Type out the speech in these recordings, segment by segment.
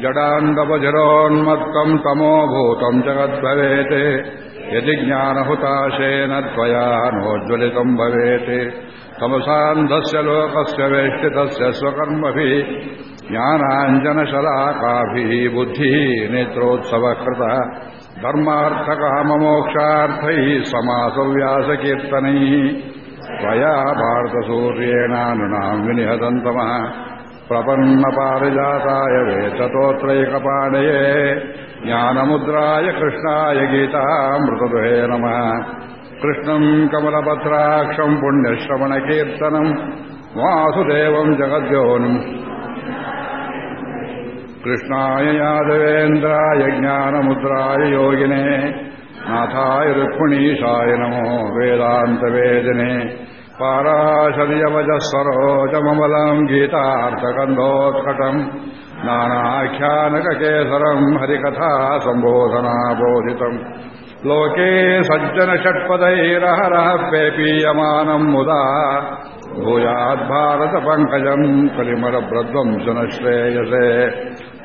जडान्दपजरोन्मत्तम् तमोभूतम् जगद्भवेत् यदि ज्ञानहुताशेन त्वया नोज्ज्वलितम् भवेत्। तमसान्धस्य लोकस्य वेष्टितस्य स्वकर्मभिः, ज्ञानाञ्जनशलाकाभिः बुद्धिः नेत्रोत्सवकृतः। धर्मार्थकाममोक्षार्थैः समासव्यासकीर्तनैः। त्वया भारतसूर्येणानुनाम् विनिहतन्तमः। प्रपन्नपारिजाताय वेततोत्रैकपाणये ज्ञानमुद्राय कृष्णाय गीतामृतदुहे नमः कृष्णम् कमलपत्राक्षम् पुण्यश्रवणकीर्तनम् वासुदेवम् जगद्योनिम् कृष्णाय यादवेन्द्राय ज्ञानमुद्राय योगिने नाथाय रुक्मिणीशाय नमो वेदान्तवेदिने पाराशर्यवजः सरोजममलम् गीतार्थकन्धोत्कटम् नानाख्यानककेसरम् हरिकथा सम्बोधनाबोधितम् लोके सज्जनषट्पदैरहरः पेपीयमानम् मुदा भूयाद्भारतपङ्कजम् कलिमलभ्रध्वंसनश्रेयसे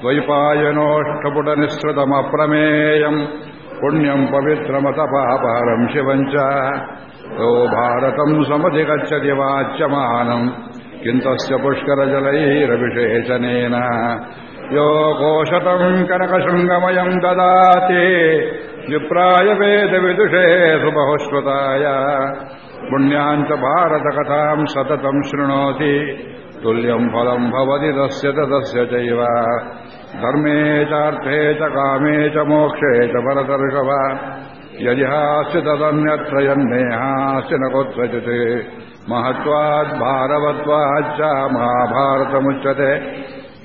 द्वैपायनोष्ठपुटनिःसृतमप्रमेयम् पुण्यम् पवित्रमतपापहरम् शिवम् च यो भारतम् समधिगच्छति वाच्यमानम् किन्तस्य पुष्करजलैरभिषेचनेन यो कोशतम् कनकशृङ्गमयम् ददाति विप्राय वेदविदुषे सुबहुश्रुताय पुण्याम् च भारतकथाम् सततम् शृणोति तुल्यम् फलम् भवति तस्य तदस्य चैव धर्मे चार्थे च कामे च मोक्षे च भरतर्षभ यजिहास्य तदन्यत्र यन्नेहास्य न कुत्रचित् महत्वाद्भारवत्वाच्च महाभारतमुच्यते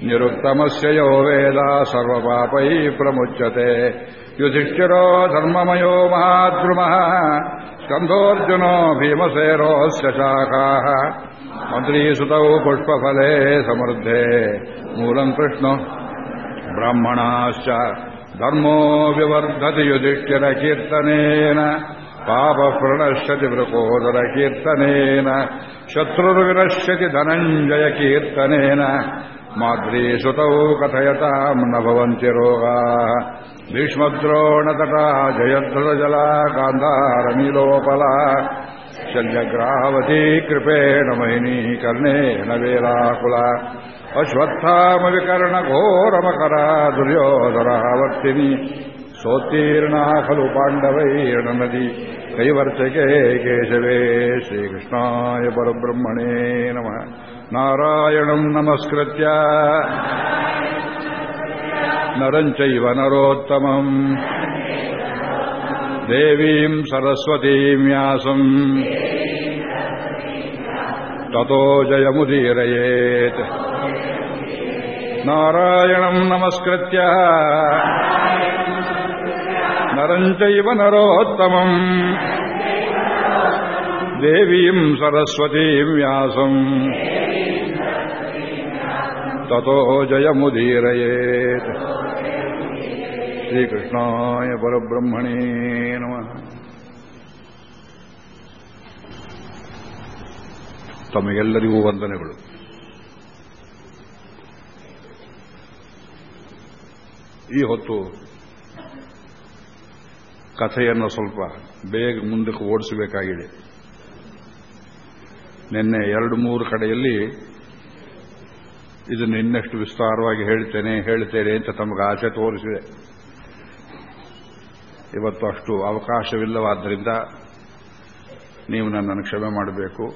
निरुक्तमस्य यो वेदा सर्वपापैः प्रमुच्यते युधिष्ठिरो धर्ममयो महाद्रुमः स्कन्धोऽर्जुनो भीमसेरोऽस्य शाखाः मन्त्रीसुतौ पुष्पफले समृद्धे मूलम् कृष्णो ब्राह्मणाश्च ಧರ್ಮೋ ವಿವರ್ಧತಿ ಯುಧಿಷ್ಠಿರ ಕೀರ್ತನೇನ, ಪಾಪ ಪ್ರಣಶ್ಯತಿ ವೃಕೋದರ ಕೀರ್ತನೇನ ಶತ್ರುರ್ವಿನಶ್ಯತಿ ಧನಂಜಯ ಕೀರ್ತನೇನ, ಮಾದ್ರೀಸುತೌ ಕಥಯತಾಂ ನ ಭವಂತಿ ರೋಗಾ ಭೀಷ್ಮದ್ರೋಣತಟ ಜಯಧ್ವಜಲ ಗಾಂಧಾರನಿಲೋಪಲ शल्यग्राहवती कृपेण महिनी कर्णेन वेलाकुला अश्वत्थामविकर्णघोरमकरा दुर्योधरावर्तिनी सोत्तीर्णा खलु पाण्डवैर्नदी कैवर्तके केशवे श्रीकृष्णाय परब्रह्मणे नमः नारायणम् नमस्कृत्य नरम् चैव नरोत्तमम् देवीम् सरस्वतीम् व्यासम् ततो जयमुदीरयेत् नारायणम् नमस्कृत्य नरम् चैव नरोत्तमम् देवीम् सरस्वतीम् व्यासम् ततो जयमुदीरयेत् श्रीकृष्णाय परब्रह्मणे नमः ತಮಗೆಲ್ಲರಿಗೂ ವಂದನೆಗಳು ಈ ಹೊತ್ತು ಕಥೆಯನ್ನು ಸ್ವಲ್ಪ ಬೇಗ ಮುಂದಕ್ಕೆ ಓಡಿಸಬೇಕಾಗಿದೆ ನಿನ್ನೆ ಎರಡು ಮೂರು ಕಡೆಯಲ್ಲಿ ಇದನ್ನು ಇನ್ನಷ್ಟು ವಿಸ್ತಾರವಾಗಿ ಹೇಳ್ತೇನೆ ಹೇಳ್ತೇನೆ ಅಂತ ತಮಗೆ ಆಸೆ ತೋರಿಸಿದೆ ಇವತ್ತು ಅಷ್ಟು ಅವಕಾಶವಿಲ್ಲವಾದ್ದರಿಂದ ನೀವು ನನ್ನನ್ನು ಕ್ಷಮೆ ಮಾಡಬೇಕು.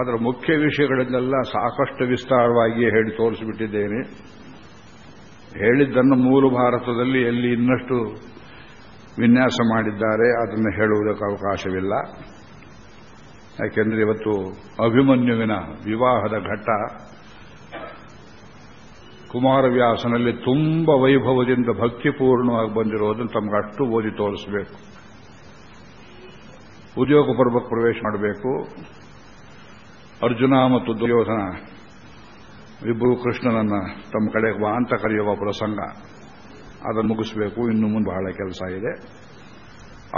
ಅದರ ಮುಖ್ಯ ವಿಷಯಗಳನ್ನೆಲ್ಲ ಸಾಕಷ್ಟು ವಿಸ್ತಾರವಾಗಿಯೇ ಹೇಳಿ ತೋರಿಸಿಬಿಟ್ಟಿದ್ದೇನೆ. ಹೇಳಿದ್ದನ್ನು ಮೂರು ಭಾರತದಲ್ಲಿ ಎಲ್ಲಿ ಇನ್ನಷ್ಟು ವಿನ್ಯಾಸ ಮಾಡಿದ್ದಾರೆ, ಅದನ್ನು ಹೇಳುವುದಕ್ಕೆ ಅವಕಾಶವಿಲ್ಲ. ಯಾಕೆಂದರೆ ಇವತ್ತು ಅಭಿಮನ್ಯುವಿನ ವಿವಾಹದ ಘಟ್ಟ ಕುಮಾರವ್ಯಾಸನಲ್ಲಿ ತುಂಬ ವೈಭವದಿಂದ ಭಕ್ತಿಪೂರ್ಣವಾಗಿ ಬಂದಿರೋದನ್ನು ತಮಗೆ ಅಷ್ಟು ಓದಿ ತೋರಿಸಬೇಕು. ಉದ್ಯೋಗ ಪರ್ವಕ್ಕೆ ಪ್ರವೇಶ ಮಾಡಬೇಕು. ಅರ್ಜುನ ಮತ್ತು ದುರ್ಯೋಧನ ಇಬ್ಬರು ಕೃಷ್ಣನನ್ನ ತಮ್ಮ ಕಡೆ ಬಾ ಅಂತ ಕರೆಯುವ ಪ್ರಸಂಗ. ಅದನ್ನು ಮುಗಿಸಬೇಕು. ಇನ್ನು ಮುಂದೆ ಬಹಳ ಕೆಲಸ ಇದೆ.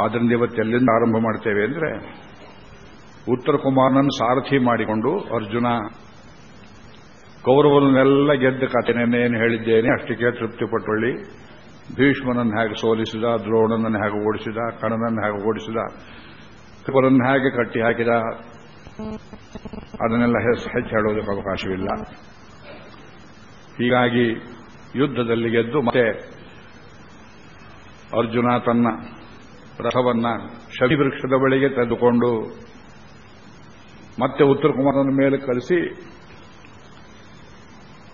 ಆದ್ದರಿಂದ ಇವತ್ತು ಎಲ್ಲಿಂದ ಆರಂಭ ಮಾಡ್ತೇವೆ ಅಂದರೆ ಉತ್ತರ ಕುಮಾರನನ್ನು ಸಾರಥಿ ಮಾಡಿಕೊಂಡು ಅರ್ಜುನ ಕೌರವರನ್ನೆಲ್ಲ ಗೆದ್ದ ಕಥೆನೇನು ಹೇಳಿದ್ದೇನೆ, ಅಷ್ಟಕ್ಕೆ ತೃಪ್ತಿಪಟ್ಟೊಳ್ಳಿ ಭೀಷ್ಮನನ್ನು ಹೇಗೆ ಸೋಲಿಸಿದ, ದ್ರೋಣನನ್ನು ಹೇಗೆ ಓಡಿಸಿದ ಕಣನನ್ನು ಹೇಗೆ ಓಡಿಸಿದ ಕೃಪರನ್ನು ಹೇಗೆ ಕಟ್ಟಿ ಹಾಕಿದ, ಅದನ್ನೆಲ್ಲ ಹೆಚ್ಚು ಹೇಳೋದಕ್ಕೆ ಅವಕಾಶವಿಲ್ಲ. ಹೀಗಾಗಿ ಯುದ್ಧದಲ್ಲಿ ಗೆದ್ದು ಮತ್ತೆ ಅರ್ಜುನ ತನ್ನ ರಥವನ್ನ ಶನಿವೃಕ್ಷದ ಬಳಿಗೆ ತೆಗೆದುಕೊಂಡು ಮತ್ತೆ ಉತ್ತರ ಕುಮಾರನ ಮೇಲೆ ಕಳಿಸಿ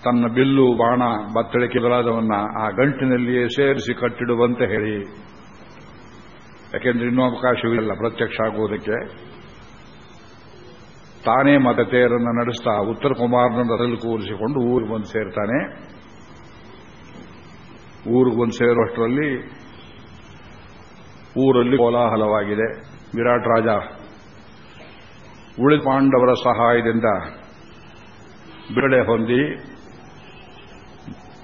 ತನ್ನ ಬಿಲ್ಲು ಬಾಣ ಬತ್ತಳಿಕೆ ಬಲಾದವನ್ನ ಆ ಗಂಟಿನಲ್ಲಿಯೇ ಸೇರಿಸಿ ಕಟ್ಟಿಡುವಂತೆ ಹೇಳಿ. ಯಾಕೆಂದ್ರೆ ಇನ್ನೂ ಅವಕಾಶವಿಲ್ಲ ಪ್ರತ್ಯಕ್ಷ ಆಗುವುದಕ್ಕೆ. ತಾನೇ ಮತತೆಯರನ್ನು ನಡೆಸ್ತಾ ಉತ್ತರ ಕುಮಾರನ ರಥದಲ್ಲಿ ಕೂರಿಸಿಕೊಂಡು ಊರಿಗೆ ಬಂದು ಸೇರ್ತಾನೆ. ಊರಿಗೆ ಬಂದು ಸೇರುವಷ್ಟರಲ್ಲಿ ಊರಲ್ಲಿ ಕೋಲಾಹಲವಾಗಿದೆ. ವಿರಾಟ್ ರಾಜ, ಉಳಿದ ಪಾಂಡವರ ಸಹಾಯದಿಂದ ಬಿಡುಗಡೆ ಹೊಂದಿ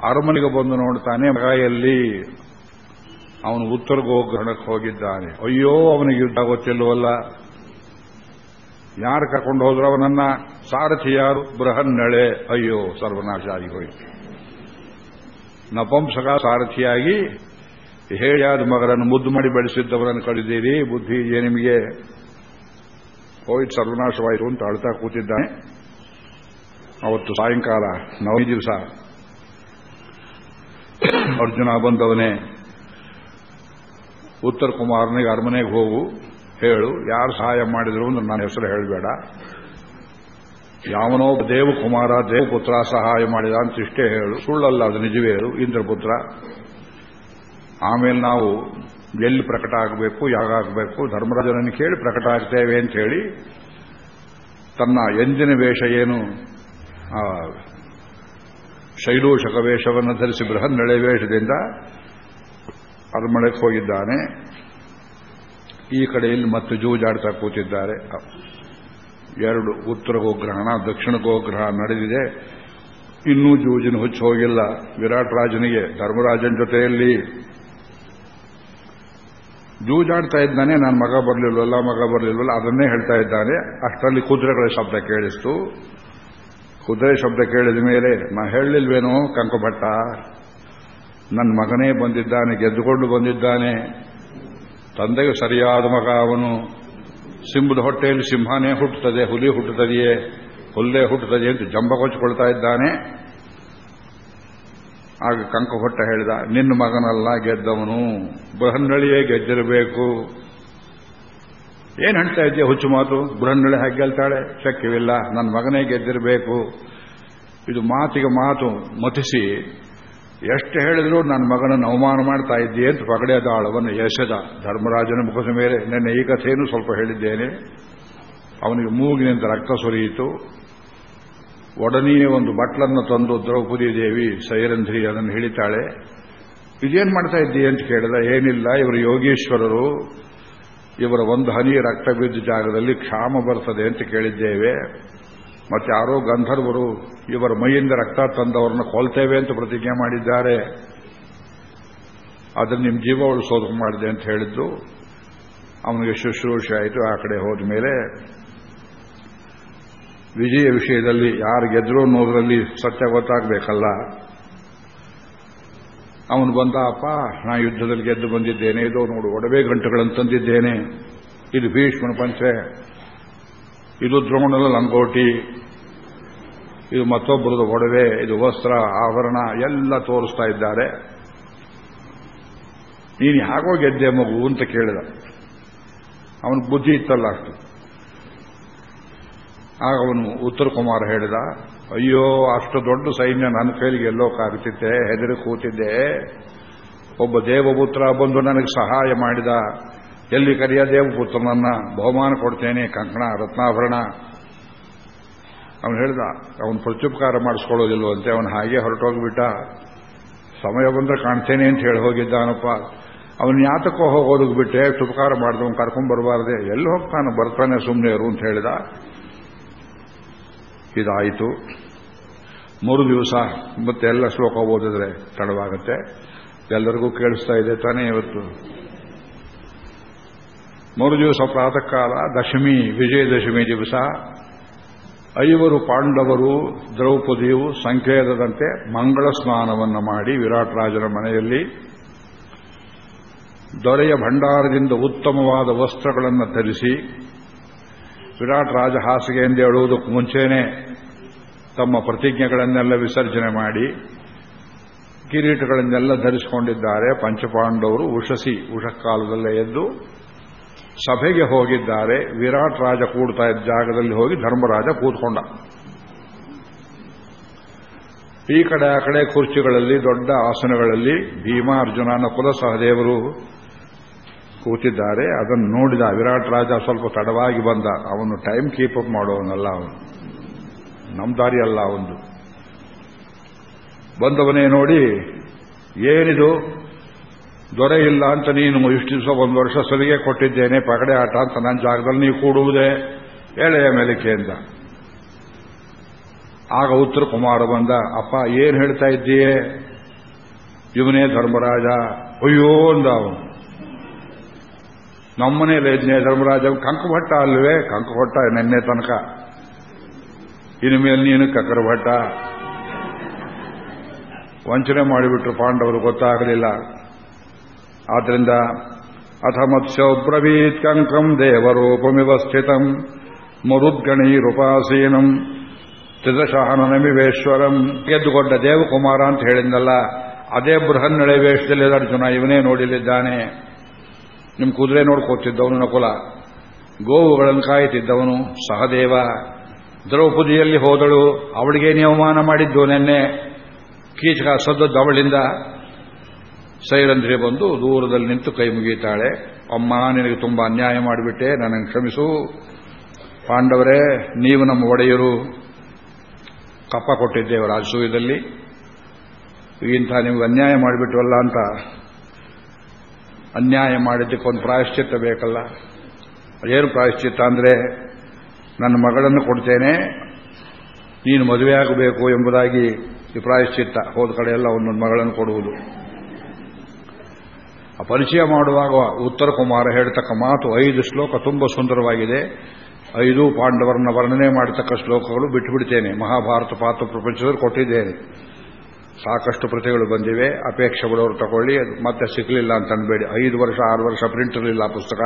ಅರಮನೆಗೆ ಬಂದು ನೋಡ್ತಾನೆ ಮಗಾಯಲ್ಲಿ ಅವನು ಉತ್ತರ ಗೋಗ್ರಹಣಕ್ಕೆ ಹೋಗಿದ್ದಾನೆ. ಅಯ್ಯೋ, ಅವನಿಗೆ ಯುದ್ಧ ಗೊತ್ತಿಲ್ಲವಲ್ಲ. ಯಾರು ಕರ್ಕೊಂಡು ಹೋದ್ರು? ಅವನನ್ನ ಸಾರಥಿ ಯಾರು ಬೃಹನ್ನಳೆ. ಅಯ್ಯೋ ಸರ್ವನಾಶ ಆಗಿ ಹೋಯಿತು. ನಪಂಸಕ ಸಾರಥಿಯಾಗಿ ಹೇಳಿಯಾದ ಮಗನನ್ನು ಮುದ್ದು ಮಾಡಿ ಬೆಳೆಸಿದ್ದವರನ್ನು ಕಳಿದೀರಿ ಬುದ್ಧಿ ಇದೆಯೇ ನಿಮಗೆ. ಹೋಯ್ತು, ಸರ್ವನಾಶವಾಯಿತು ಅಂತ ಅಳ್ತಾ ಕೂತಿದ್ದಾನೆ. ಅವತ್ತು ಸಾಯಂಕಾಲ, ನವಮಿ ದಿವಸ. ಅರ್ಜುನ ಬಂದವನೇ, ಉತ್ತರ ಕುಮಾರನಿಗೆ ಅರಮನೆಗೆ ಹೋಗು, ಹೇಳು, ಯಾರು ಸಹಾಯ ಮಾಡಿದ್ರು ಅಂದ್ರೆ ನನ್ನ ಹೆಸರು ಹೇಳಬೇಡ. ಯಾವನೋ ದೇವಕುಮಾರ, ದೇವಪುತ್ರ ಸಹಾಯ ಮಾಡಿದ ಅಂತ ಇಷ್ಟೇ ಹೇಳು. ಸುಳ್ಳಲ್ಲ, ಅದು ನಿಜವೇ ಹೇಳು, ಇಂದ್ರಪುತ್ರ. ಆಮೇಲೆ ನಾವು ಎಲ್ಲಿ ಪ್ರಕಟ ಆಗಬೇಕು ಯಾಗಾಗಬೇಕು ಧರ್ಮರಾಜನನ್ನು ಕೇಳಿ ಪ್ರಕಟ ಆಗ್ತೇವೆ ಅಂತ ಹೇಳಿ, ತನ್ನ ಎಂದಿನ ವೇಷ ಏನು ಶೈಲೂಷಕ ವೇಷವನ್ನು ಧರಿಸಿ ಬೃಹನ್ನಳೆ ವೇಷದಿಂದ ಅರಮನೆಗೆ ಹೋಗಿದ್ದಾನೆ. ಈ ಕಡೆಯಲ್ಲಿ ಮತ್ತೆ ಜೂಜಾಡ್ತಾ ಕೂತಿದ್ದಾರೆ. ಎರಡು ಉತ್ತರ ಗೋಗ್ರಹಣ, ದಕ್ಷಿಣ ಗೋಗ್ರಹ ನಡೆದಿದೆ. ಇನ್ನೂ ಜೂಜಿನ ಹುಚ್ಚು ಹೋಗಿಲ್ಲ. ವಿರಾಟ್ ರಾಜನಿಗೆ ಧರ್ಮರಾಜನ ಜೊತೆಯಲ್ಲಿ ಜೂಜಾಡ್ತಾ ಇದ್ದಾನೆ. ನಾನು ಮಗ ಬರಲಿಲ್ವಲ್ಲ ಮಗ ಬರಲಿಲ್ವಲ್ಲ, ಅದನ್ನೇ ಹೇಳ್ತಾ ಇದ್ದಾನೆ. ಅಷ್ಟರಲ್ಲಿ ಕುದುರೆಗಳ ಶಬ್ದ ಕೇಳಿಸ್ತು. ಕುದುರೆ ಶಬ್ದ ಕೇಳಿದ ಮೇಲೆ ನಾ ಹೇಳಲಿಲ್ವೇನೋ, ಕಂಕಭಟ್ಟ? ನನ್ನ ಮಗನೇ ಬಂದಿದ್ದಾನೆ, ಗೆದ್ದುಕೊಂಡು ಬಂದಿದ್ದಾನೆ. ತಂದೆಗೆ ಸರಿಯಾದ ಮಗ, ಅವನು ಸಿಂಹದ ಹೊಟ್ಟೆಯಲ್ಲಿ ಸಿಂಹನೇ ಹುಟ್ಟುತ್ತದೆ, ಹುಲಿ ಹುಟ್ಟುತ್ತದೆಯೇ? ಹುಲ್ಲೇ ಹುಟ್ಟುತ್ತದೆ ಅಂತ ಜಂಬ ಕೊಚ್ಚಿಕೊಳ್ತಾ ಇದ್ದಾನೆ. ಆಗ ಕಂಕಭಟ್ಟ ಹೇಳಿದ, ನಿನ್ನ ಮಗನಲ್ಲ ಗೆದ್ದವನು, ಬೃಹನ್ನಳಿಯೇ ಗೆದ್ದಿರಬೇಕು. ಏನ್ ಹೇಳ್ತಾ ಇದ್ದೀಯ ಹುಚ್ಚು ಮಾತು? ಬೃಹನ್ನಳೆ ಹಾಗೆ ಗೆಲ್ತಾಳೆ ಶಕ್ಯವಿಲ್ಲ ನನ್ನ ಮಗನೇ ಗೆದ್ದಿರಬೇಕು. ಇದು ಮಾತಿಗೆ ಮಾತು ಮತಿಸಿ, ಎಷ್ಟು ಹೇಳಿದ್ರು ನನ್ನ ಮಗನನ್ನು ಅವಮಾನ ಮಾಡ್ತಾ ಇದ್ದೀಯ ಅಂತ ಪಗಡೆ ದಾಳವನ್ನು ಎಸೆದ ಧರ್ಮರಾಜನ ಮುಖದ ಮೇಲೆ. ನಿನ್ನೆ ಈ ಕಥೆಯನ್ನು ಸ್ವಲ್ಪ ಹೇಳಿದ್ದೇನೆ. ಅವನಿಗೆ ಮೂಗಿನಿಂದ ರಕ್ತ ಸುರಿಯಿತು. ಒಡನೆಯೇ ಒಂದು ಬಟ್ಲನ್ನು ತಂದು ದ್ರೌಪದಿ ದೇವಿ ಸೈರಂಧ್ರಿ ಅದನ್ನು ಹೇಳಿತಾಳೆ ಇದೇನ್ ಮಾಡ್ತಾ ಇದ್ದೀಯ ಅಂತ ಕೇಳಿದ, ಏನಿಲ್ಲ, ಇವರು ಯೋಗೀಶ್ವರರು. ಇವರ ಒಂದು ಹನಿ ರಕ್ತ ಬಿದ್ದ ಜಾಗದಲ್ಲಿ ಕ್ಷಾಮ ಬರ್ತದೆ ಅಂತ ಕೇಳಿದ್ದೇವೆ. ಮತ್ತೆ ಯಾರೋ ಗಂಧರ್ವರು ಇವರ ಮೈಯಿಂದ ರಕ್ತ ತಂದವರನ್ನ ಕೊಲ್ತೇವೆ ಅಂತ ಪ್ರತಿಜ್ಞೆ ಮಾಡಿದ್ದಾರೆ. ಅದನ್ನು ನಿಮ್ಮ ಜೀವ ಉಳಿಸೋದಕ್ಕೆ ಮಾಡಿದೆ ಅಂತ ಹೇಳಿದ್ದು ಅವನಿಗೆ ಶುಶ್ರೂಷೆ ಆಯಿತು, ಆ ಕಡೆ ಹೋದ ಮೇಲೆ ವಿಜಯ ವಿಷಯದಲ್ಲಿ ಯಾರು ಗೆದ್ರು ಅನ್ನೋದರಲ್ಲಿ ಸತ್ಯ ಗೊತ್ತಾಗಬೇಕಲ್ಲ. ಅವನು ಬಂದ ಅಪ್ಪ ನಾ ಯುದ್ಧದಲ್ಲಿ ಗೆದ್ದು ಬಂದಿದ್ದೇನೆ, ಇದು ನೋಡು, ಒಡವೆ ಗಂಟುಗಳನ್ನು ತಂದಿದ್ದೇನೆ. ಇದು ಭೀಷ್ಮನ ಪಂಚೆ. ಇದು ದ್ರೋಣದ ಲಂಗೋಟಿ. ಇದು ಮತ್ತೊಬ್ಬರದ ಒಡವೆ, ಇದು ವಸ್ತ್ರ, ಆಭರಣ, ಎಲ್ಲ ತೋರಿಸ್ತಾ ಇದ್ದಾರೆ. ನೀನು ಹಾಗೋ ಗೆದ್ದೆ ಮಗು ಅಂತ ಕೇಳಿದ. ಅವನು ಬುದ್ಧಿ ಇತ್ತಲ್ಲ ಅಷ್ಟು. ಆಗ ಅವನು ಉತ್ತರ ಕುಮಾರ್ ಹೇಳಿದ ಅಯ್ಯೋ, ಅಷ್ಟು ದೊಡ್ಡ ಸೈನ್ಯ ನನ್ನ ಕೈಲಿಗೆ ಎಲ್ಲೋಕ್ಕಾಗ್ತಿತ್ತೆ ಹೆದರಿ ಕೂತಿದ್ದೆ. ಒಬ್ಬ ದೇವಪುತ್ರ ಬಂದು ನನಗೆ ಸಹಾಯ ಮಾಡಿದ. ಎಲ್ಲಿ ಕರೆಯ ದೇವಪುತ್ರನನ್ನ ಬಹುಮಾನ ಕೊಡ್ತೇನೆ, ಕಂಕಣ, ರತ್ನಾಭರಣ. ಅವನು ಹೇಳಿದ, ಅವನು ಪ್ರತ್ಯುಪಕಾರ ಮಾಡಿಸ್ಕೊಳ್ಳೋದಿಲ್ವಂತೆ ಅವನು ಹಾಗೆ ಹೊರಟೋಗ್ಬಿಟ್ಟ. ಸಮಯ ಬಂದ್ರೆ ಕಾಣ್ತೇನೆ ಅಂತ ಹೇಳಿ ಹೋಗಿದ್ದಾನಪ್ಪ. ಅವನು ಯಾತಕ್ಕೋ ಹೋಗೋದಕ್ಕೆ ಬಿಟ್ಟೆ ಉಪಕಾರ ಮಾಡಿದವನು ಕರ್ಕೊಂಡ್ ಬರಬಾರ್ದೆ. ಎಲ್ಲಿ ಹೋಗ್ತಾನೆ, ಬರ್ತಾನೆ ಸುಮ್ಮನೆ ಇರು ಅಂತ ಹೇಳಿದ. ಇದಾಯಿತು. ಮೂರು ದಿವಸ, ಮತ್ತೆ ಎಲ್ಲ ಶ್ಲೋಕ ಓದಿದ್ರೆ ತಡವಾಗುತ್ತೆ. ಎಲ್ಲರಿಗೂ ಕೇಳಿಸ್ತಾ ಇದೆ ತಾನೇ ಇವತ್ತು? ಮೂರು ದಿವಸ ಪ್ರಾತಃ ಕಾಲ ದಶಮಿ, ವಿಜಯದಶಮಿ ದಿವಸ. ಐವರು ಪಾಂಡವರು, ದ್ರೌಪದಿಯು ಸಂಕೇತದಂತೆ ಮಂಗಳ ಸ್ನಾನವನ್ನು ಮಾಡಿ ವಿರಾಟ್ ರಾಜನ ಮನೆಯಲ್ಲಿ ದೊರೆಯ ಭಂಡಾರದಿಂದ ಉತ್ತಮವಾದ ವಸ್ತ್ರಗಳನ್ನು ಧರಿಸಿ ವಿರಾಟ್ ರಾಜ ಹಾಸಿಗೆ ಎಂದು ಹೇಳುವುದಕ್ಕೂ ಮುಂಚೆನೆ ತಮ್ಮ ಪ್ರತಿಜ್ಞೆಗಳನ್ನೆಲ್ಲ ವಿಸರ್ಜನೆ ಮಾಡಿ ಕಿರೀಟಗಳನ್ನೆಲ್ಲ ಧರಿಸಿಕೊಂಡಿದ್ದಾರೆ. ಪಂಚಪಾಂಡವರು ಉಷಸಿ, ಉಷಕಾಲದಲ್ಲೇ ಎದ್ದು ಸಭೆಗೆ ಹೋಗಿದ್ದಾರೆ. ವಿರಾಟ್ ರಾಜ ಕೂಡ್ತಾ ಇದ್ದ ಜಾಗದಲ್ಲಿ ಹೋಗಿ ಧರ್ಮರಾಜ ಕೂತ್ಕೊಂಡ. ಈ ಕಡೆ ಆ ಕಡೆ ಕುರ್ಚಿಗಳಲ್ಲಿ, ದೊಡ್ಡ ಆಸನಗಳಲ್ಲಿ ಭೀಮ ಅರ್ಜುನ ನಕುಲ ಸಹದೇವರು ಕೂತಿದ್ದಾರೆ, ಅದನ್ನು ನೋಡಿದ ವಿರಾಟ್ ರಾಜ ಸ್ವಲ್ಪ ತಡವಾಗಿ ಬಂದ, ಅವನು ಟೈಮ್ ಕೀಪ್ ಅಪ್ ಮಾಡೋವನಲ್ಲ ಅವನು. ನಮ್ಮ ದಾರಿ ಅಲ್ಲ ಅವನು ಬಂದವನೇ ನೋಡಿ, ಏನಿದು? ದೊರೆ ಇಲ್ಲ ಅಂತ ನೀನು ಇಷ್ಟು ದಿವಸ ಒಂದು ವರ್ಷ ಸಲಿಗೆ ಕೊಟ್ಟಿದ್ದೇನೆ ಪಗಡೆ ಆಟ ಅಂತ ನನ್ನ ಜಾಗದಲ್ಲಿ ನೀವು ಕೂಡುವುದೇ? ಎಳೆಯ ಅಂತ ಆಗ ಉತ್ತರ ಕುಮಾರ ಬಂದ, ಅಪ್ಪ, ಏನ್ ಹೇಳ್ತಾ ಇದ್ದೀಯೇ? ಇವನೇ ಧರ್ಮರಾಜ. ಅಯ್ಯೋ, ಅಂದ ಅವನು. ನಮ್ಮನೇಲಿ ಇದ್ನೇ ಧರ್ಮರಾಜ ಕಂಕಭಟ್ಟ ಅಲ್ವೇ? ಕಂಕಭಟ್ಟ ನೆನ್ನೆ ತನಕ. ಇನ್ನು ಮೇಲೆ ನೀನು ಕಕ್ಕರ ಭಟ್ಟ ವಂಚನೆ ಮಾಡಿಬಿಟ್ರು ಪಾಂಡವರು, ಗೊತ್ತಾಗಲಿಲ್ಲ. ಆದ್ರಿಂದ ಅಥ ಮತ್ಸ್ಯಬ್ರವೀತ್ ಕಂಕಂ ದೇವರೂಪಮಿವ ಸ್ಥಿತಂ ಮರುದ್ಗಣೀರುಪಾಸೀನಂ ತ್ರಿದಶಾನನಮಿವೇಶ್ವರಂ ಗೆದ್ದುಕೊಂಡ ದೇವಕುಮಾರ ಅಂತ ಹೇಳಿದ್ನಲ್ಲ, ಅದೇ ಬೃಹನ್ನಳೆ ವೇಷದಲ್ಲಿ ಅರ್ಜುನ ಇವನೇ ನೋಡಿಲಿದ್ದಾನೆ. ನಿಮ್ ಕುದುರೆ ನೋಡ್ಕೋತಿದ್ದವನು ನಕುಲ. ಗೋವುಗಳನ್ನು ಕಾಯುತ್ತಿದ್ದವನು ಸಹದೇವ. ದ್ರೌಪದಿಯಲ್ಲಿ ಹೋದಳು. ಅವಳಿಗೆ ನಿಯಮಾನ ಮಾಡಿದ್ದು ನೆನ್ನೆ. ಕೀಚಕ ಸದ್ದದ್ದು ಅವಳಿಂದ. ಸೈರಂಧ್ರಿ ಬಂದು ದೂರದಲ್ಲಿ ನಿಂತು ಕೈ ಮುಗಿತಾಳೆ ಅಮ್ಮ, ನಿನಗೆ ತುಂಬಾ ಅನ್ಯಾಯ ಮಾಡಿಬಿಟ್ಟೆ. ನನಗೆ ಕ್ಷಮಿಸು. ಪಾಂಡವರೇ, ನೀವು ನಮ್ಮ ಒಡೆಯರು. ಕಪ್ಪ ಕೊಟ್ಟಿದ್ದೇವೆ ರಾಜಸೂಯದಲ್ಲಿ. ಇಂಥ ನಿಮ್ಗೆ ಅನ್ಯಾಯ ಮಾಡಿಬಿಟ್ವಲ್ಲ ಅಂತ ಅನ್ಯಾಯ ಮಾಡಿದ್ದಕ್ಕೊಂದು ಪ್ರಾಯಶ್ಚಿತ್ತ ಬೇಕಲ್ಲ? ಏನು ಪ್ರಾಯಶ್ಚಿತ್ತ ಅಂದರೆ, ನನ್ನ ಮಗಳನ್ನು ಕೊಡ್ತೇನೆ, ನೀನು ಮದುವೆ ಆಗಬೇಕು ಎಂಬುದಾಗಿ ಈ ಪ್ರಾಯಶ್ಚಿತ್ತ. ಹೋದ ಕಡೆ ಎಲ್ಲ ಒಂದೊಂದು ಮಗಳನ್ನು ಕೊಡುವುದು. ಆ ಪರಿಚಯ ಮಾಡುವಾಗ ಉತ್ತರ ಕುಮಾರ ಹೇಳ್ತಕ್ಕ ಮಾತು ಐದು ಶ್ಲೋಕ ತುಂಬ ಸುಂದರವಾಗಿದೆ. ಐದು ಪಾಂಡವರನ್ನ ವರ್ಣನೆ ಮಾಡತಕ್ಕ ಶ್ಲೋಕಗಳು ಬಿಟ್ಟುಬಿಡ್ತೇನೆ ಮಹಾಭಾರತ ಪಾತ್ರ ಪ್ರಪಂಚದಲ್ಲಿ ಕೊಟ್ಟಿದ್ದೇನೆ. ಸಾಕಷ್ಟು ಪ್ರತಿಗಳು ಬಂದಿವೆ. ಅಪೇಕ್ಷೆ ಬಿಡೋರು ತಗೊಳ್ಳಿ ಮತ್ತೆ ಸಿಕ್ಕಲಿಲ್ಲ ಅಂತ ಅನ್ಬೇಡಿ. ಐದು ವರ್ಷ, ಆರು ವರ್ಷ ಪ್ರಿಂಟ್ ಇರಲಿಲ್ಲ ಪುಸ್ತಕ.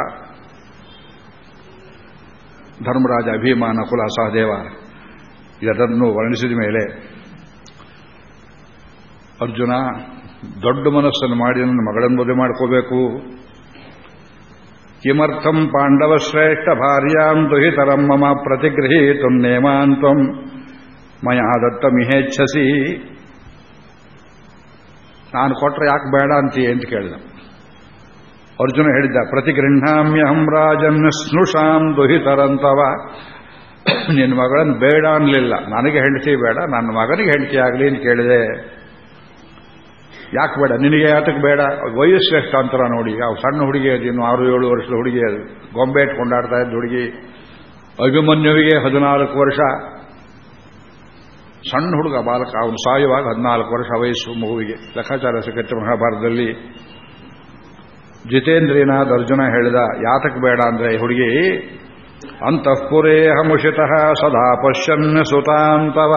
ಧರ್ಮರಾಜ ಅಭಿಮಾನ ಕುಲ ಸಹದೇವ. ಇದನ್ನು ವರ್ಣಿಸಿದ ಮೇಲೆ ಅರ್ಜುನ ದೊಡ್ಡ ಮನಸ್ಸನ್ನು ಮಾಡಿ, ನನ್ನ ಮಗಳನ್ನು ಮದುವೆ ಮಾಡ್ಕೋಬೇಕು. ಕಿಮರ್ಥಂ ಪಾಂಡವ ಶ್ರೇಷ್ಠ ಭಾರ್ಯಾಂ ದುಹಿತರಂ ಮಮ ಪ್ರತಿಗೃಹೀತು ನೇಮಾಂತ್ವಂ. ಮಯಾ ದತ್ತಮಿಹೇಚ್ಛಸಿ ನಾನು ಕೊಟ್ಟರೆ ಯಾಕೆ ಬೇಡ ಅಂತೀಯ ಅಂತ ಕೇಳಿದ. ಅರ್ಜುನ ಹೇಳಿದ್ದ ಪ್ರತಿಗೃಹಾಮ್ಯಹಂ ರಾಜನ್ ಸ್ನುಷಾಂ ದುಹಿತರಂತವ. ನಿನ್ನ ಮಗಳನ್ನು ಬೇಡ ಅನ್ಲಿಲ್ಲ. ನನಗೆ ಹೆಂಡತಿ ಬೇಡ, ನನ್ನ ಮಗನಿಗೆ ಹೆಂಡತಿ ಆಗಲಿ ಅಂತ ಕೇಳಿದೆ. ಯಾಕೆ ಬೇಡ? ನಿನಗೆ ಯಾತಕ್ಕೆ ಬೇಡ? ವಯಸ್ಸು ಎಷ್ಟು ಅಂತರ ನೋಡಿ. ಯಾವ ಸಣ್ಣ ಹುಡುಗಿ ಅದು, ಇನ್ನು ಆರು ಏಳು ವರ್ಷದ ಹುಡುಗಿ ಅದು. ಗೊಂಬೆ ಇಟ್ಕೊಂಡಾಡ್ತಾ ಇದ್ದ ಹುಡುಗಿ. ಅಭಿಮನ್ಯುವಿಗೆ ಹದಿನಾಲ್ಕು ವರ್ಷ. ಸಣ್ಣ ಹುಡುಗ ಬಾಲಕ, ಅವನು ಸಾಯುವಾಗ ಹದಿನಾಲ್ಕು ವರ್ಷ ವಯಸ್ಸು ಮಗುವಿಗೆ. ಲೆಕ್ಕಾಚಾರ ಸಿಕ್ಕತ್ತೆ ಮಹಾಭಾರತದಲ್ಲಿ ಜಿತೇಂದ್ರಿನಾಥ್ ಅರ್ಜುನ ಹೇಳಿದ ಯಾತಕ್ಕೆ ಬೇಡ ಅಂದ್ರೆ ಹುಡುಗಿ ಅಂತಃಪುರೇಹ ಮುಷಿತಃ ಸದಾ ಪಶ್ಯನ್ ಸುತಾಂತವ.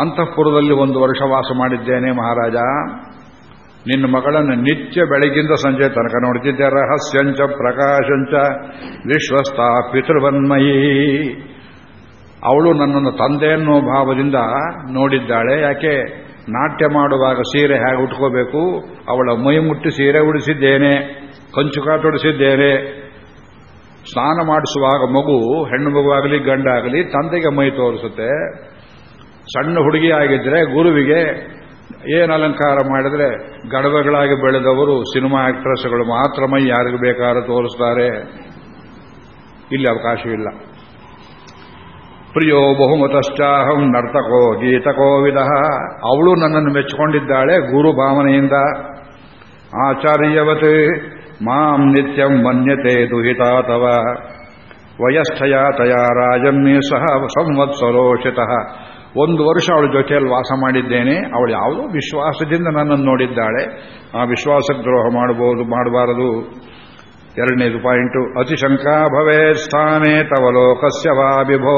ಅಂತಃಪುರದಲ್ಲಿ ಒಂದು ವರ್ಷ ವಾಸ ಮಾಡಿದ್ದೇನೆ ಮಹಾರಾಜ. ನಿನ್ನ ಮಗಳನ್ನು ನಿತ್ಯ ಬೆಳಗಿಂದ ಸಂಜೆ ತನಕ ನೋಡ್ತಿದ್ದೆ, ರಹಸ್ಯಂಚ ಪ್ರಕಾಶಂಚ ವಿಶ್ವಸ್ಥ ಪಿತೃವನ್ಮಯಿ. ಅವಳು ನನ್ನನ್ನು ತಂದೆ ಅನ್ನೋ ಭಾವದಿಂದ ನೋಡಿದ್ದಾಳೆ. ಯಾಕೆ? ನಾಟ್ಯ ಮಾಡುವಾಗ ಸೀರೆ ಹೇಗೆ ಉಟ್ಕೋಬೇಕು? ಅವಳ ಮೈ ಮುಟ್ಟಿ ಸೀರೆ ಉಡಿಸಿದ್ದೇನೆ ಕಂಚುಕ ತೊಡಿಸಿದ್ದೇನೆ ಸ್ನಾನ ಮಾಡಿಸುವಾಗ ಮಗು, ಹೆಣ್ಣು ಮಗುವಾಗಲಿ ಗಂಡಾಗಲಿ ತಂದೆಗೆ ಮೈ ತೋರಿಸುತ್ತೆ. ಸಣ್ಣ ಹುಡುಗಿ ಆಗಿದ್ರೆ ಗುರುವಿಗೆ ಏನು ಅಲಂಕಾರ ಮಾಡಿದ್ರೆ? ಗಡವೆಗಳಾಗಿ ಬೆಳೆದವರು ಸಿನಿಮಾ ಆಕ್ಟ್ರೆಸ್ಗಳು ಮಾತ್ರ ಮೈ ಯಾರಿಗೂ ಬೇಕಾದ್ರೂ ತೋರಿಸ್ತಾರೆ. ಇಲ್ಲಿ ಅವಕಾಶವಿಲ್ಲ. ಪ್ರಿಯೋ ಬಹುಮತಶ್ಚಾಹಂ ನರ್ತಕೋ ಗೀತಕೋ ವಿಧ ಅವಳು ನನ್ನನ್ನು ಮೆಚ್ಚಿಕೊಂಡಿದ್ದಾಳೆ ಗುರು ಭಾವನೆಯಿಂದ. ಆಚಾರ್ಯವತ್, ಮಾಂ ನಿತ್ಯಂ ಮನ್ಯತೆ ದುಹಿತಾತವ ವಯಸ್ಥಯ ತಯಾ ರಾಜನ್ನೇ ಸಹ ಸಂವತ್ಸರೋಷಿತಃ. ಒಂದು ವರ್ಷ ಅವಳ ಜೊತೆಯಲ್ಲಿ ವಾಸ ಮಾಡಿದ್ದೇನೆ. ಅವಳು ಯಾವುದೋ ವಿಶ್ವಾಸದಿಂದ ನನ್ನನ್ನು ನೋಡಿದ್ದಾಳೆ. ಆ ವಿಶ್ವಾಸ ದ್ರೋಹ ಮಾಡಬಹುದು, ಮಾಡಬಾರದು. ಎರಡನೇದು ಪಾಯಿಂಟು, ಅತಿಶಂಕಾ ಭವೇ ಸ್ಥಾನೇ ತವ ಲೋಕಸ್ಯ ವಾ ವಿಭೋ.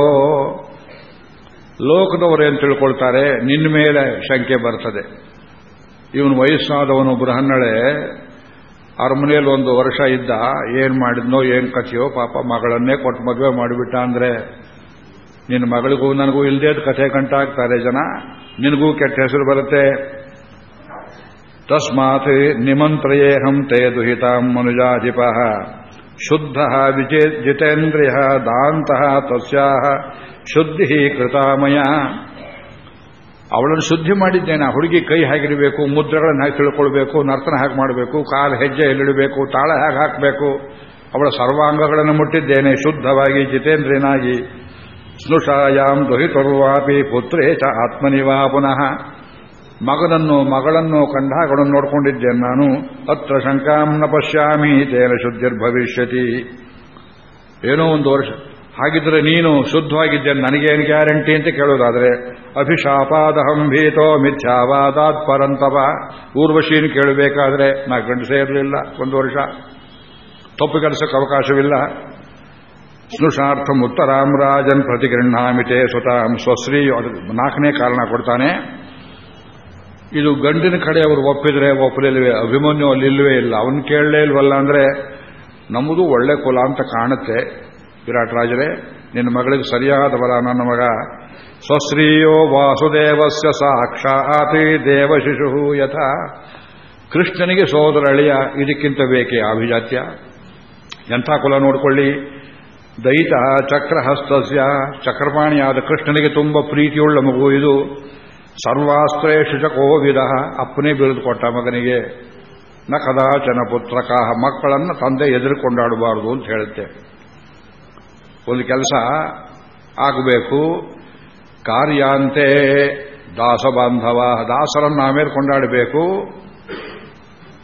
ಲೋಕದವರು ಏನು ತಿಳ್ಕೊಳ್ತಾರೆ, ನಿನ್ನ ಮೇಲೆ ಶಂಕೆ ಬರ್ತದೆ. ಇವನು ವಯಸ್ಸಾದವನು ಬೃಹನ್ನಳೆ, ಅರಮನೆಯಲ್ಲಿ ಒಂದು ವರ್ಷ ಇದ್ದ, ಏನು ಮಾಡಿದ್ನೋ, ಏನು ಕಥೆಯೋ, ಪಾಪ ಮಗಳನ್ನೇ ಕೊಟ್ಟು ಮದುವೆ ಮಾಡಿಬಿಟ್ಟ ಅಂದ್ರೆ, ನಿನ್ನ ಮಗಳಿಗೂ ನನಗೂ ಇಲ್ಲದೇ ಕಥೆ ಕಂಟಾಗ್ತಾರೆ ಜನ, ನಿನಗೂ ಕೆಟ್ಟ ಹೆಸರು ಬರುತ್ತೆ. ತಸ್ಮಾತ್ ನಿಮಂತ್ರಯೇಹಂ ತೇ ದುಹಿತಾಂ ಮನುಜಾಧಿಪ ಶುದ್ಧ ಜಿತೇಂದ್ರಿಯ ದಾಂತಹ ತಸ್ಯಾ ಶುದ್ಧಿ ಕೃತಾಮಯ ಅವಳನ್ನು ಶುದ್ಧಿ ಮಾಡಿದ್ದೇನೆ, ಹುಡುಗಿ ಕೈ ಹಾಗಿರಬೇಕು, ಮುದ್ರೆಗಳನ್ನು ಹಾಕಿ ತಿಳ್ಕೊಳ್ಬೇಕು, ನರ್ತನ ಹಾಗೆ ಮಾಡಬೇಕು, ಕಾಲು ಹೆಜ್ಜೆ ಎಲ್ಲಿಡಬೇಕು ತಾಳ ಹೇಗೆ ಹಾಕಬೇಕು, ಅವಳ ಸರ್ವಾಂಗಗಳನ್ನು ಮುಟ್ಟಿದ್ದೇನೆ, ಶುದ್ಧವಾಗಿ, ಜಿತೇಂದ್ರಿಯನಾಗಿ. ಸ್ನುಷಾಯಾಮ್ ದುಹಿತರ್ವಾಪಿ ಪುತ್ರೇ ಚ ಆತ್ಮನಿವಾ ಪುನಃ. ಮಗನನ್ನು ಮಗಳನ್ನು ಕಂಡಾಗಳನ್ನು ನೋಡ್ಕೊಂಡಿದ್ದೇನೆ ನಾನು. ಅತ್ರ ಶಂಕಾಂನ ಪಶ್ಯಾಮಿ, ತೇನ ಶುದ್ಧಿರ್ಭವಿಷ್ಯತಿ ಏನೋ ಒಂದು ವರ್ಷ. ಹಾಗಿದ್ರೆ ನೀನು ಶುದ್ಧವಾಗಿದ್ದೆ, ನನಗೇನು ಗ್ಯಾರಂಟಿ ಅಂತ ಕೇಳೋದಾದ್ರೆ, ಅಭಿಶಾಪಾದಹಂ ಭೀತೋ ಮಿಥ್ಯಾವಾದಾತ್ ಪರಂತವ ಊರ್ವಶೀನು ಕೇಳಬೇಕಾದ್ರೆ ನಾ ಗಂಡಸೇ ಇರಲಿಲ್ಲ ಒಂದು ವರ್ಷ. ತಪ್ಪು ಕೆಲಸಕ್ಕೆ ಅವಕಾಶವಿಲ್ಲ. ಸ್ನುಷಾರ್ಥಂ ಉತ್ತರಾಂ ರಾಜನ್ ಪ್ರತಿಗೃಹಾಮಿತೆ ಸ್ವತಃ ಸ್ವಶ್ರೀ ನಾಲ್ಕನೇ ಕಾರಣ ಕೊಡ್ತಾನೆ. ಇದು ಗಂಡಿನ ಕಡೆ ಅವರು ಒಪ್ಪಿದ್ರೆ ಒಪ್ಪಲಿಲ್ವೇ ಅಭಿಮನ್ಯು ಅಲ್ಲಿ ಇಲ್ವೇ ಇಲ್ಲ. ಅವನು ಕೇಳಲೇ ಇಲ್ವಲ್ಲ ಅಂದ್ರೆ ನಮ್ಮದು ಒಳ್ಳೆ ಕುಲ ಅಂತ ಕಾಣುತ್ತೆ. ವಿರಾಟ್ ರಾಜರೇ, ನಿನ್ನ ಮಗಳಿಗೆ ಸರಿಯಾದ ಬಲ. ನನ್ನ ಮಗ, ಸ್ವಶ್ರೀಯೋ ವಾಸುದೇವಸ್ಯ ಸಾಕ್ಷಾತಿ ದೇವಶಿಶು ಯಥ. ಕೃಷ್ಣನಿಗೆ ಸೋದರ ಅಳಿಯ, ಇದಕ್ಕಿಂತ ಬೇಕೆ ಅಭಿಜಾತ್ಯ? ಎಂಥ ಕುಲ ನೋಡ್ಕೊಳ್ಳಿ. ದೈತ ಚಕ್ರಹಸ್ತಸ್ಯ, ಚಕ್ರಪಾಣಿಯಾದ ಕೃಷ್ಣನಿಗೆ ತುಂಬ ಪ್ರೀತಿಯುಳ್ಳ ಮಗು ಇದು. ಸರ್ವಾಸ್ತ್ರೇಷು ಚ ಕೋವಿದ. ಅಪ್ಪನೇ ಕೊಟ್ಟ ಮಗನಿಗೆ, ನ ಕದಾಚನ ಪುತ್ರಕಾಹ, ಮಕ್ಕಳನ್ನು ತಂದೆ ಎದುರು ಕೊಂಡಾಡಬಾರದು ಅಂತ ಹೇಳುತ್ತೆ. ಒಂದು ಕೆಲಸ ಆಗಬೇಕು. ಕಾರ್ಯಾಂತೆ ದಾಸಬಾಂಧವ, ದಾಸರನ್ನು ಆಮೇಲೆ ಕೊಂಡಾಡಬೇಕು.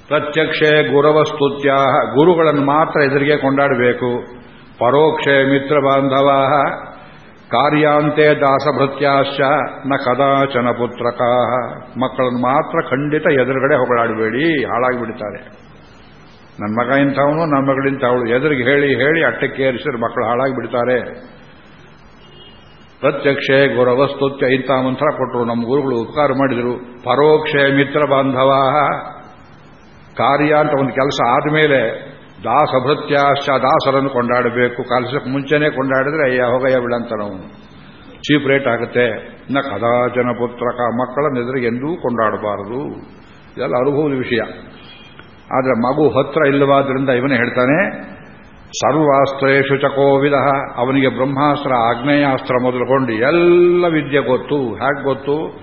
ಪ್ರತ್ಯಕ್ಷೆ ಗುರವಸ್ತುತ್ಯ ಗುರುಗಳನ್ನು ಮಾತ್ರ ಎದುರಿಗೆ ಕೊಂಡಾಡಬೇಕು. ಪರೋಕ್ಷೆ ಮಿತ್ರ ಬಾಂಧವ ಕಾರ್ಯಾಂತೆ ದಾಸಭೃತ್ಯಾಶ್ಚ ನ ಕದಾಚನ ಪುತ್ರಕ ಮಕ್ಕಳನ್ನು ಮಾತ್ರ ಖಂಡಿತ ಎದುರುಗಡೆ ಹೊಗಳಾಡಬೇಡಿ, ಹಾಳಾಗಿಬಿಡ್ತಾರೆ. ನನ್ನ ಮಗ ಇಂಥವನು ನನ್ನ ಮಗಳಿಂಥವಳು ಎದುರಿಗೆ ಹೇಳಿ ಹೇಳಿ ಅಟ್ಟಕ್ಕೇರಿಸಿದ್ರೆ ಮಕ್ಕಳು ಹಾಳಾಗಿಬಿಡ್ತಾರೆ. ಪ್ರತ್ಯಕ್ಷೆ ಗುರವಸ್ತುತ್ಯ ಇಂಥ ಮಂತ್ರ ಕೊಟ್ಟರು. ನಮ್ಮ ಗುರುಗಳು ಉಪಕಾರ ಮಾಡಿದರು. ಪರೋಕ್ಷೆ ಮಿತ್ರ ಬಾಂಧವ ಕಾರ್ಯ ಅಂತ ಒಂದು ಕೆಲಸ ಆದಮೇಲೆ ದಾಸಭೃತ್ಯಾಶ್ಚ ದಾಸರನ್ನು ಕೊಂಡಾಡಬೇಕು. ಕಾಲಸಕ್ಕೆ ಮುಂಚೆನೇ ಕೊಂಡಾಡಿದ್ರೆ, ಅಯ್ಯ, ಹೋಗಯ್ಯ ಬಿಡಂತ ನಾವು ಚೀಪ್ ರೇಟ್ ಆಗುತ್ತೆ. ನ ಕದಾಚನ ಪುತ್ರಕ ಮಕ್ಕಳನ್ನ ಎದುರಿಗೆ ಎಂದೂ ಕೊಂಡಾಡಬಾರದು. ಇದೆಲ್ಲ ಅನುಭವದ ವಿಷಯ. ಆದರೆ ಮಗು ಹತ್ರ ಇಲ್ಲವಾದ್ರಿಂದ ಇವನೇ ಹೇಳ್ತಾನೆ ಸರ್ವಾಸ್ತ್ರೇಶು ಚಕೋವಿದ ಅವನಿಗೆ ಬ್ರಹ್ಮಾಸ್ತ್ರ ಆಗ್ನೇಯಾಸ್ತ್ರ ಮೊದಲುಕೊಂಡು ಎಲ್ಲ ವಿದ್ಯೆ ಗೊತ್ತು. ಹೇಗೆ ಗೊತ್ತು?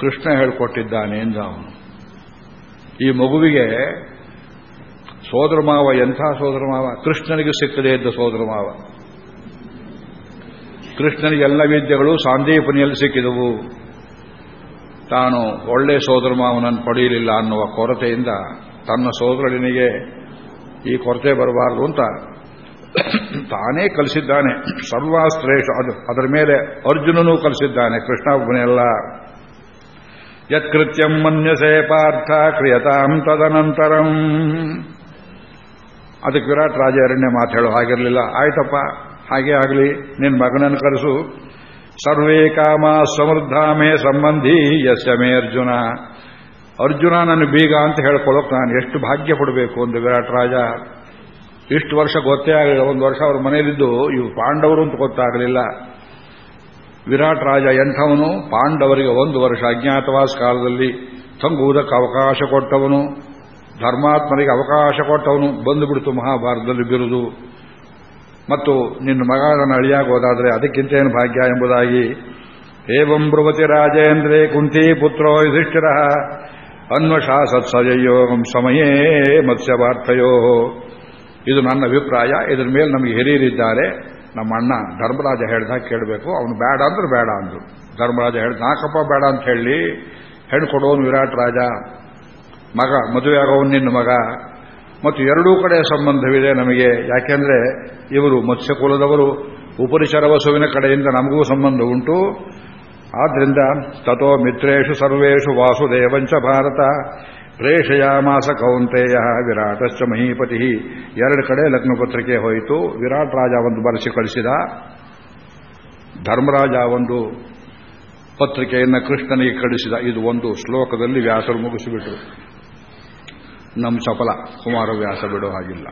ಕೃಷ್ಣ ಹೇಳ್ಕೊಟ್ಟಿದ್ದಾನೆ ಎಂದ ಅವನು. ಈ ಮಗುವಿಗೆ ಸೋದರ ಮಾವ ಎಂಥ ಸೋದರ ಮಾವ ಕೃಷ್ಣನಿಗೆ ಸಿಕ್ಕದೇ ಇದ್ದ ಸೋದರ ಮಾವ ಕೃಷ್ಣನಿಗೆ ಎಲ್ಲ ವಿದ್ಯೆಗಳು ಸಾಂದೀಪನಿಯಲ್ಲಿ ಸಿಕ್ಕಿದವು. ತಾನು ಒಳ್ಳೆ ಸೋದರ ಮಾವನನ್ನು ಪಡೆಯಲಿಲ್ಲ ಅನ್ನುವ ಕೊರತೆಯಿಂದ ತನ್ನ ಸೋದರನಿಗೆ ಈ ಕೊರತೆ ಬರಬಾರದು ಅಂತ ತಾನೇ ಕಲಿಸಿದ್ದಾನೆ. ಸರ್ವಾಶ್ರೇಷ್ಠ, ಅದು ಅದರ ಮೇಲೆ ಅರ್ಜುನನೂ ಕಲಿಸಿದ್ದಾನೆ ಕೃಷ್ಣ ಯತ್ಕೃತ್ಯಂ ಮನ್ಯಸೆ ಪಾರ್ಥ ಕ್ರಿಯತಾಂ ತದನಂತರಂ. ಅದಕ್ಕೆ ವಿರಾಟ್ ರಾಜ ಎರಡನೇ ಮಾತು ಹೇಳೋ ಹಾಗಿರಲಿಲ್ಲ. ಆಯ್ತಪ್ಪ, ಹಾಗೆ ಆಗಲಿ. ನಿನ್ನ ಮಗನನ್ನು ಕರೆಸು. ಸರ್ವೇ ಕಾಮ ಸಮೃದ್ಧ ಮೇ ಸಂಬಂಧಿ ಯಸ್ಯ ಮೇ ಅರ್ಜುನ. ಅರ್ಜುನ ನನ್ನ ಬೀಗ ಅಂತ ಹೇಳ್ಕೊಳ್ಳೋಕೆ ನಾನು ಎಷ್ಟು ಭಾಗ್ಯ ಪಡಬೇಕು ಒಂದು ವಿರಾಟ್ ರಾಜ. ಇಷ್ಟು ವರ್ಷ ಗೊತ್ತೇ ಆಗಲಿಲ್ಲ. ಒಂದು ವರ್ಷ ಅವ್ರ ಮನೆಯಲ್ಲಿದ್ದು ಇವು ಪಾಂಡವರು ಅಂತ ಗೊತ್ತಾಗಲಿಲ್ಲ. ವಿರಾಟ್ ರಾಜ ಎಂಥವನು? ಪಾಂಡವರಿಗೆ ಒಂದು ವರ್ಷ ಅಜ್ಞಾತವಾಸ ಕಾಲದಲ್ಲಿ ತಂಗುವುದಕ್ಕೆ ಅವಕಾಶ ಕೊಟ್ಟವನು. ಧರ್ಮಾತ್ಮರಿಗೆ ಅವಕಾಶ ಕೊಟ್ಟವನು ಬಂದುಬಿಡ್ತು ಮಹಾಭಾರತದಲ್ಲಿ ಬಿರುದು. ಮತ್ತು ನಿನ್ನ ಮಗ ನನ್ನ ಅಳಿಯಾಗೋದಾದರೆ ಅದಕ್ಕಿಂತೇನು ಭಾಗ್ಯ ಎಂಬುದಾಗಿ, ಏವಂ ಬ್ರುವತಿ ರಾಜೇಂದ್ರೇ ಕುಂತಿ ಪುತ್ರೋ ಯುಧಿಷ್ಠಿರ ಅನ್ವಶಾಸತ್ಸಯೋಗಂ ಸಮಯೇ ಮತ್ಸ್ಯವಾರ್ಥಯೋ. ಇದು ನನ್ನ ಅಭಿಪ್ರಾಯ. ಇದರ ಮೇಲೆ ನಮಗೆ ಹಿರಿಯರಿದ್ದಾರೆ. ನಮ್ಮ ಅಣ್ಣ ಧರ್ಮರಾಜ ಹೇಳ್ದಾಗ ಕೇಳಬೇಕು. ಅವನು ಬೇಡ ಅಂದ್ರೆ ಬೇಡ ಅಂದ್ರು. ಧರ್ಮರಾಜ ಹೇಳ್ದ, ನಾಕಪ್ಪ, ಬೇಡ ಅಂತ ಹೇಳಿ. ಹೆಣ್ಣು ಕೊಡೋನು ವಿರಾಟ್ ರಾಜ. ಮಗ ಮದುವೆ ಆಗೋ ನಿನ್ನ ಮಗ. ಮತ್ತು ಎರಡೂ ಕಡೆ ಸಂಬಂಧವಿದೆ ನಮಗೆ. ಯಾಕೆಂದ್ರೆ ಇವರು ಮತ್ಸ್ಯಕುಲದವರು, ಉಪರಿಚರ ವಸುವಿನ ಕಡೆಯಿಂದ ನಮಗೂ ಸಂಬಂಧ ಉಂಟು. ಆದ್ದರಿಂದ ತಥೋ ಮಿತ್ರೇಷು ಸರ್ವೇಷು ವಾಸುದೇವಂಚ ಭಾರತ. ಪ್ರೇಷಯಾಮಾಸ ಕೌಂತೆಯ ವಿರಾಟಶ್ಚ ಮಹೀಪತಿ. ಎರಡು ಕಡೆ ಲಗ್ನಪತ್ರಿಕೆ ಹೋಯಿತು. ವಿರಾಟ್ ರಾಜ ಒಂದು ಬರೆಸಿ ಕಳಿಸಿದ. ಧರ್ಮರಾಜ ಒಂದು ಪತ್ರಿಕೆಯನ್ನು ಕೃಷ್ಣನಿಗೆ ಕಳಿಸಿದ. ಇದು ಒಂದು ಶ್ಲೋಕದಲ್ಲಿ ವ್ಯಾಸರು ಮುಗಿಸಿಬಿಟ್ರು. ನಮ್ಮ ಚಪಲ. ಕುಮಾರವ್ಯಾಸ ಬಿಡೋ ಹಾಗಿಲ್ಲ.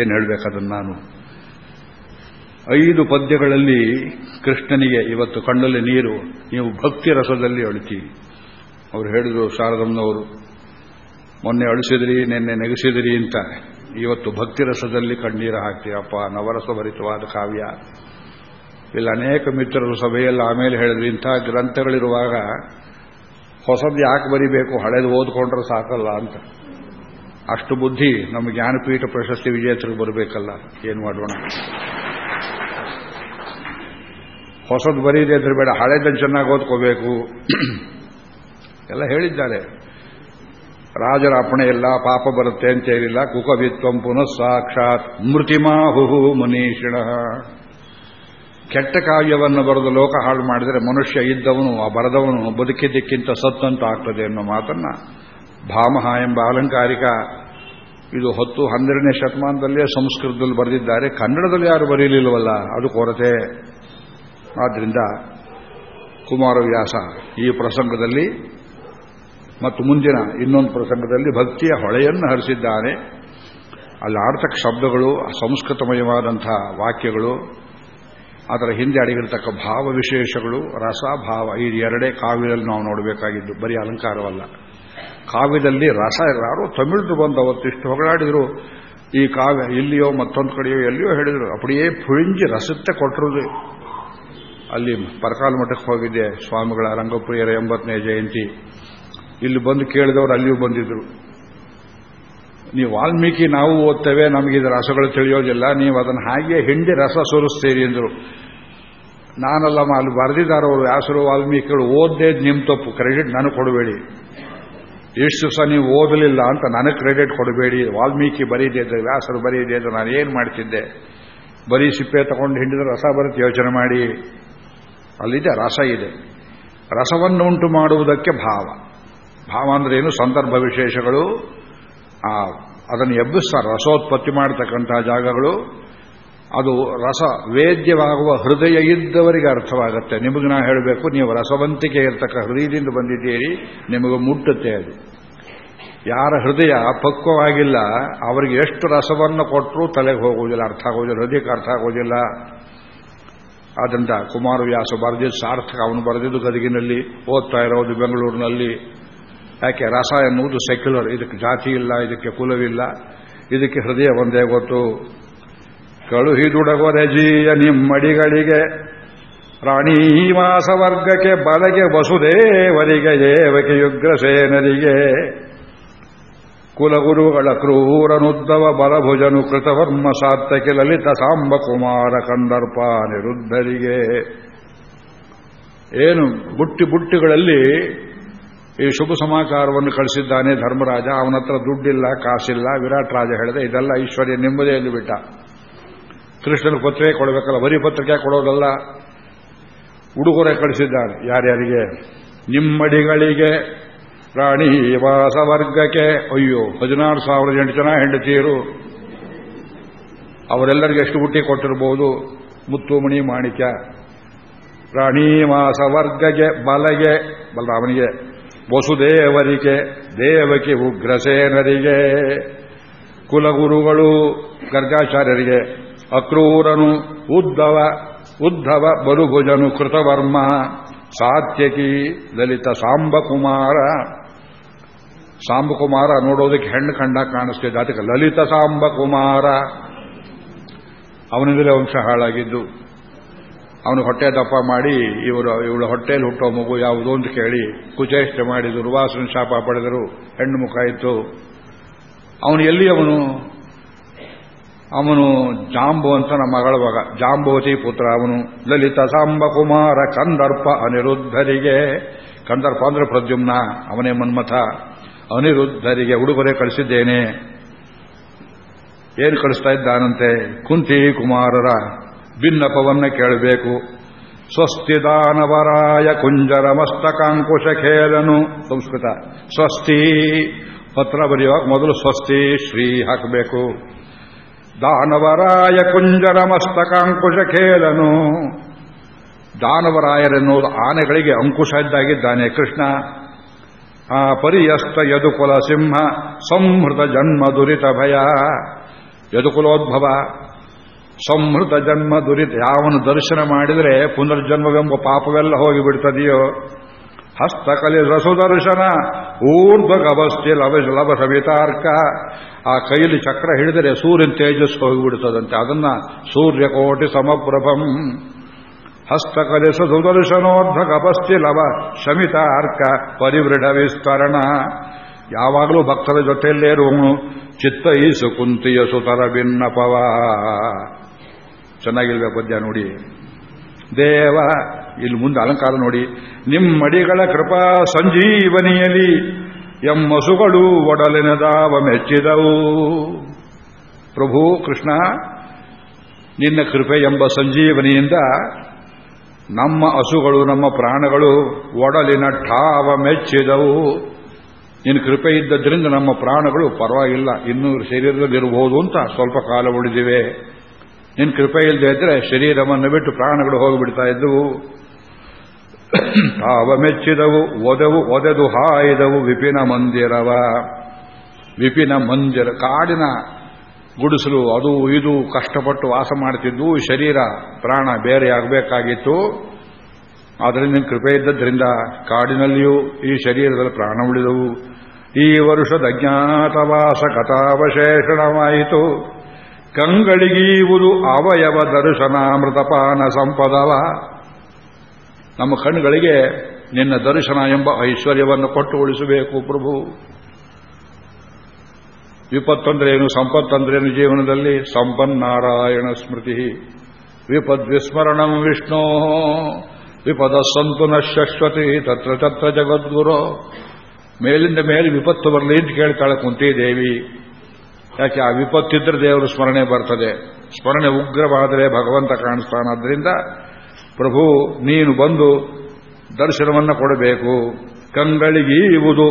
ಏನು ಹೇಳಬೇಕದನ್ನು ನಾನು? ಐದು ಪದ್ಯಗಳಲ್ಲಿ ಕೃಷ್ಣನಿಗೆ ಇವತ್ತು ಕಣ್ಣಲ್ಲಿ ನೀರು, ನೀವು ಭಕ್ತಿ ರಸದಲ್ಲಿ ಅಳಿತೀವಿ ಅವರು ಹೇಳಿದರು, ಶಾರದಮ್ಮನವರು, ಮೊನ್ನೆ ಅಳಿಸಿದ್ರಿ, ನಿನ್ನೆ ನೆಗೆಸಿದ್ರಿ ಅಂತ. ಇವತ್ತು ಭಕ್ತಿ ರಸದಲ್ಲಿ ಕಣ್ಣೀರು ಹಾಕ್ತೀವಪ್ಪ ನವರಸ ಭರಿತವಾದ ಕಾವ್ಯ. ಇಲ್ಲಿ, ಅನೇಕ ಮಿತ್ರರು ಸಭೆಯಲ್ಲಿ ಆಮೇಲೆ ಹೇಳಿದ್ರು, ಇಂಥ ಗ್ರಂಥಗಳಿರುವಾಗ ಹೊಸದು ಯಾಕೆ ಬರಿಬೇಕು? ಹಳೆದು ಓದ್ಕೊಂಡ್ರೆ ಸಾಕಲ್ಲ ಅಂತ. ಅಷ್ಟು ಬುದ್ಧಿ ನಮ್ಮ ಜ್ಞಾನಪೀಠ ಪ್ರಶಸ್ತಿ ವಿಜೇತರಿಗೆ ಬರಬೇಕಲ್ಲ. ಏನು ಮಾಡೋಣ? ಹೊಸದು ಬರೀದೆ ಇದ್ರೆ ಬೇಡ. ಹಳೆದನ್ನು ಚೆನ್ನಾಗಿ ಓದ್ಕೋಬೇಕು. ಎಲ್ಲ ಹೇಳಿದ್ದಾರೆ. ರಾಜರ ಅಪ್ಪಣೆ ಇಲ್ಲ ಪಾಪ ಬರುತ್ತೆ ಅಂತ ಹೇಳಿಲ್ಲ. ಕುಕವಿತ್ವಂ ಪುನಃ ಸಾಕ್ಷಾತ್ ಮೃತಿಮಾಹು ಮುನೀಷಿಣ. ಕೆಟ್ಟ ಕಾವ್ಯವನ್ನು ಬರೆದು ಲೋಕ ಹಾಳು ಮಾಡಿದರೆ ಮನುಷ್ಯ ಇದ್ದವನು, ಆ ಬರೆದವನು ಬದುಕಿದ್ದಕ್ಕಿಂತ ಸತ್ತಂತ ಆಗ್ತದೆ ಅನ್ನೋ ಮಾತನ್ನ ಭಾಮಹ ಎಂಬ ಅಲಂಕಾರಿಕ ಇದು ಹತ್ತು ಹನ್ನೆರಡನೇ ಶತಮಾನದಲ್ಲೇ ಸಂಸ್ಕೃತದಲ್ಲಿ ಬರೆದಿದ್ದಾರೆ. ಕನ್ನಡದಲ್ಲಿ ಯಾರು ಬರೀಲಿಲ್ವಲ್ಲ, ಅದು ಕೊರತೆ. ಆದ್ದರಿಂದ ಕುಮಾರವ್ಯಾಸ ಈ ಪ್ರಸಂಗದಲ್ಲಿ ಮತ್ತು ಮುಂದಿನ ಇನ್ನೊಂದು ಪ್ರಸಂಗದಲ್ಲಿ ಭಕ್ತಿಯ ಹೊಳೆಯನ್ನು ಹರಿಸಿದ್ದಾನೆ. ಅಲ್ಲಿ ಆರ್ಥಕ ಶಬ್ದಗಳು, ಸಂಸ್ಕೃತಮಯವಾದಂಥ ವಾಕ್ಯಗಳು ಅದರ ಹಿಂದೆ ಅಡಗಿರತಕ್ಕ ಭಾವ ವಿಶೇಷಗಳು ರಸ ಭಾವ ಈ ಎರಡೇ ಕಾವ್ಯದಲ್ಲಿ ನಾವು ನೋಡಬೇಕಾಗಿದ್ದು, ಬರೀ ಅಲಂಕಾರವಲ್ಲ. ಕಾವ್ಯದಲ್ಲಿ ರಸ ಯಾರು ತಮಿಳ್ದು ಬಂದು ಅವತ್ತಿಷ್ಟು ಹೊಗಳಾಡಿದ್ರು, ಈ ಕಾವ್ಯ ಇಲ್ಲಿಯೋ ಮತ್ತೊಂದು ಕಡೆಯೋ ಎಲ್ಲಿಯೋ ಹೇಳಿದ್ರು ಅಪಡಿಯೇ ಪುಳಿಂಜಿ ರಸತ್ತೆ ಕೊಟ್ಟರುದು ಅಲ್ಲಿ ಪರಕಾಲ ಮಠಕ್ಕೆ ಹೋಗಿದ್ದೆ, ಸ್ವಾಮಿಗಳ ರಂಗಪ್ರಿಯರ ಎಂಬತ್ತನೇ ಜಯಂತಿ. ಇಲ್ಲಿ ಬಂದು ಕೇಳಿದವರು ಅಲ್ಲಿಯೂ ಬಂದಿದ್ರು. ನೀವು ವಾಲ್ಮೀಕಿ ನಾವು ಓದ್ತೇವೆ, ನಮಗೆ ಇದು ರಸಗಳು ತಿಳಿಯೋದಿಲ್ಲ, ನೀವು ಅದನ್ನು ಹಾಗೆ ಹಿಂಡಿ ರಸ ಸುರಿಸ್ತೀರಿ ಎಂದರು ನಾನಲ್ಲಮ್ಮ ಅಲ್ಲಿ ಬರೆದಿದ್ದಾರೆ ಅವರು ವ್ಯಾಸರು, ವಾಲ್ಮೀಕಿಗಳು, ಓದ್ದೇ ನಿಮ್ಮ ತಪ್ಪು ಕ್ರೆಡಿಟ್ ನನಗೆ ಕೊಡಬೇಡಿ. ಎಷ್ಟು ದಿವಸ ನೀವು ಓದಲಿಲ್ಲ ಅಂತ ನನಗೆ ಕ್ರೆಡಿಟ್ ಕೊಡಬೇಡಿ. ವಾಲ್ಮೀಕಿ ಬರೀದೇ ಇದ್ದರೆ ವ್ಯಾಸರು ಬರೀದೇ ಅಂತ ನಾನು ಏನು ಮಾಡ್ತಿದ್ದೆ? ಬರೀ ಸಿಪ್ಪೆ ತಗೊಂಡು ಹಿಂಡಿದ್ರೆ ರಸ ಬರುತ್ತೆ, ಯೋಚನೆ ಮಾಡಿ. ಅಲ್ಲಿದೆ, ರಸ ಇದೆ. ರಸವನ್ನು ಉಂಟು ಮಾಡುವುದಕ್ಕೆ ಭಾವ. ಭಾವ ಅಂದ್ರೆ ಏನು? ಸಂದರ್ಭ ವಿಶೇಷಗಳು. ಅದನ್ನು ಎಬ್ಬಿಸ್ತಾರೆ ರಸೋತ್ಪತ್ತಿ ಮಾಡತಕ್ಕಂತಹ ಜಾಗಗಳು, ಅದು ರಸ ವೇದ್ಯವಾಗುವ ಹೃದಯ ಇದ್ದವರಿಗೆ ಅರ್ಥವಾಗುತ್ತೆ. ನಿಮಗೆ ನಾ ಹೇಳಬೇಕು, ನೀವು ರಸವಂತಿಕೆ ಇರತಕ್ಕ ಹೃದಯದಿಂದ ಬಂದಿದ್ದೀರಿ, ನಿಮಗೆ ಮುಟ್ಟುತ್ತೆ ಅದು. ಯಾರ ಹೃದಯ ಪಕ್ವವಾಗಿಲ್ಲ ಅವರಿಗೆ ಎಷ್ಟು ರಸವನ್ನು ಕೊಟ್ಟರೂ ತಲೆಗೆ ಹೋಗುವುದಿಲ್ಲ, ಅರ್ಥ ಆಗೋದಿಲ್ಲ ಹೃದಯಕ್ಕೆ ಅರ್ಥ ಆಗೋದಿಲ್ಲ ಆದ್ದರಿಂದ ಕುಮಾರವ್ಯಾಸ ಬರೆದಿದ್ದು ಸಾರ್ಥಕ, ಅವನು ಬರೆದಿದ್ದು ಗದಗಿನಲ್ಲಿ, ಓದ್ತಾ ಇರೋದು ಬೆಂಗಳೂರಿನಲ್ಲಿ. ಯಾಕೆ ರಸ ಎನ್ನುವುದು ಸೆಕ್ಯುಲರ್ ಇದಕ್ಕೆ ಜಾತಿ ಇಲ್ಲ, ಇದಕ್ಕೆ ಕುಲವಿಲ್ಲ, ಇದಕ್ಕೆ ಹೃದಯ ಒಂದೇ ಗೊತ್ತು. ಕಳುಹಿ ದುಡಗೊರೆ ಜೀಯ ನಿಮ್ಮಡಿಗಳಿಗೆ ರಾಣೀವಾಸ ವರ್ಗಕ್ಕೆ ಬಲಗೆ ವಸುದೇವರಿಗೆ ದೇವಕೆ ಯುಗ್ರಸೇನರಿಗೆ ಕುಲಗುರುಗಳ ಕ್ರೂರನುದ್ದವ ಬಲಭುಜನು ಕೃತವರ್ಮ ಸಾತ್ತಕ್ಕೆ ಲಲಿತ ಸಾಂಬ ಕುಮಾರ ಕಂದರ್ಪ ನಿರುದ್ಧರಿಗೆ. ಏನು ಬುಟ್ಟಿ ಬುಟ್ಟಿಗಳಲ್ಲಿ ಈ ಶುಭ ಸಮಾಚಾರವನ್ನು ಕಳಿಸಿದ್ದಾನೆ ಧರ್ಮರಾಜ. ಅವನ ಹತ್ರ ದುಡ್ಡಿಲ್ಲ, ಕಾಸಿಲ್ಲ, ವಿರಾಟ್ ರಾಜ ಹೇಳಿದೆ, ಇದೆಲ್ಲ ಐಶ್ವರ್ಯ ನಿಮ್ಮದೇ ಎಂದು ಬಿಟ್ಟ. ಕೃಷ್ಣನ ಪತ್ರಿಕೆ ಕೊಡಬೇಕಲ್ಲ, ಬರೀ ಪತ್ರಿಕೆ ಕೊಡೋದಲ್ಲ. ಉಡುಗೊರೆ ಕಳಿಸಿದ್ದಾನೆ. ಯಾರ್ಯಾರಿಗೆ? ನಿಮ್ಮಡಿಗಳಿಗೆ. ರಾಣಿ ವಾಸ ವರ್ಗಕ್ಕೆ ಅಯ್ಯೋ, ಹದಿನಾರು ಸಾವಿರದ ಎಂಟು ಜನ ಹೆಂಡತಿಯರು. ಅವರೆಲ್ಲರಿಗೆ ಎಷ್ಟು ಹುಟ್ಟಿ ಕೊಟ್ಟಿರಬಹುದು ಮುತ್ತುಮಣಿ ಮಾಣಿಕ್ಯ. ರಾಣೀವಾಸ ವರ್ಗಗೆ ಬಲಗೆ, ಬಲರಾಮನಿಗೆ. ವಸುದೇವರಿಗೆ, ದೇವಕಿ ಉಗ್ರಸೇನರಿಗೆ, ಕುಲಗುರುಗಳು, ಗರ್ಗಾಚಾರ್ಯರಿಗೆ, ಅಕ್ರೂರನು ಉದ್ದವ ಉದ್ಧವ ಬಲುಭುಜನು ಕೃತವರ್ಮ, ಸಾತ್ಯಕಿ ಲಲಿತ ಸಾಂಬಕುಮಾರ. ಸಾಂಬಕುಮಾರ ನೋಡೋದಕ್ಕೆ ಹೆಣ್ಣು ಕಂಡ ಕಾಣಿಸ್ತಿದ್ದ ಅದಕ್ಕೆ ಲಲಿತ ಸಾಂಬಕುಮಾರ. ಅವನಿಂದಲೇ ವಂಶ ಹಾಳಾಗಿದ್ದು. ಅವನು ಹೊಟ್ಟೆ ದಪ್ಪ ಮಾಡಿ, ಇವರು, ಇವಳ ಹೊಟ್ಟೆಯಲ್ಲಿ ಹುಟ್ಟೋ ಮಗು ಯಾವುದು ಅಂತ ಕೇಳಿ ಕುಚೇಷ್ಟೆ ಮಾಡಿ, ದುರ್ವಾಸನ ಶಾಪ ಪಡೆದರು, ಹೆಣ್ಣು ಮುಖ ಇತ್ತು. ಅವನು ಎಲ್ಲಿ ಅವನು? ಅವನು ಜಾಂಬು ಅಂತ ನಮ್ಮ ಮಗಳ ಮಗ ಪುತ್ರ ಅವನು. ಲಲಿತ ಸಾಂಬ ಕುಮಾರ ಕಂದರ್ಪ ಅನಿರುದ್ಧರಿಗೆ, ಕಂದರ್ಪ ಅಂದ್ರೆ ಪ್ರದ್ಯುಮ್ನ, ಅವನೇ ಮನ್ಮಥ, ಅನಿರುದ್ಧರಿಗೆ ಉಡುಗೊರೆ ಕಳಿಸಿದ್ದೇನೆ. ಏನು ಕಳಿಸ್ತಾ ಇದ್ದಾನಂತೆ? ಕುಂತಿ ಕುಮಾರರ ಭಿನ್ನಪವನ್ನ ಕೇಳಬೇಕು. ಸ್ವಸ್ತಿದಾನವರಾಯ ಕುಂಜರ ಮಸ್ತಕಾಂಕುಶ ಖೇಲನು ಸಂಸ್ಕೃತ. ಸ್ವಸ್ತಿ. ಪತ್ರ ಬರೆಯುವಾಗ ಮೊದಲು ಸ್ವಸ್ತಿ, ಶ್ರೀ ಹಾಕಬೇಕು. ದಾನವರಾಯ ಕುಂಜರ ಮಸ್ತಕಾಂಕುಶ ಖೇಲನು ದಾನವರಾಯರೆನ್ನುವುದು ಆನೆಗಳಿಗೆ ಅಂಕುಶ ಇದ್ದಾಗಿದ್ದಾನೆ ಕೃಷ್ಣ. ಆ ಪರಿಯಸ್ತ ಯದುಕುಲ ಸಿಂಹ, ಸಂಹೃತ ಜನ್ಮ ದುರಿತ ಭಯ. ಯದುಕುಲೋದ್ಭವ. ಸಂಹೃತ ಜನ್ಮ ದುರಿತ ಯಾವನು ದರ್ಶನ ಮಾಡಿದರೆ ಪುನರ್ಜನ್ಮವೆಂಬ ಪಾಪವೆಲ್ಲ ಹೋಗಿಬಿಡ್ತದೆಯೋ? ಹಸ್ತಕಲಿ ರಸುದರ್ಶನ ಊರ್ಧ್ವ ಗವಸ್ತಿ ಲಭ ಲಭ ಆ ಕೈಯಲ್ಲಿ ಚಕ್ರ ಹಿಡಿದರೆ ಸೂರ್ಯನ ತೇಜಸ್ಸು ಹೋಗಿಬಿಡ್ತದಂತೆ. ಅದನ್ನ ಸೂರ್ಯಕೋಟಿ ಸಮಪ್ರಭಂ. ಹಸ್ತಕಲಿ ಸುದರ್ಶನೋರ್ಧ್ವ ಗಪಸ್ತಿ ಲವ ಶಮಿತಾರ್ಕ. ಪರಿವೃಢ ವಿಸ್ತರಣ. ಯಾವಾಗಲೂ ಭಕ್ತರ ಜೊತೆಯಲ್ಲೇ ರೂಮು ಚಿತ್ತ ಈಸು ಕುಂತಿಯ ಸುತರ ಭಿನ್ನಪವ. ಚೆನ್ನಾಗಿಲ್ವೇ ಪದ್ಯ ನೋಡಿ. ದೇವ, ಇಲ್ಲಿ ಮುಂದೆ ಅಲಂಕಾರ ನೋಡಿ. ನಿಮ್ಮಡಿಗಳ ಕೃಪಾ ಸಂಜೀವನಿಯಲಿ ಎಮ್ಮಸುಗಳು ಒಡಲಿನದಾವ ಮೆಚ್ಚಿದವು. ಪ್ರಭು ಕೃಷ್ಣ, ನಿನ್ನ ಕೃಪೆ ಎಂಬ ಸಂಜೀವನಿಯಿಂದ ನಮ್ಮ ಹಸುಗಳು, ನಮ್ಮ ಪ್ರಾಣಗಳು ಒಡಲಿನ ಠಾವ ಮೆಚ್ಚಿದವು. ನಿನ್ನ ಕೃಪೆ ಇದ್ದದ್ರಿಂದ ನಮ್ಮ ಪ್ರಾಣಗಳು ಪರವಾಗಿಲ್ಲ. ಇನ್ನೂ ಶರೀರದಲ್ಲಿರಬಹುದು ಅಂತ ಸ್ವಲ್ಪ ಕಾಲ ಉಳಿದಿವೆ. ನಿನ್ನ ಕೃಪೆ ಇಲ್ಲದೆ ಇದ್ರೆ ಶರೀರವನ್ನು ಬಿಟ್ಟು ಪ್ರಾಣಗಳು ಹೋಗಿಬಿಡ್ತಾ ಇದ್ದವು. ತಾವ ಮೆಚ್ಚಿದವು, ಒದವು, ಒದೆದು ಹಾಯಿದವು ವಿಪಿನ ಮಂದಿರವ. ವಿಪಿನ ಮಂದಿರ ಕಾಡಿನ ಗುಡಿಸಲು ಅದು ಇದು ಕಷ್ಟಪಟ್ಟು ವಾಸ ಮಾಡ್ತಿದ್ದು ಶರೀರ, ಪ್ರಾಣ ಬೇರೆಯಾಗಬೇಕಾಗಿತ್ತು ಆದರೆ ನಿನ್ನ ಕೃಪೆ ಇದ್ದದ್ರಿಂದ ಕಾಡಿನಲ್ಲಿಯೂ ಈ ಶರೀರದಲ್ಲಿ ಪ್ರಾಣ ಉಳಿದವು. ಈ ವರ್ಷದ ಅಜ್ಞಾತವಾಸ ಕಥಾವಶೇಷಣವಾಯಿತು. ಕಂಗಳಿಗೀವುದು ಅವಯವ ದರ್ಶನ ಮೃತಪಾನ ಸಂಪದವ. ನಮ್ಮ ಕಣ್ಣುಗಳಿಗೆ ನಿನ್ನ ದರ್ಶನ ಎಂಬ ಐಶ್ವರ್ಯವನ್ನು ಕೊಟ್ಟು ಉಳಿಸಬೇಕು ಪ್ರಭು. ವಿಪತ್ತಂದ್ರೇನು ಸಂಪತ್ತಂದ್ರೇನು ಜೀವನದಲ್ಲಿ ಸಂಪನ್ನಾರಾಯಣ ಸ್ಮೃತಿ. ವಿಪದ್ವಿಸ್ಮರಣಂ ವಿಷ್ಣೋ ವಿಪದ ಸಂತು ಶಶ್ವತಿ ತತ್ರ ತತ್ರ ಜಗದ್ಗುರು. ಮೇಲಿಂದ ಮೇಲೆ ವಿಪತ್ತು ಬರಲಿ ಅಂತ ಕೇಳ್ತಾಳೆ ಕುಂತಿ ದೇವಿ ಯಾಕೆ ಆ ವಿಪತ್ತಿದ್ರೆ ದೇವರು ಸ್ಮರಣೆ ಬರ್ತದೆ. ಸ್ಮರಣೆ ಉಗ್ರವಾದರೆ ಭಗವಂತ ಕಾಣಿಸ್ತಾನಾದ್ರಿಂದ ಪ್ರಭು, ನೀನು ಬಂದು ದರ್ಶನವನ್ನು ಕೊಡಬೇಕು. ಕಂಗಳಿಗೀವುದು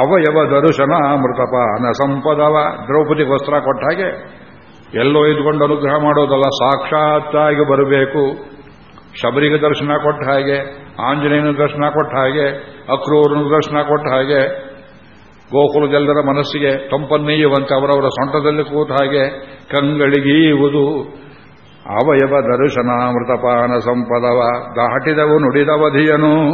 ಅವಯವ ದರ್ಶನ ಅಮೃತಪಾನ ಸಂಪದವ. ದ್ರೌಪದಿ ವಸ್ತ್ರ ಕೊಟ್ಟ ಹಾಗೆ ಎಲ್ಲೋ ಇದ್ಕೊಂಡು ಅನುಗ್ರಹ ಮಾಡೋದಲ್ಲ, ಸಾಕ್ಷಾತ್ತಾಗಿ ಬರಬೇಕು. ಶಬರಿಗೆ ದರ್ಶನ ಕೊಟ್ಟ ಹಾಗೆ, ಆಂಜನೇಯನ ದರ್ಶನ ಕೊಟ್ಟ ಹಾಗೆ, ಅಕ್ರೂರನ ದರ್ಶನ ಕೊಟ್ಟ ಹಾಗೆ ಗೋಕುಲದೆಲ್ಲರ ಮನಸ್ಸಿಗೆ ತಂಪನ್ನೆಯುವಂತೆ ಅವರವರ ಸೊಂಟದಲ್ಲಿ ಕೂತ ಹಾಗೆ ಕಂಗಳಿಗೀವುದು ಅವಯವ ದರ್ಶನ ಮೃತಪಾನ ಸಂಪದವ, ದಾಟಿದವು ನುಡಿದವಧಿಯನು.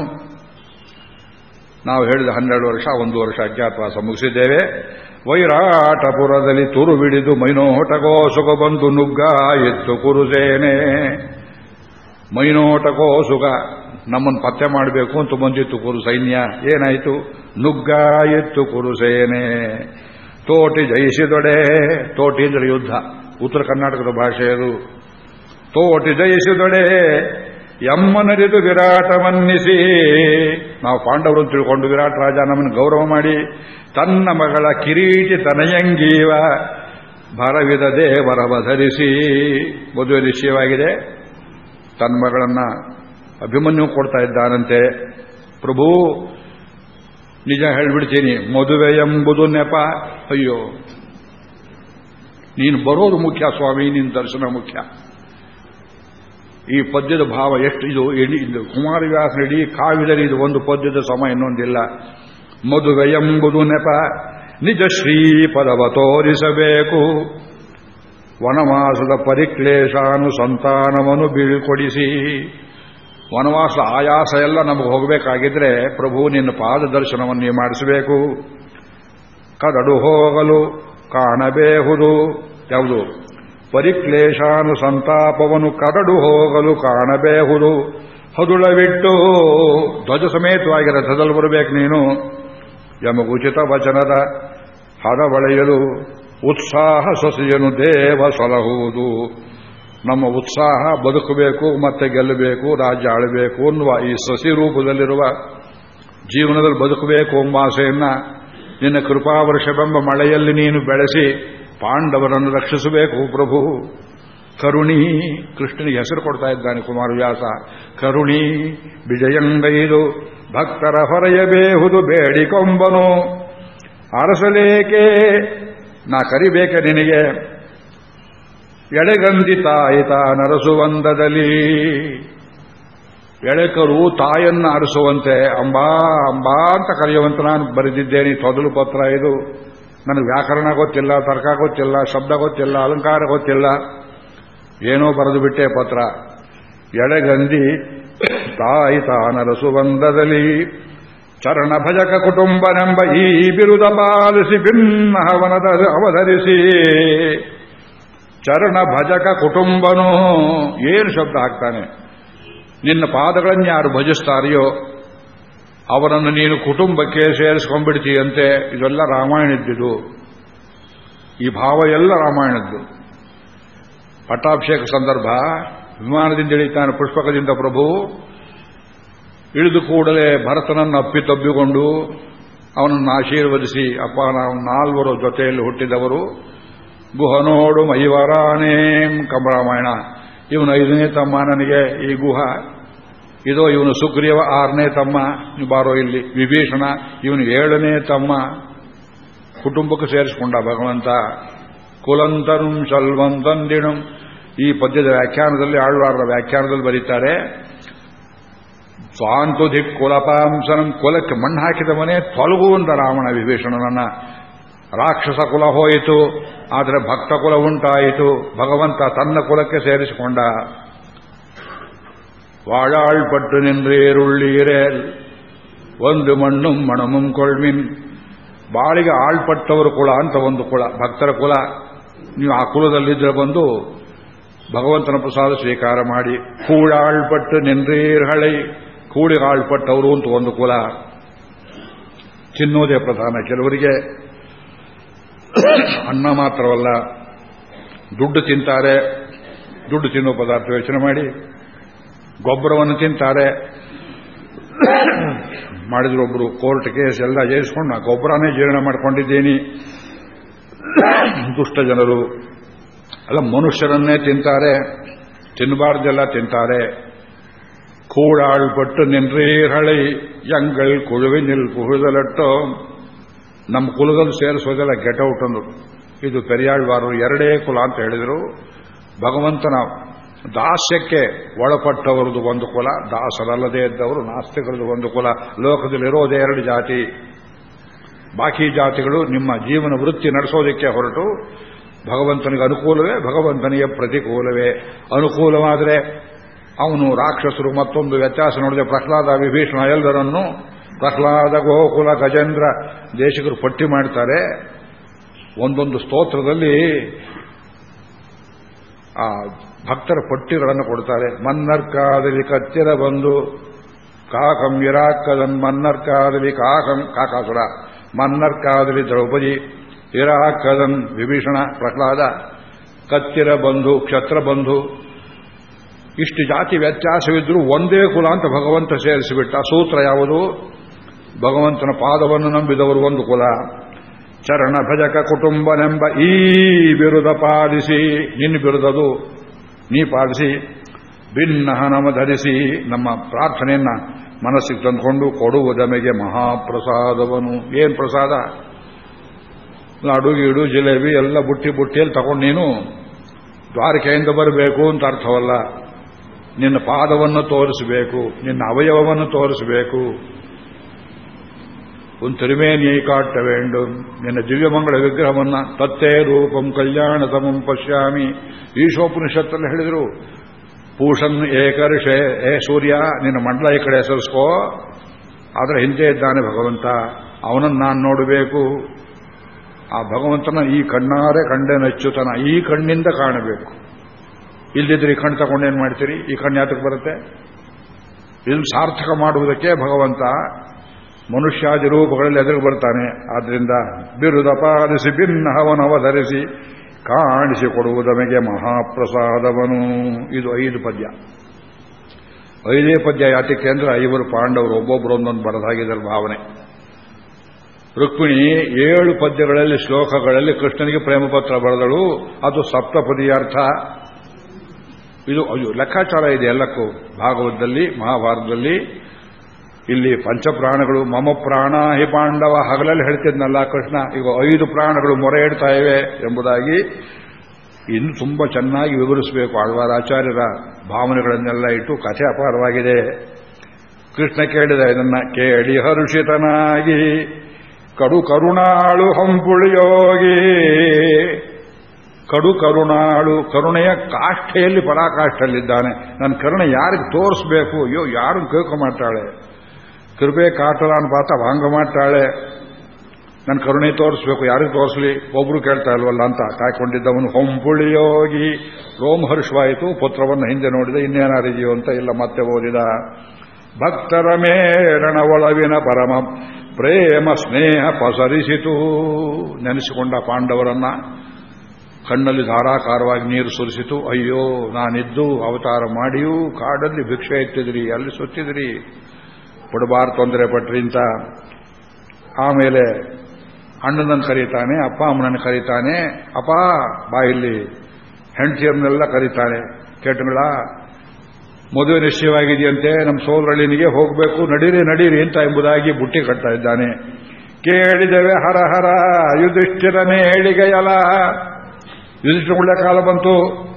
ನಾವು ಹೇಳಿದ ಹನ್ನೆರಡು ವರ್ಷ, ಒಂದು ವರ್ಷ ಅಜ್ಞಾತವಾಸ ಮುಗಿಸಿದ್ದೇವೆ. ವೈರಾಟಪುರದಲ್ಲಿ ತುರು ಬಿಡಿದು ಮೈನೋಟಗೋಸುಗ ಬಂದು ನುಗ್ಗ ಎತ್ತು ಕುರುಸೇನೆ. ಮೈನೋಟಗೋಸುಗ ನಮ್ಮನ್ನು ಪತ್ತೆ ಮಾಡಬೇಕು ಅಂತ ಬಂದಿತ್ತು ಕುರು ಸೈನ್ಯ. ಏನಾಯಿತು? ನುಗ್ಗಾಯಿತ್ತು ಕುರುಸೇನೆ ತೋಟಿ ಜಯಿಸಿದೊಡೆ, ತೋಟಿ ಅಂದರೆ ಯುದ್ಧ. ಉತ್ತರ ಕರ್ನಾಟಕದ ಭಾಷೆಯದು ತೋಟಿ ಜಯಿಸಿದೊಡೆ ಎಮ್ಮನರಿದು ವಿರಾಟವನ್ನಿಸಿ ನಾವು ಪಾಂಡವರು ತಿಳ್ಕೊಂಡು ವಿರಾಟ್ ರಾಜ ನಮ್ಮನ್ನು ಗೌರವ ಮಾಡಿ, ತನ್ನ ಮಗಳ ಕಿರೀಟಿ ತನಯಂಗೀವ ಬರವಿದ ದೇವರವ ಧರಿಸಿ. ಮದುವೆ ನಿಶ್ಚಯವಾಗಿದೆ. ತನ್ನ ಮಗಳನ್ನ ಅಭಿಮನ್ಯು ಕೊಡ್ತಾ ಇದ್ದಾನಂತೆ. ಪ್ರಭು, ನಿಜ ಹೇಳ್ಬಿಡ್ತೀನಿ ಮದುವೆ ಎಂಬುದು ನೆಪ. ಅಯ್ಯೋ, ನೀನು ಬರೋದು ಮುಖ್ಯ ಸ್ವಾಮಿ, ನಿನ್ನ ದರ್ಶನ ಮುಖ್ಯ. ಈ ಪದ್ಯದ ಭಾವ ಎಷ್ಟು, ಇದು ಇಡೀ ಇದು ಕುಮಾರವ್ಯಾಸನ ಇಡೀ ಇದು ಒಂದು ಪದ್ಯದ ಸಮ ಇನ್ನೊಂದಿಲ್ಲ. ಮದುವೆ ಎಂಬುದು ನೆಪ. ನಿಜ ಶ್ರೀಪದವ ತೋರಿಸಬೇಕು. ವನವಾಸದ ಪರಿಕ್ಲೇಶಾನು ಸಂತಾನವನ್ನು ಬೀಳ್ಕೊಡಿಸಿ. ವನವಾಸ ಆಯಾಸ ಎಲ್ಲ ನಮಗೆ ಹೋಗಬೇಕಾಗಿದ್ರೆ ಪ್ರಭು ನಿನ್ನ ಪಾದ ದರ್ಶನವನ್ನು ನೀವು ಮಾಡಿಸಬೇಕು. ಕದಡು ಹೋಗಲು ಕಾಣಬೇಹುದು. ಯಾವುದು? ಪರಿಕ್ಲೇಶಾನು ಸಂತಾಪವನ್ನು ಕರಡು ಹೋಗಲು ಕಾಣಬೇಹುದು. ಹದುಳವಿಟ್ಟು ಧ್ವಜ ಸಮೇತವಾಗಿ ರಥದಲ್ಲಿ ಬರಬೇಕು ನೀನು. ಯಮಗುಚಿತ ವಚನದ ಹರಬಳೆಯಲು ಉತ್ಸಾಹ ಸೊಸೆಯನು ದೇವ ಸಲಹುವುದು ನಮ್ಮ ಉತ್ಸಾಹ ಬದುಕಬೇಕು, ಮತ್ತೆ ಗೆಲ್ಲಬೇಕು, ರಾಜ್ಯ ಆಳಬೇಕು ಅನ್ನುವ ಈ ಸಸಿ ರೂಪದಲ್ಲಿರುವ ಜೀವನದಲ್ಲಿ ಬದುಕಬೇಕು ಎಂಬ ಆಸೆಯನ್ನ ನಿನ್ನ ಕೃಪಾವರ್ಷವೆಂಬ ಮಳೆಯಲ್ಲಿ ನೀನು ಬೆಳೆಸಿ ಪಾಂಡವರನ್ನು ರಕ್ಷಿಸಬೇಕು ಪ್ರಭು. ಕರುಣಿ ಕೃಷ್ಣನಿಗೆ ಹೆಸರು ಕೊಡ್ತಾ ಇದ್ದಾನೆ ಕುಮಾರವ್ಯಾಸ. ಕರುಣಿ ವಿಜಯಂಗೈದು ಭಕ್ತರ ಹೊರೆಯಬೇಹುದು ಬೇಡಿಕೊಂಬನು ಅರಸಲೇಕೆ, ನಾ ಕರಿಬೇಕೆ ನಿನಗೆ. ಎಡೆಗಂದಿ ತಾಯಿ ತಾನರಸುವಂದದಲ್ಲಿ ಎಳೆಕರು ತಾಯನ್ನ ಅರಸುವಂತೆ ಅಂಬಾ ಅಂಬಾ ಅಂತ ಕರೆಯುವಂತೆ ನಾನು ಬರೆದಿದ್ದೇನೆ. ತೊದಲು ಪತ್ರ ಇದು. ನನಗೆ ವ್ಯಾಕರಣ ಗೊತ್ತಿಲ್ಲ, ತರ್ಕ ಗೊತ್ತಿಲ್ಲ, ಶಬ್ದ ಗೊತ್ತಿಲ್ಲ, ಅಲಂಕಾರ ಗೊತ್ತಿಲ್ಲ. ಏನೋ ಬರೆದು ಬಿಟ್ಟೆ ಪತ್ರ. ಎಳೆಗಂದಿ ತಾಯಿ ತಾನರಸುವಂದದಲ್ಲಿ ಚರಣ ಭಜಕ ಕುಟುಂಬನೆಂಬ ಈ ಬಿರುದ ಪಾಲಿಸಿ ಭಿನ್ನ ಹವನದ ಅವಧರಿಸಿ. ಚರಣ ಭಜಕ ಕುಟುಂಬನೋ ಏನು ಶಬ್ದ ಹಾಕ್ತಾನೆ? ನಿನ್ನ ಪಾದಗಳನ್ನು ಯಾರು ಭಜಿಸ್ತಾರೆಯೋ ಅವರನ್ನು ನೀನು ಕುಟುಂಬಕ್ಕೆ ಸೇರಿಸ್ಕೊಂಡ್ಬಿಡ್ತೀಯಂತೆ. ಇದೆಲ್ಲ ರಾಮಾಯಣದ್ದಿದು. ಈ ಭಾವ ಎಲ್ಲ ರಾಮಾಯಣದ್ದು. ಪಟ್ಟಾಭಿಷೇಕ ಸಂದರ್ಭ, ವಿಮಾನದಿಂದ ಇಳಿತಾನೆ ಪುಷ್ಪಕದಿಂದ ಪ್ರಭು. ಇಳಿದು ಕೂಡಲೇ ಭರತನನ್ನು ಅಪ್ಪಿತಬ್ಬಿಕೊಂಡು ಅವನನ್ನು ಆಶೀರ್ವದಿಸಿ, ಅಪ್ಪ, ನಾವು ನಾಲ್ವರು ಜೊತೆಯಲ್ಲಿ ಹುಟ್ಟಿದವರು. ಗುಹನೋಡು ಮೈವರಾನೇಂ ಕಂಬರಾಮಾಯಣ. ಇವನು ಐದನೇ ತಮ್ಮ ನನಗೆ, ಈ ಗುಹ. ಇದೋ ಇವನು ಸುಗ್ರೀವ ಆರನೇ ತಮ್ಮ. ಬಾರೋ ಇಲ್ಲಿ, ವಿಭೀಷಣ ಇವನು ಏಳನೇ ತಮ್ಮ. ಕುಟುಂಬಕ್ಕೆ ಸೇರಿಸಿಕೊಂಡ ಭಗವಂತ. ಕುಲಂತರುಂ ಶಲ್ವಂತಂದಿಣಂ. ಈ ಪದ್ಯದ ವ್ಯಾಖ್ಯಾನದಲ್ಲಿ ಆಳ್ವಾರರ ವ್ಯಾಖ್ಯಾನದಲ್ಲಿ ಬರೀತಾರೆ ಸ್ವಾಂತುಧಿ ಕುಲಪಾಂಸನಂ ಕುಲಕ್ಕೆ ಮಣ್ಣು ಹಾಕಿದವನೇ ತೊಲಗುವಂತ ರಾವಣ ವಿಭೀಷಣನನ್ನ. ರಾಕ್ಷಸ ಕುಲ ಹೋಯಿತು, ಆದರೆ ಭಕ್ತ ಕುಲ ಉಂಟಾಯಿತು. ಭಗವಂತ ತನ್ನ ಕುಲಕ್ಕೆ ಸೇರಿಸಿಕೊಂಡ. ವಾಳಾಳ್ಪಟ್ಟು ನಿನ್ರೇರುಳ್ಳೀರೇ ಒಂದು ಮಣ್ಣು ಮಣಮುಂ ಕೊಳ್ಮಿನ್ ಬಾಳಿಗೆ ಆಳ್ಪಟ್ಟವರ ಕುಲ ಅಂತ ಒಂದು ಕುಲ, ಭಕ್ತರ ಕುಲ. ನೀವು ಆ ಕುಲದಲ್ಲಿದ್ದರೆ ಬಂದು ಭಗವಂತನ ಪ್ರಸಾದ ಸ್ವೀಕಾರ ಮಾಡಿ. ಕೂಡಾಳ್ಪಟ್ಟು ನಿಂದ್ರೀರ್ ಹಳೆ ಕೂಡಿಗಾಳ್ಪಟ್ಟವರು ಅಂತ ಒಂದು ಕುಲ. ತಿನ್ನೋದೇ ಪ್ರಧಾನ. ಕೆಲವರಿಗೆ ಅನ್ನ ಮಾತ್ರವಲ್ಲ, ದುಡ್ಡು ತಿಂತಾರೆ, ದುಡ್ಡು ತಿನ್ನುವ ಪದಾರ್ಥ ಯೋಚನೆ ಮಾಡಿ, ಗೊಬ್ಬರವನ್ನು ತಿಂತಾರೆ. ಮಾಡಿದ್ರು ಒಬ್ರು, ಕೋರ್ಟ್ ಕೇಸ್ ಎಲ್ಲ ಜಯಿಸ್ಕೊಂಡು, ನಾ ಗೊಬ್ಬರನೇ ಜೀರ್ಣ ಮಾಡ್ಕೊಂಡಿದ್ದೀನಿ. ದುಷ್ಟ ಜನರು, ಅಲ್ಲ, ಮನುಷ್ಯರನ್ನೇ ತಿಂತಾರೆ ತಿನ್ನಬಾರ್ದೆಲ್ಲ ತಿಂತಾರೆ. ಕೂಡಾಳ್ಪಟ್ಟು ನಿನ್ರೀರಳಿ ಯಂಗಳ್ ಕುಳುವಿ ನಿಲ್ ಪುಹುದಲಟ್ಟು ನಮ್ಮ ಕುಲದಲ್ಲಿ ಸೇರಿಸೋದೆಲ್ಲ ಗೆಟೌಟ್ ಅಂದರು. ಇದು ಪೆರಿಯಾಳ್ವಾರರು ಎರಡೇ ಕುಲ ಅಂತ ಹೇಳಿದರು. ಭಗವಂತನ ದಾಸ್ಯಕ್ಕೆ ಒಳಪಟ್ಟವರದು ಒಂದು ಕುಲ, ದಾಸರಲ್ಲದೇ ಇದ್ದವರು, ನಾಸ್ತಿಕರದು ಒಂದು ಕುಲ ಲೋಕದಲ್ಲಿರೋದೇ ಎರಡು ಜಾತಿ. ಬಾಕಿ ಜಾತಿಗಳು ನಿಮ್ಮ ಜೀವನ ವೃತ್ತಿ ನಡೆಸೋದಕ್ಕೆ ಹೊರಟು ಭಗವಂತನಿಗೆ ಅನುಕೂಲವೇ, ಭಗವಂತನಿಗೆ ಪ್ರತಿಕೂಲವೇ. ಅನುಕೂಲವಾದರೆ ಅವನು ರಾಕ್ಷಸರು ಮತ್ತೊಂದು ವ್ಯತ್ಯಾಸ ನೋಡಿದೆ ಪ್ರಹ್ಲಾದ ವಿಭೀಷಣ ಎಲ್ಲರನ್ನು ಪ್ರಹ್ಲಾದ ಗೋಕುಲ ಗಜೇಂದ್ರ ದೇಶಿಕರು ಪಟ್ಟಿ ಮಾಡ್ತಾರೆ. ಒಂದೊಂದು ಸ್ತೋತ್ರದಲ್ಲಿ ಆ ಭಕ್ತರ ಪಟ್ಟಿಗಳನ್ನು ಕೊಡ್ತಾರೆ. ಮನ್ನರ್ಕಾದಲ್ಲಿ ಕತ್ತಿರ ಬಂದು, ಕಾಕಂ ಇರಾಕದನ್ ಮನ್ನರ್ಕಾದಲ್ಲಿ ಕಾಕಂ, ಕಾಕಾಸುರ, ಮನ್ನರ್ಕಾದಲ್ಲಿ ದ್ರೌಪದಿ ಇರಾಕದನ್ ವಿಭೀಷಣ, ಪ್ರಹ್ಲಾದ, ಕತ್ತಿರ ಬಂಧು ಕ್ಷತ್ರ ಬಂಧು ಇಷ್ಟು ಜಾತಿ ವ್ಯತ್ಯಾಸವಿದ್ರೂ ಒಂದೇ ಕುಲ ಅಂತ ಭಗವಂತ ಸೇರಿಸಿಬಿಟ್ಟ. ಸೂತ್ರ ಯಾವುದು? ಭಗವಂತನ ಪಾದವನ್ನು ನಂಬಿದವರು ಒಂದು ಕುಲ. ಚರಣ ಭಜಕ ಕುಟುಂಬನೆಂಬ ಈ ಬಿರುದ ಪಾಲಿಸಿ, ನಿನ್ನ ಬಿರುದದು ನೀ ಪಾಲಿಸಿ, ಭಿನ್ನ ನಮ ಧರಿಸಿ ನಮ್ಮ ಪ್ರಾರ್ಥನೆಯನ್ನ ಮನಸ್ಸಿಗೆ ತಂದುಕೊಂಡು ಕೊಡುವುದಮೆಗೆ ಮಹಾಪ್ರಸಾದವನು. ಏನ್ ಪ್ರಸಾದ? ಲಾಡು, ಗೀಡು, ಜಿಲೇಬಿ ಎಲ್ಲ ಬುಟ್ಟಿ ಬುಟ್ಟಿಯಲ್ಲಿ ತಗೊಂಡು ನೀನು ದ್ವಾರಕೆಯಿಂದ ಬರಬೇಕು ಅಂತ ಅರ್ಥವಲ್ಲ. ನಿನ್ನ ಪಾದವನ್ನು ತೋರಿಸಬೇಕು, ನಿನ್ನ ಅವಯವವನ್ನು ತೋರಿಸಬೇಕು. ನೀ ಕಾಟವೆಂಡು ನಿನ್ನ ದಿವ್ಯಮಂಗಳ ವಿಗ್ರಹವನ್ನ ತತ್ತೇ ರೂಪಂ ಕಲ್ಯಾಣ ಸಮಂ ಪಶ್ಯಾಮಿ. ಈಶೋಪನಿಷತ್ತಲ್ಲಿ ಹೇಳಿದರು, ಪೂಷನ್ ಏಕರ್ಷೆ, ಏ ಸೂರ್ಯ, ನಿನ್ನ ಮಂಡಲ ಈ ಕಡೆ ಹೆಸರಿಸ್ಕೋ. ಆದರೆ ಹಿಂದೆ ಇದ್ದಾನೆ ಭಗವಂತ, ಅವನನ್ನು ನಾನು ನೋಡಬೇಕು. ಆ ಭಗವಂತನ ಈ ಕಣ್ಣಾರೆ ಕಂಡೆ ನಚ್ಚುತನ, ಈ ಕಣ್ಣಿಂದ ಕಾಣಬೇಕು. ಇಲ್ಲದಿದ್ರೆ ಈ ಕಣ್ಣು ತಗೊಂಡೇನು ಮಾಡ್ತೀರಿ? ಈ ಕಣ್ಣು ಯಾತಕ್ಕೆ ಬರುತ್ತೆ? ಇದನ್ನು ಸಾರ್ಥಕ ಮಾಡುವುದಕ್ಕೆ ಭಗವಂತ ಮನುಷ್ಯಾದಿ ರೂಪಗಳಲ್ಲಿ ಎದುರು ಬರ್ತಾನೆ. ಆದ್ದರಿಂದ ಬಿರುದ ಪಾಲಿಸಿ ಭಿನ್ನ ಹವನವ ಧರಿಸಿ ಕಾಣಿಸಿಕೊಡುವುದಮಗೆ ಮಹಾಪ್ರಸಾದವನು. ಇದು ಐದು ಪದ್ಯ. ಐದೇ ಪದ್ಯ ಯಾತಕ್ಕೆ ಅಂದ್ರೆ ಐವರು ಪಾಂಡವರು ಒಬ್ಬೊಬ್ಬರು ಒಂದೊಂದು ಬರದಾಗಿದ್ದರು ಭಾವನೆ. ರುಕ್ಮಿಣಿ ಏಳು ಪದ್ಯಗಳಲ್ಲಿ, ಶ್ಲೋಕಗಳಲ್ಲಿ ಕೃಷ್ಣನಿಗೆ ಪ್ರೇಮಪತ್ರ ಬರೆದಳು. ಅದು ಸಪ್ತಪದಿಯ ಅರ್ಥ. ಇದು, ಅಯ್ಯೋ, ಲೆಕ್ಕಾಚಾರ ಇದೆ ಎಲ್ಲಕ್ಕೂ. ಭಾಗವತದಲ್ಲಿ, ಮಹಾಭಾರತದಲ್ಲಿ ಇಲ್ಲಿ ಪಂಚಪ್ರಾಣಗಳು ಮಮ ಪ್ರಾಣ ಹಿ ಪಾಂಡವ ಹಗಲಲ್ಲಿ ಹೇಳ್ತಿದ್ನಲ್ಲ ಕೃಷ್ಣ, ಈಗ ಐದು ಪ್ರಾಣಗಳು ಮೊರೆ ಇಡ್ತಾ ಇವೆ ಎಂಬುದಾಗಿ ಇನ್ನು ತುಂಬಾ ಚೆನ್ನಾಗಿ ವಿವರಿಸಬೇಕು ಆಳ್ವಾರ ಆಚಾರ್ಯರ ಭಾವನೆಗಳನ್ನೆಲ್ಲ ಇಟ್ಟು ಕಥೆ ಅಪಾರವಾಗಿದೆ. ಕೃಷ್ಣ ಕೇಳಿದ ಇದನ್ನ ಕೇಳಿ ಹರುಷಿತನಾಗಿ, ಕಡು ಕರುಣಾಳು ಹಂಪುಳಿಯೋಗಿ, ಕಡು ಕರುಣಾಳು ಕರುಣೆಯ ಕಾಷ್ಠೆಯಲ್ಲಿ ಪರಾಕಾಷ್ಠಲ್ಲಿದ್ದಾನೆ ನನ್ನ ಕರುಣೆ ಯಾರಿಗೆ ತೋರಿಸ್ಬೇಕು? ಅಯ್ಯೋ, ಯಾರು ಕೇಳ್ಕೊ ಮಾಡ್ತಾಳೆ? ಕೃಪೆ ಕಾಟಲ ಅನ್ಪಾತ ವಾಂಗ ಮಾಡ್ತಾಳೆ. ನನ್ನ ಕರುಣೆ ತೋರಿಸ್ಬೇಕು, ಯಾರಿಗೂ ತೋರಿಸ್ಲಿ? ಒಬ್ರು ಕೇಳ್ತಾ ಇಲ್ವಲ್ಲ ಅಂತ. ಕಾಯ್ಕೊಂಡಿದ್ದವನು ಹೊಂಪುಳಿಯೋಗಿ. ರೋಮಹರ್ಷವಾಯಿತು ಪುತ್ರವನ್ನು ಹಿಂದೆ ನೋಡಿದ, ಇನ್ನೇನಾರಿದೆಯೋ ಅಂತ ಇಲ್ಲ, ಮತ್ತೆ ಓದಿದ. ಭಕ್ತರ ಮೇರಣ ಒಳವಿನ ಪರಮ ಪ್ರೇಮ ಸ್ನೇಹ ಪಸರಿಸಿತು. ನೆನೆಸಿಕೊಂಡ ಪಾಂಡವರನ್ನ ಕಣ್ಣಲ್ಲಿ ಧಾರಾಕಾರವಾಗಿ ನೀರು ಸುರಿಸಿತು. ಅಯ್ಯೋ, ನಾನಿದ್ದು ಅವತಾರ ಮಾಡಿಯೂ ಕಾಡಲ್ಲಿ ಭಿಕ್ಷೆ ಎತ್ತಿದ್ರಿ ಅಲ್ಲಿ ಸುತ್ತಿದ್ರಿ ಪಡಬಾರ್ ತೊಂದರೆ ಪಟ್ರಿ ಅಂತ ಆಮೇಲೆ ಅಣ್ಣನನ್ನು ಕರೀತಾನೆ, ಅಪ್ಪ ಅಮ್ಮನನ್ನು ಕರೀತಾನೆ, ಅಪ್ಪ ಬಾಯಿಲ್ಲಿ ಹೆಂಡತಿಯರನ್ನೆಲ್ಲ ಕರೀತಾನೆ ಕೇಟಗಳ, ಮದುವೆ ನಿಶ್ಚಯವಾಗಿದೆಯಂತೆ, ನಮ್ಮ ಸೋದರಳ್ಳಿನಿಗೆ ಹೋಗಬೇಕು, ನಡೀರಿ ನಡೀರಿ ಅಂತ ಎಂಬುದಾಗಿ ಬುಟ್ಟಿ ಕಟ್ತಾ ಇದ್ದಾನೆ. ಕೇಳಿದೆವೆ ಹರ ಹರ, ಯುಧಿಷ್ಠಿರನೇ ಹೇಳಿಗೆಯಲ ಯುಧಿಷ್ಠಿರ ಕಾಲ ಬಂತು.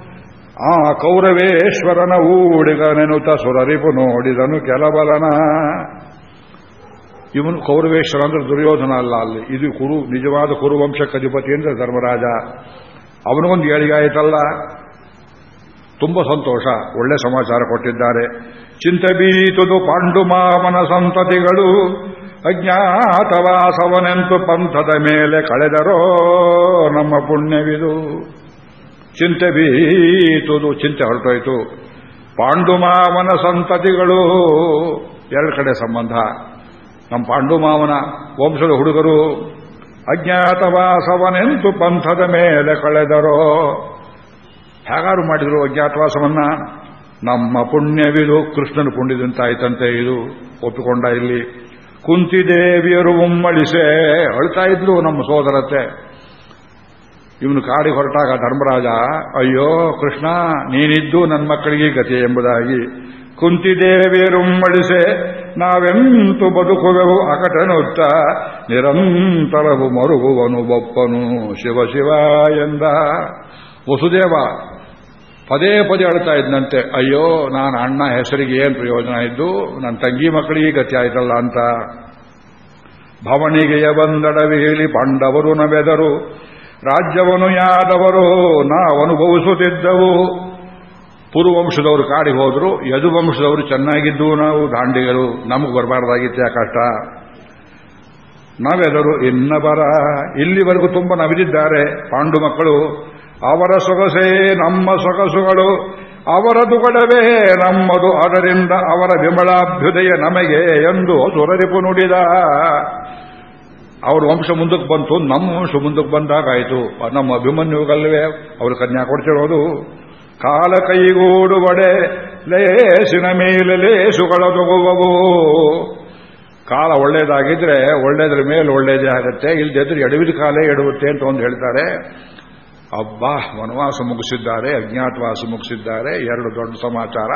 ಆ ಕೌರವೇಶ್ವರನ ಊಡಿಗನೆನುತ ಸುರರಿಪು ನೋಡಿದನು ಕೆಲಬಲನ ಇವನು ಕೌರವೇಶ್ವರ ಅಂದ್ರೆ ದುರ್ಯೋಧನ ಅಲ್ಲ ಅಲ್ಲಿ. ಇದು ಕುರು, ನಿಜವಾದ ಕುರುವಂಶ ಕಧಿಪತಿ ಅಂದ್ರೆ ಧರ್ಮರಾಜ. ಅವನಿಗೊಂದು ಏಳಿಗಾಯಿತಲ್ಲ ತುಂಬ ಸಂತೋಷ, ಒಳ್ಳೆ ಸಮಾಚಾರ ಕೊಟ್ಟಿದ್ದಾರೆ. ಚಿಂತೆ ಬೀತುದು ಪಾಂಡುಮಾಮನ ಸಂತತಿಗಳು. ಅಜ್ಞಾತವಾಸವನೆಂತು ಪಂಥದ ಮೇಲೆ ಕಳೆದರೋ ನಮ್ಮ ಪುಣ್ಯವಿದು. ಚಿಂತೆ ಬೀತುದು, ಚಿಂತೆ ಹೊರಟೋಯ್ತು ಪಾಂಡುಮಾವನ ಸಂತತಿಗಳು, ಎರಡು ಕಡೆ ಸಂಬಂಧ. ನಮ್ಮ ಪಾಂಡುಮಾವನ ವಂಶದ ಹುಡುಗರು, ಅಜ್ಞಾತವಾಸವನೆಂತು ಪಂಥದ ಮೇಲೆ ಕಳೆದರೋ. ಹೇಗಾರು ಮಾಡಿದ್ರು ಅಜ್ಞಾತವಾಸವನ್ನ? ನಮ್ಮ ಪುಣ್ಯವಿದು ಕೃಷ್ಣನ ಪುಣ್ಯದಂತಾಯ್ತಂತೆ ಇದು ಒಪ್ಪಿಕೊಂಡ ಇಲ್ಲಿ. ಕುಂತಿದೇವಿಯರು ಉಮ್ಮಳಿಸೆ, ಅಳ್ತಾ ಇದ್ರು ನಮ್ಮ ಸೋದರತೆ ಇವನು ಕಾಡಿ ಹೊರಟಾಗ ಧರ್ಮರಾಜ, ಅಯ್ಯೋ ಕೃಷ್ಣ, ನೀನಿದ್ದು ನನ್ನ ಮಕ್ಕಳಿಗೆ ಗತಿ ಎಂಬುದಾಗಿ. ಕುಂತಿದೇವಿಯರುಮ್ಮಡಿಸೆ ನಾವೆಂತು ಬದುಕುವೆವು ಅಕಟನುತ್ತ. ನಿರಂತರವು ಮರುಗುವನು ಬಪ್ಪನು, ಶಿವ ಶಿವ ಎಂದ. ವಸುದೇವ ಪದೇ ಪದೇ ಅಳ್ತಾ ಇದ್ದಂತೆ ಅಯ್ಯೋ, ನಾನು ಅಣ್ಣ ಹೆಸರಿಗೆ ಏನು ಪ್ರಯೋಜನ ಇದ್ದು? ನನ್ನ ತಂಗಿ ಮಕ್ಕಳಿಗೆ ಗತಿ ಆಯ್ತಲ್ಲ ಅಂತ. ಭವಣಿಗೆಯ ಬಂದಡವಿ ಹೇಳಿ ಪಾಂಡವರು ನವೆದರು. ರಾಜ್ಯವನ್ನು ಯಾದವರು ನಾವು ಅನುಭವಿಸುತ್ತಿದ್ದವು. ಪುರುವಂಶದವರು ಕಾಡಿಗೆ ಹೋದರು, ಯದುವಂಶದವರು ಚೆನ್ನಾಗಿದ್ದು ನಾವು, ದಾಂಡಿಗರು ನಮಗೆ ಬರಬಾರ್ದಾಗಿತ್ತೆ ಆ ಕಷ್ಟ ನಾವೆದರು ಇನ್ನ ಬರ ಇಲ್ಲಿವರೆಗೂ ತುಂಬ ನವಿದಿದ್ದಾರೆ ಪಾಂಡು ಮಕ್ಕಳು, ಅವರ ಸೊಗಸೇ ನಮ್ಮ ಸೊಗಸುಗಳು ಅವರ ದುಗಡವೇ ನಮ್ಮದು, ಅದರಿಂದ ಅವರ ವಿಮಳಾಭ್ಯುದಯ ನಮಗೆ ಎಂದು ಸುರರಿಪು ನುಡಿದ. ಅವ್ರ ವಂಶ ಮುಂದಕ್ಕೆ ಬಂತು, ನಮ್ಮ ವಂಶ ಮುಂದಕ್ಕೆ ಬಂದಾಗಾಯಿತು. ನಮ್ಮ ಅಭಿಮನ್ಯುಗಲ್ವೇ ಅವರು ಕನ್ಯಾ ಕೊಡ್ತಿರೋದು ಕಾಲ ಕೈಗೂಡುವಡೆ ಲೇಸಿನ ಮೇಲೆ ಲೇಸುಗಳ ತಗುವವು ಕಾಲ ಒಳ್ಳೇದಾಗಿದ್ರೆ ಒಳ್ಳೇದ್ರ ಮೇಲೆ ಒಳ್ಳೇದೇ ಆಗುತ್ತೆ ಇಲ್ದಿದ್ರೆ ಎಡವಿದ ಕಾಲೇ ಎಡುತ್ತೆ ಅಂತ ಒಂದು ಹೇಳ್ತಾರೆ. ಅಬ್ಬಾ, ವನವಾಸ ಮುಗಿಸಿದ್ದಾರೆ, ಅಜ್ಞಾತವಾಸ ಮುಗಿಸಿದ್ದಾರೆ, ಎರಡು ದೊಡ್ಡ ಸಮಾಚಾರ.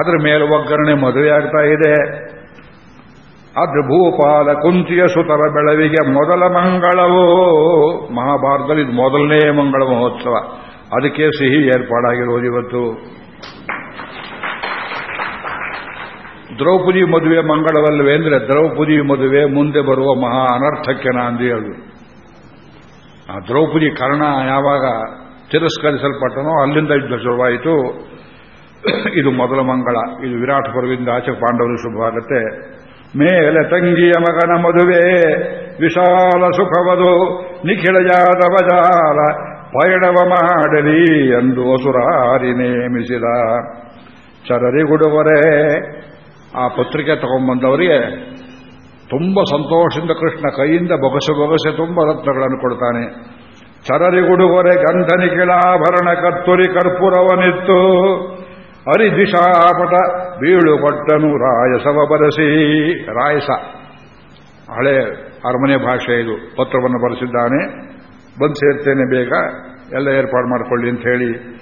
ಅದರ ಮೇಲೆ ಒಗ್ಗರಣೆ ಮದುವೆ ಆಗ್ತಾ ಇದೆ. ಭೂಪಾಲ ಕುಂತಿಯ ಸುತರ ಬೆಳವಿಗೆ ಮೊದಲ ಮಂಗಳವು. ಮಹಾಭಾರತದಲ್ಲಿ ಇದು ಮೊದಲನೇ ಮಂಗಳ ಮಹೋತ್ಸವ. ಅದಕ್ಕೆ ಸಿಹಿ ಏರ್ಪಾಡಾಗಿರೋದು ಇವತ್ತು. ದ್ರೌಪದಿ ಮದುವೆ ಮಂಗಳವಲ್ಲವೇ ಅಂದ್ರೆ ದ್ರೌಪದಿ ಮದುವೆ ಮುಂದೆ ಬರುವ ಮಹಾ ಅನರ್ಥಕ್ಕೆ ನಾಂದಿ ಅದು ಆ ದ್ರೌಪದಿ ಕರ್ಣ ಯಾವಾಗ ತಿರಸ್ಕರಿಸಲ್ಪಟ್ಟನೋ ಅಲ್ಲಿಂದ ಯುದ್ಧ ಶುರುವಾಯಿತು. ಇದು ಮೊದಲ ಮಂಗಳ. ಇದು ವಿರಾಟ್ ಪರ್ವಿಂದ ಆಚೆ ಪಾಂಡವರು ಶುಭವಾಗುತ್ತೆ. ಮೇಲೆ ತಂಗಿಯ ಮಗನ ಮದುವೆ, ವಿಶಾಲ ಸುಖವದು ನಿಖಿಳಜಾದ ಯಾದವ ಜಾಲ ಪಯಣವ ಮಾಡಲಿ ಎಂದು ಅಸುರಾರಿ ನೇಮಿಸಿದ. ಚರರಿಗುಡುವರೆ ಆ ಪತ್ರಿಕೆ ತಗೊಂಡ್ಬಂದವರಿಗೆ ತುಂಬ ಸಂತೋಷದಿಂದ ಕೃಷ್ಣ ಕೈಯಿಂದ ಬೊಗಸೆ ಬೊಗಸೆ ತುಂಬ ರತ್ನಗಳನ್ನು ಕೊಡ್ತಾನೆ. ಚರರಿಗುಡುವರೆ ಗಂಧನಿಕಿಳಾಭರಣ ಕತ್ತುರಿ ಕರ್ಪೂರವನಿತ್ತು. ಹರಿದಿಶಾಪಟ ಬೀಳು ಕೊಟ್ಟನು ರಾಯಸವ ಬರೆಸಿ. ರಾಯಸ. ಹಳೆ ಅರಮನೆ ಭಾಷೆ ಇದು. ಪತ್ರವನ್ನು ಬರೆಸಿದ್ದಾನೆ. ಬಂದು ಸೇರ್ತೇನೆ ಬೇಗ. ಎಲ್ಲ ಏರ್ಪಾಡು ಮಾಡಿಕೊಳ್ಳಿ ಅಂತ ಹೇಳಿ.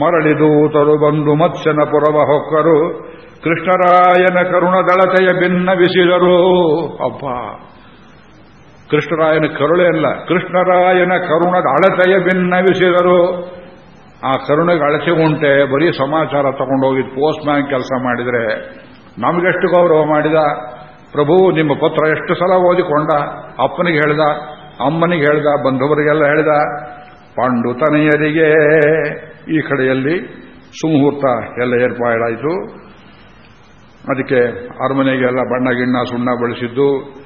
ಮರಳಿ ದೂತರು ಬಂದು ಮತ್ಸ್ಯನ ಪುರವ ಹೊಕ್ಕರು. ಕೃಷ್ಣರಾಯನ ಕರುಣದಳತೆಯ ಭಿನ್ನವಿಸಿದರು ಅಪ್ಪ ಕೃಷ್ಣರಾಯನ ಕರುಳೆ ಅಲ್ಲ. ಕೃಷ್ಣರಾಯನ ಕರುಣದ ಅಳತೆಯ ಭಿನ್ನವಿಸಿದರು ಆ ಕರುಣೆಗೆ ಅಳಸೆಗುಂಟೆ ಬರೀ ಸಮಾಚಾರ ತಗೊಂಡೋಗಿದ್ದು ಪೋಸ್ಟ್ ಮ್ಯಾನ್ ಕೆಲಸ ಮಾಡಿದರೆ ನಮಗೆಷ್ಟು ಗೌರವ ಮಾಡಿದ? ಪ್ರಭು, ನಿಮ್ಮ ಪತ್ರ ಎಷ್ಟು ಸಲ ಓದಿಕೊಂಡ? ಅಪ್ಪನಿಗೆ ಹೇಳ್ದ, ಅಮ್ಮನಿಗೆ ಹೇಳ್ದ, ಬಂಧುವರಿಗೆಲ್ಲ ಹೇಳ್ದ? ಪಾಂಡುತನೆಯರಿಗೆ ಈ ಕಡೆಯಲ್ಲಿ ಸುಮುಹೂರ್ತ ಎಲ್ಲ ಏರ್ಪಾಡಾಯಿತು. ಅದಕ್ಕೆ ಅರಮನೆಗೆಲ್ಲ ಬಣ್ಣ ಗಿಣ್ಣ ಸುಣ್ಣ ಬಳಸಿದ್ದು.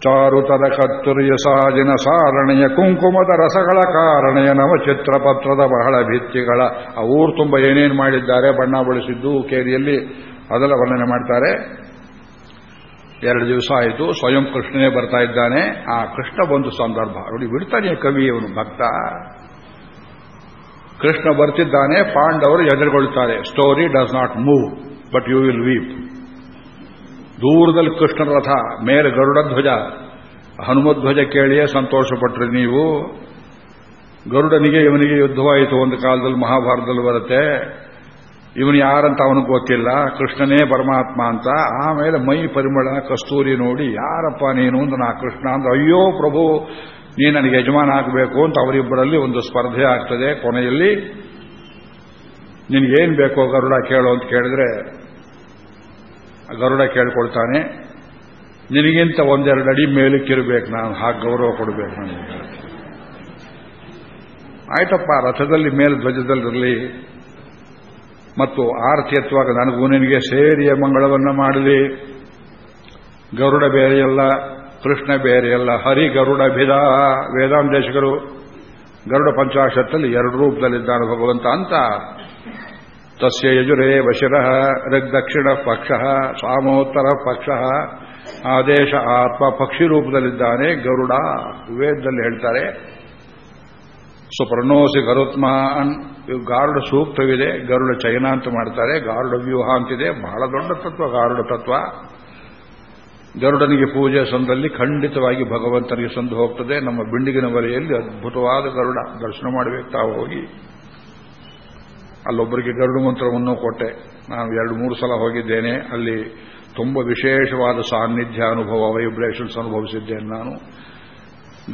ಚಾರುತದ ಕತ್ತುರಿಯ ಸಾಜಿನ ಸಾರಣೆಯ ಕುಂಕುಮದ ರಸಗಳ ಕಾರಣೆಯ ನವಚಿತ್ರಪತ್ರದ ಬಹಳ ಭಿತ್ತಿಗಳ. ಆ ಊರು ತುಂಬ ಏನೇನು ಮಾಡಿದ್ದಾರೆ, ಬಣ್ಣ ಬಳಸಿದ್ದು, ಕೇರಿಯಲ್ಲಿ ಅದೆಲ್ಲ ವರ್ಣನೆ ಮಾಡ್ತಾರೆ. ಎರಡು ದಿವಸ ಆಯಿತು, ಸ್ವಯಂ ಕೃಷ್ಣನೇ ಬರ್ತಾ ಇದ್ದಾನೆ. ಆ ಕೃಷ್ಣ ಬಂದು ಸಂದರ್ಭ. ನೋಡಿ ಬಿಡ್ತಾನೆ ಕವಿ ಇವನು, ಭಕ್ತ. ಕೃಷ್ಣ ಬರ್ತಿದ್ದಾನೆ, ಪಾಂಡವರು ಎದುರುಗೊಳ್ತಾರೆ. Story does not move but you will weep ದೂರದಲ್ಲಿ ಕೃಷ್ಣ ರಥ, ಮೇಲೆ ಗರುಡ ಧ್ವಜ. ಹನುಮಧ್ವಜ ಕೇಳಿಯೇ ಸಂತೋಷಪಟ್ರಿ ನೀವು. ಗರುಡನಿಗೆ ಇವನಿಗೆ ಯುದ್ಧವಾಯಿತು, ಒಂದು ಕಾಲದಲ್ಲಿ ಮಹಾಭಾರತದಲ್ಲಿ ಬರುತ್ತೆ. ಇವನು ಯಾರಂತ ಅವನಿಗೆ ಗೊತ್ತಿಲ್ಲ. ಕೃಷ್ಣನೇ ಪರಮಾತ್ಮ ಅಂತ. ಆಮೇಲೆ ಮೈ ಪರಿಮಳ, ಕಸ್ತೂರಿ ನೋಡಿ, ಯಾರಪ್ಪ ನೀನು ಅಂತ ನಾ ಕೃಷ್ಣ ಅಂದ್ರೆ ಅಯ್ಯೋ ಪ್ರಭು ನೀ ನನಗೆ ಯಜಮಾನ ಆಗಬೇಕು ಅಂತ ಅವರಿಬ್ಬರಲ್ಲಿ ಒಂದು ಸ್ಪರ್ಧೆ ಆಗ್ತದೆ ಕೊನೆಯಲ್ಲಿ. ನಿನಗೇನು ಬೇಕೋ ಗರುಡ ಕೇಳು ಅಂತ ಕೇಳಿದ್ರೆ ಗರುಡ ಕೇಳ್ಕೊಳ್ತಾನೆ, ನಿನಗಿಂತ ಒಂದೆರಡು ಅಡಿ ಮೇಲಕ್ಕಿರಬೇಕು ನಾನು, ಹಾಗೆ ಗೌರವ ಕೊಡಬೇಕು ನನಗೆ. ಆಯ್ತಪ್ಪ, ರಥದಲ್ಲಿ ಮೇಲೆ ಧ್ವಜದಲ್ಲಿರಲಿ. ಮತ್ತು ಆರತಿ ಎತ್ತುವಾಗ ನನಗೂ ನಿನಗೆ ಸೇರಿಯ ಮಂಗಳವನ್ನು ಮಾಡಲಿ. ಗರುಡ ಬೇರೆಯಲ್ಲ ಕೃಷ್ಣ ಬೇರೆಯಲ್ಲ ಹರಿ ಗರುಡ ಭಿದ. ವೇದಾಂತೇಶಕರು ಗರುಡ ಪಂಚಾಶತ್ತಲ್ಲಿ ಎರಡು ರೂಪದಲ್ಲಿದ್ದಾನೆ ಭಗವಂತ ಅಂತ ತಸ್ಯ ಯಜುರೇ ವಶಿರ ಋಗ್ದಕ್ಷಿಣ ಪಕ್ಷ ಸಾಮೋತ್ತರ ಪಕ್ಷ ಆದೇಶ ಆತ್ಮ ಪಕ್ಷಿ ರೂಪದಲ್ಲಿದ್ದಾನೆ ಗರುಡ. ವೇದದಲ್ಲಿ ಹೇಳ್ತಾರೆ, ಸುಪ್ರಣೋಸಿ ಗರುತ್ಮಾನ್ ಗಾರುಡ ಸೂಕ್ತವಿದೆ, ಗರುಡ ಚೈನ ಅಂತ ಮಾಡ್ತಾರೆ, ಗಾರುಡ ವ್ಯೂಹ ಅಂತಿದೆ, ಬಹಳ ದೊಡ್ಡ ತತ್ವ, ಗಾರುಡ ತತ್ವ. ಗರುಡನಿಗೆ ಪೂಜೆ ಸಂದಲ್ಲಿ ಖಂಡಿತವಾಗಿ ಭಗವಂತನಿಗೆ ಸಂದು ಹೋಗ್ತದೆ, ನಮ್ಮ ಬಿಂಡಿಗಿನ ವರೆಯಲ್ಲಿ ಅದ್ಭುತವಾದ ಗರುಡ, ದರ್ಶನ ಮಾಡಬೇಕು ತಾವು ಹೋಗಿ. ಅಲ್ಲೊಬ್ಬರಿಗೆ ಗರುಡು ಮಂತ್ರವನ್ನು ಕೊಟ್ಟೆ. ನಾನು ಎರಡು ಮೂರು ಸಲ ಹೋಗಿದ್ದೇನೆ. ಅಲ್ಲಿ ತುಂಬ ವಿಶೇಷವಾದ ಸಾನ್ನಿಧ್ಯ ಅನುಭವ ವೈಬ್ರೇಷನ್ಸ್ ಅನುಭವಿಸಿದ್ದೇನೆ ನಾನು.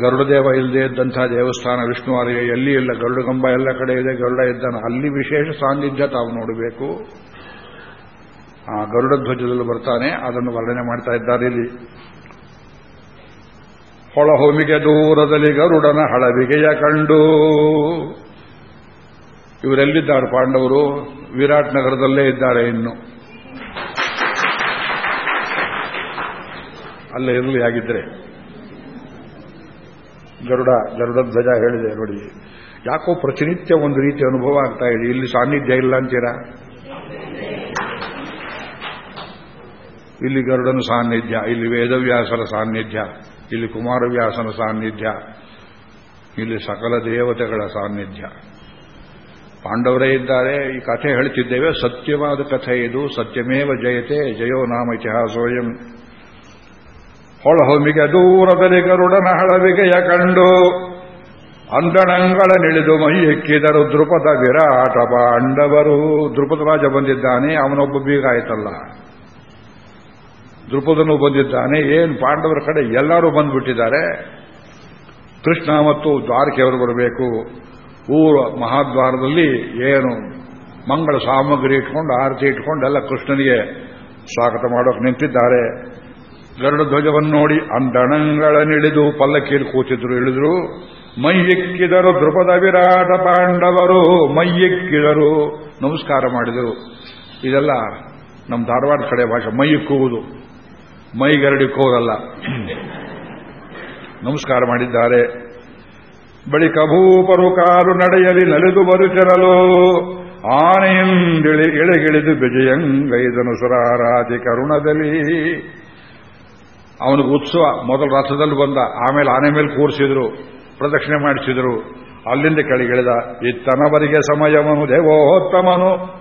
ಗರುಡದೇವ ಇಲ್ಲದೆ ಇದ್ದಂತಹ ದೇವಸ್ಥಾನ ವಿಷ್ಣುವಾಲಯ ಎಲ್ಲಿ ಇಲ್ಲ. ಗರುಡಗಂಬ ಎಲ್ಲ ಕಡೆ ಇದೆ. ಗರುಡ ಇದ್ದಾನೆ. ಅಲ್ಲಿ ವಿಶೇಷ ಸಾನ್ನಿಧ್ಯ ತಾವು ನೋಡಬೇಕು. ಆ ಗರುಡ ಧ್ವಜದಲ್ಲಿ ಬರ್ತಾನೆ. ಅದನ್ನು ವರ್ಣನೆ ಮಾಡ್ತಾ ಇದ್ದಾರೆ ಇಲ್ಲಿ. ಹೊಳಹೊಮಿಗೆ ದೂರದಲ್ಲಿ ಗರುಡನ ಹಳವಿಗೆಯ ಕಂಡು. ಇವರೆಲ್ಲಿದ್ದಾರೆ ಪಾಂಡವರು? ವಿರಾಟ್ ನಗರದಲ್ಲೇ ಇದ್ದಾರೆ ಇನ್ನು. ಅಲ್ಲೇ ಇರಲಿ ಆಗಿದ್ರೆ. ಗರುಡ ಗರುಡ ಧ್ವಜ ಹೇಳಿದೆ ನೋಡಿ. ಯಾಕೋ ಪ್ರತಿನಿತ್ಯ ಒಂದು ರೀತಿ ಅನುಭವ ಆಗ್ತಾ ಇದೆ. ಇಲ್ಲಿ ಸಾನ್ನಿಧ್ಯ ಇಲ್ಲ ಅಂತೀರಾ? ಇಲ್ಲಿ ಗರುಡನ ಸಾನ್ನಿಧ್ಯ, ಇಲ್ಲಿ ವೇದವ್ಯಾಸರ ಸಾನ್ನಿಧ್ಯ, ಇಲ್ಲಿ ಕುಮಾರವ್ಯಾಸನ ಸಾನ್ನಿಧ್ಯ, ಇಲ್ಲಿ ಸಕಲ ದೇವತೆಗಳ ಸಾನ್ನಿಧ್ಯ. ಪಾಂಡವರೇ ಇದ್ದಾರೆ, ಈ ಕಥೆ ಹೇಳ್ತಿದ್ದೇವೆ. ಸತ್ಯವಾದ ಕಥೆ ಇದು. ಸತ್ಯಮೇವ ಜಯತೆ, ಜಯೋ ನಾಮ ಇತಿಹಾಸೋಯಂ ಹೊಳಹೊಮಿಗೆ ದೂರದಲ್ಲಿ ಗರುಡನ ಹಳವಿಗೆಯ ಕಂಡು, ಅಂದಣಂಗಳ ನಿಳಿದು ಮೈ ಎಕ್ಕಿದರು ದೃಪದ ವಿರಾಟ ಪಾಂಡವರು. ದೃಪದ ರಾಜ ಬಂದಿದ್ದಾನೆ, ಅವನೊಬ್ಬ ಬೀಗ ಆಯ್ತಲ್ಲ. ದೃಪದನು ಬಂದಿದ್ದಾನೆ. ಏನು ಪಾಂಡವರ ಕಡೆ ಎಲ್ಲರೂ ಬಂದ್ಬಿಟ್ಟಿದ್ದಾರೆ. ಕೃಷ್ಣ ಮತ್ತು ದ್ವಾರಕೆಯವರು ಬರಬೇಕು. ಊರು ಮಹಾದ್ವಾರದಲ್ಲಿ ಏನು ಮಂಗಳ ಸಾಮಗ್ರಿ ಇಟ್ಕೊಂಡು, ಆರತಿ ಇಟ್ಕೊಂಡು ಎಲ್ಲ ಕೃಷ್ಣನಿಗೆ ಸ್ವಾಗತ ಮಾಡೋಕೆ ನಿಂತಿದ್ದಾರೆ. ಗರುಡ ಧ್ವಜವನ್ನು ನೋಡಿ ಅಂದಣಂಗಳ ನಿಳಿದು ಪಲ್ಲಕ್ಕಿಯಲ್ಲಿ ಕೂತಿದ್ರು. ಇಳಿದ್ರು ಮೈಯಿಕ್ಕಿದರು ದೃಪದ ವಿರಾಟ ಪಾಂಡವರು ಮೈಯಿಕ್ಕಿದರು ನಮಸ್ಕಾರ ಮಾಡಿದರು. ಇದೆಲ್ಲ ನಮ್ಮ ಧಾರವಾಡ ಕಡೆ ಭಾಷೆ ಮೈಯಿಕ್ಕುವುದು ಮೈಗರಡಿಕ್ಕೋದಲ್ಲ ನಮಸ್ಕಾರ ಮಾಡಿದ್ದಾರೆ. ಬಳಿಕ ಭೂಪರು ಕಾರು ನಡೆಯಲಿ ನಲಿದು ಬರುತ್ತಿರಲು ಆನೆಯಿಂದಿಳಿ ಎಳೆಗಿಳಿದು ವಿಜಯಂಗೈದನು ಸುರಾರಾಧಿ ಕರುಣದಲ್ಲಿ. ಅವನಿಗೆ ಉತ್ಸವ, ಮೊದಲು ರಥದಲ್ಲಿ ಬಂದ, ಆಮೇಲೆ ಆನೆ ಮೇಲೆ ಕೂರಿಸಿದ್ರು, ಪ್ರದಕ್ಷಿಣೆ ಮಾಡಿಸಿದ್ರು. ಅಲ್ಲಿಂದ ಕೆಳಗಿಳಿದ, ಇತ್ತನವರಿಗೆ ಸಮಯವನು ದೇವೋತ್ತಮನು.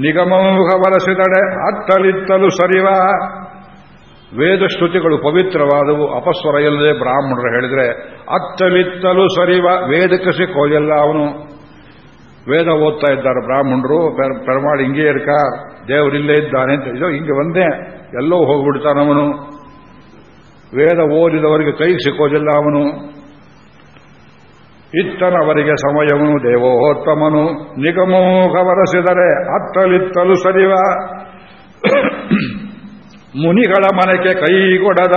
ನಿಗಮಮುಖ ಬಳಸಿದಡೆ ಅತ್ತಲಿತ್ತಲು ಸರಿವ. ವೇದ ಶ್ರುತಿಗಳು ಪವಿತ್ರವಾದವು, ಅಪಸ್ವರ ಇಲ್ಲದೆ ಬ್ರಾಹ್ಮಣರು ಹೇಳಿದ್ರೆ ಅತ್ತಲಿತ್ತಲು ಸರಿವ, ವೇದಕ್ಕೆ ಸಿಕ್ಕೋದಿಲ್ಲ ಅವನು. ವೇದ ಓದ್ತಾ ಇದ್ದಾರೆ ಬ್ರಾಹ್ಮಣರು ಪರಮಾಡಿ ಹಿಂಗೆ ಇರ್ಕ ದೇವರಿಲ್ಲೇ ಇದ್ದಾನೆ ಅಂತ. ಇದೋ ಹಿಂಗೆ ಒಂದೇ, ಎಲ್ಲೋ ಹೋಗ್ಬಿಡ್ತಾನವನು ವೇದ ಓದಿದವರಿಗೆ ಕೈ ಸಿಕ್ಕೋದಿಲ್ಲ ಅವನು. ಇತ್ತನವರಿಗೆ ಸಮಯವನು ದೇವೋತ್ತಮನು. ನಿಗಮೋಘವರಸಿದರೆ ಅತ್ತಲಿತ್ತಲು ಸರಿವ. ಮುನಿಗಳ ಮನಕ್ಕೆ ಕೈಗೊಡದ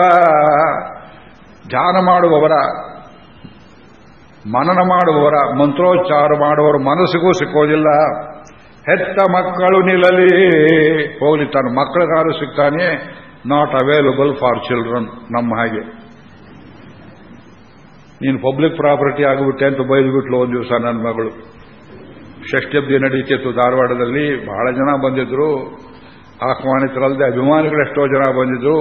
ಧ್ಯಾನ ಮಾಡುವವರ, ಮನನ ಮಾಡುವವರ, ಮಂತ್ರೋಚ್ಚಾರ ಮಾಡುವವರ ಮನಸ್ಸಿಗೂ ಸಿಕ್ಕೋದಿಲ್ಲ. ಹೆತ್ತ ಮಕ್ಕಳು ನಿಲ್ಲಲಿ. ಹೋಗಲಿ ತನ್ನ ಮಕ್ಕಳಿಗಾರು ಸಿಗ್ತಾನೆ. ನಾಟ್ ಅವೈಲಬಲ್ ಫಾರ್ ಚಿಲ್ಡ್ರನ್ ನಮ್ಮ ಹಾಗೆ. ನೀನು ಪಬ್ಲಿಕ್ ಪ್ರಾಪರ್ಟಿ ಆಗಿಬಿಟ್ಟೆ ಅಂತ ಬೈದ್ಬಿಟ್ಲು ಒಂದು ದಿವಸ ನನ್ನ ಮಗಳು. ಷಷ್ಠಬ್ದಿ ನಡೀತಿತ್ತು ಧಾರವಾಡದಲ್ಲಿ, ಬಹಳ ಜನ ಬಂದಿದ್ರು. ಆಹ್ವಾನಿತರಲ್ಲದೆ ಅಭಿಮಾನಿಗಳು ಎಷ್ಟೋ ಜನ ಬಂದಿದ್ರು.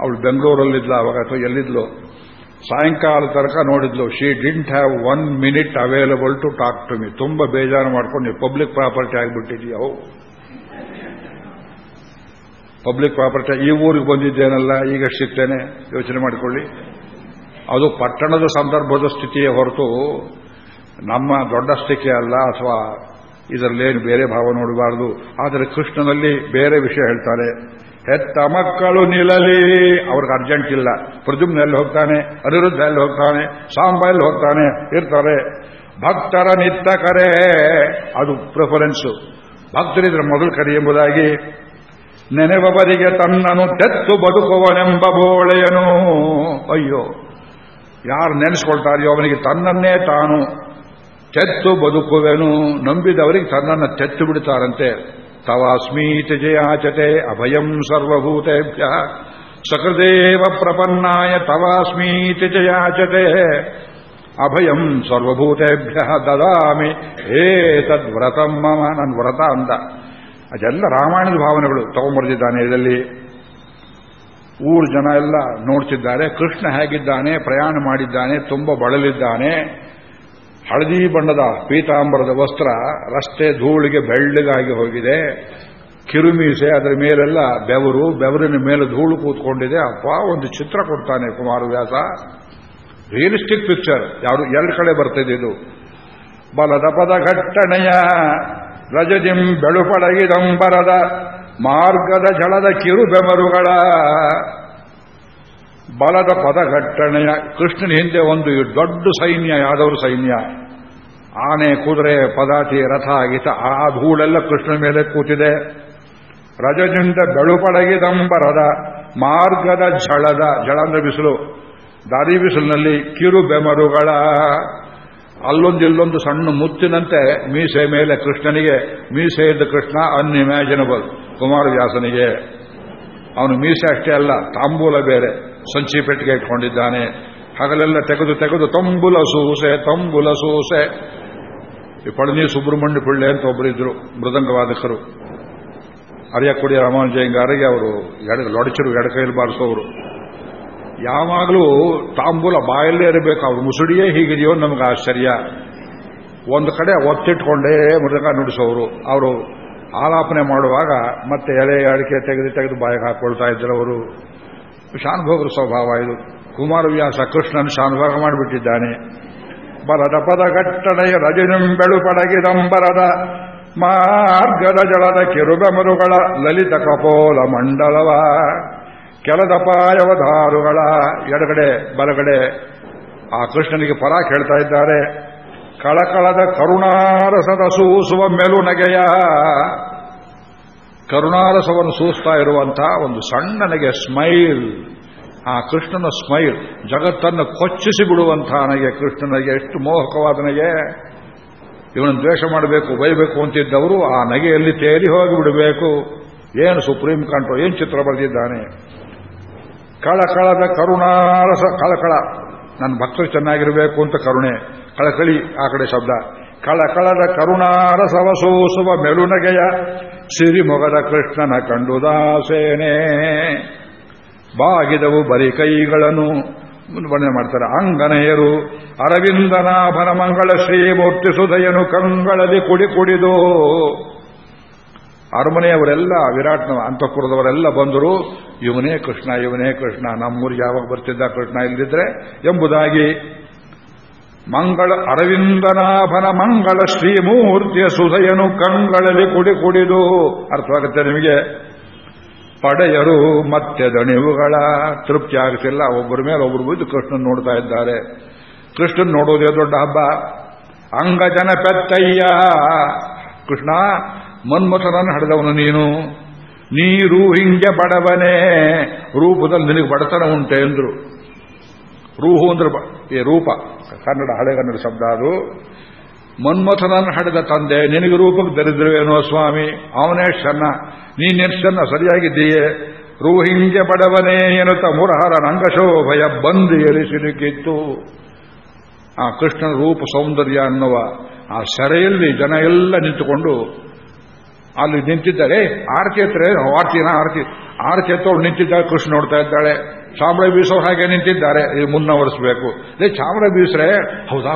ಅವಳು ಬೆಂಗಳೂರಲ್ಲಿದ್ಲ ಅವಾಗ ಅಥವಾ ಎಲ್ಲಿದ್ಲು. ಸಾಯಂಕಾಲ ತನಕ ನೋಡಿದ್ಲು she didn't have one minute available to talk to me ತುಂಬಾ ಬೇಜಾರು ಮಾಡ್ಕೊಂಡು, ನೀವು ಪಬ್ಲಿಕ್ ಪ್ರಾಪರ್ಟಿ ಅವು ಪಬ್ಲಿಕ್ ಪ್ರಾಪರ್ಟಿ ಈ ಊರಿಗೆ ಬಂದಿದ್ದೇನಲ್ಲ, ಈಗ ಸಿಗ್ತೇನೆ ಯೋಚನೆ ಮಾಡಿಕೊಳ್ಳಿ. ಅದು ಪಟ್ಟಣದ ಸಂದರ್ಭದ ಸ್ಥಿತಿಯೇ ಹೊರತು ನಮ್ಮ ದೊಡ್ಡ ಸ್ಥಿತಿ ಅಲ್ಲ, ಅಥವಾ ಇದರಲ್ಲೇನು ಬೇರೆ ಭಾವ ನೋಡಬಾರದು. ಆದರೆ ಕೃಷ್ಣನಲ್ಲಿ ಬೇರೆ ವಿಷಯ ಹೇಳ್ತಾರೆ ಹೆತ್ತ ಮಕ್ಕಳು ನಿಲ್ಲಲಿ. ಅವ್ರಿಗೆ ಅರ್ಜೆಂಟ್ ಇಲ್ಲ. ಪ್ರದ್ಯುಮ್ನ ಎಲ್ಲಿ ಹೋಗ್ತಾನೆ ಅನಿರುದ್ಧ ಎಲ್ಲಿ ಹೋಗ್ತಾನೆ ಸಾಂಬ ಎಲ್ಲಿ ಹೋಗ್ತಾನೆ, ಇರ್ತಾರೆ. ಭಕ್ತರ ನಿತ್ತ ಕರೆ. ಅದು ಪ್ರಿಫರೆನ್ಸು ಭಕ್ತರಿದ್ರೆ ಮೊದಲು ಕರೆ ಎಂಬುದಾಗಿ ನೆನೆವರಿಗೆ ತನ್ನನು ತೆತ್ತು ಬದುಕುವನೆಂಬ ಬೋಳೆಯನು. ಅಯ್ಯೋ, ಯಾರು ನೆನೆಸ್ಕೊಳ್ತಾರೆಯೋ ಅವನಿಗೆ ತನ್ನನ್ನೇ ತಾನು. ತೆತ್ತು ಬದುಕುವೆನು. ನಂಬಿದವರಿಗೆ ತನ್ನನ್ನು ತೆತ್ತು ಬಿಡುತ್ತಾರಂತೆ. ತವಾಸ್ಮೀತಿ ಜಯಾಚತೆ ಅಭಯಂ ಸರ್ವಭೂತೇಭ್ಯ. ಸಕೃದೇವ ಪ್ರಪನ್ನಾಯ ತವಾಸ್ಮೀತಿ ಜಯಾಚತೆ ಅಭಯಂ ಸರ್ವಭೂತೇಭ್ಯ, ದದಾಮಿ. ಏ ತದ್ವ್ರತಂ ಮಮ ನನ್ನ ವ್ರತ ಅಂದ. ಅದೆಲ್ಲ ರಾಮಾಯಣದ ಭಾವನೆಗಳು. ತಗೊಂಬರ್ದಿದ್ದಾನೆ ಇದರಲ್ಲಿ. ಊರು ಜನ ಎಲ್ಲ ನೋಡ್ತಿದ್ದಾರೆ. ಕೃಷ್ಣ ಹೇಗಿದ್ದಾನೆ, ಪ್ರಯಾಣ ಮಾಡಿದ್ದಾನೆ, ತುಂಬ ಬಳಲಿದ್ದಾನೆ. ಹಳದಿ ಬಣ್ಣದ ಪೀತಾಂಬರದ ವಸ್ತ್ರ ರಸ್ತೆ ಧೂಳಿಗೆ ಬೆಳ್ಳಗಾಗಿ ಹೋಗಿದೆ. ಕಿರುಮೀಸೆ ಅದರ ಮೇಲೆಲ್ಲ ಬೆವರು, ಬೆವರಿನ ಮೇಲೆ ಧೂಳು ಕೂತ್ಕೊಂಡಿದೆ. ಅಪ್ಪ ಒಂದು ಚಿತ್ರ ಕೊಡ್ತಾನೆ ಕುಮಾರವ್ಯಾಸ ರಿಯಲಿಸ್ಟಿಕ್ ಪಿಕ್ಚರ್ ಯಾರು, ಎರಡು ಕಡೆ ಬರ್ತಿದೆ ಇದು. ಬಲದ ಪದ ಘಟ್ಟಣೆಯ ರಜದಿಂ ಬೆಳುಪಡಗಿದಂಬರದ ಮಾರ್ಗದ ಜಳದ ಕಿರು ಬೆಮರುಗಳ ಬಲದ ಪದಘಟ್ಟಣೆಯ ಕೃಷ್ಣನ ಹಿಂದೆ ಒಂದು ದೊಡ್ಡ ಸೈನ್ಯ, ಯಾದವರು ಸೈನ್ಯ. ಆನೆ, ಕುದುರೆ, ಪದಾತಿ, ರಥ, ಗೀತ, ಆ ಧೂಳೆಲ್ಲ ಕೃಷ್ಣನ ಮೇಲೆ ಕೂತಿದೆ. ರಜದಿಂದ ಬೆಳುಪಡಗಿದಂಬರದ ಮಾರ್ಗದ ಝಳದ, ಝಳ ಅಂದ್ರೆ ಬಿಸಿಲು, ದಾರಿ ಬಿಸಿಲಿನಲ್ಲಿ ಕಿರು ಬೆಮರುಗಳ. ಅಲ್ಲೊಂದು ಇಲ್ಲೊಂದು ಸಣ್ಣ ಮುತ್ತಿನಂತೆ ಮೀಸೆ ಮೇಲೆ ಕೃಷ್ಣನಿಗೆ, ಮೀಸೆ ಇದ್ದ ಕೃಷ್ಣ ಅನ್ಇಮ್ಯಾಜಿನಬಲ್ ಕುಮಾರವ್ಯಾಸನಿಗೆ ಅವನು ಮೀಸೆ ಅಷ್ಟೇ ಅಲ್ಲ, ತಾಂಬೂಲ ಬೇರೆ. ಸಂಚಿ ಪೆಟ್ಟಿಗೆ ಇಟ್ಕೊಂಡಿದ್ದಾನೆ. ಹಗಲೆಲ್ಲ ತೆಗೆದು ತೆಗೆದು ತಂಬುಲ ಸೂಸೆ ತಂಬುಲ ಸೂಸೆ ಈ ಪಳನಿ ಸುಬ್ರಹ್ಮಣ್ಯ ಪಿಳ್ಳೆ ಅಂತ ಒಬ್ಬರಿದ್ರು ಮೃದಂಗವಾದಕರು ಅರಿಯಕ್ಕುಡಿ ರಾಮಾನುಜಯಂಗಾರಿಗೆ ಅವರು, ಎಡ ಲೊಡಚರು ಎಡಕೈಲಿ ಬಾರಿಸೋರು ಯಾವಾಗಲೂ ತಾಂಬೂಲ ಬಾಯಲ್ಲೇ ಇರಬೇಕು, ಅವ್ರು ಮುಸುಡಿಯೇ ಹೀಗಿದೆಯೋ ನಮಗೆ ಆಶ್ಚರ್ಯ. ಒಂದು ಕಡೆ ಒತ್ತಿಟ್ಕೊಂಡೇ ಮೃದಂಗ ನುಡಿಸೋರು ಅವರು ಆಲಾಪನೆ ಮಾಡುವಾಗ ಮತ್ತೆ ಎಲೆ ಅಡಿಕೆ ತೆಗೆದು ತೆಗೆದು ಬಾಯಿಗೆ ಹಾಕೊಳ್ತಾ ಇದ್ರು ಅವರು ಶಾನುಭೋಗರ ಸ್ವಭಾವ ಇದು. ಕುಮಾರವ್ಯಾಸ ಕೃಷ್ಣನ್ ಶಾನುಭೋಗ ಮಾಡಿಬಿಟ್ಟಿದ್ದಾನೆ. ಬರದ ಪದ ಪದಘಟ್ಟನೆಯ ರಜನಿಂ ಬೆಳುಪಡಗಿದಂಬರದ ಮಾರ್ಗದ ಜಳದ ಕಿರುಬೆಮರುಗಳ ಲಲಿತ ಕಪೋಲ ಮಂಡಲವ ಕೆಲದ ಪಾಯವಧಾರುಗಳ ಎಡಗಡೆ ಬಲಗಡೆ. ಆ ಕೃಷ್ಣನಿಗೆ ಪರ ಕೇಳ್ತಾ ಇದ್ದಾರೆ. ಕಳಕಳದ ಕರುಣಾರಸದ ಸೂಸುವ ಮೆಲುನಗೆಯ ಕರುಣಾರಸವನ್ನು ಸೂಸ್ತಾ ಇರುವಂತಹ ಒಂದು ಸಣ್ಣನಿಗೆ ಸ್ಮೈಲ್. ಆ ಕೃಷ್ಣನ ಸ್ಮೈಲ್, ಜಗತ್ತನ್ನು ಕೊಚ್ಚಿಸಿ ಬಿಡುವಂತಹ ನನಗೆ ಕೃಷ್ಣನಿಗೆ ಎಷ್ಟು ಮೋಹಕವಾದ ನನಗೆ ಇವನನ್ನು ದ್ವೇಷ ಮಾಡಬೇಕು, ಬೈಬೇಕು ಅಂತಿದ್ದವರು ಆ ನಗೆಯಲ್ಲಿ ತೇಲಿ ಹೋಗಿ ಬಿಡಬೇಕು. ಏನು ಸುಪ್ರೀಂ ಕಂಟ್ರೋ ಏನು ಚಿತ್ರ ಬರೆದಿದ್ದಾನೆ? ಕಳಕಳದ ಕರುಣಾರಸ ಕಳಕಳ ನನ್ನ ಭಕ್ತರು ಚೆನ್ನಾಗಿರಬೇಕು ಅಂತ ಕರುಣೆ, ಕಳಕಳಿ ಆ ಕಡೆ ಶಬ್ದ. ಕಳಕಳದ ಕರುಣಾರಸವ ಸೂಸುವ ಮೆಲುನಗೆಯ ಸಿರಿಮೊಗದ ಕೃಷ್ಣನ ಕಂಡುದಾಸೇನೆ. ಬಾಗಿದವು ಬರಿ ಕೈಗಳನ್ನು, ವರ್ಣನೆ ಮಾಡ್ತಾರೆ, ಅಂಗನೆಯರು, ಅರವಿಂದನಾಭನ ಮಂಗಳ ಶ್ರೀಮೂರ್ತಿ ಸುಧಯನು ಕಂಗಳಲ್ಲಿ ಕುಡಿ ಕುಡಿದು. ಅರಮನೆಯವರೆಲ್ಲ ವಿರಾಟ್ನ ಅಂತಃಪುರದವರೆಲ್ಲ ಬಂದರು, ಇವನೇ ಕೃಷ್ಣ ಇವನೇ ಕೃಷ್ಣ ನಮ್ಮೂರಿಗೆ ಯಾವಾಗ ಬರ್ತಿದ್ದ ಕೃಷ್ಣ ಇಲ್ಲದಿದ್ರೆ ಎಂಬುದಾಗಿ ಮಂಗಳ ಅರವಿಂದನಾಭನ ಮಂಗಳ ಶ್ರೀಮೂರ್ತಿಯ ಸುಧಯನು ಕಂಗಳಲ್ಲಿ ಕುಡಿ ಕುಡಿದು. ಅರ್ಥವಾಗುತ್ತೆ ನಿಮಗೆ? ಪಡೆಯರು ಮತ್ತೆ ದಣಿವುಗಳ ತೃಪ್ತಿ ಆಗುತ್ತಿಲ್ಲ ಒಬ್ಬರ ಮೇಲೆ ಒಬ್ಬರು ಬಿದ್ದು ಕೃಷ್ಣನ್ ನೋಡ್ತಾ ಇದ್ದಾರೆ. ಕೃಷ್ಣನ್ ನೋಡೋದೇ ದೊಡ್ಡ ಹಬ್ಬ. ಅಂಗಜನ ಪೆತ್ತಯ್ಯ. ಕೃಷ್ಣ, ಮನ್ಮಥನನ್ನು ಹಡೆದವನು ನೀನು. ನೀರು ಹಿಂಗೆ ಬಡವನೇ. ರೂಪದಲ್ಲಿ ನಿನಗೆ ಬಡತನ ಉಂಟೆ ಎಂದ್ರು ರೂಹು ಅಂದ್ರೆ ಈ ರೂಪ. ಕನ್ನಡ ಹಳೆಗನ್ನಡ ಶಬ್ದ ಅದು. ಮನ್ಮಥನನ್ನು ಹಡೆದ ತಂದೆ, ನಿನಗೆ ರೂಪಕ್ಕೆ ದರಿದ್ರವೇನೋ ಸ್ವಾಮಿ. ಅವನೇ ಶನ್ನ ನೀನೇನು ಶನ್ನ ಸರಿಯಾಗಿದ್ದೀಯೇ? ರೂಹಿಂಗೆ ಬಡವನೇ ಎನ್ನುತ್ತ ಮುರಹರ ನಂಗಶೋಭಯ ಬಂದು ಎಲಿ ಸಿಲುಕಿತ್ತು. ಆ ಕೃಷ್ಣನ ರೂಪ ಸೌಂದರ್ಯ ಅನ್ನುವ ಆ ಸೆರೆಯಲ್ಲಿ ಜನ ಎಲ್ಲ ನಿಂತುಕೊಂಡು ಅಲ್ಲಿ ನಿಂತಿದ್ದಾರೆ. ಆರತಿ ಹತ್ರ ಆರ್ತಿನ ಆರತಿ. ಆರತಿ ಹತ್ತೋಳು ನಿಂತಿದ್ದಾಳೆ, ಕೃಷ್ಣ ನೋಡ್ತಾ ಇದ್ದಾಳೆ. ಚಾಮರ ಬೀಸೋರು ಹಾಗೆ ನಿಂತಿದ್ದಾರೆ ಮುನ್ನವರಿಸಬೇಕು. ಅದೇ ಚಾಮರ ಬೀಸ್ರೆ ಹೌದಾ.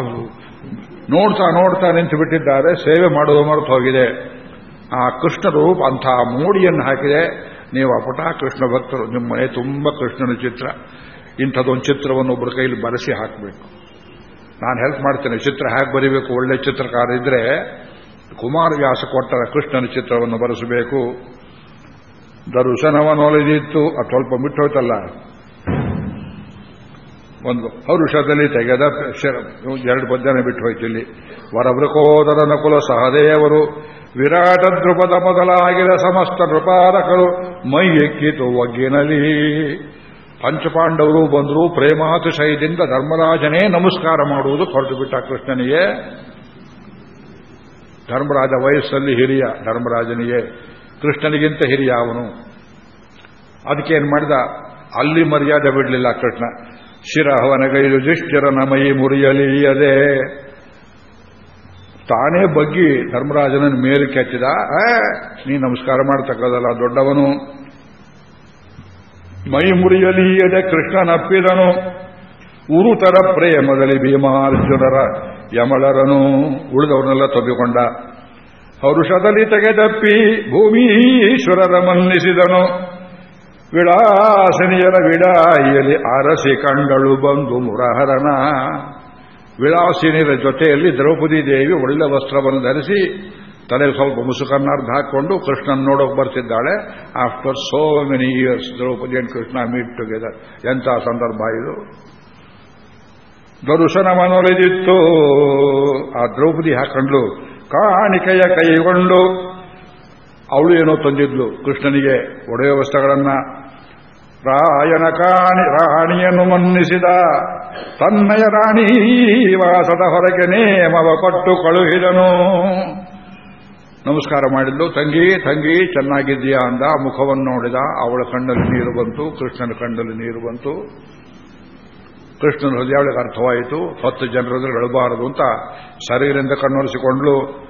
ನೋಡ್ತಾ ನೋಡ್ತಾ ನಿಂತು ಬಿಟ್ಟಿದ್ದಾರೆ ಸೇವೆ ಮಾಡುವ ಮರೆತು ಹೋಗಿದೆ. ಆ ಕೃಷ್ಣ ರೂಪ ಅಂಥ ಮೂಡಿಯನ್ನು ಹಾಕಿದೆ. ನೀವು ಅಪಟ ಕೃಷ್ಣ ಭಕ್ತರು, ನಿಮ್ಮ ಮನೆ ತುಂಬ ಕೃಷ್ಣನ ಚಿತ್ರ. ಇಂಥದ್ದೊಂದು ಚಿತ್ರವನ್ನು ಒಬ್ಬರ ಕೈಲಿ ಬರೆಸಿ ಹಾಕಬೇಕು. ನಾನು ಹೆಲ್ಪ್ ಮಾಡ್ತೇನೆ, ಚಿತ್ರ ಹೇಗೆ ಬರೀಬೇಕು? ಒಳ್ಳೆ ಚಿತ್ರಕಾರ ಇದ್ರೆ ಕುಮಾರವ್ಯಾಸ ಕೊಟ್ಟರ ಕೃಷ್ಣನ ಚಿತ್ರವನ್ನು ಬರೆಸಬೇಕು. ದರ್ಶನವನ್ನೊಲಿದಿತ್ತು ಅದು ಸ್ವಲ್ಪ ಬಿಟ್ಟೋಯ್ತಲ್ಲ ಒಂದು ಹರುಷದಲ್ಲಿ ತೆಗೆದ ಎರಡು ಪದ್ಯನ ಬಿಟ್ಟು ಹೋಯ್ತು ಇಲ್ಲಿ ವರವೃಕೋದರ ನಕುಲ ಸಹದೇವರು, ವಿರಾಟ ಧ್ರುಪದ ಮೊದಲಾಗಿದ ಸಮಸ್ತ ನೃಪಾರಕರು ಮೈ ಎಕ್ಕಿತು ಒಗ್ಗಿನಲಿ. ಪಂಚಪಾಂಡವರು ಬಂದರು ಪ್ರೇಮಾತಿಶಯದಿಂದ ಧರ್ಮರಾಜನೇ ನಮಸ್ಕಾರ ಮಾಡುವುದು ಹೊರಟು ಬಿಟ್ಟ ಕೃಷ್ಣನಿಗೆ ಧರ್ಮರಾಜ ವಯಸ್ಸಲ್ಲಿ ಹಿರಿಯ ಧರ್ಮರಾಜನಿಗೆ ಕೃಷ್ಣನಿಗಿಂತ ಹಿರಿಯ ಅವನು. ಅದಕ್ಕೇನು ಮಾಡಿದ? ಅಲ್ಲಿ ಮರ್ಯಾದೆ ಬಿಡಲಿಲ್ಲ ಕೃಷ್ಣ. ಶಿರಹವನಗೈದು ದುಷ್ಟಿರನ ಮೈ ಮುರಿಯಲಿಯದೆ. ತಾನೇ ಬಗ್ಗಿ ಧರ್ಮರಾಜನ ಮೇಲೆ ಕೆಚ್ಚಿದ ನೀ ನಮಸ್ಕಾರ ಮಾಡ್ತಕ್ಕದಲ್ಲ ದೊಡ್ಡವನು. ಮೈ ಮುರಿಯಲಿಯದೆ ಕೃಷ್ಣನಪ್ಪಿದನು ಉರುತರ ಪ್ರೇಮದಲ್ಲಿ ಭೀಮಾರ್ಜುನರ ಯಮಳರನು ಉಳಿದವರನ್ನೆಲ್ಲ ತಬ್ಬಿಕೊಂಡ. ಹರುಷದಲ್ಲಿ ತೆಗೆದಪ್ಪಿ ಭೂಮೀಶ್ವರರ ಮನ್ನಿಸಿದನು. ವಿಳಾಸನಿಯರ ವಿಡಾಯಿಯಲ್ಲಿ ಅರಸಿ ಕಂಡಳು ಬಂದು ಮುರಹರನ. ವಿಳಾಸಿನಿಯರ ಜೊತೆಯಲ್ಲಿ ದ್ರೌಪದಿ ದೇವಿ ಒಳ್ಳೆ ವಸ್ತ್ರವನ್ನು ಧರಿಸಿ ತಲೆಗೆ ಸ್ವಲ್ಪ ಮುಸುಕನ್ನಾರ್ಧ ಹಾಕೊಂಡು ಕೃಷ್ಣನ್ ನೋಡೋಕೆ ಬರ್ತಿದ್ದಾಳೆ. After so many years Draupadi and Krishna meet together ಎಂಥ ಸಂದರ್ಭ ಇದು? ದರ್ಶನ ಮನೊಲಿದಿತ್ತು ಆ ದ್ರೌಪದಿ ಹಾಕೊಂಡ್ಲು ಕಾಣಿಕೆಯ ಕೈಗೊಂಡು ಅವಳು ಏನೋ ತಂದಿದ್ಲು. ಕೃಷ್ಣನಿಗೆ ಒಡೆಯ ವಸ್ತ್ರಗಳನ್ನ. ರಾಯನ ಕಾಣಿ, ರಾಣಿಯನ್ನು ಮನ್ನಿಸಿದ. ತನ್ನಯ ರಾಣಿ ವಾಸದ ಹೊರಗೆ ನೇಮವ ಕೊಟ್ಟು ಕಳುಹಿದನು. ನಮಸ್ಕಾರ ಮಾಡಿದ್ಲು. ತಂಗಿ ತಂಗಿ, ಚೆನ್ನಾಗಿದ್ದೀಯಾ ಅಂದ. ಮುಖವನ್ನು ನೋಡಿದ. ಅವಳ ಕಣ್ಣಲ್ಲಿ ನೀರು ಬಂತು. ಕೃಷ್ಣನ ಕಣ್ಣಲ್ಲಿ ನೀರು ಬಂತು. ಕೃಷ್ಣನ ಹೃದಯವಳಿಗೆ ಅರ್ಥವಾಯಿತು. ಹತ್ತು ಜನರದ್ದು ಹೇಳಬಾರದು ಅಂತ ಶರೀರದಿಂದ ಕಣ್ಣೊರೆಸಿಕೊಂಡ್ಲು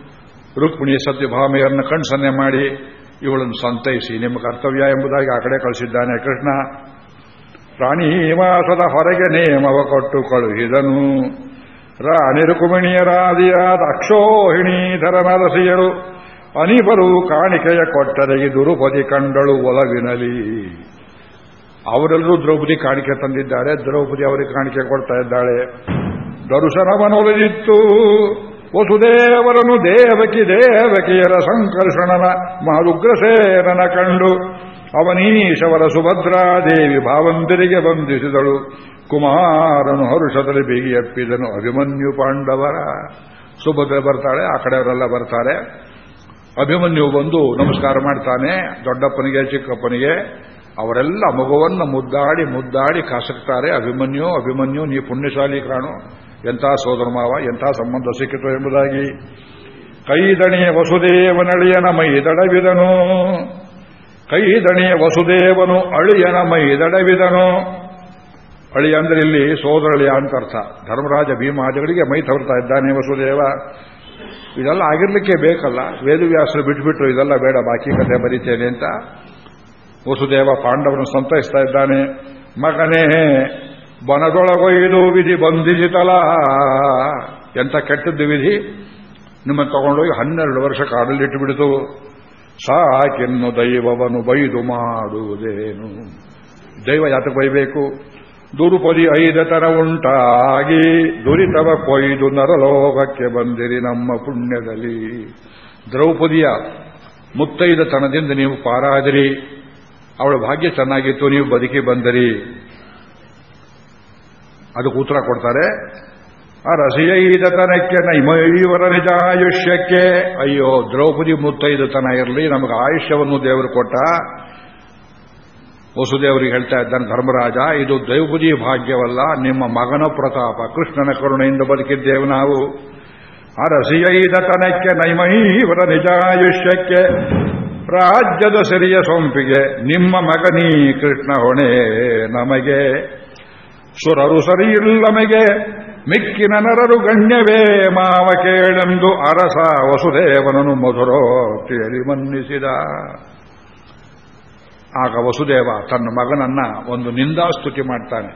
ರುಕ್ಮಿಣಿ ಸತ್ಯಭಾಮೆಯರನ್ನು ಕಣ್ಣು ಸನ್ನೆ ಮಾಡಿ ಇವಳನ್ನು ಸಂತೈಸಿ. ನಿಮ್ಮ ಕರ್ತವ್ಯ ಎಂಬುದಾಗಿ ಆ ಕಡೆ ಕಳಿಸಿದ್ದಾನೆ ಕೃಷ್ಣ. ರಾಣಿವಾಸದ ಹೊರಗೆ ನೇಮವ ಕೊಟ್ಟು ಕಳುಹಿದನು. ರಾಣಿ ರುಕ್ಮಿಣಿಯರಾದಿಯಾದ ಅಕ್ಷೋಹಿಣೀಧರ ನರಸಿಯರು ಅನಿಬರು ಕಾಣಿಕೆಯ ಕೊಟ್ಟರೆಗೆ ದುರುಪದಿ ಕಂಡಳು ಒಲವಿನಲಿ. ಅವರೆಲ್ಲರೂ ದ್ರೌಪದಿ ಕಾಣಿಕೆ ತಂದಿದ್ದಾರೆ. ದ್ರೌಪದಿ ಅವರಿಗೆ ಕಾಣಿಕೆ ಕೊಡ್ತಾ ಇದ್ದಾಳೆ. ದರ್ಶನವನೊಲಿದಿತ್ತು. ವಸುದೇವರನು ದೇವಕಿ ದೇವಕಿಯರ ಸಂಕರ್ಷಣನ ಮಹದುಗ್ರಸೇನನ ಕಂಡು ಅವನೀಶವರ ಸುಭದ್ರಾ ದೇವಿ ಭಾವಂತರಿಗೆ ಬಂಧಿಸಿದಳು ಕುಮಾರನು ಹರುಷದಲ್ಲಿ ಬಿಗಿಯಪ್ಪಿದನು ಅಭಿಮನ್ಯು ಪಾಂಡವರ. ಸುಭದ್ರ ಬರ್ತಾಳೆ, ಆ ಕಡೆಯವರೆಲ್ಲ ಬರ್ತಾರೆ. ಅಭಿಮನ್ಯು ಬಂದು ನಮಸ್ಕಾರ ಮಾಡ್ತಾನೆ. ದೊಡ್ಡಪ್ಪನಿಗೆ, ಚಿಕ್ಕಪ್ಪನಿಗೆ. ಅವರೆಲ್ಲ ಮಗುವನ್ನು ಮುದ್ದಾಡಿ ಮುದ್ದಾಡಿ ಕಾಸಕ್ತಾರೆ. ಅಭಿಮನ್ಯು ಅಭಿಮನ್ಯು, ನೀ ಪುಣ್ಯಶಾಲಿ ಕಾಣು. ಎಂಥ ಸೋದರ ಮಾವ, ಎಂಥ ಸಂಬಂಧ ಸಿಕ್ಕಿತು ಎಂಬುದಾಗಿ. ಕೈದಣಿಯ ವಸುದೇವನಳಿಯನ ಮೈದಡವಿದನು ಕೈದಣಿಯ ವಸುದೇವನು ಅಳಿಯನ ಮೈದಡವಿದನು ಅಳಿ ಅಂದ್ರೆ ಇಲ್ಲಿ ಸೋದರಳಿಯ ಅಂತ ಅರ್ಥ. ಧರ್ಮರಾಜ ಭೀಮಾದಿಗಳಿಗೆ ಮೈ ತವರ್ತಾ ಇದ್ದಾನೆ ವಸುದೇವ. ಇದೆಲ್ಲ ಆಗಿರ್ಲಿಕ್ಕೆ ಬೇಕಲ್ಲ. ವೇದವ್ಯಾಸರು ಬಿಟ್ಬಿಟ್ರು, ಇದೆಲ್ಲ ಬೇಡ, ಬಾಕಿ ಕಥೆ ಬರೀತೇನೆ ಅಂತ. ವಸುದೇವ ಪಾಂಡವನು ಸಂತೈಸ್ತಾ ಇದ್ದಾನೆ. ಮಗನೇ ಬನದೊಳಗೊಯ್ದು ವಿಧಿ ಬಂಧಿಸಿತಲ. ಎಂತ ಕೆಟ್ಟದ್ದು ವಿಧಿ? ನಿಮ್ಮ ತಗೊಂಡೋಗಿ ಹನ್ನೆರಡು ವರ್ಷ ಕಾಡಲ್ಲಿಟ್ಟು ಬಿಡಿತು ಸಾಕೆನ್ನು ದೈವವನು ಬೈದು ಮಾಡುವುದೇನು? ದೈವ ಯಾತಕ್ಕೆ ಬೈಬೇಕು. ದುರುಪದಿ ಐದತರ ಉಂಟಾಗಿ ದುರಿತವ ಕೊಯ್ದು ನರಲೋಕಕ್ಕೆ ಬಂದಿರಿ ನಮ್ಮ ಪುಣ್ಯದಲ್ಲಿ. ದ್ರೌಪದಿಯ ಮುತ್ತೈದತನದಿಂದ ನೀವು ಪಾರಾದಿರಿ. ಅವಳ ಭಾಗ್ಯ ಚೆನ್ನಾಗಿತ್ತು, ನೀವು ಬದುಕಿ ಬಂದರಿ. ಅದಕ್ಕೆ ಉತ್ತರ ಕೊಡ್ತಾರೆ. ಆ ಅರಸಿಯೈದತನಕ್ಕೆ ನೈಮೈವರ ನಿಜಾಯುಷ್ಯಕ್ಕೆ. ಅಯ್ಯೋ, ದ್ರೌಪದಿ ಮುತ್ತೈದತನ ಇರಲಿ, ನಮಗೆ ಆಯುಷ್ಯವನ್ನು ದೇವರು ಕೊಟ್ಟ. ವಸುದೇವರಿಗೆ ಹೇಳ್ತಾ ಇದ್ದಾನೆ, ಧರ್ಮರಾಜ, ಇದು ದ್ರೌಪದಿ ಭಾಗ್ಯವಲ್ಲ, ನಿಮ್ಮ ಮಗನ ಪ್ರತಾಪ, ಕೃಷ್ಣನ ಕರುಣೆಯಿಂದ ಬದುಕಿದ್ದೇವೆ ನಾವು. ಆ ರಸಿಯೈದತನಕ್ಕೆ ನೈಮೈವರ ನಿಜಾಯುಷ್ಯಕ್ಕೆ, ರಾಜ್ಯದ ಸಿರಿಯ ಸೊಂಪಿಗೆ, ನಿಮ್ಮ ಮಗನೀ ಕೃಷ್ಣ ಹೊಣೆ ನಮಗೆ. ಸುರರು ಸರಿಯಿಲ್ಲಮಗೆ ಮಿಕ್ಕಿನ ನರರು ಗಣ್ಯವೇ ಮಾವ ಕೇಳೆಂದು ಅರಸ ವಸುದೇವನನು ಮಧುರೋ ಕೇಳಿ ಮನ್ನಿಸಿದ. ಆಗ ವಸುದೇವ ತನ್ನ ಮಗನನ್ನ ಒಂದು ನಿಂದಾಸ್ತುತಿ ಮಾಡ್ತಾನೆ.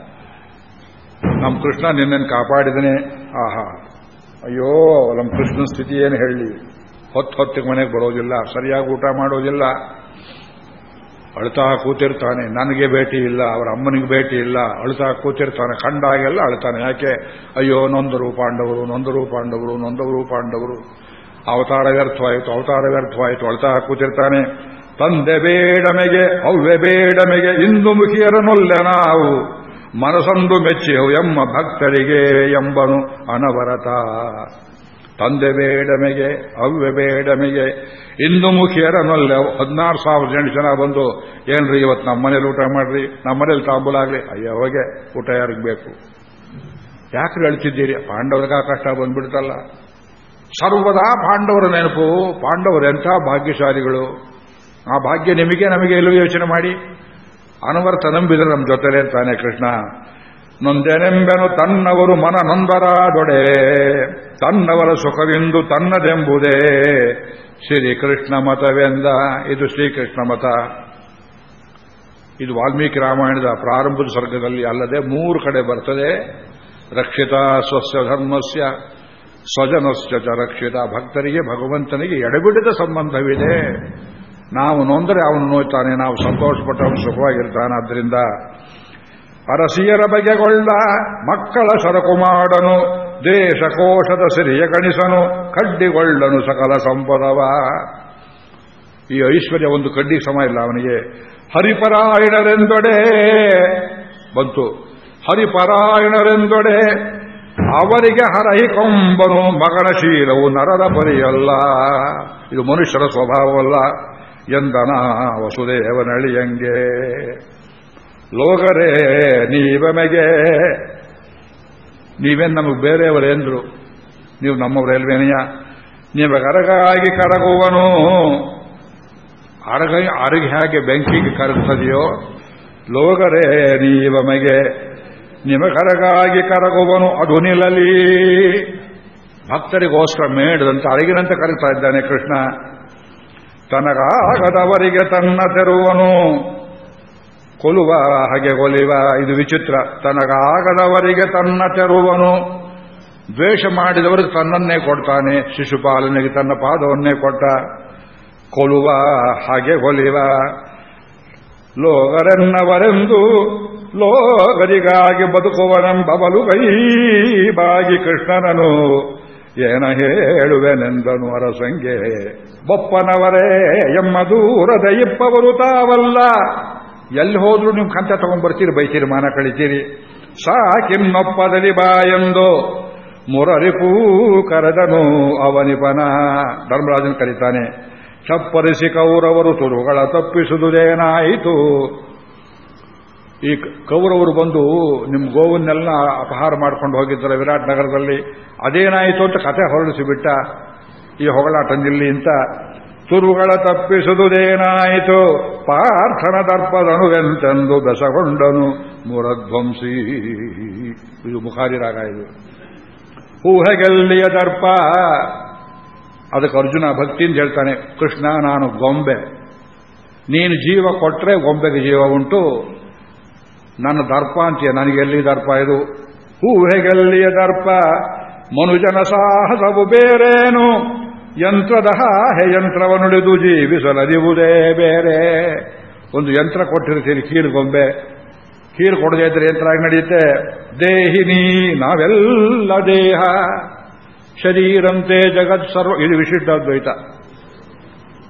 ನಮ್ಮ ಕೃಷ್ಣ ನಿನ್ನನ್ನು ಕಾಪಾಡಿದನೆ. ಆಹಾ. ಅಯ್ಯೋ, ನಮ್ಮ ಕೃಷ್ಣನ ಸ್ಥಿತಿ ಏನು ಹೇಳಿ ಹೊತ್ತು ಹೊತ್ತಿಗೆ ಮನೆಗೆ ಬರೋದಿಲ್ಲ, ಸರಿಯಾಗಿ ಊಟ ಮಾಡೋದಿಲ್ಲ. ಅಳ್ತಾ ಕೂತಿರ್ತಾನೆ, ನನಗೆ ಭೇಟಿ ಇಲ್ಲ, ಅವರ ಅಮ್ಮನಿಗೆ ಭೇಟಿ ಇಲ್ಲ, ಅಳ್ತಾ ಕೂತಿರ್ತಾನೆ, ಕಂಡಾಗೆಲ್ಲ ಅಳ್ತಾನೆ. ಯಾಕೆ? ಅಯ್ಯೋ ನೊಂದರು ಪಾಂಡವರು ನೊಂದರು ಪಾಂಡವರು ನೊಂದವರು ಪಾಂಡವರು ಅವತಾರ ವ್ಯರ್ಥವಾಯಿತು ಅವತಾರ ವ್ಯರ್ಥವಾಯಿತು, ಅಳ್ತಾ ಕೂತಿರ್ತಾನೆ. ತಂದೆ ಬೇಡಮೆಗೆ, ಅವ್ವೆ ಬೇಡಮೆಗೆ, ಇಂದು ಮುಖಿಯರನೊಲ್ಲೆ ನಾವು. ಮನಸಂದು ಮೆಚ್ಚಿಯವು ಎಮ್ಮ ಭಕ್ತರಿಗೆ ಎಂಬನು ಅನವರತ. ತಂದೆ ಬೇಡಮೆಗೆ, ಅವ್ವೆ ಬೇಡಮೆಗೆ, ಇಂದು ಮುಖಿಯರನೊಲ್ಲೆ ಹದಿನಾರು ಸಾವಿರ ಎಂಟು ಜನ ಬಂದು, ಏನ್ರಿ ಇವತ್ತು ನಮ್ಮ ಮನೇಲಿ ಊಟ ಮಾಡ್ರಿ ನಮ್ಮ ಮನೇಲಿ ತಾಂಬೂಲಾಗ್ಲಿ ಅಯ್ಯೋ, ಹೋಗೆ, ಊಟ ಯಾರಿಗೆ ಬೇಕು? ಯಾಕ್ರಿ ಪಾಂಡವರಿಗೆ ಆ ಕಷ್ಟ ಬಂದ್ಬಿಡ್ತಲ್ಲ. ಸರ್ವದಾ ಪಾಂಡವರ ನೆನಪು, ಪಾಂಡವರು ಎಂಥ ಭಾಗ್ಯಶಾಲಿಗಳು. ಆ ಭಾಗ್ಯ ನಿಮಗೆ, ನಮಗೆ ಎಲ್ಲೂ ಯೋಚನೆ ಮಾಡಿ. ಅನವರ್ತ ನಂಬಿದ್ರೆ ನಮ್ಮ ಜೊತೆಲೆ ಅಂತಾನೆ ಕೃಷ್ಣ. ನೊಂದೆನೆಂಬೆನು ತನ್ನವರು ಮನ ನೊಂದರಾದೊಡೆ. ತನ್ನವರ ಸುಖವೆಂದು ತನ್ನದೆಂಬುದೇ ಶ್ರೀಕೃಷ್ಣ ಮತವೆಂದ. ಇದು ಶ್ರೀಕೃಷ್ಣ ಮತ. ಇದು ವಾಲ್ಮೀಕಿ ರಾಮಾಯಣದ ಪ್ರಾರಂಭದ ಸರ್ಗದಲ್ಲಿ ಅಲ್ಲದೆ ಮೂರು ಕಡೆ ಬರ್ತದೆ. ರಕ್ಷಿತ ಸ್ವಸ್ಯ ಧರ್ಮಸ್ಯ, ಸ್ವಜನಸ್ಯ ಚ ರಕ್ಷಿತ. ಭಕ್ತರಿಗೆ, ಭಗವಂತನಿಗೆ ಎಡಬಿಡದ ಸಂಬಂಧವಿದೆ. ನಾವು ನೊಂದರೆ ಅವನು ನೋಯ್ತಾನೆ, ನಾವು ಸಂತೋಷಪಟ್ಟು ಅವನು ಸುಖವಾಗಿರ್ತಾನೆ. ಆದ್ದರಿಂದ ಅರಸಿಯರ ಬಗೆಗೊಳ್ಳ ಮಕ್ಕಳ ಸರಕು ಮಾಡನು. ದೇಶಕೋಶದ ಸಿರಿಯ ಗಣಿಸನು ಕಡ್ಡಿಗೊಳ್ಳನು ಸಕಲ ಸಂಪದವ. ಈ ಐಶ್ವರ್ಯ ಒಂದು ಕಡ್ಡಿ ಸಮ ಇಲ್ಲ ಅವನಿಗೆ. ಹರಿಪರಾಯಣರೆಂದೊಡೆ, ಬಂತು. ಹರಿಪರಾಯಣರೆಂದೊಡೆ, ಅವರಿಗೆ ಹರಹಿ ಕೊಂಬನು, ಮಗನ ಶೀಲವು ನರರ ಪರಿಯಲ್ಲ ಇದು ಮನುಷ್ಯರ ಸ್ವಭಾವವಲ್ಲ. ಎಂದನ ವಸುದೇವನಳಿಯಂಗೆ. ಲೋಗರೇ ನೀವಮೆಗೆ ನೀವೇನು ನಮಗೆ ಬೇರೆಯವರೇಂದ್ರು ನೀವು ನಮ್ಮವರೆಲ್ವೇನೆಯ ನಿಮಗೆ ಅರಗಾಗಿ ಕರಗುವನು. ಅರಗ, ಅರಗಿ ಹೇಗೆ ಬೆಂಕಿಗೆ ಕರಗ್ತದೆಯೋ? ಲೋಗರೇ ನೀವಮಗೆ ನಿಮಗರಗಾಗಿ ಕರಗುವನು, ಅದು ನಿಲ್ಲಲಿ. ಭಕ್ತರಿಗೋಸ್ಕರ ಮೇಡದಂತೆ, ಅರಗಿನಂತೆ ಕರೀತಾ ಇದ್ದಾನೆ ಕೃಷ್ಣ. ತನಗಾಗದವರಿಗೆ ತನ್ನ ತೆರುವನು. ಕೊಲುವ ಹಾಗೆ ಕೊಲಿವ ಇದು ವಿಚಿತ್ರ. ತನಗಾಗದವರಿಗೆ ತನ್ನ ತೆರುವನು. ದ್ವೇಷ ಮಾಡಿದವರಿಗೆ ತನ್ನನ್ನೇ ಕೊಡ್ತಾನೆ. ಶಿಶುಪಾಲನೆಗೆ ತನ್ನ ಪಾದವನ್ನೇ ಕೊಟ್ಟ. ಕೊಲುವ ಹಾಗೆ ಕೊಲಿವ ಲೋಗರೆನ್ನವರೆಂದು ಲೋಗರಿಗಾಗಿ ಬದುಕುವನೆಂಬ ಕೈ ಬಾಗಿ ಕೃಷ್ಣನನು. ಏನ ಹೇಳುವೆನೆಂದನು ಅರಸಂಗೆ. ಬೊಪ್ಪನವರೇ, ಎಮ್ಮ ದೂರದ ಇಪ್ಪವರು ತಾವಲ್ಲ. ಎಲ್ಲಿ ಹೋದ್ರೂ ನೀವು ಕಂತ ತಗೊಂಡ್ಬರ್ತೀರಿ ಬೈತೀರಿ, ಮಾನ ಕಳಿತೀರಿ. ಸಾಕಿನ್ನೊಪ್ಪದಲ್ಲಿ ಎಂದು ಮುರರಿಪೂ ಕರೆದನು ಅವನಿಪನ. ಧರ್ಮರಾಜನ್ ಕರೀತಾನೆ, ಚಪ್ಪರಿಸಿ ಕೌರವರು ತುರುಗಳ ತಪ್ಪಿಸುವುದೇನಾಯಿತು ಈ ಕೌರವರು ಬಂದು ನಿಮ್ಮ ಗೋವನ್ನೆಲ್ಲ ಅಪಹಾರ ಮಾಡ್ಕೊಂಡು ಹೋಗಿದ್ದಾರೆ ವಿರಾಟ್ ನಗರದಲ್ಲಿ. ಅದೇನಾಯಿತು ಅಂತ ಕತೆ ಹೊರಡಿಸಿಬಿಟ್ಟ. ಈ ಹೊಗಳಾಟ ನಿಲ್ಲಿ ಅಂತ ತುರುಗಳ ತಪ್ಪಿಸುವುದೇನಾಯಿತು ಪಾರ್ಥನ ದರ್ಪದನುವೆಂತೆಂದು ಬೆಸಗೊಂಡನು. ಮುರಧ್ವಂಸಿ. ಇದು ಮುಖಾರಿ ರಾಗ ಇದು. ಊಹೆಗೆಲ್ಲಿಯ ದರ್ಪ? ಅದಕ್ಕೆ ಅರ್ಜುನ ಭಕ್ತಿಯಿಂದ ಹೇಳ್ತಾನೆ, ಕೃಷ್ಣ, ನಾನು ಗೊಂಬೆ. ನೀನು ಜೀವ ಕೊಟ್ರೆ ಗೊಂಬೆಗೆ ಜೀವ ಉಂಟು. ನನ್ನ ದರ್ಪ ಅಂತೀಯ ನನಗೆಲ್ಲಿ ದರ್ಪ ಇದು? ಊಹೆಗೆಲ್ಲಿಯ ದರ್ಪ? ಮನುಜನ ಸಾಹಸವು ಬೇರೇನು? ಯಂತ್ರದ ಹೇ ಯಂತ್ರವನ್ನುಳಿದು ಜೀವಿಸಲರಿವುದೇ ಬೇರೆ. ಒಂದು ಯಂತ್ರ ಕೊಟ್ಟಿರ್ತೀರಿ ಕೀರುಗೊಂಬೆ ಗೊಂಬೆ. ಕೀಲು ಕೊಡದೇ ಇದ್ರೆ ಯಂತ್ರ ನಡೆಯುತ್ತೆ. ದೇಹಿನಿ ನಾವೆಲ್ಲ ದೇಹ. ಶರೀರಂತೆ ಜಗತ್ ಸರ್ವ ಇದು ವಿಶಿಷ್ಟ ಅದ್ವೈತ.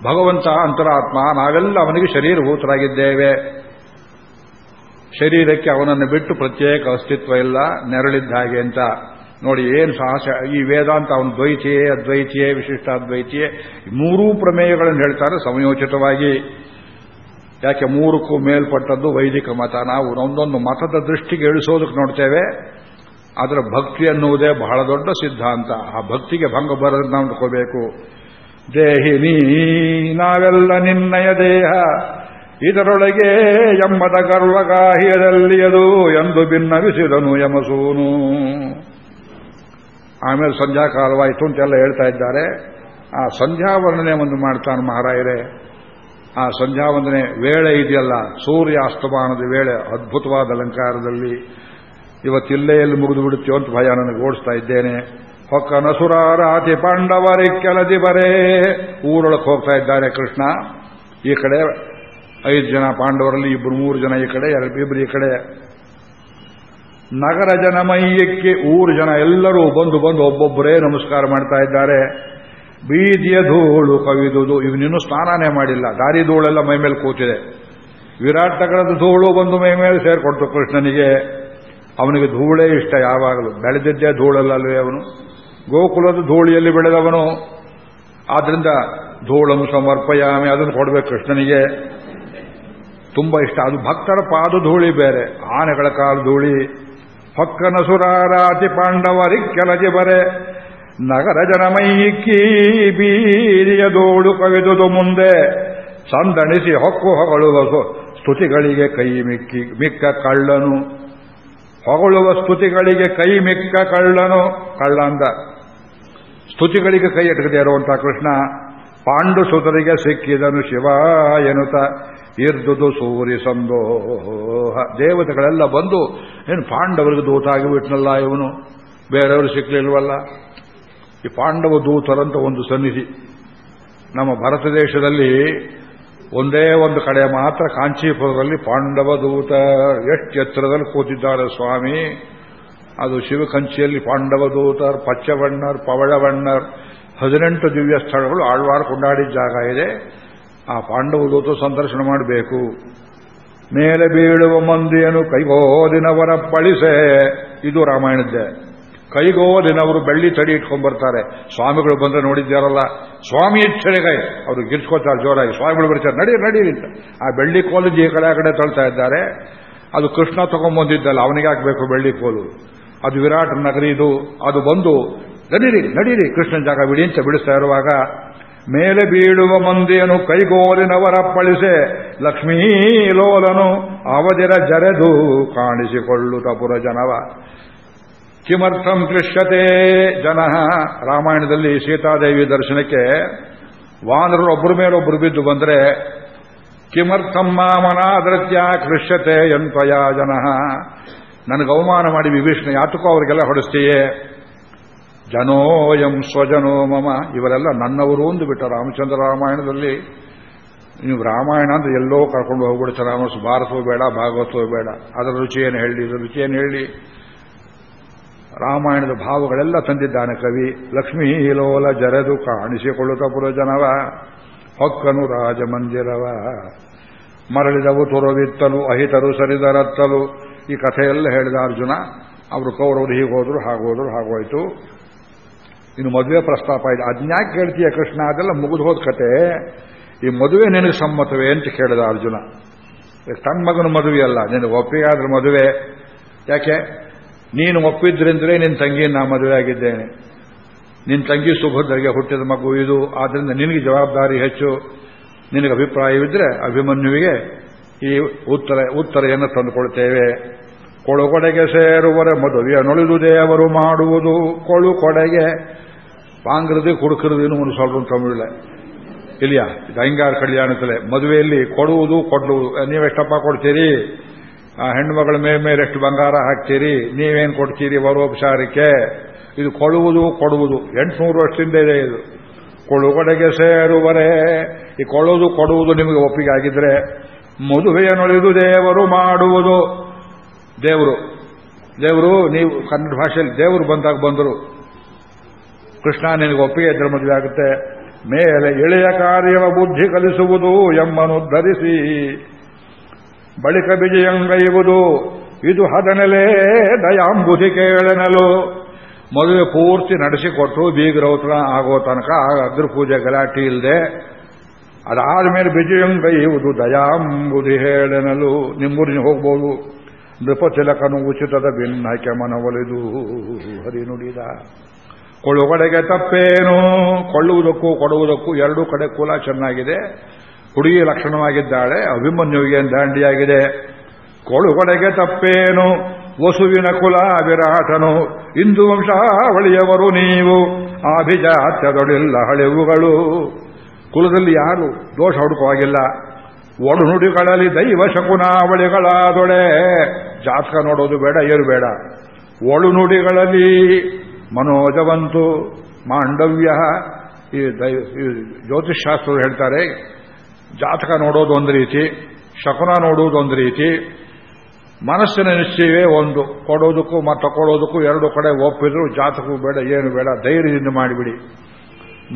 ಭಗವಂತ ಅಂತರಾತ್ಮ, ನಾವೆಲ್ಲ ಅವನಿಗೆ ಶರೀರಭೂತರಾಗಿದ್ದೇವೆ. ಶರೀರಕ್ಕೆ ಅವನನ್ನು ಬಿಟ್ಟು ಪ್ರತ್ಯೇಕ ಅಸ್ತಿತ್ವ ಇಲ್ಲ, ನೆರಳಿದ್ದ ಹಾಗೆ ಅಂತ. ನೋಡಿ ಏನು ಸಾಹಸ? ಈ ವೇದಾಂತ ಅವನು ದ್ವೈತಿಯೇ ಅದ್ವೈತಿಯೇ ವಿಶಿಷ್ಟ ಅದ್ವೈತಿಯೇ ಮೂರೂ ಪ್ರಮೇಯಗಳನ್ನು ಹೇಳ್ತಾರೆ ಸಮಯೋಚಿತವಾಗಿ. ಯಾಕೆ ಮೂರಕ್ಕೂ ಮೇಲ್ಪಟ್ಟದ್ದು ವೈದಿಕ ಮತ. ನಾವು ಒಂದೊಂದು ಮತದ ದೃಷ್ಟಿಗೆ ಇಳಿಸೋದಕ್ಕೆ ನೋಡ್ತೇವೆ. ಅದರ ಭಕ್ತಿ ಅನ್ನುವುದೇ ಬಹಳ ದೊಡ್ಡ ಸಿದ್ಧಾಂತ. ಆ ಭಕ್ತಿಗೆ ಭಂಗ ಬರೋದನ್ನ ನೋಡ್ಕೋಬೇಕು ದೇಹಿನಿ ನಾವೆಲ್ಲ ನಿನ್ನಯ ದೇಹ. ಇದರೊಳಗೆ ಎಂಬದ ಗರ್ವಗಾಹಿಯದಲ್ಲಿಯದು ಎಂದು ಭಿನ್ನವಿಸಿದನು ಯಮಸೂನು. ಆಮೇಲೆ ಸಂಧ್ಯಾಕಾಲವಾಯಿತು ಅಂತ ಅಂತೆಲ್ಲ ಹೇಳ್ತಾ ಇದ್ದಾರೆ. ಆ ಸಂಧ್ಯಾ ವರ್ಣನೆ ಒಂದು ಮಾಡ್ತಾನೆ ಮಹಾರಾಯರೇ. ಆ ಸಂಧ್ಯಾ ವಂದನೆ ವೇಳೆ ಇದೆಯಲ್ಲ, ಸೂರ್ಯ ಅಸ್ತಮಾನದ ವೇಳೆ, ಅದ್ಭುತವಾದ ಅಲಂಕಾರದಲ್ಲಿ. ಇವತ್ತಿಲ್ಲೆಯಲ್ಲಿ ಮುಗಿದು ಬಿಡುತ್ತೋ ಅಂತ ಭಯ ನನಗೆ ಓಡಿಸ್ತಾ ಇದ್ದೇನೆ. ಹೊಕ್ಕ ನಸುರಾರಾತಿ ಪಾಂಡವರಿ ಕೆಲದಿ ಬರೇ. ಊರೊಳಗೆ ಹೋಗ್ತಾ ಇದ್ದಾರೆ ಕೃಷ್ಣ. ಈ ಕಡೆ ಐದು ಜನ ಪಾಂಡವರಲ್ಲಿ ಇಬ್ಬರು ಮೂರು ಜನ ಈ ಕಡೆ, ಎರಡು ಇಬ್ಬರು ಈ ಕಡೆ. ನಗರ ಜನಮಯ್ಯಕ್ಕೆ ಊರು ಜನ ಎಲ್ಲರೂ ಬಂದು ಬಂದು ಒಬ್ಬೊಬ್ಬರೇ ನಮಸ್ಕಾರ ಮಾಡ್ತಾ ಇದ್ದಾರೆ. ಬೀದಿಯ ಧೂಳು ಕವಿದುದು. ಇವನಿನ್ನೂ ಸ್ನಾನನೇ ಮಾಡಿಲ್ಲ. ದಾರಿ ಧೂಳೆಲ್ಲ ಮೈ ಮೇಲೆ ಕೂತಿದೆ. ವಿರಾಟ್ ನಗರದ ಧೂಳು ಬಂದು ಮೈ ಮೇಲೆ ಸೇರ್ಕೊಡ್ತು ಕೃಷ್ಣನಿಗೆ. ಅವನಿಗೆ ಧೂಳೇ ಇಷ್ಟ ಯಾವಾಗಲೂ. ಬೆಳೆದಿದ್ದೇ ಧೂಳಲ್ಲವೇ ಅವನು? ಗೋಕುಲದ ಧೂಳಿಯಲ್ಲಿ ಬೆಳೆದವನು? ಆದ್ರಿಂದ ಧೂಳನ್ನು ಸಮರ್ಪಯಾಮಿ. ಅದನ್ನು ಕೊಡಬೇಕು ಕೃಷ್ಣನಿಗೆ. ತುಂಬಾ ಇಷ್ಟ. ಅದು ಭಕ್ತರ ಪಾದ ಧೂಳಿ ಬೇರೆ. ಆನೆಗಳ ಕಾಲು ಧೂಳಿ. ಹೊಕ್ಕನ ಸುರಾರಾತಿ ಪಾಂಡವರಿ ಕೆಲಜಿ ಬರೆ. ನಗರ ಜನಮೈಕ್ಕಿ ಬೀರಿಯ ದೋಳು ಕವಿದುದು ಮುಂದೆ. ಸಂದಣಿಸಿ ಹೊಕ್ಕು ಹೊಗಳುವ ಸ್ತುತಿಗಳಿಗೆ ಕೈ ಮಿಕ್ಕಿ ಮಿಕ್ಕ ಕಳ್ಳನು. ಹೊಗಳುವ ಸ್ತುತಿಗಳಿಗೆ ಕೈ ಮಿಕ್ಕ ಕಳ್ಳನು. ಕಳ್ಳಂದ. ಸ್ತುತಿಗಳಿಗೆ ಕೈ ಇರುವಂತಹ ಕೃಷ್ಣ. ಪಾಂಡು ಸುತರಿಗೆ ಸಿಕ್ಕಿದನು ಶಿವ ಎನ್ನುತ್ತ. ಇರ್ದುದು ಸೂರಿ ಸಂದೋಹ ದೇವತೆಗಳೆಲ್ಲ ಬಂದು, ಏನು ಪಾಂಡವರಿಗೆ ದೂತ ಆಗಿಬಿಟ್ನಲ್ಲ ಇವನು? ಬೇರೆಯವರು ಸಿಕ್ಕಲಿಲ್ವಲ್ಲ ಈ ಪಾಂಡವ ದೂತರಂತ ಒಂದು ಸನ್ನಿಧಿ. ನಮ್ಮ ಭಾರತ ದೇಶದಲ್ಲಿ ಒಂದೇ ಒಂದು ಕಡೆ ಮಾತ್ರ ಕಾಂಚೀಪುರದಲ್ಲಿ ಪಾಂಡವ ದೂತ ಎಷ್ಟು ಎತ್ತರದಲ್ಲಿ ಕೂತಿದ್ದಾರೆ ಸ್ವಾಮಿ. ಅದು ಶಿವಕಂಚಿಯಲ್ಲಿ ಪಾಂಡವ ದೂತರ್, ಪಚ್ಚವಣ್ಣರ್, ಪವಳವಣ್ಣರ್, ಹದಿನೆಂಟು ದಿವ್ಯ ಸ್ಥಳಗಳು ಆಳ್ವಾರ್ ಕೊಂಡಾಡಿದ ಜಾಗ ಇದೆ. ಆ ಪಾಂಡವ ದೂತ ಸಂದರ್ಶನ ಮಾಡಬೇಕು. ಮೇಲೆ ಬೀಳುವ ಮಂದಿಯನ್ನು ಕೈಗೋದಿನವರ ಪಳಿಸೆ ಇದು ರಾಮಾಯಣದ್ದೇ. ಕೈಗೋದಿನವರು ಬೆಳ್ಳಿ ತಡಿ ಇಟ್ಕೊಂಡ್ಬರ್ತಾರೆ ಸ್ವಾಮಿಗಳು ಬಂದ್ರೆ ನೋಡಿದ್ದಾರಲ್ಲ ಸ್ವಾಮಿ ಎಚ್ಚರಿಕೈ ಅವರು ಗಿರ್ಸ್ಕೋತಾರೆ ಜೋರಾಗಿ. ಸ್ವಾಮಿಗಳು ಬರ್ತಾರೆ, ನಡಿ ನಡಿ ಅಂತ. ಆ ಬೆಳ್ಳಿ ಕೋಲು ಈ ಕಡೆ ಆ ಕಡೆ ತಳ್ತಾ ಇದ್ದಾರೆ. ಅದು ಕೃಷ್ಣ ತಗೊಂಡ್ಬಂದಿದ್ದಲ್ಲ ಅವನಿಗೆ ಹಾಕಬೇಕು ಬೆಳ್ಳಿ ಕೋಲು. ಅದು ವಿರಾಟ್ ನಗರಿ ಇದು. ಅದು ಬಂದು, ನಡೀರಿ ನಡೀರಿ, ಕೃಷ್ಣನ ಜಾಗ ಬಿಡಿ ಅಂತ ಬಿಡಿಸ್ತಾ ಇರುವಾಗ ಮೇಲೆ ಬೀಳುವ ಮಂದಿಯನು ಕೈಗೋಲಿನವರಪ್ಪಳಿಸೆ ಲಕ್ಷ್ಮೀ ಲೋಲನು ಅವಧಿರ ಜರೆದು ಕಾಣಿಸಿಕೊಳ್ಳುತ್ತ ಪುರ ಜನವ ಕಿಮರ್ಥಂ ಕೃಷ್ಯತೆ ಜನ. ರಾಮಾಯಣದಲ್ಲಿ ಸೀತಾದೇವಿ ದರ್ಶನಕ್ಕೆ ವಾನರರು ಒಬ್ಬರ ಮೇಲೊಬ್ಬರು ಬಿದ್ದು ಬಂದ್ರೆ ಕಿಮರ್ಥಮ್ಮ ಮನಾದೃತ್ಯ ಕೃಷ್ಯತೆ ಎಂತಯ ಜನ. ನನಗೆ ಅವಮಾನ ಮಾಡಿ ವಿಭೀಷಣ, ಯಾತಕ್ಕೋ ಅವರಿಗೆಲ್ಲ ಹೊಡಿಸ್ತೀಯೇ? ಜನೋಯಂ ಸ್ವಜನೋ ಮಮ. ಇವರೆಲ್ಲ ನನ್ನವರು ಒಂದು ಬಿಟ್ಟ ರಾಮಚಂದ್ರ ರಾಮಾಯಣದಲ್ಲಿ. ನೀವು ರಾಮಾಯಣ ಅಂದ್ರೆ ಎಲ್ಲೋ ಕರ್ಕೊಂಡು ಹೋಗ್ಬಿಡ್ತಾರೆ ರಾಮಸ್ ಭಾರತವೂ ಬೇಡ ಭಾಗವತವೂ ಬೇಡ. ಅದರ ರುಚಿಯನ್ನು ಹೇಳಿ, ಇದರ ರುಚಿಯನ್ನು ಹೇಳಿ. ರಾಮಾಯಣದ ಭಾವಗಳೆಲ್ಲ ತಂದಿದ್ದಾನೆ ಕವಿ. ಲಕ್ಷ್ಮೀ ಲೋಲ ಜರೆದು ಕಾಣಿಸಿಕೊಳ್ಳುತ್ತ ಪುರಜನವ. ಹೊಕ್ಕನು ರಾಜಮಂದಿರವ. ಮರಳಿದವು ತುರವಿತ್ತಲು, ಅಹಿತರು ಸರಿದರತ್ತಲು. ಈ ಕಥೆಯೆಲ್ಲ ಹೇಳಿದ ಅರ್ಜುನ. ಅವರು ಕೌರವರು ಹೀಗೋದ್ರು, ಹಾಗೋದ್ರು, ಹಾಗೋಯ್ತು. ಇನ್ನು ಮದುವೆ ಪ್ರಸ್ತಾಪ ಇದೆ ಅದನ್ಯಾಕೆ ಕೇಳ್ತೀಯ ಕೃಷ್ಣ? ಅದೆಲ್ಲ ಮುಗಿದು ಹೋದ ಕತೆ ಈ ಮದುವೆ ನಿನಗೆ ಸಮ್ಮತವೇ ಅಂತ ಕೇಳಿದ ಅರ್ಜುನ. ತನ್ನ ಮಗನ ಮದುವೆ ಅಲ್ಲ. ನಿನಗೆ ಒಪ್ಪಿಗೆ ಆದ್ರೆ ಮದುವೆ. ಯಾಕೆ? ನೀನು ಒಪ್ಪಿದ್ರಿಂದಲೇ ನಿನ್ನ ತಂಗಿ ನಾ ಮದುವೆ ಆಗಿದ್ದೇನೆ. ನಿನ್ನ ತಂಗಿ ಸುಭದ್ರಿಗೆ ಹುಟ್ಟಿದ ಮಗು ಇದು. ಆದ್ದರಿಂದ ನಿನಗೆ ಜವಾಬ್ದಾರಿ ಹೆಚ್ಚು. ನಿನಗೆ ಅಭಿಪ್ರಾಯವಿದ್ರೆ ಅಭಿಮನ್ಯುವಿಗೆ ಈ ಉತ್ತರ, ಉತ್ತರೆಯನ್ನು ತಂದುಕೊಳ್ತೇವೆ ಕೊಳುಕೊಡೆಗೆ ಸೇರುವರೆ ಮದುವೆಯ ನೊಳಿದು ದೇವರು ಮಾಡುವುದು. ಕೊಳು ಕೊಡೆಗೆ வாங்கிறது கொடுக்கறதுன்னு ஒன்று சொல்றோம் தமிழ்ல இல்லையா ಇದು ಐಂಗಾರ ಕಲ್ಯಾಣದಲ್ಲಿ ಮದುವೆಯಲ್ಲಿ ಕೊಡುವುದು ಕೊಡುವುದು ನೀವೆಷ್ಟಪ್ಪ ಕೊಡ್ತೀರಿ ಆ ಹೆಣ್ಣುಮಗಳ ಮೇಲೆ ಮೇಲೆ ಎಷ್ಟು ಬಂಗಾರ ಹಾಕ್ತೀರಿ ನೀವೇನು ಕೊಡ್ತೀರಿ ವರೋಪಚಾರಕ್ಕೆ ಇದು ಕೊಡುವುದು ಕೊಡುವುದು ಎಂಟುನೂರು ವರ್ಷದಿಂದ ಇದೆ ಇದು ಕೊಡುಗೊಡೆಗೆ ಸೇರುವರೆ ಈ ಕೊಡುವುದು ಕೊಡುವುದು ನಿಮಗೆ ಒಪ್ಪಿಗೆ ಆಗಿದ್ರೆ ಮದುವೆಯನ್ನೊಳಿದು ದೇವರು ಮಾಡುವುದು ದೇವರು ದೇವರು ನೀವು ಕನ್ನಡ ಭಾಷೆಯಲ್ಲಿ ದೇವರು ಬಂದಾಗ ಬಂದರು ಕೃಷ್ಣ ನಿನಗೆ ಒಪ್ಪಿಗೆ ಇದ್ರೆ ಮದುವೆ ಆಗುತ್ತೆ. ಮೇಲೆ ಎಳೆಯ ಕಾರ್ಯವ ಬುದ್ಧಿ ಕಲಿಸುವುದು ಎಮ್ಮನು ಧರಿಸಿ. ಬಳಿಕ ವಿಜಯಂಗೈವುದು ಇದು ಹದನೆಲೆ ದಯಾಂಬುಧಿ ಕೇಳನಲು. ಮದುವೆ ಪೂರ್ತಿ ನಡೆಸಿಕೊಟ್ಟು ಬೀಗರೌತ್ರ ಆಗೋ ತನಕ ಅದ್ರ ಪೂಜೆ ಗಲಾಟಿ ಇಲ್ಲದೆ ಅದಾದ ಮೇಲೆ ಬಿಜಯಂಗೈಯುವುದು ದಯಾಂಬುಧಿ ಹೇಳನಲು. ನಿಮ್ಮೂರಿನ ಹೋಗ್ಬೋದು. ನೃಪತಿಲಕನು ಉಚಿತದ ಭಿನ್ನಕ್ಕೆ ಮನವೊಲಿದು. ಹರಿ ನುಡಿದ. ಕೊಳ್ಳುಗಡೆಗೆ ತಪ್ಪೇನು? ಕೊಳ್ಳುವುದಕ್ಕೂ ಕೊಡುವುದಕ್ಕೂ ಎರಡೂ ಕಡೆ ಕುಲ ಚೆನ್ನಾಗಿದೆ. ಹುಡುಗಿ ಲಕ್ಷಣವಾಗಿದ್ದಾಳೆ, ಅಭಿಮನ್ಯುವಿಗೆ ದಾಂಡಿಯಾಗಿದೆ. ಕೊಳುಗಡೆಗೆ ತಪ್ಪೇನು? ವಸುವಿನ ಕುಲ ವಿರಾಟನು ಇಂದು ವಂಶಾವಳಿಯವರು ನೀವು. ಆಭಿಜಾತ್ಯದೊಡಿಲ್ಲ ಹಳೆವುಗಳು. ಕುಲದಲ್ಲಿ ಯಾರು ದೋಷ ಹುಡುಕುವಾಗಿಲ್ಲ. ಒಡನುಡಿಗಳಲ್ಲಿ ದೈವ ಶಕುನಾವಳಿಗಳಾದೊಳೆ. ಜಾತಕ ನೋಡೋದು ಬೇಡ, ಏನು ಬೇಡ. ಒಳುನುಡಿಗಳಲ್ಲಿ ಮನೋಜವಂತು ಮಾಂಡವ್ಯ. ಈ ಜ್ಯೋತಿಷ್ ಶಾಸ್ತ್ರರು ಹೇಳ್ತಾರೆ, ಜಾತಕ ನೋಡೋದು ಒಂದು ರೀತಿ, ಶಕುನ ನೋಡುವುದು ಒಂದು ರೀತಿ, ಮನಸ್ಸಿನ ನಿಶ್ಚಯವೇ ಒಂದು. ಕೊಡೋದಕ್ಕೂ ಮತ್ತು ತಗೊಳ್ಳೋದಕ್ಕೂ ಎರಡು ಕಡೆ ಒಪ್ಪಿದ್ರು ಜಾತಕೂ ಬೇಡ, ಏನು ಬೇಡ, ಧೈರ್ಯದಿಂದ ಮಾಡಿಬಿಡಿ.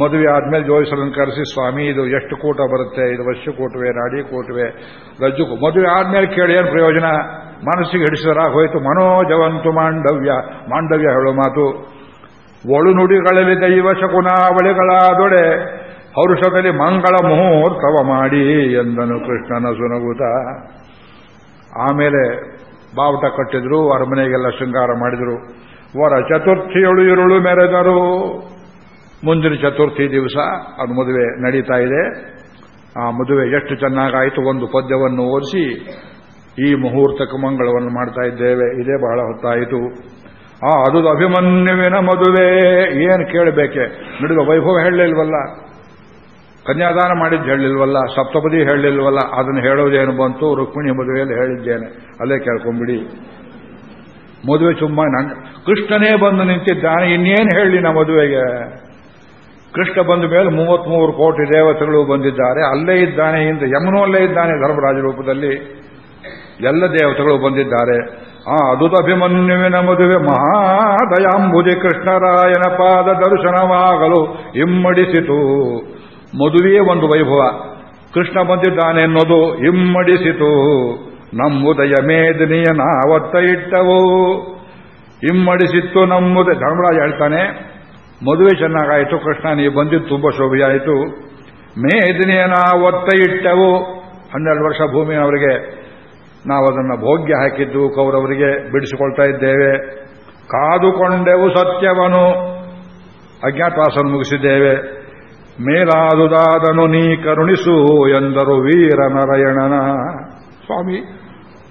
ಮದುವೆ ಆದ್ಮೇಲೆ ಜೋಯಿಸಲನ್ನು ಕರೆಸಿ, ಸ್ವಾಮಿ, ಇದು ಎಷ್ಟು ಕೂಟ ಬರುತ್ತೆ, ಇದು ವರ್ಷ ಕೂಟವೆ, ನಾಡಿ ಕೂಟವೆ, ರಜ್ಜು ಮದುವೆ ಆದ್ಮೇಲೆ ಕೇಳಿ, ಏನು ಪ್ರಯೋಜನ? ಮನಸ್ಸಿಗೆ ಹಿಡಿಸಿದರ ಹೋಯಿತು, ಮನೋಜವಂತು ಮಾಂಡವ್ಯ. ಮಾಂಡವ್ಯ ಹೇಳೋ ಮಾತು ಒಳು ನುಡಿಗಳಲ್ಲಿ ದೈವ ಶಕುನಾವಳಿಗಳಾದೊಡೆ ಹರುಷದಲ್ಲಿ ಮಂಗಳ ಮುಹೂರ್ತವ ಮಾಡಿ ಎಂದನು ಕೃಷ್ಣನ ಸುನಗುತ. ಆಮೇಲೆ ಬಾವುಟ ಕಟ್ಟಿದ್ರು, ಅರಮನೆಗೆಲ್ಲ ಶೃಂಗಾರ ಮಾಡಿದ್ರು. ವರ ಚತುರ್ಥಿಯಳು ಇರುಳು ಮೆರೆದರು. ಮುಂದಿನ ಚತುರ್ಥಿ ದಿವಸ ಅದು ಮದುವೆ ನಡೀತಾ ಇದೆ. ಆ ಮದುವೆ ಎಷ್ಟು ಚೆನ್ನಾಗಾಯಿತು, ಒಂದು ಪದ್ಯವನ್ನು ಓದಿಸಿ ಈ ಮುಹೂರ್ತಕ್ಕೆ ಮಂಗಳವನ್ನು ಮಾಡ್ತಾ ಇದ್ದೇವೆ. ಇದೇ ಬಹಳ ಹೊತ್ತಾಯಿತು. ಆ, ಅದು ಅಭಿಮನ್ಯುವಿನ ಮದುವೆ. ಏನು ಕೇಳಬೇಕೆ? ನಡುವೆ ವೈಭವ ಹೇಳಲಿಲ್ವಲ್ಲ? ಕನ್ಯಾದಾನ ಮಾಡಿದ್ದು ಹೇಳಿಲ್ವಲ್ಲ ಸಪ್ತಪದಿ ಹೇಳಿಲ್ವಲ್ಲ ಅದನ್ನು ಹೇಳೋದೇನು ಬಂತು? ರುಕ್ಮಿಣಿ ಮದುವೆಯಲ್ಲಿ ಹೇಳಿದ್ದೇನೆ. ಅಲ್ಲೇ ಕೇಳ್ಕೊಂಬಿಡಿ. ಮದುವೆ ಚುಮ್ಮ ನನ್ನ ಕೃಷ್ಣನೇ ಬಂದು ನಿಂತಿದ್ದಾನೆ. ಇನ್ನೇನು ಹೇಳಿ ನಾ ಮದುವೆಗೆ? ಕೃಷ್ಣ ಬಂದ ಮೇಲೆ ಮೂವತ್ಮೂರು ಕೋಟಿ ದೇವತೆಗಳು ಬಂದಿದ್ದಾರೆ. ಅಲ್ಲೇ ಇದ್ದಾನೆ ಹಿಂದೆ. ಯಮನೂ ಅಲ್ಲೇ ಇದ್ದಾನೆ ಧರ್ಮರಾಜ ರೂಪದಲ್ಲಿ. ಎಲ್ಲ ದೇವತೆಗಳು ಬಂದಿದ್ದಾರೆ. ಅಭಿಮನ್ಯುವಿನ ಮದುವೆ ಮಹಾದಯಾಂಬುಜಿ ಕೃಷ್ಣರಾಯನ ಪಾದ ದರ್ಶನವಾಗಲು ಇಮ್ಮಡಿಸಿತು. ಮದುವೆಯೇ ಒಂದು ವೈಭವ. ಕೃಷ್ಣ ಬಂದಿದ್ದಾನೆ ಎನ್ನುವುದು ಇಮ್ಮಡಿಸಿತು. ನಮ್ಮುದಯ ಮೇದಿನಿಯ ನಾವತ್ತ ಇಟ್ಟವು. ಇಮ್ಮಡಿಸಿತ್ತು ನಮ್ಮುದ ಧರ್ಮರಾಜ ಹೇಳ್ತಾನೆ, ಮದುವೆ ಚೆನ್ನಾಗಾಯಿತು ಕೃಷ್ಣ ನೀವು ಬಂದಿದ್ದು ತುಂಬ ಶೋಭೆಯಾಯಿತು. ಮೇದಿನಿಯ ನಾವತ್ತ ಇಟ್ಟವು. ಹನ್ನೆರಡು ವರ್ಷ ಭೂಮಿ ಅವರಿಗೆ ನಾವು ಅದನ್ನು ಭೋಗ್ಯ ಹಾಕಿದ್ದು ಕೌರವರಿಗೆ ಬಿಡಿಸಿಕೊಳ್ತಾ ಇದ್ದೇವೆ. ಕಾದುಕೊಂಡೆವು ಸತ್ಯವನು. ಅಜ್ಞಾತವಾಸನ್ನು ಮುಗಿಸಿದ್ದೇವೆ. ಮೇಲಾದುದಾದನು ನೀ ಕರುಣಿಸು ಎಂದರು ವೀರ ನಾರಾಯಣನ. ಸ್ವಾಮಿ,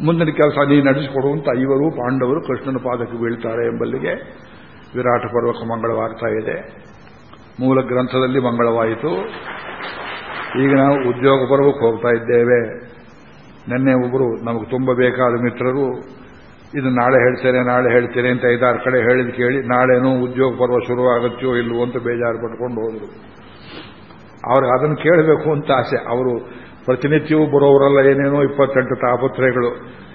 ಮುಂದಿನ ಕೆಲಸ ನೀ ನಡೆಸಿಕೊಡುವಂತ ಇವರು ಪಾಂಡವರು ಕೃಷ್ಣನ ಪಾದಕ್ಕೆ ಬೀಳ್ತಾರೆ ಎಂಬಲ್ಲಿಗೆ ವಿರಾಟ ಪರ್ವಕ ಮಂಗಳವಾಗ್ತಾ ಇದೆ. ಮೂಲ ಗ್ರಂಥದಲ್ಲಿ ಮಂಗಳವಾಯಿತು. ಈಗ ನಾವು ಉದ್ಯೋಗ ಪರ್ವಕ್ಕೆ ಹೋಗ್ತಾ ಇದ್ದೇವೆ. ನಿನ್ನೆ ಒಬ್ಬರು ನಮಗೆ ತುಂಬ ಬೇಕಾದ ಮಿತ್ರರು, ಇದು ನಾಳೆ ಹೇಳ್ತೇನೆ ನಾಳೆ ಹೇಳ್ತೇನೆ ಅಂತ ಐದಾರು ಕಡೆ ಹೇಳಿದ್ ಕೇಳಿ, ನಾಳೆನೂ ಉದ್ಯೋಗ ಪರ್ವ ಶುರುವಾಗುತ್ತೋ ಇಲ್ಲವೋ ಅಂತ ಬೇಜಾರು ಪಟ್ಕೊಂಡು ಹೋದರು. ಅವ್ರಿಗೆ ಅದನ್ನು ಕೇಳಬೇಕು ಅಂತ ಆಸೆ. ಅವರು ಪ್ರತಿನಿತ್ಯವೂ ಬರೋವರಲ್ಲ ಏನೇನೋ ಇಪ್ಪತ್ತೆಂಟು ತಾಪತ್ರಯಗಳು,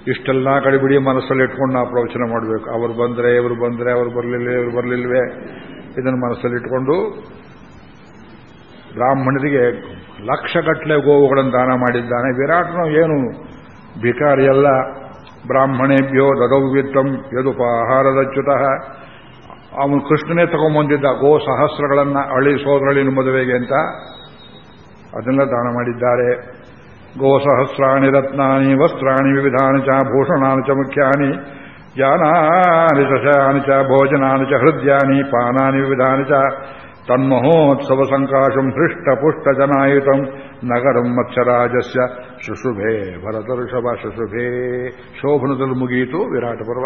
ಇಷ್ಟೆಲ್ಲ ಕಡಿಬಿಡಿ ಮನಸ್ಸಲ್ಲಿ ಇಟ್ಕೊಂಡು ನಾವು ಪ್ರವಚನ ಮಾಡಬೇಕು. ಅವರು ಬಂದರೆ, ಇವರು ಬಂದರೆ, ಅವರು ಬರಲಿಲ್ಲ ಇವರು ಬರಲಿಲ್ವೇ, ಇದನ್ನು ಮನಸ್ಸಲ್ಲಿ ಇಟ್ಕೊಂಡು ಬ್ರಾಹ್ಮಣರಿಗೆ ಲಕ್ಷಗಟ್ಟಲೆ ಗೋವುಗಳನ್ನು ದಾನ ಮಾಡಿದ್ದಾನೆ. ವಿರಾಟನು ಏನು? ಭಿಕಾರಿಯಲ್ಲ. ಬ್ರಾಹ್ಮಣೇಭ್ಯೋ ದದೌವಿತ್ತಂ ಯದುಪಾಹಾರದಚ್ಯುತ ಅವನು ಕೃಷ್ಣನೇ ತಗೊಂಬಂದಿದ್ದ ಗೋ ಸಹಸ್ರಗಳನ್ನು ಅಳಿ ಸೋದರಳಿನ ಮದುವೆಗೆ ಅಂತ. ಅದನ್ನ ದಾನ ಮಾಡಿದ್ದಾರೆ. ಗೋ ಸಹಸ್ರಾಣಿ ರತ್ನಾನಿ ವಸ್ತ್ರಾಣಿ ವಿವಿಧಾನಿ ಚ ಭೂಷಣಾನಿ ಚ ಮುಖ್ಯಾನಿ ಜಾನಾನಿ ಚ ಭೋಜನಾನಿ ಚ ಹೃದಯಾನಿ ಪಾನಾನಿ ವಿವಿಧಾನಿ ಚ ಪುಷ್ಟ ಜನಾಯುತಂ ನಗರಂ ಮತ್ಸರಾಜಸ್ಯ ಶುಶುಭೆ, ಭರತಋಷಭ, ಶುಶುಭೆ. ಶೋಭನದಲ್ಲಿ ಮುಗಿಯಿತು ವಿರಾಟ ಪರ್ವ.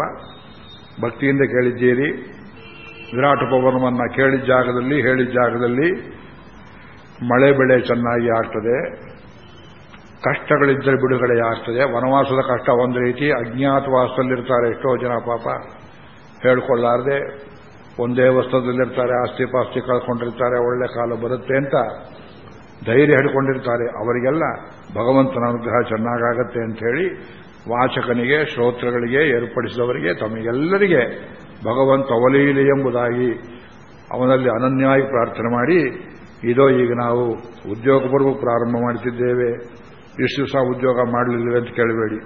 ಭಕ್ತಿಯಿಂದ ಕೇಳಿದ್ದೀರಿ. ವಿರಾಟ ಪವನವನ್ನ ಕೇಳಿದ ಜಾಗದಲ್ಲಿ, ಹೇಳಿದ ಜಾಗದಲ್ಲಿ ಮಳೆ ಬೆಳೆ ಚೆನ್ನಾಗಿ ಆಗ್ತದೆ. ಕಷ್ಟಗಳಿದ್ದರೆ ಬಿಡುಗಡೆ ಆಗ್ತದೆ. ವನವಾಸದ ಕಷ್ಟ ಒಂದು ರೀತಿ, ಅಜ್ಞಾತವಾಸದಲ್ಲಿರ್ತಾರೆ ಎಷ್ಟೋ ಜನ ಪಾಪ. ಹೇಳ್ಕೊಳ್ಳಾರದೆ. ಒಂದೇ ವಸ್ತ್ರದಲ್ಲಿರ್ತಾರೆ ಆಸ್ತಿ ಪಾಸ್ತಿ ಕಳ್ಕೊಂಡಿರ್ತಾರೆ, ಒಳ್ಳೆ ಕಾಲ ಬರುತ್ತೆ ಅಂತ ಧೈರ್ಯ ಹಿಡ್ಕೊಂಡಿರ್ತಾರೆ. ಅವರಿಗೆಲ್ಲ ಭಗವಂತನ ಅನುಗ್ರಹ ಚೆನ್ನಾಗಾಗತ್ತೆ ಅಂತ ಹೇಳಿ ವಾಚಕನಿಗೆ ಶ್ರೋತ್ರಗಳಿಗೆ ಏರ್ಪಡಿಸಿದವರಿಗೆ, ತಮಗೆಲ್ಲರಿಗೆ ಭಗವಂತ ಒಲೆಯಿಲಿ ಎಂಬುದಾಗಿ ಅವನಲ್ಲಿ ಅನನ್ಯವಾಗಿ ಪ್ರಾರ್ಥನೆ ಮಾಡಿ, ಇದೋ ಈಗ ನಾವು ಉದ್ಯೋಗ ಬರುವ ಪ್ರಾರಂಭ ಮಾಡ್ತಿದ್ದೇವೆ. ಇಷ್ಟು ದಿವಸ ಉದ್ಯೋಗ ಮಾಡಲಿಲ್ಲವೆ ಅಂತ ಕೇಳಬೇಡಿ.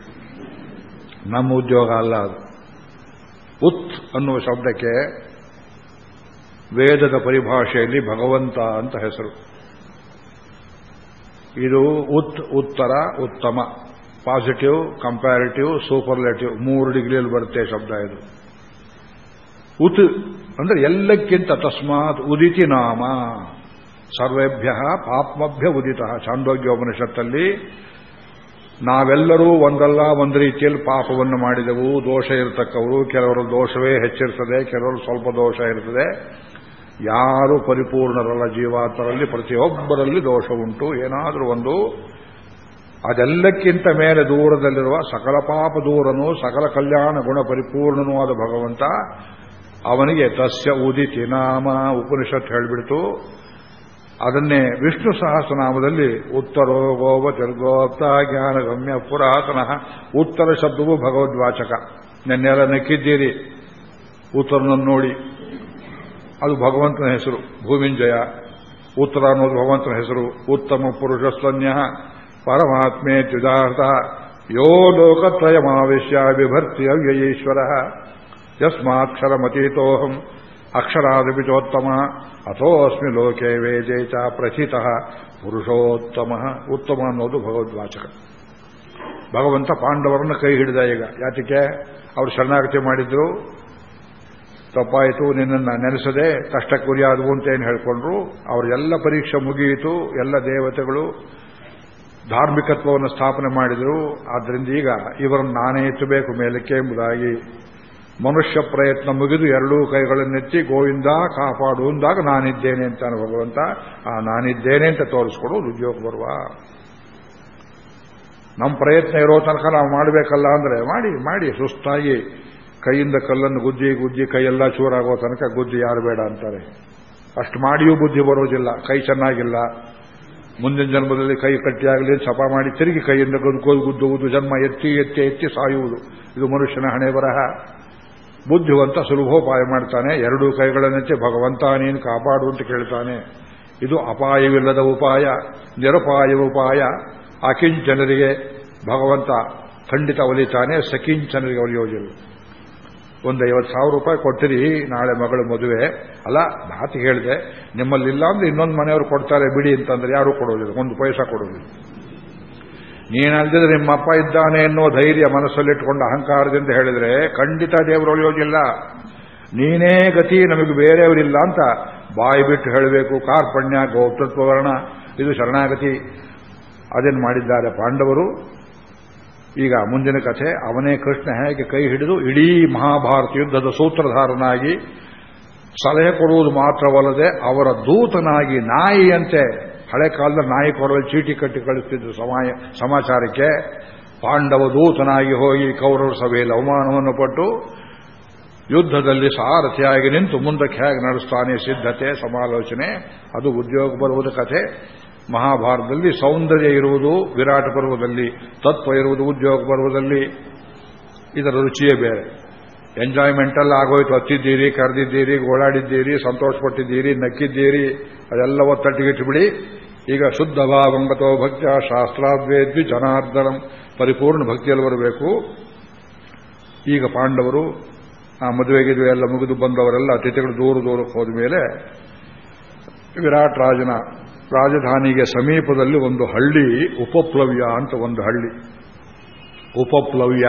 ನಮ್ಮ ಉದ್ಯೋಗ ಅಲ್ಲ ಅದು. ಉತ್ ಅನ್ನುವ ಶಬ್ದಕ್ಕೆ ವೇದದ ಪರಿಭಾಷೆಯಲ್ಲಿ ಭಗವಂತ ಅಂತ ಹೆಸರು. ಇದು ಉತ್, ಉತ್ತರ, ಉತ್ತಮ. Positive, comparative, superlative. ಮೂರು ಡಿಗ್ರಿಯಲ್ಲಿ ಬರುತ್ತೆ ಶಬ್ದ ಇದು. ಉತ್ ಅಂದ್ರೆ ಎಲ್ಲಕ್ಕಿಂತ ತಸ್ಮಾತ್ ಉದಿತಿ ನಾಮ. ಸರ್ವೇಭ್ಯ ಪಾಪ್ಮಭ್ಯ ಉದಿತ. ಚಾಂದೋಗ್ಯೋಪನಿಷತ್ತಲ್ಲಿ ನಾವೆಲ್ಲರೂ ಒಂದಲ್ಲ, ಒಂದು ರೀತಿಯಲ್ಲಿ ಪಾಪವನ್ನು ಮಾಡಿದೆವು. ದೋಷ ಇರತಕ್ಕವರು. ಕೆಲವರು ದೋಷವೇ ಹೆಚ್ಚಿರ್ತದೆ, ಕೆಲವರು ಸ್ವಲ್ಪ ದೋಷ ಇರ್ತದೆ. ಯಾರು ಪರಿಪೂರ್ಣರಲ್ಲ ಜೀವಾತರಲ್ಲಿ ಪ್ರತಿಯೊಬ್ಬರಲ್ಲಿ ದೋಷ ಉಂಟು. ಏನಾದರೂ ಒಂದು ಅದೆಲ್ಲಕ್ಕಿಂತ ಮೇಲೆ ದೂರದಲ್ಲಿರುವ ಸಕಲ ಪಾಪ ದೂರನು, ಸಕಲ ಕಲ್ಯಾಣ ಗುಣ ಪರಿಪೂರ್ಣನೂ ಆದ ಭಗವಂತ, ಅವನಿಗೆ ತಸ್ಯ ಉದಿತಿ ನಾಮ ಉಪನಿಷತ್ ಹೇಳಿಬಿಡ್ತು. ಅದನ್ನೇ ವಿಷ್ಣು ಸಹಸ್ರನಾಮದಲ್ಲಿ ಉತ್ತರೋ ಗೋವ ಜ್ಞಾನ ಗಮ್ಯ ಪುರಾತನ ಉತ್ತರ ಶಬ್ದವು ಭಗವದ್ವಾಚಕ. ನೆನ್ನೆಲ್ಲ ನೆಕ್ಕಿದ್ದೀರಿ. ಉತ್ತರನನ್ನು ನೋಡಿ. ಅದು ಭಗವಂತನ ಹೆಸರು. ಭೂಮಿಂಜಯ. ಉತ್ತರ ಅನ್ನೋದು ಭಗವಂತನ ಹೆಸರು. ಉತ್ತಮ ಪುರುಷ ಪರಮಾತ್ಮೆ ತ್ಯುದಾರ್ಥ ಯೋ ಲೋಕತ್ರಯಮಾವೇಶ್ಯ ವಿಭರ್ತಿ ಅವ್ಯಯೇಶ್ವರ ಯಸ್ಮಾಕ್ಷರಮತೀತೋಹಂ. ಅಕ್ಷರಾದಪಿ ಚೋತ್ತಮ ಅಥೋಸ್ಮಿ ಲೋಕೆ ವೇದೆ ಚ ಪ್ರಥಿತ. ಪುರುಷೋತ್ತಮ. ಉತ್ತಮ ಅನ್ನೋದು ಭಗವದ್ವಾಚಕ. ಭಗವಂತ ಪಾಂಡವರನ್ನು ಕೈ ಹಿಡಿದ ಈಗ. ಯಾತಿಕೆ ಅವರು ಶರಣಾಗತಿ ಮಾಡಿದ್ರು. ತಪ್ಪಾಯಿತು, ನಿನ್ನನ್ನು ನೆನೆಸದೆ ಕಷ್ಟ ಗುರಿಯಾದವು ಅಂತ ಏನು ಹೇಳ್ಕೊಂಡ್ರು. ಅವರೆಲ್ಲ ಪರೀಕ್ಷೆ ಮುಗಿಯಿತು, ಎಲ್ಲ ದೇವತೆಗಳು ಧಾರ್ಮಿಕತ್ವವನ್ನು ಸ್ಥಾಪನೆ ಮಾಡಿದರು. ಆದ್ದರಿಂದ ಈಗ ಇವರನ್ನು ನಾನೇ ಎತ್ತಬೇಕು ಮೇಲಕ್ಕೆ ಎಂಬುದಾಗಿ ಮನುಷ್ಯ ಪ್ರಯತ್ನ ಮುಗಿದು ಎರಡೂ ಕೈಗಳನ್ನೆತ್ತಿ ಗೋವಿಂದ ಕಾಪಾಡು ಅಂದಾಗ ನಾನಿದ್ದೇನೆ ಅಂತ ಭಗವಂತ ಆ ನಾನಿದ್ದೇನೆ ಅಂತ ತೋರಿಸ್ಕೊಡು, ಉದ್ಯೋಗ ಬರುವ. ನಮ್ಮ ಪ್ರಯತ್ನ ಇರೋ ತನಕ ನಾವು ಮಾಡಬೇಕಲ್ಲ ಅಂದರೆ ಮಾಡಿ ಮಾಡಿ ಸುಸ್ತಾಗಿ ಕೈಯಿಂದ ಕಲ್ಲನ್ನು ಗುಜ್ಜಿ ಗುಜ್ಜಿ ಕೈಯೆಲ್ಲ ಚೂರಾಗೋ ತನಕ ಗುಜ್ಜಿ ಯಾರು ಬೇಡ ಅಂತಾರೆ. ಅಷ್ಟು ಮಾಡಿಯೂ ಬುದ್ಧಿ ಬರೋದಿಲ್ಲ. ಕೈ ಚೆನ್ನಾಗಿಲ್ಲ. ಮುಂದಿನ ಜನ್ಮದಲ್ಲಿ ಕೈ ಕಟ್ಟಿಯಾಗಲಿ ಸಪ ಮಾಡಿ ತಿರುಗಿ ಕೈಯಿಂದ ಗದ್ಕೋದು ಗುದ್ದುವುದು ಜನ್ಮ ಎತ್ತಿ ಎತ್ತಿ ಎತ್ತಿ ಸಾಯುವುದು. ಇದು ಮನುಷ್ಯನ ಹಣೆ ಬರಹ. ಬುದ್ಧಿವಂತ ಸುಲಭೋಪಾಯ ಮಾಡ್ತಾನೆ. ಎರಡೂ ಕೈಗಳನ್ನೆತ್ತಿ ಭಗವಂತ ನೀನು ಕಾಪಾಡು ಅಂತ ಕೇಳ್ತಾನೆ. ಇದು ಅಪಾಯವಿಲ್ಲದ ಉಪಾಯ ನಿರಪಾಯ ಉಪಾಯ. ಅಕಿಂಚನರಿಗೆ ಭಗವಂತ ಖಂಡಿತ ಒಲಿತಾನೆ, ಸಕಿಂಚನರಿಗೆ ಒಲಿಯೋದಿಲ್ಲ. ಒಂದು ಐವತ್ತು ಸಾವಿರ ರೂಪಾಯಿ ಕೊಟ್ಟಿರಿ, ನಾಳೆ ಮಗಳು ಮದುವೆ. ಅಲ್ಲ, ಮಾತು ಹೇಳಿದೆ, ನಿಮ್ಮಲ್ಲಿಲ್ಲ ಅಂದ್ರೆ ಇನ್ನೊಂದು ಮನೆಯವರು ಕೊಡ್ತಾರೆ, ಬಿಡಿ ಅಂತಂದ್ರೆ ಯಾರು ಕೊಡೋದಿಲ್ಲ, ಒಂದು ಪೈಸಾ ಕೊಡೋದಿಲ್ಲ. ನೀನಲ್ದಿದ್ರೆ ನಿಮ್ಮಪ್ಪ ಇದ್ದಾನೆ ಅನ್ನೋ ಧೈರ್ಯ ಮನಸ್ಸಲ್ಲಿಟ್ಕೊಂಡು ಅಹಂಕಾರದಿಂದ ಹೇಳಿದ್ರೆ ಖಂಡಿತ ದೇವರು ಒಳಿಯೋದಿಲ್ಲ ನೀನೇ ಗತಿ, ನಮಗೆ ಬೇರೆಯವರಿಲ್ಲ ಅಂತ ಬಾಯಿ ಬಿಟ್ಟು ಹೇಳಬೇಕು. ಕಾರ್ಪಣ್ಯ, ಗೋಪ್ತತ್ವವರ್ಣ, ಇದು ಶರಣಾಗತಿ. ಅದನ್ನು ಮಾಡಿದ್ದಾರೆ ಪಾಂಡವರು? ಈಗ ಮುಂದಿನ ಕಥೆ, ಅವನೇ ಕೃಷ್ಣ ಹೇಗೆ ಕೈ ಹಿಡಿದು ಇಡೀ ಮಹಾಭಾರತ ಯುದ್ಧದ ಸೂತ್ರಧಾರನಾಗಿ ಸಲಹೆ ಕೊಡುವುದು ಮಾತ್ರವಲ್ಲದೆ ಅವರ ದೂತನಾಗಿ ನಾಯಿಯಂತೆ, ಹಳೆ ಕಾಲದ ನಾಯಿ ಕೊಡಲು ಚೀಟಿ ಕಟ್ಟಿ ಕಳಿಸುತ್ತಿದ್ದು ಸಮಾಯ, ಸಮಾಚಾರಕ್ಕೆ, ಪಾಂಡವ ದೂತನಾಗಿ ಹೋಗಿ ಕೌರವ ಸಭೆಯಲ್ಲಿ ಅವಮಾನವನ್ನು ಪಟ್ಟು ಯುದ್ಧದಲ್ಲಿ ಸಾರಥಿಯಾಗಿ ನಿಂತು ಮುಂದಕ್ಕೆ ಹೇಗೆ ನಡೆಸ್ತಾನೆ ಸಿದ್ಧತೆ, ಸಮಾಲೋಚನೆ, ಅದು ಉದ್ಯೋಗ ಬರುವುದು ಕಥೆ. ಮಹಾಭಾರತದಲ್ಲಿ ಸೌಂದರ್ಯ ಇರುವುದು, ವಿರಾಟ ಪರ್ವದಲ್ಲಿ, ತತ್ವ ಇರುವುದು, ಉದ್ಯೋಗ ಪರ್ವದಲ್ಲಿ. ಇದರ ರುಚಿಯೇ ಬೇರೆ. ಎಂಜಾಯ್ಮೆಂಟಲ್ಲಿ ಆಗೋಯ್ತು, ಹತ್ತಿದ್ದೀರಿ, ಕರೆದಿದ್ದೀರಿ ಓಡಾಡಿದ್ದೀರಿ ಸಂತೋಷಪಟ್ಟಿದ್ದೀರಿ, ನಕ್ಕಿದ್ದೀರಿ, ಅದೆಲ್ಲ ಒತ್ತಟ್ಟಿಗಿಟ್ಟುಬಿಡಿ ಈಗ ಶುದ್ಧ ಭಾವಂಗತೋ ಭಕ್ತ ಶಾಸ್ತ್ರಾದ್ವೇದ್ವಿ ಜನಾರ್ದನಂ. ಪರಿಪೂರ್ಣ ಭಕ್ತಿಯಲ್ಲಿ ಬರಬೇಕು. ಈಗ ಪಾಂಡವರು, ಆ ಮದುವೆಗಿದು ಎಲ್ಲ ಮುಗಿದು ಬಂದವರೆಲ್ಲ ಅತಿಥಿಗಳು ದೂರ ದೂರಕ್ಕೆ ಹೋದ ಮೇಲೆ ವಿರಾಟ್ ರಾಜನ ರಾಜಧಾನಿಗೆ ಸಮೀಪದಲ್ಲಿ ಒಂದು ಹಳ್ಳಿ, ಉಪಪ್ಲವ್ಯ ಅಂತ ಒಂದು ಹಳ್ಳಿ. ಉಪಪ್ಲವ್ಯ.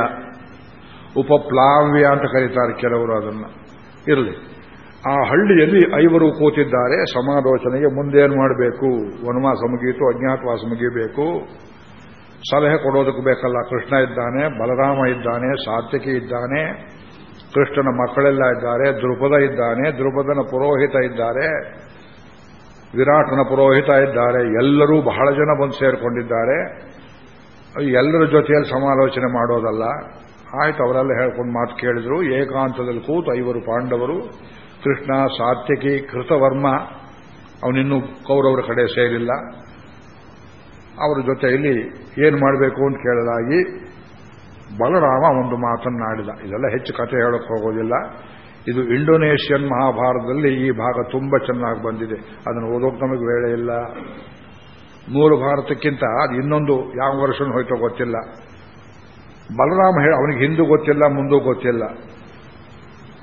ಉಪಪ್ಲಾವ್ಯ ಅಂತ ಕರೀತಾರೆ ಕೆಲವರು ಅದನ್ನು. ಇರಲಿ. ಆ ಹಳ್ಳಿಯಲ್ಲಿ ಐವರು ಕೂತಿದ್ದಾರೆ, ಸಮಾಲೋಚನೆಗೆ ಮುಂದೇನು ಮಾಡಬೇಕು? ವನವಾಸ ಮುಗಿಯಿತು, ಅಜ್ಞಾತವಾಸ ಮುಗಿಯಬೇಕು ಸಲಹೆ ಕೊಡೋದಕ್ಕೆ ಬೇಕಲ್ಲ. ಕೃಷ್ಣ ಇದ್ದಾನೆ, ಬಲರಾಮ ಇದ್ದಾನೆ, ಸಾತ್ವಿಕಿ ಇದ್ದಾನೆ, ಕೃಷ್ಣನ ಮಕ್ಕಳೆಲ್ಲ ಇದ್ದಾರೆ, ದ್ರುಪದ ಇದ್ದಾನೆ, ದ್ರುಪದನ ಪುರೋಹಿತ ಇದ್ದಾರೆ. ವಿರಾಟನ ಪುರೋಹಿತ ಇದ್ದಾರೆ, ಎಲ್ಲರೂ ಬಹಳ ಜನ ಬಂದು ಸೇರಿಕೊಂಡಿದ್ದಾರೆ. ಎಲ್ಲರ ಜೊತೆಯಲ್ಲಿ ಸಮಾಲೋಚನೆ ಮಾಡೋದಲ್ಲ. ಆಯ್ತು, ಅವರೆಲ್ಲ ಹೇಳ್ಕೊಂಡು ಮಾತು ಕೇಳಿದ್ರು. ಏಕಾಂತದಲ್ಲಿ ಕೂತು ಐವರು ಪಾಂಡವರು, ಕೃಷ್ಣ ಸಾತ್ಯಕಿ ಕೃತವರ್ಮ, ಅವನಿನ್ನೂ ಕೌರವರ ಕಡೆ ಸೇರಿಲ್ಲ. ಅವರ ಜೊತೆಯಲ್ಲಿ ಏನು ಮಾಡಬೇಕು ಅಂತ ಕೇಳಲಾಗಿ ಬಲರಾಮ ಒಂದು ಮಾತನ್ನಾಡಿದ. ಇದೆಲ್ಲ ಹೆಚ್ಚು ಕಥೆ ಹೇಳಕ್ಕೆ ಹೋಗೋದಿಲ್ಲ. ಇದು ಇಂಡೋನೇಷಿಯನ್ ಮಹಾಭಾರತದಲ್ಲಿ ಈ ಭಾಗ ತುಂಬ ಚೆನ್ನಾಗಿ ಬಂದಿದೆ. ಅದನ್ನು ಓದೋಕೆ ನಮಗೆ ವೇಳೆ ಇಲ್ಲ. ಮೂರು ಭಾರತಕ್ಕಿಂತ ಅದು ಇನ್ನೊಂದು ಯಾವ ವರ್ಷ ಹೋಯ್ತೋ ಗೊತ್ತಿಲ್ಲ. ಬಲರಾಮ ಹೇಳ, ಅವನಿಗೆ ಹಿಂದೂ ಗೊತ್ತಿಲ್ಲ, ಮುಂದೂ ಗೊತ್ತಿಲ್ಲ.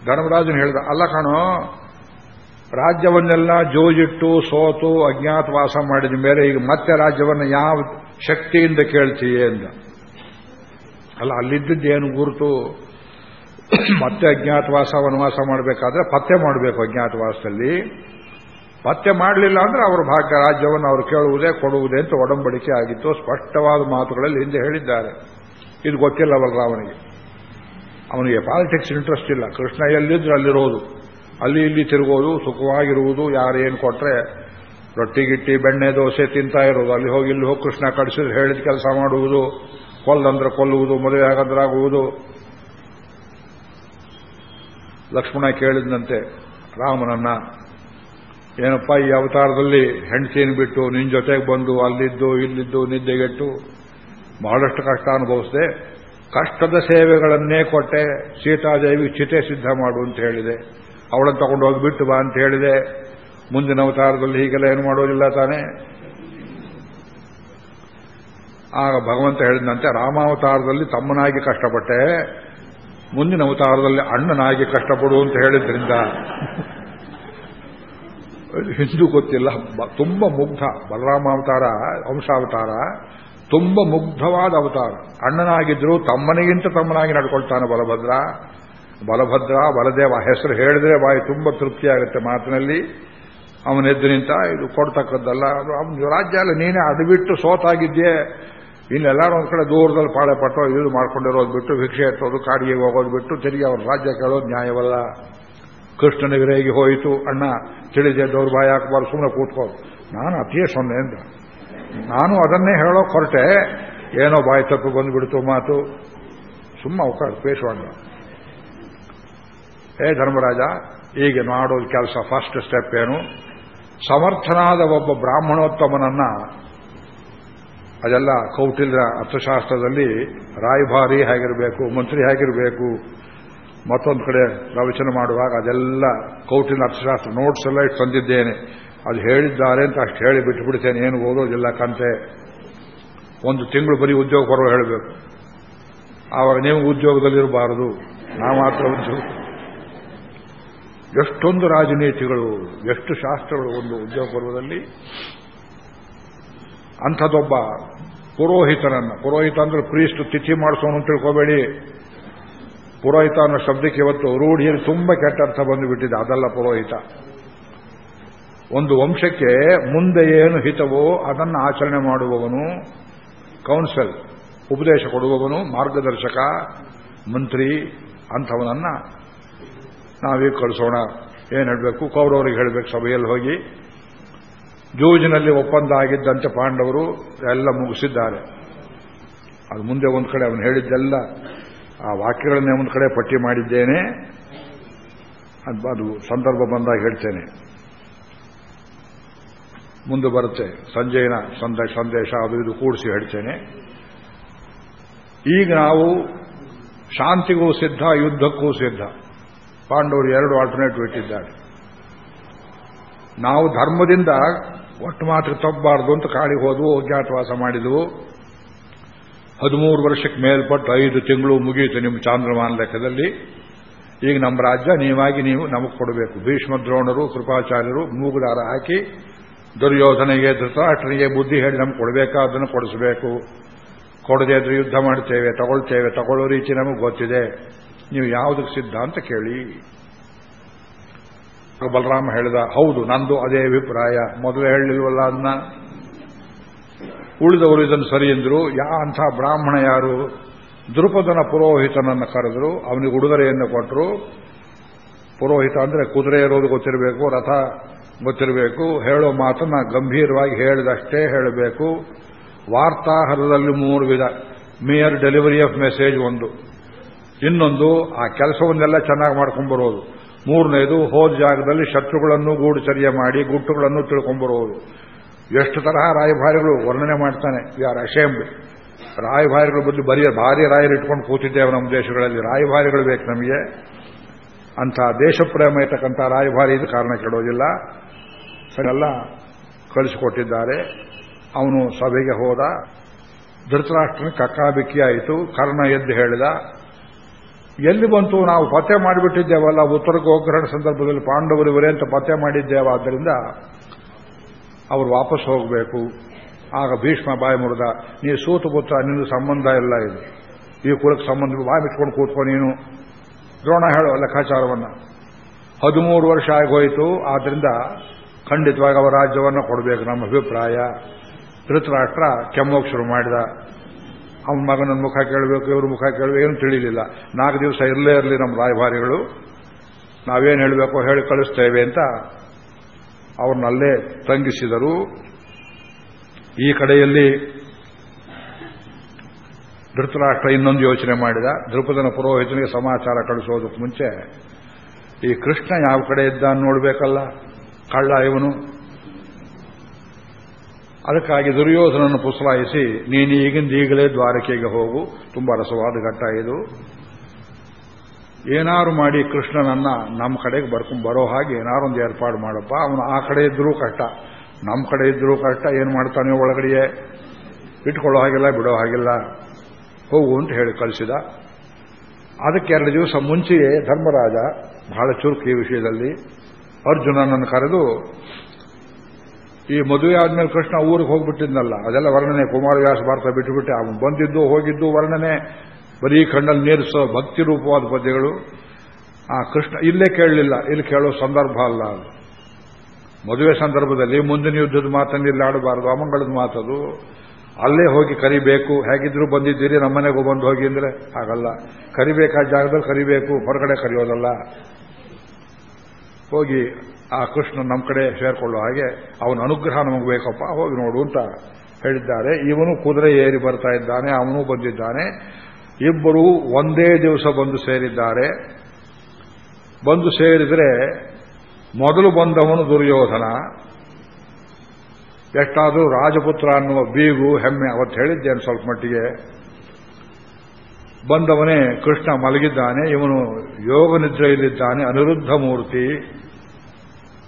ಧರ್ಮರಾಜನ್ ಹೇಳಿದ, ಅಲ್ಲ ಕಾಣೋ, ರಾಜ್ಯವನ್ನೆಲ್ಲ ಜೋಜಿಟ್ಟು, ಸೋತು, ಅಜ್ಞಾತವಾಸ ಮಾಡಿದ ಮೇಲೆ ಈಗ ಮತ್ತೆ ರಾಜ್ಯವನ್ನು ಯಾವ ಶಕ್ತಿಯಿಂದ ಕೇಳ್ತೀಯೇ ಅಂತ. ಅಲ್ಲ ಅಲ್ಲಿದ್ದೇನು ಗುರುತು? ಮತ್ತೆ ಅಜ್ಞಾತವಾಸ, ವನವಾಸ ಮಾಡಬೇಕಾದ್ರೆ ಪತ್ತೆ ಮಾಡಬೇಕು ಅಜ್ಞಾತವಾಸದಲ್ಲಿ. ಪತ್ತೆ ಮಾಡಲಿಲ್ಲ ಅಂದ್ರೆ ಅವರ ಭಾಗ್ಯ ರಾಜ್ಯವನ್ನು ಅವರು ಕೇಳುವುದೇ, ಕೊಡುವುದೇ ಅಂತ ಒಡಂಬಡಿಕೆ ಆಗಿತ್ತು. ಸ್ಪಷ್ಟವಾದ ಮಾತುಗಳಲ್ಲಿ ಹಿಂದೆ ಹೇಳಿದ್ದಾರೆ. ಇದು ಗೊತ್ತಿಲ್ಲ ಅವನಿಗೆ ಅವನಿಗೆ ಪಾಲಿಟಿಕ್ಸ್ ಇಂಟ್ರೆಸ್ಟ್ ಇಲ್ಲ. ಕೃಷ್ಣ ಎಲ್ಲಿದ್ರೆ ಅಲ್ಲಿರೋದು. ಅಲ್ಲಿ ಇಲ್ಲಿ ತಿರುಗೋದು, ಸುಖವಾಗಿರುವುದು ಯಾರೇನು ಕೊಟ್ರೆ ರೊಟ್ಟಿ, ಗಿಟ್ಟಿ, ಬೆಣ್ಣೆ, ದೋಸೆ ತಿಂತಾ ಇರೋದು. ಅಲ್ಲಿ ಹೋಗಿ, ಇಲ್ಲಿ ಹೋಗಿ ಕೃಷ್ಣ ಕಡಿಸಿದ್ರೆ ಹೇಳಿದ ಕೆಲಸ ಮಾಡುವುದು, ಕೊಲ್ಲಂದ್ರೆ ಕೊಲ್ಲುವುದು, ಮದುವೆ ಆಗಂದ್ರೆ ಆಗುವುದು. ಲಕ್ಷ್ಮಣ ಕೇಳಿದಂತೆ ರಾಮನನ್ನ, ಏನಪ್ಪ ಈ ಅವತಾರದಲ್ಲಿ ಹೆಂಡತಿಯನ್ನು ಬಿಟ್ಟು ನಿನ್ನ ಜೊತೆಗೆ ಬಂದು ಅಲ್ಲಿದ್ದು ಇಲ್ಲಿದ್ದು ನಿದ್ದೆಗೆಟ್ಟು ಬಹಳಷ್ಟು ಕಷ್ಟ ಅನುಭವಿಸಿದೆ. ಕಷ್ಟದ ಸೇವೆಗಳನ್ನೇ ಕೊಟ್ಟೆ, ಸೀತಾದೇವಿ ಚಿತೆ ಸಿದ್ಧ ಮಾಡು ಅಂತ ಹೇಳಿದೆ. ಅವಳನ್ನು ತಗೊಂಡು ಹೋಗಿ ಬಿಟ್ಟು ಬಾ ಅಂತ ಹೇಳಿದೆ. ಮುಂದಿನ ಅವತಾರದಲ್ಲಿ ಹೀಗೆಲ್ಲ ಏನು ಮಾಡೋದಿಲ್ಲ ತಾನೆ. ಆಗ ಭಗವಂತ ಹೇಳಿದಂತೆ ರಾಮಾವತಾರದಲ್ಲಿ ತಮ್ಮನಾಗಿ ಕಷ್ಟಪಟ್ಟೆ. ಮುಂದಿನ ಅವತಾರದಲ್ಲಿ ಅಣ್ಣನಾಗಿ ಕಷ್ಟಪಡು ಅಂತ ಹೇಳಿದ್ರಿಂದ ಹಿಂದೂ ಗೊತ್ತಿಲ್ಲ. ತುಂಬಾ ಮುಗ್ಧ. ಬಲರಾಮ ಅವತಾರ, ವಂಶಾವತಾರ, ತುಂಬ ಮುಗ್ಧವಾದ ಅವತಾರ. ಅಣ್ಣನಾಗಿದ್ರು ತಮ್ಮನಿಗಿಂತ ತಮ್ಮನಾಗಿ ನಡ್ಕೊಳ್ತಾನೆ ಬಲಭದ್ರ. ಬಲಭದ್ರ, ಬಲದೇವ ಹೆಸರು ಹೇಳಿದ್ರೆ ಬಾಯಿ ತುಂಬ ತೃಪ್ತಿಯಾಗುತ್ತೆ ಮಾತಿನಲ್ಲಿ. ಅವನೆದ್ದು ನಿಂತ ಇದು ಕೊಡ್ತಕ್ಕದ್ದಲ್ಲ. ಅವನ ರಾಜ್ಯ ಅಲ್ಲ, ನೀನೇ ಅದು ಬಿಟ್ಟು ಸೋತಾಗಿದ್ಯೆ. ಇನ್ನೆಲ್ಲರೂ ಒಂದು ಕಡೆ ದೂರದಲ್ಲಿ ಪಾಳೆ ಪಟ್ಟೋ ಇದು ಮಾಡ್ಕೊಂಡಿರೋದು ಬಿಟ್ಟು ಭಿಕ್ಷೆ ಎತ್ತೋದು, ಕಾಡಿಗೆ ಹೋಗೋದು ಬಿಟ್ಟು ತಿರುಗಿ ಅವ್ರ ರಾಜ್ಯ ಕೇಳೋದು ನ್ಯಾಯವಲ್ಲ. ಕೃಷ್ಣನ ವಿರೇಗಿ ಹೋಯಿತು, ಅಣ್ಣ, ತಿಳಿದೆ ದೌರ್ಭಾಯ ಹಾಕಬಾರ್ದು ಸುಮ್ಮನೆ ಕೂತ್ಕೋ. ನಾನು ಅತಿಯೇ ಸೊನ್ನೆ ಅಂತ ನಾನು ಅದನ್ನೇ ಹೇಳೋಕೆ ಹೊರಟೆ ಏನೋ ಬಾಯಿ ತಪ್ಪು ಬಂದ್ಬಿಡ್ತು ಮಾತು. ಸುಮ್ಮ ಅವಕಾಶ ಪೇಶವಾಣ್ಣ ಏ ಧರ್ಮರಾಜ ಈಗ ಮಾಡೋದು ಕೆಲಸ ಫಸ್ಟ್ ಸ್ಟೆಪ್ ಏನು? ಸಮರ್ಥನಾದ ಒಬ್ಬ ಬ್ರಾಹ್ಮಣೋತ್ತಮನನ್ನ ಅದೆಲ್ಲ ಕೌಟಿಲ್ಯ ಅರ್ಥಶಾಸ್ತ್ರದಲ್ಲಿ ರಾಯಭಾರಿ ಹೇಗಿರಬೇಕು, ಮಂತ್ರಿ ಹೇಗಿರಬೇಕು, ಮತ್ತೊಂದು ಕಡೆ ಪ್ರವಚನ ಮಾಡುವಾಗ ಅದೆಲ್ಲ ಕೌಟಿಲ್ಯ ಅರ್ಥಶಾಸ್ತ್ರ ನೋಟ್ಸ್ ಎಲ್ಲ ಇಟ್ಟು ತಂದಿದ್ದೇನೆ. ಅದು ಹೇಳಿದ್ದಾರೆ ಅಂತ ಅಷ್ಟು ಹೇಳಿ ಬಿಟ್ಟುಬಿಡ್ತೇನೆ ಏನು ಓದೋದಿಲ್ಲ ಕಂತೆ. ಒಂದು ತಿಂಗಳು ಬರೀ ಉದ್ಯೋಗ ಪರ್ವ ಹೇಳಬೇಕು. ಆವಾಗ ನೀವು ಉದ್ಯೋಗದಲ್ಲಿರಬಾರದು ನಾ ಮಾತ್ರ ಉದ್ಯೋಗ. ಎಷ್ಟೊಂದು ರಾಜನೀತಿಗಳು, ಎಷ್ಟು ಶಾಸ್ತ್ರಗಳು ಒಂದು ಉದ್ಯೋಗ ಪರ್ವದಲ್ಲಿ ಅಂಥದ್ದೊಬ್ಬ ಪುರೋಹಿತನನ್ನ ಪುರೋಹಿತ ಅಂದ್ರೆ ಪ್ರೀಸ್ಟ್ ತಿಥಿ ಮಾಡಿಸೋನು ಅಂತ ತಿಳ್ಕೋಬೇಡಿ. ಪುರೋಹಿತ ಅನ್ನೋ ಶಬ್ದಕ್ಕೆ ಇವತ್ತು ರೂಢಿಯಲ್ಲಿ ತುಂಬಾ ಕೆಟ್ಟ ಅರ್ಥ ಬಂದುಬಿಟ್ಟಿದೆ ಅದಲ್ಲ ಪುರೋಹಿತ. ಒಂದು ವಂಶಕ್ಕೆ ಮುಂದೆ ಏನು ಹಿತವೋ ಅದನ್ನು ಆಚರಣೆ ಮಾಡುವವನು ಕೌನ್ಸಿಲ್, ಉಪದೇಶ ಕೊಡುವವನು ಮಾರ್ಗದರ್ಶಕ, ಮಂತ್ರಿ ಅಂಥವನನ್ನ ನಾವೀಗ ಕಳಿಸೋಣ. ಏನು ಹೇಳಬೇಕು? ಕೌರವರಿಗೆ ಹೇಳಬೇಕು ಸಭೆಯಲ್ಲಿ ಹೋಗಿ. ಜೂಜಿನಲ್ಲಿ ಒಪ್ಪಂದ ಆಗಿದ್ದಂತೆ ಪಾಂಡವರು ಎಲ್ಲ ಮುಗಿಸಿದ್ದಾರೆ. ಅದು ಮುಂದೆ ಒಂದು ಕಡೆ ಅವನು ಹೇಳಿದ್ದೆಲ್ಲ, ಆ ವಾಕ್ಯಗಳನ್ನೇ ಒಂದು ಕಡೆ ಪಟ್ಟಿ ಮಾಡಿದ್ದೇನೆ. ಅದು ಸಂದರ್ಭ ಬಂದಾಗ ಹೇಳ್ತೇನೆ. ಮುಂದೆ ಬರುತ್ತೆ ಸಂಜಯನ ಸಂದೇಶ ಸಂದೇಶ ಅದು ಇದು ಕೂಡಿಸಿ ಹೇಳ್ತೇನೆ. ಈಗ ನಾವು ಶಾಂತಿಗೂ ಸಿದ್ಧ, ಯುದ್ಧಕ್ಕೂ ಸಿದ್ಧ. ಪಾಂಡವರು ಎರಡು ಆಲ್ಟರ್ನೇಟಿವ್ ಇಟ್ಟಿದ್ದಾರೆ. ನಾವು ಧರ್ಮದಿಂದ ಒಟ್ಟು ಮಾತ್ರ ತಪ್ಪಬಾರ್ದು ಅಂತ ಕಾಡಿಗೆ ಹೋದವು ಅಜ್ಞಾತವಾಸ ಮಾಡಿದವು. ಹದಿಮೂರು ವರ್ಷಕ್ಕೆ ಮೇಲ್ಪಟ್ಟು ಐದು ತಿಂಗಳು ಮುಗಿಯಿತು ನಿಮ್ಮ ಚಾಂದ್ರಮಾನ ಲೆಕ್ಕದಲ್ಲಿ. ಈಗ ನಮ್ಮ ರಾಜ್ಯ, ನೀವಾಗಿ ನೀವು ನಮಗೆ ಕೊಡಬೇಕು. ಭೀಷ್ಮ ದ್ರೋಣರು, ಕೃಪಾಚಾರ್ಯರು, ಮೂಗುದಾರ ಹಾಕಿ ದುರ್ಯೋಧನೆಗೆ ಧೃತರಾಷ್ಟ್ರನಿಗೆ ಬುದ್ಧಿ ಹೇಳಿ ನಮ್ಗೆ ಕೊಡಬೇಕಾದನ್ನು ಕೊಡಿಸಬೇಕು. ಕೊಡದೆ ಇದ್ರೆ ಯುದ್ಧ ಮಾಡ್ತೇವೆ, ತಗೊಳ್ತೇವೆ. ತಗೊಳ್ಳೋ ರೀತಿ ನಮಗೆ ಗೊತ್ತಿದೆ. ನೀವು ಯಾವುದಕ್ಕೆ ಸಿದ್ಧ ಅಂತ ಕೇಳಿ. ಬಲರಾಮ ಹೇಳಿದ, ಹೌದು, ನಂದು ಅದೇ ಅಭಿಪ್ರಾಯ. ಮೊದಲೇ ಹೇಳಿಲ್ವಲ್ಲ ಅದನ್ನ ಉಳಿದವರು ಇದನ್ನು ಸರಿ ಎಂದರು. ಯಾ ಅಂಥ ಬ್ರಾಹ್ಮಣ ಯಾರು? ದೃಪದನ ಪುರೋಹಿತನನ್ನು ಕರೆದರು. ಅವನಿಗೆ ಉಡುಗೊರೆಯನ್ನು ಕೊಟ್ಟರು ಪುರೋಹಿತ ಅಂದರೆ ಕುದುರೆ ಇರೋದು ಗೊತ್ತಿರಬೇಕು, ರಥ ಗೊತ್ತಿರಬೇಕು. ಹೇಳೋ ಮಾತನ್ನ ಗಂಭೀರವಾಗಿ ಹೇಳಿದಷ್ಟೇ ಹೇಳಬೇಕು. ವಾರ್ತಾಹರದಲ್ಲಿ ಮೂರು ವಿಧ. ಮೇಯರ್ ಡೆಲಿವರಿ ಆಫ್ ಮೆಸೇಜ್ ಒಂದು. ಇನ್ನೊಂದು, ಆ ಕೆಲಸವನ್ನೆಲ್ಲ ಚೆನ್ನಾಗಿ ಮಾಡ್ಕೊಂಡ್ಬರೋದು ಮೂರನೇದು, ಹೋದ ಜಾಗದಲ್ಲಿ ಶತ್ರುಗಳನ್ನು ಗೂಢಚರ್ಯ ಮಾಡಿ, ಗುಟ್ಟುಗಳನ್ನು ತಿಳ್ಕೊಂಬರುವುದು ಎಷ್ಟು ತರಹ ರಾಯಭಾರಿಗಳು ವರ್ಣನೆ ಮಾಡ್ತಾನೆ ಯಾರು ಅಶೇಂಬ್ ರಾಯಭಾರಿಗಳ ಬದಲು ಬರೀ ಭಾರಿ ರಾಯರು ಇಟ್ಕೊಂಡು ಕೂತಿದ್ದೇವೆ ನಮ್ಮ ದೇಶಗಳಲ್ಲಿ. ರಾಯಭಾರಿಗಳು ಬೇಕು ನಮಗೆ. ಅಂಥ ದೇಶಪ್ರೇಮ ಇರ್ತಕ್ಕಂಥ ರಾಯಭಾರಿ ಇದು ಕಾರಣ ಕೆಡೋದಿಲ್ಲ. ಸರಿಯಲ್ಲ ಕಳಿಸಿಕೊಟ್ಟಿದ್ದಾರೆ. ಅವನು ಸಭೆಗೆ ಹೋದ. ಧೃತರಾಷ್ಟ್ರನ ಕಕ್ಕಾಬಿಕ್ಕಿ ಆಯಿತು ಕರ್ಣ ಎದ್ದು ಹೇಳಿದ ಎಲ್ಲಿ ಬಂತು ನಾವು ಪತ್ತೆ ಮಾಡಿಬಿಟ್ಟಿದ್ದೇವಲ್ಲ ಉತ್ತರ ಗೋಗ್ರಹಣ ಸಂದರ್ಭದಲ್ಲಿ ಪಾಂಡವರು ಇವರೇ ಅಂತ ಪತ್ತೆ ಮಾಡಿದ್ದೇವೆ ಆದ್ದರಿಂದ ಅವರು ವಾಪಸ್ ಹೋಗಬೇಕು. ಆಗ ಭೀಷ್ಮ ಬಾಯಿ ಮುರಿದ, ನೀ ಸೂತು ಪುತ್ರ ನಿನ್ನ ಸಂಬಂಧ ಇಲ್ಲ ಇದು. ಈ ಕುಲಕ್ಕೆ ಸಂಬಂಧ ಬಾಯಿ ಬಿಟ್ಕೊಂಡು ಕೂತ್ಕೊ ನೀನು. ದ್ರೋಣ ಹೇಳೋ ಲೆಕ್ಕಾಚಾರವನ್ನು. ಹದಿಮೂರು ವರ್ಷ ಆಗೋಯಿತು ಆದ್ದರಿಂದ ಖಂಡಿತವಾಗಿ ಅವರ ರಾಜ್ಯವನ್ನು ಕೊಡಬೇಕು ನಮ್ಮ ಅಭಿಪ್ರಾಯ. ಧೃತರಾಷ್ಟ್ರ ಶುರು ಮಾಡಿದ. ಅವನ ಮಗನ ಮುಖ ಕೇಳಬೇಕು, ಇವ್ರ ಮುಖ ಕೇಳಬೇಕು, ಏನು ತಿಳಿಲಿಲ್ಲ. ನಾಲ್ಕು ದಿವಸ ಇರಲೇ ಇರಲಿ ನಮ್ಮ ರಾಯಭಾರಿಗಳು. ನಾವೇನು ಹೇಳಬೇಕು ಹೇಳಿ ಕಳಿಸ್ತೇವೆ ಅಂತ ಅವ್ರನ್ನಲ್ಲೇ ತಂಗಿಸಿದರು. ಈ ಕಡೆಯಲ್ಲಿ ಧೃತರಾಷ್ಟ್ರ ಇನ್ನೊಂದು ಯೋಚನೆ ಮಾಡಿದ. ದ್ರುಪದನ ಪುರೋಹಿತನಿಗೆ ಸಮಾಚಾರ ಕಳಿಸೋದಕ್ಕೆ ಮುಂಚೆ, ಈ ಕೃಷ್ಣ ಯಾವ ಕಡೆ ಇದ್ದ ನೋಡಬೇಕಲ್ಲ? ಕಳ್ಳ ಇವನು. ಅದಕ್ಕಾಗಿ ದುರ್ಯೋಧನನ್ನು ಪುಸಲಾಯಿಸಿ, ನೀನು ಈಗಿಂದ ಈಗಲೇ ದ್ವಾರಕೆಗೆ ಹೋಗು. ತುಂಬಾ ರಸವಾದ ಘಟ್ಟ ಇದು. ಏನಾರು ಮಾಡಿ ಕೃಷ್ಣನನ್ನ ನಮ್ಮ ಕಡೆಗೆ ಬರ್ಕೊಂಡು ಬರೋ ಹಾಗೆ ಏನಾರೊಂದು ಏರ್ಪಾಡು ಮಾಡಪ್ಪ. ಅವನು ಆ ಕಡೆ ಇದ್ರೂ ಕಷ್ಟ. ನಮ್ಮ ಕಡೆ ಇದ್ರೂ ಕಷ್ಟ. ಏನು ಮಾಡ್ತಾನೆ ಒಳಗಡೆಯೇ? ಇಟ್ಕೊಳ್ಳೋ ಹಾಗಿಲ್ಲ, ಬಿಡೋ ಹಾಗಿಲ್ಲ. ಹೋಗು ಅಂತ ಹೇಳಿ ಕಳಿಸಿದ. ಅದಕ್ಕೆ ಎರಡು ದಿವಸ ಮುಂಚೆಯೇ ಧರ್ಮರಾಜ, ಬಹಳ ಚುರುಕು ಈ ವಿಷಯದಲ್ಲಿ, ಅರ್ಜುನನನ್ನು ಕರೆದು ಈ ಮದುವೆ ಆದ್ಮೇಲೆ ಕೃಷ್ಣ ಊರಿಗೆ ಹೋಗ್ಬಿಟ್ಟಿದ್ನಲ್ಲ, ಅದೆಲ್ಲ ವರ್ಣನೆ. ಕುಮಾರವ್ಯಾಸ ಭಾರತ ಬಿಟ್ಟುಬಿಟ್ಟೆ. ಅವನು ಬಂದಿದ್ದು, ಹೋಗಿದ್ದು ವರ್ಣನೆ. ಬರೀ ಕಣ್ಣಲ್ಲಿ ನೀರಿಸೋ ಭಕ್ತಿ ರೂಪವಾದ ಪದ್ಯಗಳು. ಆ ಕೃಷ್ಣ ಇಲ್ಲೇ ಕೇಳಲಿಲ್ಲ. ಇಲ್ಲಿ ಕೇಳೋ ಸಂದರ್ಭ ಅಲ್ಲ ಅದು. ಮದುವೆ ಸಂದರ್ಭದಲ್ಲಿ ಮುಂದಿನ ಯುದ್ಧದ ಮಾತನ್ನು ಇಲ್ಲಿ ಆಡಬಾರದು, ಅಮಂಗಳದ ಮಾತದು. ಅಲ್ಲೇ ಹೋಗಿ ಕರಿಬೇಕು. ಹೇಗಿದ್ರು ಬಂದಿದ್ದೀರಿ ನಮ್ಮನೆಗೂ ಬಂದು ಹೋಗಿ ಅಂದ್ರೆ ಹಾಗಲ್ಲ. ಕರಿಬೇಕಾದ ಜಾಗದಲ್ಲಿ ಕರಿಬೇಕು, ಹೊರಗಡೆ ಕರೆಯೋದಲ್ಲ. ಹೋಗಿ ಆ ಕೃಷ್ಣ ನಮ್ಮ ಕಡೆ ಸೇರ್ಕೊಳ್ಳೋ ಹಾಗೆ ಅವನ ಅನುಗ್ರಹ ನಮಗೆ ಬೇಕಪ್ಪ, ಹೋಗಿ ನೋಡು ಅಂತ ಹೇಳಿದ್ದಾರೆ. ಇವನು ಕುದುರೆ ಏರಿ ಬರ್ತಾ ಇದ್ದಾನೆ, ಅವನು ಬಂದಿದ್ದಾನೆ. ಇಬ್ಬರು ಒಂದೇ ದಿವಸ ಬಂದು ಸೇರಿದ್ದಾರೆ. ಬಂದು ಸೇರಿದರೆ ಮೊದಲು ಬಂದವನು ದುರ್ಯೋಧನ. ಎಷ್ಟಾದರೂ ರಾಜಪುತ್ರ ಅನ್ನುವ ಬೀಗು ಹೆಮ್ಮೆ, ಅವತ್ತು ಹೇಳಿದ್ದೇನೆ ಸ್ವಲ್ಪ ಮಟ್ಟಿಗೆ. ಬಂದವನೇ ಕೃಷ್ಣ ಮಲಗಿದ್ದಾನೆ, ಇವನು ಯೋಗ ನಿದ್ರೆಯಲ್ಲಿದ್ದಾನೆ ಅನಿರುದ್ಧ ಮೂರ್ತಿ.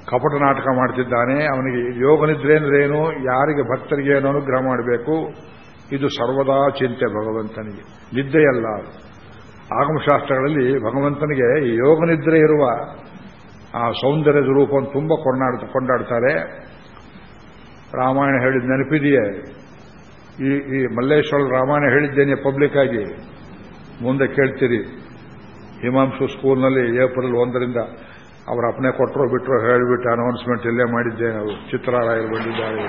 ಕಪಟ ನಾಟಕ ಮಾಡ್ತಿದ್ದಾನೆ, ಅವನಿಗೆ ಏನು? ಯಾರಿಗೆ ಭಕ್ತರಿಗೆ ಏನು ಅನುಗ್ರಹ ಮಾಡಬೇಕು? ಇದು ಸರ್ವದಾ ಚಿಂತೆ ಭಗವಂತನಿಗೆ. ನಿದ್ದೆಯಲ್ಲ ಆಗಮಶಾಸ್ತ್ರಗಳಲ್ಲಿ ಭಗವಂತನಿಗೆ ಯೋಗ ನಿದ್ರೆ ಇರುವ ಆ ಸೌಂದರ್ಯದ ರೂಪವನ್ನು ತುಂಬ ಕೊಂಡಾಡ್ತಾ, ಕೊಂಡಾಡ್ತಾರೆ. ರಾಮಾಯಣ ಹೇಳಿದ ನೆನಪಿದೆಯೇ? ಈ ಈ ಮಲ್ಲೇಶ್ವರ ರಾಮಾಯಣ ಹೇಳಿದ್ದೇನೆ ಪಬ್ಲಿಕ್ ಆಗಿ. ಮುಂದೆ ಕೇಳ್ತೀರಿ. ಹಿಮಾಂಶು ಸ್ಕೂಲ್ನಲ್ಲಿ ಏಪ್ರಿಲ್ ಒಂದರಿಂದ ಅವರ ಅಪ್ಪನೆ ಕೊಟ್ಟರು ಬಿಟ್ಟರು ಹೇಳಿಬಿಟ್ಟು ಅನೌನ್ಸ್ಮೆಂಟ್ ಇಲ್ಲೇ ಮಾಡಿದ್ದೆ. ನಾವು ಚಿತ್ರಾಲಯರು ಬಂದಿದ್ದಾರೆ.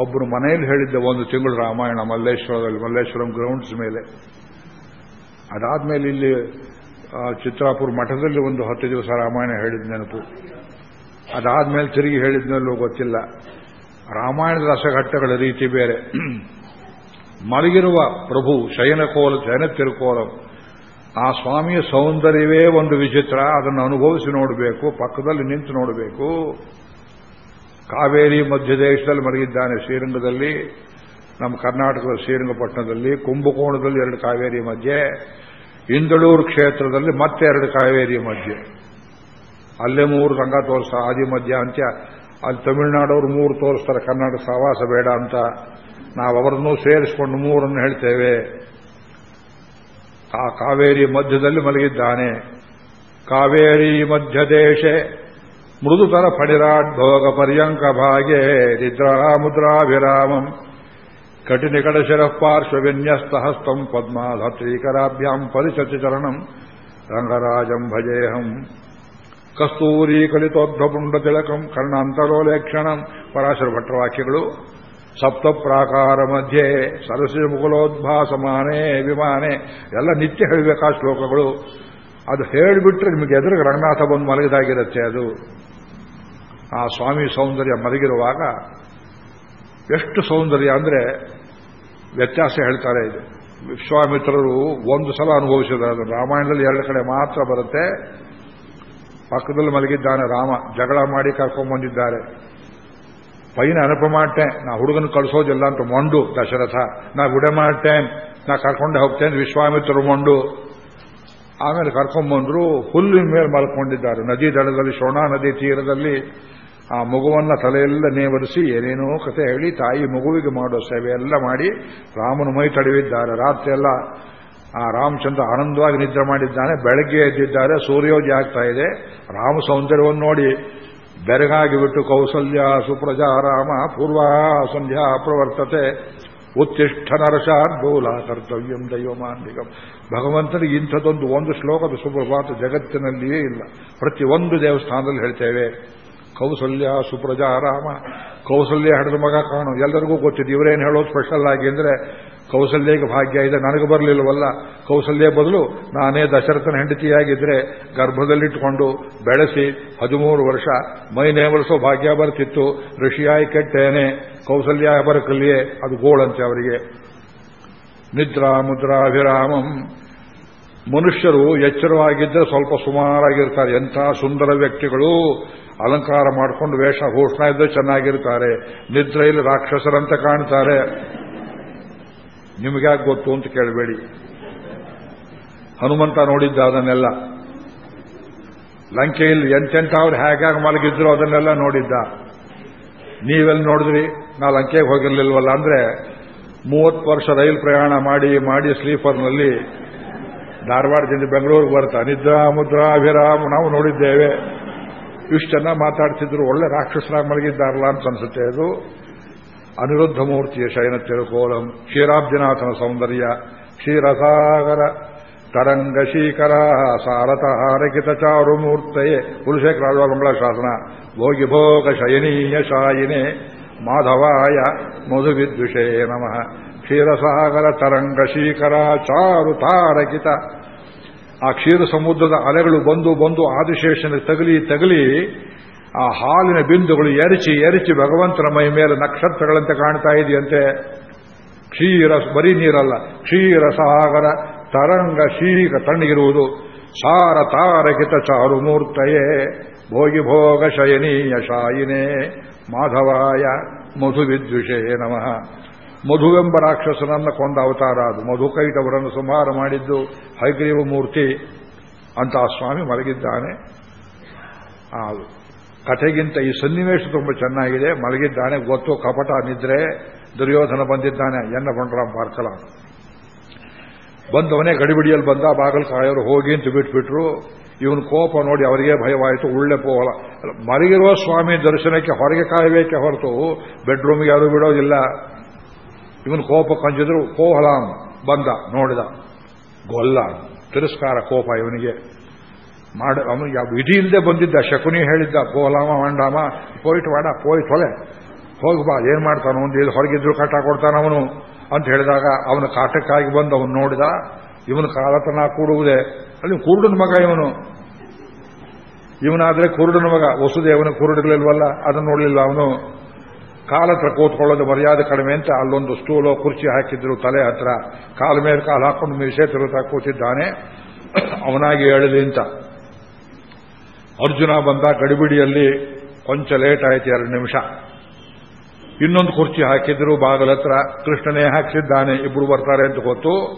ಒಬ್ಬರು ಮನೆಯಲ್ಲಿ ಹೇಳಿದ್ದೆ ಒಂದು ತಿಂಗಳು ರಾಮಾಯಣ, ಮಲ್ಲೇಶ್ವರದಲ್ಲಿ, ಮಲ್ಲೇಶ್ವರಂ ಗ್ರೌಂಡ್ಸ್ ಮೇಲೆ. ಅದಾದ್ಮೇಲೆ ಇಲ್ಲಿ ಚಿತ್ರಾಪುರ ಮಠದಲ್ಲಿ ಒಂದು ಹತ್ತು ದಿವಸ ರಾಮಾಯಣ ಹೇಳಿದ ನೆನಪು. ಅದಾದ್ಮೇಲೆ ತಿರುಗಿ ಹೇಳಿದ್ನಲ್ಲೂ ಗೊತ್ತಿಲ್ಲ. ರಾಮಾಯಣದ ರಸಘಟ್ಟಗಳ ರೀತಿ ಬೇರೆ. ಮಲಗಿರುವ ಪ್ರಭು ಶಯನಕೋಲ ಶಯನ ತಿರುಕೋಲಂ ಆ ಸ್ವಾಮಿಯ ಸೌಂದರ್ಯವೇ ಒಂದು ವಿಚಿತ್ರ, ಅದನ್ನು ಅನುಭವಿಸಿ ನೋಡಬೇಕು, ಪಕ್ಕದಲ್ಲಿ ನಿಂತು ನೋಡಬೇಕು. ಕಾವೇರಿ ಮಧ್ಯದೇಶದಲ್ಲಿ ಮಲಗಿದ್ದಾನೆ ಶ್ರೀರಂಗದಲ್ಲಿ, ನಮ್ಮ ಕರ್ನಾಟಕದ ಶ್ರೀರಂಗಪಟ್ಟಣದಲ್ಲಿ, ಕುಂಭಕೋಣದಲ್ಲಿ ಎರಡು ಕಾವೇರಿ ಮಧ್ಯೆ, ಇಂದಳೂರು ಕ್ಷೇತ್ರದಲ್ಲಿ ಮತ್ತೆ ಎರಡು ಕಾವೇರಿ ಮಧ್ಯೆ. ಅಲ್ಲೇ ಮೂರು ರಂಗ ತೋರಿಸ್ತಾ, ಆದಿ ಮಧ್ಯ ಅಂತ್ಯ ಅಲ್ಲಿ ತಮಿಳುನಾಡವರು ಮೂರು ತೋರಿಸ್ತಾರೆ, ಕರ್ನಾಟಕ ಸಹವಾಸ ಬೇಡ ಅಂತ. ನಾವು ಅವರನ್ನೂ ಸೇರಿಸಿಕೊಂಡು ಮೂರನ್ನು ಹೇಳ್ತೇವೆ. ಆ ಕಾವೇರಿ ಮಧ್ಯದಲ್ಲಿ ಮಲಗಿದ್ದಾನೆ. ಕಾವೇರಿ ಮಧ್ಯದೇಶ ಮೃದುತರ ಪರ್ಯಂಕ ಭಾಗೆ ನಿದ್ರಾ ಮುದ್ರಾಭಿರಾಮಂ ಕಟಿನಿಕಟಶಿರ ಪಾರ್ಶ್ವವಿನ್ಯಸ್ತ ಹಸ್ತಂ ಪದ್ಮಾಧತ್ರೀಕರಾಭ್ಯಾಂ ಪರಿಚತಿ ಚರಣಂ ರಂಗರಾಜಂ ಭಜೇಹಂ. ಕಸ್ತೂರಿ ಕಲಿತೋದ್ಭಪುಂಡ ತಿಳಕಂ ಕರ್ಣಾಂತರೋಲೇಕ್ಷಣಂ. ಪರಾಶರ ಭಟ್ಟರ ವಾಕ್ಯಗಳು ಸಪ್ತ ಪ್ರಾಕಾರ ಮಧ್ಯೆ ಸರಸಿ ಮುಗುಲೋದ್ಭಾಸಮಾನೇ ವಿಮಾನೆ ಎಲ್ಲ ನಿತ್ಯ ಹೇಳಬೇಕಾ ಶ್ಲೋಕಗಳು. ಅದು ಹೇಳಿಬಿಟ್ರೆ ನಿಮಗೆ ಎದುರಿಗೆ ರಂಗನಾಥ ಬಂದು ಮಲಗಿದಾಗಿರುತ್ತೆ ಅದು. ಆ ಸ್ವಾಮಿ ಸೌಂದರ್ಯ ಮಲಗಿರುವಾಗ ಎಷ್ಟು ಸೌಂದರ್ಯ ಅಂದ್ರೆ ವ್ಯತ್ಯಾಸ ಹೇಳ್ತಾರೆ ಇದು. ವಿಶ್ವಾಮಿತ್ರರು ಒಂದು ಸಲ ಅನುಭವಿಸಿದ ಅದು. ರಾಮಾಯಣದಲ್ಲಿ ಎರಡು ಕಡೆ ಮಾತ್ರ ಬರುತ್ತೆ. ಪಕ್ಕದಲ್ಲಿ ಮಲಗಿದ್ದಾನೆ ರಾಮ. ಜಗಳ ಮಾಡಿ ಕರ್ಕೊಂಡ್ಬಂದಿದ್ದಾರೆ ಪೈನ ಅನಪ ಮಾಡ್ತೆ ನಾ ಹುಡುಗನ ಕಳಿಸೋದಿಲ್ಲ ಅಂತ ಮೊಂಡು ದಶರಥ. ನಾ ಗುಡೆ ಮಾಡ್ತೆ ನಾ ಕರ್ಕೊಂಡೆ ಹೋಗ್ತೇನೆ, ವಿಶ್ವಾಮಿತ್ರರು ಮೊಂಡು. ಆಮೇಲೆ ಕರ್ಕೊಂಬಂದ್ರು, ಹುಲ್ಲಿನ ಮೇಲೆ ಮಲ್ಕೊಂಡಿದ್ದಾರೆ. ನದಿ ದಡದಲ್ಲಿ, ಶೋಣಾ ನದಿ ತೀರದಲ್ಲಿ. ಆ ಮಗುವನ್ನ ತಲೆಯೆಲ್ಲ ನೇವರಿಸಿ, ಏನೇನೋ ಕತೆ ಹೇಳಿ, ತಾಯಿ ಮಗುವಿಗೆ ಮಾಡೋ ಸೇವೆ ಎಲ್ಲ ಮಾಡಿ, ರಾಮನ ಮೈ ತಡೆವಿದ್ದಾರೆ. ರಾತ್ರಿ ಎಲ್ಲ ಆ ರಾಮಚಂದ್ರ ಆನಂದವಾಗಿ ನಿದ್ರೆ ಮಾಡಿದ್ದಾನೆ. ಬೆಳಗ್ಗೆ ಎದ್ದಿದ್ದಾರೆ. ಸೂರ್ಯೋದಯ ಆಗ್ತಾ ಇದೆ. ರಾಮ ಸೌಂದರ್ಯವನ್ನು ನೋಡಿ ಬೆರಗಾಗಿ ಬಿಟ್ಟು ಕೌಸಲ್ಯ, ಸುಪ್ರಜಾ, ರಾಮ, ಪೂರ್ವ ಸಂಧ್ಯಾ ಪ್ರವರ್ತತೆ. ಉತ್ತಿಷ್ಠ ನರಶಾರ್ಧೂಲ ಕರ್ತವ್ಯಂ ದೈವಮಾನ್ವಿಕಂ ಭಗವಂತನಿಗೆ ಇಂಥದ್ದೊಂದು ಒಂದು ಶ್ಲೋಕದ ಸುಪ್ರಭಾತ ಜಗತ್ತಿನಲ್ಲಿಯೇ ಇಲ್ಲ. ಪ್ರತಿಯೊಂದು ದೇವಸ್ಥಾನದಲ್ಲಿ ಹೇಳ್ತೇವೆ, ಕೌಸಲ್ಯ, ಸುಪ್ರಜಾ, ರಾಮ. ಕೌಸಲ್ಯ ಹಡದ ಮಗ ಕಾಣು. ಎಲ್ಲರಿಗೂ ಗೊತ್ತಿದೆ, ಇವರೇನು ಹೇಳೋದು ಸ್ಪೆಷಲ್ ಆಗಿ ಅಂದ್ರೆ ಕೌಸಲ್ಯಗೆ ಭಾಗ್ಯ ಇದೆ. ನನಗೆ ಬರಲಿಲ್ಲವಲ್ಲ. ಕೌಸಲ್ಯ ಬದಲು ನಾನೇ ದಶರಥನ ಹೆಂಡತಿಯಾಗಿದ್ರೆ ಗರ್ಭದಲ್ಲಿಟ್ಟುಕೊಂಡು ಬೆಳೆಸಿ ಹದಿಮೂರು ವರ್ಷ ಮೈ ನೇವಲಿಸೋ ಭಾಗ್ಯ ಬರ್ತಿತ್ತು. ಋಷಿಯಾಗಿ ಕೆಟ್ಟೇನೆ. ಕೌಸಲ್ಯ ಬರಕಲ್ಲಿಯೇ ಅದು ಗೋಳಂತೆ ಅವರಿಗೆ. ನಿದ್ರಾ ಮುದ್ರಾಭಿರಾಮಂ. ಮನುಷ್ಯರು ಎಚ್ಚರವಾಗಿದ್ದರೆ ಸ್ವಲ್ಪ ಸುಮಾರಾಗಿರ್ತಾರೆ. ಎಂಥ ಸುಂದರ ವ್ಯಕ್ತಿಗಳು ಅಲಂಕಾರ ಮಾಡಿಕೊಂಡು ವೇಷ ಭೂಷಣ ಇದ್ದರೆ ಚೆನ್ನಾಗಿರ್ತಾರೆ. ನಿದ್ರೆಯಲ್ಲಿ ರಾಕ್ಷಸರಂತೆ ಕಾಣ್ತಾರೆ. ನಿಮಗ್ಯಾಕೆ ಗೊತ್ತು ಅಂತ ಕೇಳಬೇಡಿ. ಹನುಮಂತ ನೋಡಿದ್ದ ಅದನ್ನೆಲ್ಲ. ಲಂಕೆಯಲ್ಲಿ ಎಂತೆಂಥ ಅವ್ರು ಹೇಗಾಗಿ ಮಲಗಿದ್ರು ಅದನ್ನೆಲ್ಲ ನೋಡಿದ್ದ. ನೀವೆಲ್ಲಿ ನೋಡಿದ್ರಿ? ನಾ ಲಂಕೆಗೆ ಹೋಗಿರ್ಲಿಲ್ವಲ್ಲ ಅಂದ್ರೆ ಮೂವತ್ತು ವರ್ಷ ರೈಲು ಪ್ರಯಾಣ ಮಾಡಿ ಮಾಡಿ ಸ್ಲೀಪರ್ನಲ್ಲಿ ಧಾರವಾಡದಿಂದ ಬೆಂಗಳೂರಿಗೆ ಬರ್ತಾ. ನಿದ್ರಾ ಮುದ್ರಾ ಅಭಿರಾಮ್ ನಾವು ನೋಡಿದ್ದೇವೆ. ಇಷ್ಟು ಚೆನ್ನಾಗಿ ಮಾತಾಡ್ತಿದ್ರು. ಒಳ್ಳೆ ರಾಕ್ಷಸರಾಗಿ ಮಲಗಿದ್ದಾರಲ್ಲ ಅಂತ ಅನ್ಸುತ್ತೆ ಅದು. ಅನಿರುದ್ಧ ಮೂರ್ತಿಯ ಶಯನ ತಿರುಕೋಲಂ ಕ್ಷೀರಾಬ್ಜನಾಥನ ಸೌಂದರ್ಯ, ಕ್ಷೀರಸಾಗರ, ತರಂಗಶೀಕರ ಸಾರತ ಹಾರಕಿತ ಚಾರು ಮೂರ್ತಯೇ ಕುಲಶೇಖರ ಮಂಗಳ ಶಾಸನ ಭೋಗಿ ಭೋಗ ಶಯನೀಯ ಶಾಯಿನೇ, ಮಾಧವಾಯ ಮಧುವಿದ್ವಿಷೇ ನಮಃ. ಕ್ಷೀರಸಾಗರ, ತರಂಗಶೀಕರ ಚಾರು ತಾರಕಿತ ಆ ಕ್ಷೀರ ಸಮುದ್ರದ ಅಲೆಗಳು ಬಂದು ಬಂದು ಆದಿಶೇಷನ ತಗಲಿ ತಗಲಿ ಆ ಹಾಲಿನ ಬಿಂದುಗಳು ಎರಚಿ ಎರಚಿ ಭಗವಂತನ ಮೈ ಮೇಲೆ ನಕ್ಷತ್ರಗಳಂತೆ ಕಾಣ್ತಾ ಇದೆಯಂತೆ. ಕ್ಷೀರ ಬರೀ ನೀರಲ್ಲ, ಕ್ಷೀರ ಸಾಗರ, ತರಂಗ ಶೀಘ ತಣ್ಣಗಿರುವುದು ಸಾರ ತಾರಕಿತ ಚಾರು ಮೂರ್ತಯೇ ಭೋಗಿ ಭೋಗ ಶಯನೀಯ ಶಾಯಿನೇ. ಮಾಧವಾಯ ಮಧು ವಿದ್ವಿಷೇ ನಮಃ. ಮಧುವೆಂಬ ರಾಕ್ಷಸನನ್ನ ಕೊಂದ ಅವತಾರ ಅದು. ಮಧುಕೈಟವರನ್ನು ಸಂಹಾರ ಮಾಡಿದ್ದು ಹೈಗ್ರೀವ ಮೂರ್ತಿ. ಅಂತ ಸ್ವಾಮಿ ಮಲಗಿದ್ದಾನೆ. ಕಥೆಗಿಂತ ಈ ಸನ್ನಿವೇಶ ತುಂಬ ಚೆನ್ನಾಗಿದೆ. ಮಲಗಿದ್ದಾನೆ, ಗೊತ್ತು, ಕಪಟ, ನಿದ್ರೆ, ದುರ್ಯೋಧನ ಬಂದಿದ್ದಾನೆ, ಎನ್ನ ಪಂಡ್ರಾಮ್ ಪಾರ್ಕಲ. ಬಂದವನೇ ಗಡಿಬಿಡಿಯಲ್ಲಿ ಬಂದ, ಬಾಗಲ್ ಕಾಯೋರು ಹೋಗಿ ಅಂತ ಬಿಟ್ಬಿಟ್ರು. ಇವನು ಕೋಪ ನೋಡಿ ಅವರಿಗೆ ಭಯವಾಯಿತು, ಉಳ್ಳೆ ಪೋಲ ಮಲಗಿರುವ ಸ್ವಾಮಿ ದರ್ಶನಕ್ಕೆ ಹೊರಗೆ ಕಾಯಬೇಕೆ ಹೊರತು ಬೆಡ್ರೂಮ್ಗೆ ಯಾರು ಬಿಡೋದಿಲ್ಲ. ಇವನು ಕೋಪ ಕಂಚಿದ್ರು ಕೋಹಲಾಂ ಬಂದ, ನೋಡಿದ. ಗೊಲ್ಲ, ತಿರಸ್ಕಾರ ಕೋಪ ಇವನಿಗೆ. ಮಾಡ ಅವನಿಗೆ ಯಾವ ವಿಧಿ ಇಲ್ಲದೆ ಬಂದಿದ್ದ, ಶಕುನಿ ಹೇಳಿದ್ದ ಪೋಲಾಮ ಮಂಡಾಮ ಪೋಯ್ಟ್ ವಾಡ ಪೋಯ್ ಹೊಲೆ. ಹೋಗಿ ಬಾ, ಏನ್ ಮಾಡ್ತಾನೋ ಒಂದು ಇಲ್ಲಿ ಹೊರಗಿದ್ರು ಕಾಟ ಕೊಡ್ತಾನ ಅವನು. ಅಂತ ಹೇಳಿದಾಗ ಅವನ ಕಾಟಕ್ಕಾಗಿ ಬಂದು ಅವನು ನೋಡಿದ, ಇವನು ಕಾಲತನ ಕೂಡುವುದೇ. ಅಲ್ಲಿ ಕುರುಡನ ಮಗ ಇವನು. ಇವನಾದ್ರೆ ಕುರುಡನ ಮಗ. ವಸುದೇವನ ಕುರುಡಗಳಿಲ್ವಲ್ಲ, ಅದನ್ನು ನೋಡಲಿಲ್ಲ ಅವನು. ಕಾಲ ಹತ್ರ ಕೂತ್ಕೊಳ್ಳೋದು ಮರ್ಯಾದೆ ಕಡಿಮೆ ಅಂತ ಅಲ್ಲೊಂದು ಸ್ಟೂಲೋ, ಕುರ್ಚಿ ಹಾಕಿದ್ರು ತಲೆ ಹತ್ರ. ಕಾಲ ಮೇಲೆ ಕಾಲು ಹಾಕೊಂಡು ಮೀಸೆ ತಿರುತ್ತಾ ಕೂತಿದ್ದಾನೆ. ಅವನಾಗಿ ಹೇಳಲಿ ಅಂತ. ಅರ್ಜುನ ಬಂದ ಗಡಿಬಿಡಿಯಲ್ಲಿ ಕೊಂಚ ಲೇಟ್ ಆಯ್ತು ಎರಡು ನಿಮಿಷ. ಇನ್ನೊಂದು ಕುರ್ಚಿ ಹಾಕಿದ್ರು ಬಾಗಲ ಹತ್ರ. ಕೃಷ್ಣನೇ ಹಾಕಿಸಿದ್ದಾನೆ, ಇಬ್ರು ಬರ್ತಾರೆ ಅಂತ ಗೊತ್ತು.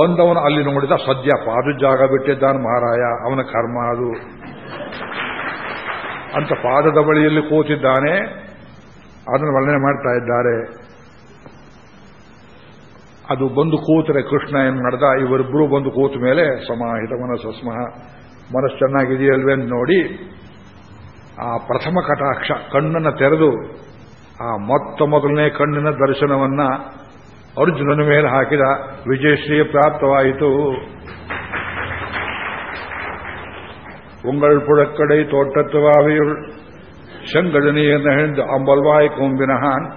ಬಂದವನು ಅಲ್ಲಿ ನೋಡಿದ ಸದ್ಯ ಪಾದ ಜಾಗ ಬಿಟ್ಟಿದ್ದಾನೆ ಮಹಾರಾಯ, ಅವನ ಕರ್ಮ ಅದು. ಅಂತ ಪಾದದ ಬಳಿಯಲ್ಲಿ ಕೂತಿದ್ದಾನೆ. ಅದನ್ನು ವರ್ಣನೆ ಮಾಡ್ತಾ ಇದ್ದಾರೆ. ಅದು ಬಂದು ಕೂತರೆ ಕೃಷ್ಣ ಏನು ನಡೆದ ಇವರಿಬ್ಬರು ಬಂದು ಕೂತ ಮೇಲೆ ಸಮಾಹಿತ ಮನಸ್ಸಸ್ಮಃ ಮನಸ್ಸು ಚೆನ್ನಾಗಿದೆಯಲ್ವೇ ಅಂತ ನೋಡಿ ಆ ಪ್ರಥಮ ಕಟಾಕ್ಷ, ಕಣ್ಣನ್ನು ತೆರೆದು ಆ ಮೊತ್ತ ಮೊದಲನೇ ಕಣ್ಣಿನ ದರ್ಶನವನ್ನ ಅರ್ಜುನನ ಮೇಲೆ ಹಾಕಿದ ವಿಜಯಶ್ರೀ ಪ್ರಾಪ್ತವಾಯಿತು. ಉಂಗಳ್ ಪುಳಕ್ಕಡೈ ತೋಟತ್ವಾವಿಯುಳ್ ಶಂಗಡನಿಯನ್ನು ಹೆಂದು ಅಂಬಲ್ವಾಯ್ ಕೊಂಬಿನಹಾನ್.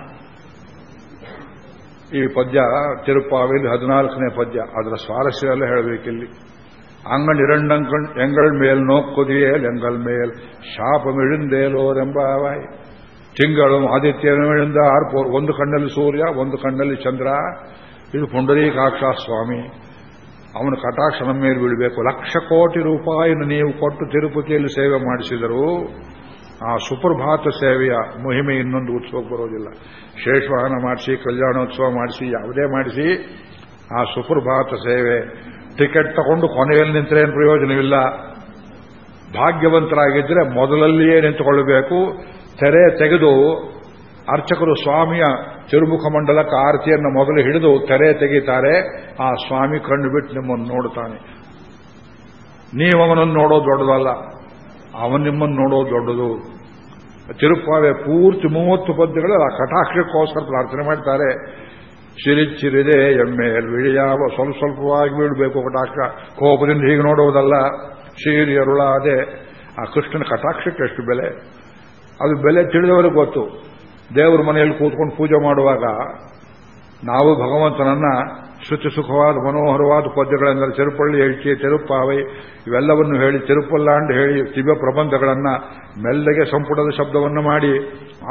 ಈ ಪದ್ಯ ತಿರುಪಾವಿಲಿ ಹದಿನಾಲ್ಕನೇ ಪದ್ಯ, ಅದರ ಸ್ವಾರಸ್ಯ ಎಲ್ಲ ಹೇಳಬೇಕಿಲ್ಲಿ. ಅಂಗಣ್ ಇರಂಡಂಕಣ್ ಎಂಗಳ್ ಮೇಲ್ ನೋಕ್ಕುದಿಯೇಲ್ ಎಂಗಳ್ ಮೇಲ್ ಶಾಪಮಿಳಿಂದೇಲೋರೆಂಬಾವಾಯ್ ತಿಂಗಳು ಆದಿತ್ಯನ ಮೇಳಿಂದ ಆರ್ಪೋರ್ ಒಂದು ಕಣ್ಣಲ್ಲಿ ಸೂರ್ಯ ಒಂದು ಕಣ್ಣಲ್ಲಿ ಚಂದ್ರ ಇದು ಪುಂಡರೀಕಾಕ್ಷ ಸ್ವಾಮಿ ಅವನ ಕಟಾಕ್ಷ ನಮ್ಮ ಮೇಲೆ ಬೀಳಬೇಕು ಲಕ್ಷ ಕೋಟಿ ರೂಪಾಯಿನ ನೀವು ಕೊಟ್ಟು ತಿರುಪತಿಯಲ್ಲಿ ಸೇವೆ ಮಾಡಿಸಿದರು ಆ ಸುಪ್ರಭಾತ ಸೇವೆಯ ಮಹಿಮೆ ಇನ್ನೊಂದು ಉತ್ಸವಕ್ಕೆ ಬರೋದಿಲ್ಲ ಶೇಷವಾಹನ ಮಾಡಿಸಿ ಕಲ್ಯಾಣೋತ್ಸವ ಮಾಡಿಸಿ ಯಾವುದೇ ಮಾಡಿಸಿ ಆ ಸುಪ್ರಭಾತ ಸೇವೆ ಟಿಕೆಟ್ ತಗೊಂಡು ಕೊನೆಯಲ್ಲಿ ನಿಂತರೆ ಏನು ಪ್ರಯೋಜನವಿಲ್ಲ? ಭಾಗ್ಯವಂತರಾಗಿದ್ದರೆ ಮೊದಲಲ್ಲಿಯೇ ನಿಂತುಕೊಳ್ಳಬೇಕು. ತೆರೆ ತೆಗೆದು ಅರ್ಚಕರು ಸ್ವಾಮಿಯ ತಿರುಮುಖ ಮಂಡಲಕ್ಕೆ ಆರತಿಯನ್ನು ಮೊದಲು ಹಿಡಿದು ತೆರೆ ತೆಗೀತಾರೆ. ಆ ಸ್ವಾಮಿ ಕಣ್ಣು ಬಿಟ್ಟು ನಿಮ್ಮನ್ನು ನೋಡುತ್ತಾನೆ. ನೀವು ಅವನನ್ನು ನೋಡೋದು ದೊಡ್ಡದಲ್ಲ, ಅವನು ನಿಮ್ಮನ್ನು ನೋಡೋದು ದೊಡ್ಡದು. ತಿರುಪಾವೆ ಪೂರ್ತಿ ಮೂವತ್ತು ಪದ್ಯಗಳು ಆ ಕಟಾಕ್ಷಕ್ಕೋಸ್ಕರ ಪ್ರಾರ್ಥನೆ ಮಾಡ್ತಾರೆ. ಚಿರಿಚಿರಿದೆ ಎಮ್ಮೆ ವಿಳಿಯಾವ ಸ್ವಲ್ಪ ಸ್ವಲ್ಪವಾಗಿ ಬೀಳಬೇಕು ಕಟಾಕ್ಷ ಕೋಪದಿಂದ ಹೀಗೆ ನೋಡುವುದಲ್ಲ ಸೀರಿಯರುಳಾದೆ ಆ ಕೃಷ್ಣನ ಕಟಾಕ್ಷಕ್ಕೆ ಎಷ್ಟು ಬೆಲೆ? ಅದು ಬೆಲೆ ತಿಳಿದವರಿಗೆ ಗೊತ್ತು. ದೇವರ ಮನೆಯಲ್ಲಿ ಕೂತ್ಕೊಂಡು ಪೂಜೆ ಮಾಡುವಾಗ ನಾವು ಭಗವಂತನನ್ನ ಶುಚಿ ಸುಖವಾದ ಮನೋಹರವಾದ ಪದ್ಯಗಳೆಂದರೆ ತಿರುಪಳ್ಳಿ ಹೇಳ್ಚಿ ತಿರುಪಾವೈ ಇವೆಲ್ಲವನ್ನು ಹೇಳಿ ತಿರುಪಲ್ಲಾಂಡ್ ಹೇಳಿ ದಿವ್ಯ ಪ್ರಬಂಧಗಳನ್ನು ಮೆಲ್ಲಗೆ ಸಂಪುಟದ ಶಬ್ದವನ್ನು ಮಾಡಿ,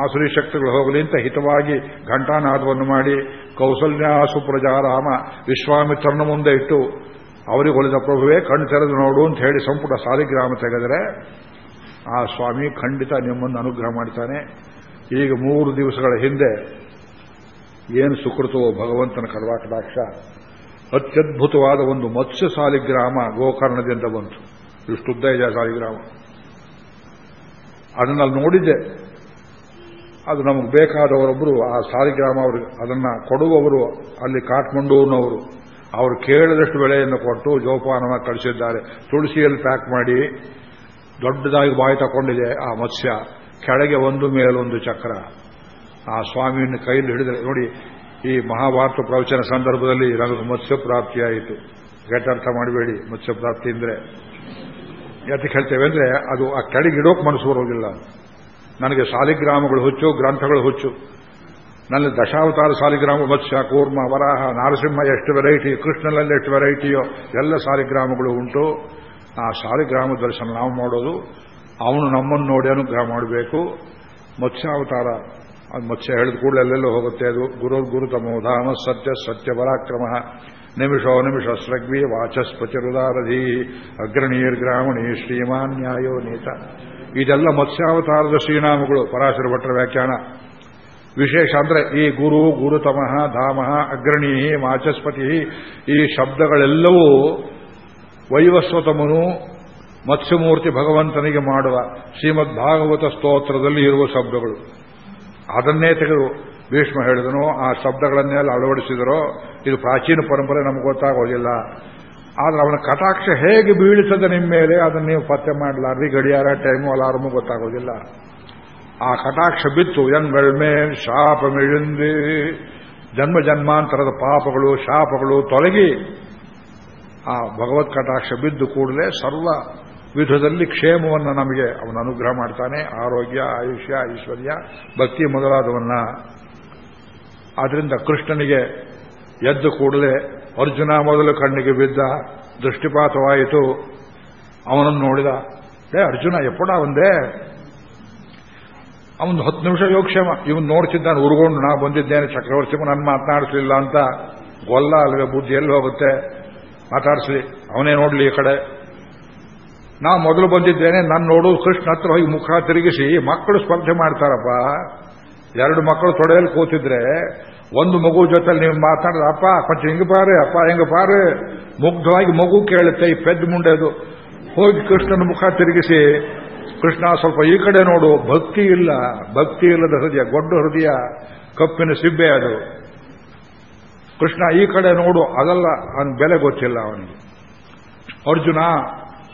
ಆಸುರಿ ಶಕ್ತಿಗಳು ಹೋಗಲಿ ಅಂತ ಹಿತವಾಗಿ ಘಂಟಾನಾದವನ್ನು ಮಾಡಿ, ಕೌಸಲ್ಯ ಸುಪ್ರಜಾರಾಮ ವಿಶ್ವಾಮಿತ್ರನ ಮುಂದೆ ಇಟ್ಟು, ಅವರಿಗೆ ಹೊಲಿದ ಪ್ರಭುವೇ ಕಣ್ಣು ತೆರೆದು ನೋಡು ಅಂತ ಹೇಳಿ ಸಂಪುಟ ಸಾಲಿಗ್ರಾಮ ತೆಗೆದರೆ, ಆ ಸ್ವಾಮಿ ಖಂಡಿತ ನಿಮ್ಮನ್ನು ಅನುಗ್ರಹ ಮಾಡ್ತಾನೆ. ಈಗ ಮೂರು ದಿವಸಗಳ ಹಿಂದೆ ಏನು ಸುಕೃತವೋ ಭಗವಂತನ ಕರ್ವಾಕಟಾಕ್ಷ? ಅತ್ಯದ್ಭುತವಾದ ಒಂದು ಮತ್ಸ್ಯ ಸಾಲಿಗ್ರಾಮ ಗೋಕರ್ಣದಿಂದ ಬಂತು. ಇಷ್ಟುದ್ದ ಇದೆ ಸಾಲಿಗ್ರಾಮ ಅದನ್ನ ನೋಡಿದ್ದೆ. ಅದು ನಮಗೆ ಬೇಕಾದವರೊಬ್ಬರು ಆ ಸಾಲಿಗ್ರಾಮ ಅವರು ಅದನ್ನ ಕೊಡುವವರು, ಅಲ್ಲಿ ಕಾಠ್ಮಂಡೂರಿನವರು. ಅವರು ಕೇಳಿದಷ್ಟು ಬೆಳೆಯನ್ನು ಕೊಟ್ಟು ಜೋಪಾನವಾಗಿ ಕಳಿಸಿದ್ದಾರೆ. ತುಳಸಿಯಲ್ಲಿ ಪ್ಯಾಕ್ ಮಾಡಿ ದೊಡ್ಡದಾಗಿ ಬಾಯಿ ತಗೊಂಡಿದೆ ಆ ಮತ್ಸ್ಯ. ಕೆಳಗೆ ಒಂದು ಮೇಲೊಂದು ಚಕ್ರ. ಆ ಸ್ವಾಮಿಯನ್ನು ಕೈಯಲ್ಲಿ ಹಿಡಿದರೆ, ನೋಡಿ, ಈ ಮಹಾಭಾರತ ಪ್ರವಚನ ಸಂದರ್ಭದಲ್ಲಿ ನನಗೆ ಮತ್ಸ್ಯ ಪ್ರಾಪ್ತಿಯಾಯಿತು ಅರ್ಥ ಮಾಡಬೇಡಿ, ಮತ್ಸ್ಯ ಪ್ರಾಪ್ತಿ ಅಂದ್ರೆ. ಯಾತಕ್ಕೆ ಹೇಳ್ತೇವೆ ಅಂದ್ರೆ, ಅದು ಆ ಕೆಳಗೆ ಇಡೋಕೆ ಮನಸ್ಸು ಬರೋದಿಲ್ಲ. ನನಗೆ ಸಾಲಿಗ್ರಾಮಗಳು ಹುಚ್ಚು, ಗ್ರಂಥಗಳು ಹುಚ್ಚು. ನನ್ನ ದಶಾವತಾರ ಸಾಲಿಗ್ರಾಮ ಮತ್ಸ್ಯ, ಕೂರ್ಮ, ವರಾಹ, ನಾರಸಿಂಹ, ಎಷ್ಟು ವೆರೈಟಿ ಕೃಷ್ಣನಲ್ಲಿ ಎಷ್ಟು ವೆರೈಟಿಯೋ ಎಲ್ಲ ಸಾಲಿಗ್ರಾಮಗಳು ಉಂಟು. ಆ ಸಾಲಿಗ್ರಾಮ ದರ್ಶನ ನಾವು ಮಾಡೋದು. ಅವನು ನಮ್ಮನ್ನು ನೋಡಿ ಅನುಗ್ರಹ ಮಾಡಬೇಕು. ಮತ್ಸ್ಯಾವತಾರ ಅದು ಮತ್ಸ್ಯ ಹೇಳಿದ ಕೂಡಲೇ ಎಲ್ಲೆಲ್ಲೋ ಹೋಗುತ್ತೆ. ಅದು ಗುರು ಗುರುತಮೋ ಧಾಮ ಸತ್ಯ ಸತ್ಯ ಪರಾಕ್ರಮ ನಿಮಿಷೋ ನಿಮಿಷ ಸ್ರಗ್ವಿ ವಾಚಸ್ಪತಿರುದಾರಧಿ. ಅಗ್ರಣೀರ್ಗ್ರಾಮಣಿ ಶ್ರೀಮಾನ್ ನ್ಯಾಯೋ ನೀತ. ಇದೆಲ್ಲ ಮತ್ಸ್ಯಾವತಾರದ ಶ್ರೀನಾಮಗಳು, ಪರಾಶರ ಭಟ್ರ ವ್ಯಾಖ್ಯಾನ. ವಿಶೇಷ ಅಂದ್ರೆ ಈ ಗುರು ಗುರುತಮಃ ಧಾಮಃ ಅಗ್ರಣೀ ವಾಚಸ್ಪತಿ ಈ ಶಬ್ದಗಳೆಲ್ಲವೂ ವೈವಸ್ವತಮನು ಮತ್ಸ್ಯಮೂರ್ತಿ ಭಗವಂತನಿಗೆ ಮಾಡುವ ಶ್ರೀಮದ್ ಭಾಗವತ ಸ್ತೋತ್ರದಲ್ಲಿ ಇರುವ ಶಬ್ದಗಳು. ಅದನ್ನೇ ತೆಗೆದು ಭೀಷ್ಮ ಹೇಳಿದನು, ಆ ಶಬ್ದಗಳನ್ನೆಲ್ಲ ಅಳವಡಿಸಿದರೋ, ಇದು ಪ್ರಾಚೀನ ಪರಂಪರೆ, ನಮಗೆ ಗೊತ್ತಾಗೋದಿಲ್ಲ. ಆದ್ರೆ ಅವನ ಕಟಾಕ್ಷ ಹೇಗೆ ಬೀಳಿಸದೆ ನಿಮ್ಮ ಮೇಲೆ, ಅದನ್ನು ನೀವು ಪತ್ತೆ ಮಾಡಲಾರ್ರಿ ಗಡಿಯಾರ ಟೈಮು, ಅಲಾರಮು ಗೊತ್ತಾಗೋದಿಲ್ಲ. ಆ ಕಟಾಕ್ಷ ಬಿತ್ತು ಎನ್ಗಳ್ಮೇಲ್ ಶಾಪ ಮಿಳಿಂದಿ. ಜನ್ಮ ಜನ್ಮಾಂತರದ ಪಾಪಗಳು, ಶಾಪಗಳು ತೊಲಗಿ, ಆ ಭಗವತ್ ಕಟಾಕ್ಷ ಬಿದ್ದು ಕೂಡಲೇ ಸರ್ವ ವಿಧದಲ್ಲಿ ಕ್ಷೇಮವನ್ನು ನಮಗೆ ಅವನು ಅನುಗ್ರಹ ಮಾಡ್ತಾನೆ. ಆರೋಗ್ಯ, ಆಯುಷ್ಯ, ಐಶ್ವರ್ಯ, ಭಕ್ತಿ ಮೊದಲಾದವನ್ನ. ಆದ್ರಿಂದ ಕೃಷ್ಣನಿಗೆ ಎದ್ದು ಕೂಡಲೇ ಅರ್ಜುನ ಮೊದಲು ಕಣ್ಣಿಗೆ ಬಿದ್ದ ದೃಷ್ಟಿಪಾತವಾಯಿತು. ಅವನನ್ನು ನೋಡಿದ, ಏ ಅರ್ಜುನ, ಎಪ್ಪಡ ಒಂದೇ? ಅವನು ಹತ್ತು ನಿಮಿಷ ಯೋಗಕ್ಷೇಮ. ಇವನು ನೋಡ್ತಿದ್ದಾನೆ ಉರ್ಕೊಂಡು ನಾ ಬಂದಿದ್ದೇನೆ, ಚಕ್ರವರ್ತಿಗೂ ನನ್ನ ಮಾತನಾಡಿಸ್ಲಿಲ್ಲ ಅಂತ. ಗೊಲ್ಲ ಅಲ್ವೇ ಬುದ್ಧಿ ಎಲ್ಲಿ ಹೋಗುತ್ತೆ? ಮಾತಾಡಿಸ್ಲಿ, ಅವನೇ ನೋಡ್ಲಿ ಈ ಕಡೆ. ನಾ ಮೊದಲು ಬಂದಿದ್ದೇನೆ ನನ್ನ ನೋಡು, ಕೃಷ್ಣ ಹತ್ರ ಹೋಗಿ ಮುಖ ತಿರುಗಿಸಿ, ಮಕ್ಕಳು ಸ್ಪರ್ಧೆ ಮಾಡ್ತಾರಪ್ಪ. ಎರಡು ಮಕ್ಕಳು ತೊಡೆಯಲ್ಲಿ ಕೂತಿದ್ರೆ, ಒಂದು ಮಗು ಜೊತೆ ನೀವು ಮಾತಾಡಿದ್ರೆ, ಅಪ್ಪ ಕೊಂಚ ಹಿಂಗೆ ಪಾರೆ, ಅಪ್ಪ, ಹಿಂಗೆ ಪಾರೆ. ಮುಗ್ಧವಾಗಿ ಮಗು ಕೇಳುತ್ತೆ, ಈ ಪೆದ್ದು ಮುಂಡೆದು. ಹೋಗಿ ಕೃಷ್ಣನ ಮುಖ ತಿರುಗಿಸಿ, ಕೃಷ್ಣ, ಸ್ವಲ್ಪ ಈ ಕಡೆ ನೋಡು, ಭಕ್ತಿ ಇಲ್ಲ, ಭಕ್ತಿ ಇಲ್ಲದ ಹೃದಯ, ಗೊಡ್ಡ ಹೃದಯ, ಕಪ್ಪಿನ ಸಿಬ್ಬೆ ಅದು. ಕೃಷ್ಣ, ಈ ಕಡೆ ನೋಡು, ಅದಲ್ಲ ಅವನ ಬೆಲೆ ಗೊತ್ತಿಲ್ಲ ಅವನಿಗೆ. ಅರ್ಜುನ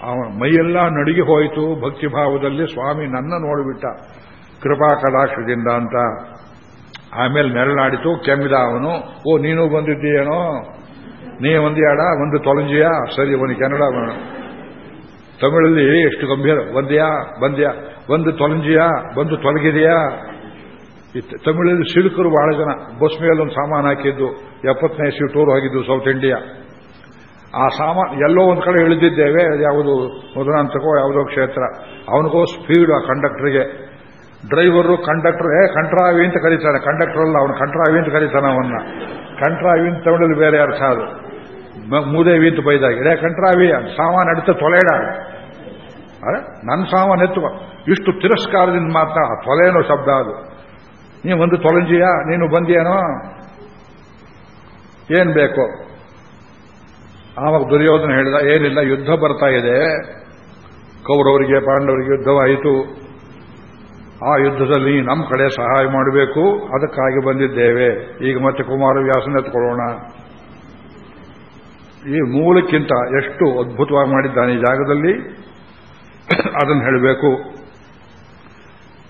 ಮೈಯೆಲ್ಲ ನಡುಗಿ ಹೋಯಿತು. ಭಕ್ತಿಭಾವದಲ್ಲಿ ಸ್ವಾಮಿ ನನ್ನ ನೋಡಿಬಿಟ್ಟ. ಕೃಪಾ ಕಟಾಕ್ಷದಿಂದ ಅಂತ. ಆಮೇಲೆ ನೆರಳಾಡಿತು. ಕೆಮ್ಮಿದ ಅವನು, ಓ, ನೀನು ಬಂದಿದ್ದೀಯೇನೋ? ನೀ ಒಂದ್ಯಾಡ ಒಂದು ತೊಲಂಜಿಯ? ಸರಿ ಒಂದು ಕನ್ನಡ ತಮಿಳಲ್ಲಿ ಎಷ್ಟು ಗಂಭೀರ. ಒಂದ್ಯಾ ಬಂದ್ಯಾ? ಒಂದು ತೊಲಂಜಿಯಾ? ಬಂದು ತೊಲಗಿದೆಯಾ? ತಮಿಳಲ್ಲಿ ಸಿಲುಕರು ಬಹಳ ಜನ. ಬಸ್ ಮೇಲೆ ಒಂದು ಸಾಮಾನು ಹಾಕಿದ್ದು. ಎಪ್ಪತ್ತನೇ ಸೀಟ್ ಟೂರ್ ಹೋಗಿದ್ದು ಸೌತ್ ಇಂಡಿಯಾ. ಆ ಸಾಮ ಎಲ್ಲೋ ಒಂದು ಕಡೆ ಇಳಿದಿದ್ದೇವೆ ಯಾವುದು ಮಧುರಾಂತಕೋ ಯಾವುದೋ ಕ್ಷೇತ್ರ. ಅವನಿಗೋ ಸ್ಪೀಡ್ ಆ ಕಂಡಕ್ಟರ್ಗೆ ಡ್ರೈವರು ಕಂಡಕ್ಟರ್ ಏ ಕಂಟ್ರಾವಿ ಅಂತ ಕರೀತಾನೆ. ಕಂಡಕ್ಟರ್ ಅಲ್ಲ ಅವನು ಕಂಟ್ರಾವಿ ಅಂತ ಕರೀತಾನೆ ಅವನ್ನ. ಕಂಟ್ರಾವಿ ಅಂತ ತಮಿಳಲ್ಲಿ ಬೇರೆ ಅರ್ಥ ಅದು. ಮೂದೇವಿ ಅಂತ ಬೈದಾಗ. ಇಡೇ ಕಂಟ್ರಾವಿ ಸಾಮಾನು ಅಡಿತ ತೊಲೆಡ ನನ್ನ ಸಾಮಾನು ಎತ್ತುವ ಇಷ್ಟು ತಿರಸ್ಕಾರದಿಂದ ಮಾತ್ರ ಆ ತೊಲೆನೋ ಶಬ್ದ ಅದು. ನೀವು ಒಂದು ತೊಲಂಜಿಯ, ನೀನು ಬಂದಿಯೇನೋ? ಏನ್ ಬೇಕು? ಆವಾಗ ದುರ್ಯೋಧನ ಹೇಳಿದ, ಏನಿಲ್ಲ, ಯುದ್ಧ ಬರ್ತಾ ಇದೆ. ಕೌರವರಿಗೆ, ಪಾಂಡವರಿಗೆ ಯುದ್ಧವಾಯಿತು. ಆ ಯುದ್ಧದಲ್ಲಿ ನಮ್ಮ ಕಡೆ ಸಹಾಯ ಮಾಡಬೇಕು. ಅದಕ್ಕಾಗಿ ಬಂದಿದ್ದೇವೆ. ಈಗ ಮತ್ತೆ ಕುಮಾರವ್ಯಾಸನ ಎತ್ಕೊಳ್ಳೋಣ. ಈ ಮೂಲಕ್ಕಿಂತ ಎಷ್ಟು ಅದ್ಭುತವಾಗಿ ಮಾಡಿದ್ದಾನೆ ಈ ಜಾಗದಲ್ಲಿ, ಅದನ್ನು ಹೇಳಬೇಕು.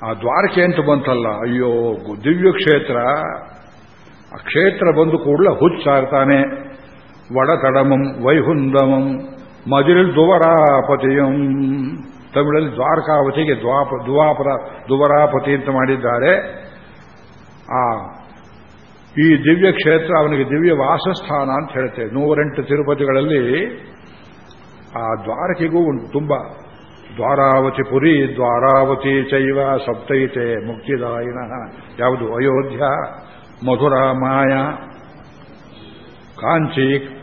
ಆ ದ್ವಾರಕೆ ಅಂತ ಬಂತಲ್ಲ. ಅಯ್ಯೋ ದಿವ್ಯ ಕ್ಷೇತ್ರ ಆ ಕ್ಷೇತ್ರ ಬಂದು ಕೂಡಲೇ ಹುಚ್ಚಾಗ್ತಾನೆ. ವಡತಡಮಂ ವೈಹುಂದಮಂ ಮಜಿಲ್ ದುವರಾಪತಿಯಂ ತಮಿಳಲ್ಲಿ ದ್ವಾರಕಾವತಿಗೆ ದ್ವಾಪ ದುವಾಪರ ದುವರಾಪತಿ ಅಂತ ಮಾಡಿದ್ದಾರೆ ಆ ಈ ದಿವ್ಯ ಕ್ಷೇತ್ರ ಅವನಿಗೆ ದಿವ್ಯ ವಾಸಸ್ಥಾನ ಅಂತ ಹೇಳ್ತೇವೆ ನೂರೆಂಟು ತಿರುಪತಿಗಳಲ್ಲಿ ಆ ದ್ವಾರಕೆಗೂ ಉಂಟು ತುಂಬ. ದ್ವಾರಾವತಿ ಪುರಿ ದ್ವಾರಾವತಿ ಚೈವ ಸಪ್ತೈತೆ ಮುಕ್ತಿದಾಯಿನ ಯಾವುದು? ಅಯೋಧ್ಯ ಮಧುರ ಮಾಯ ಕಾಂಚಿ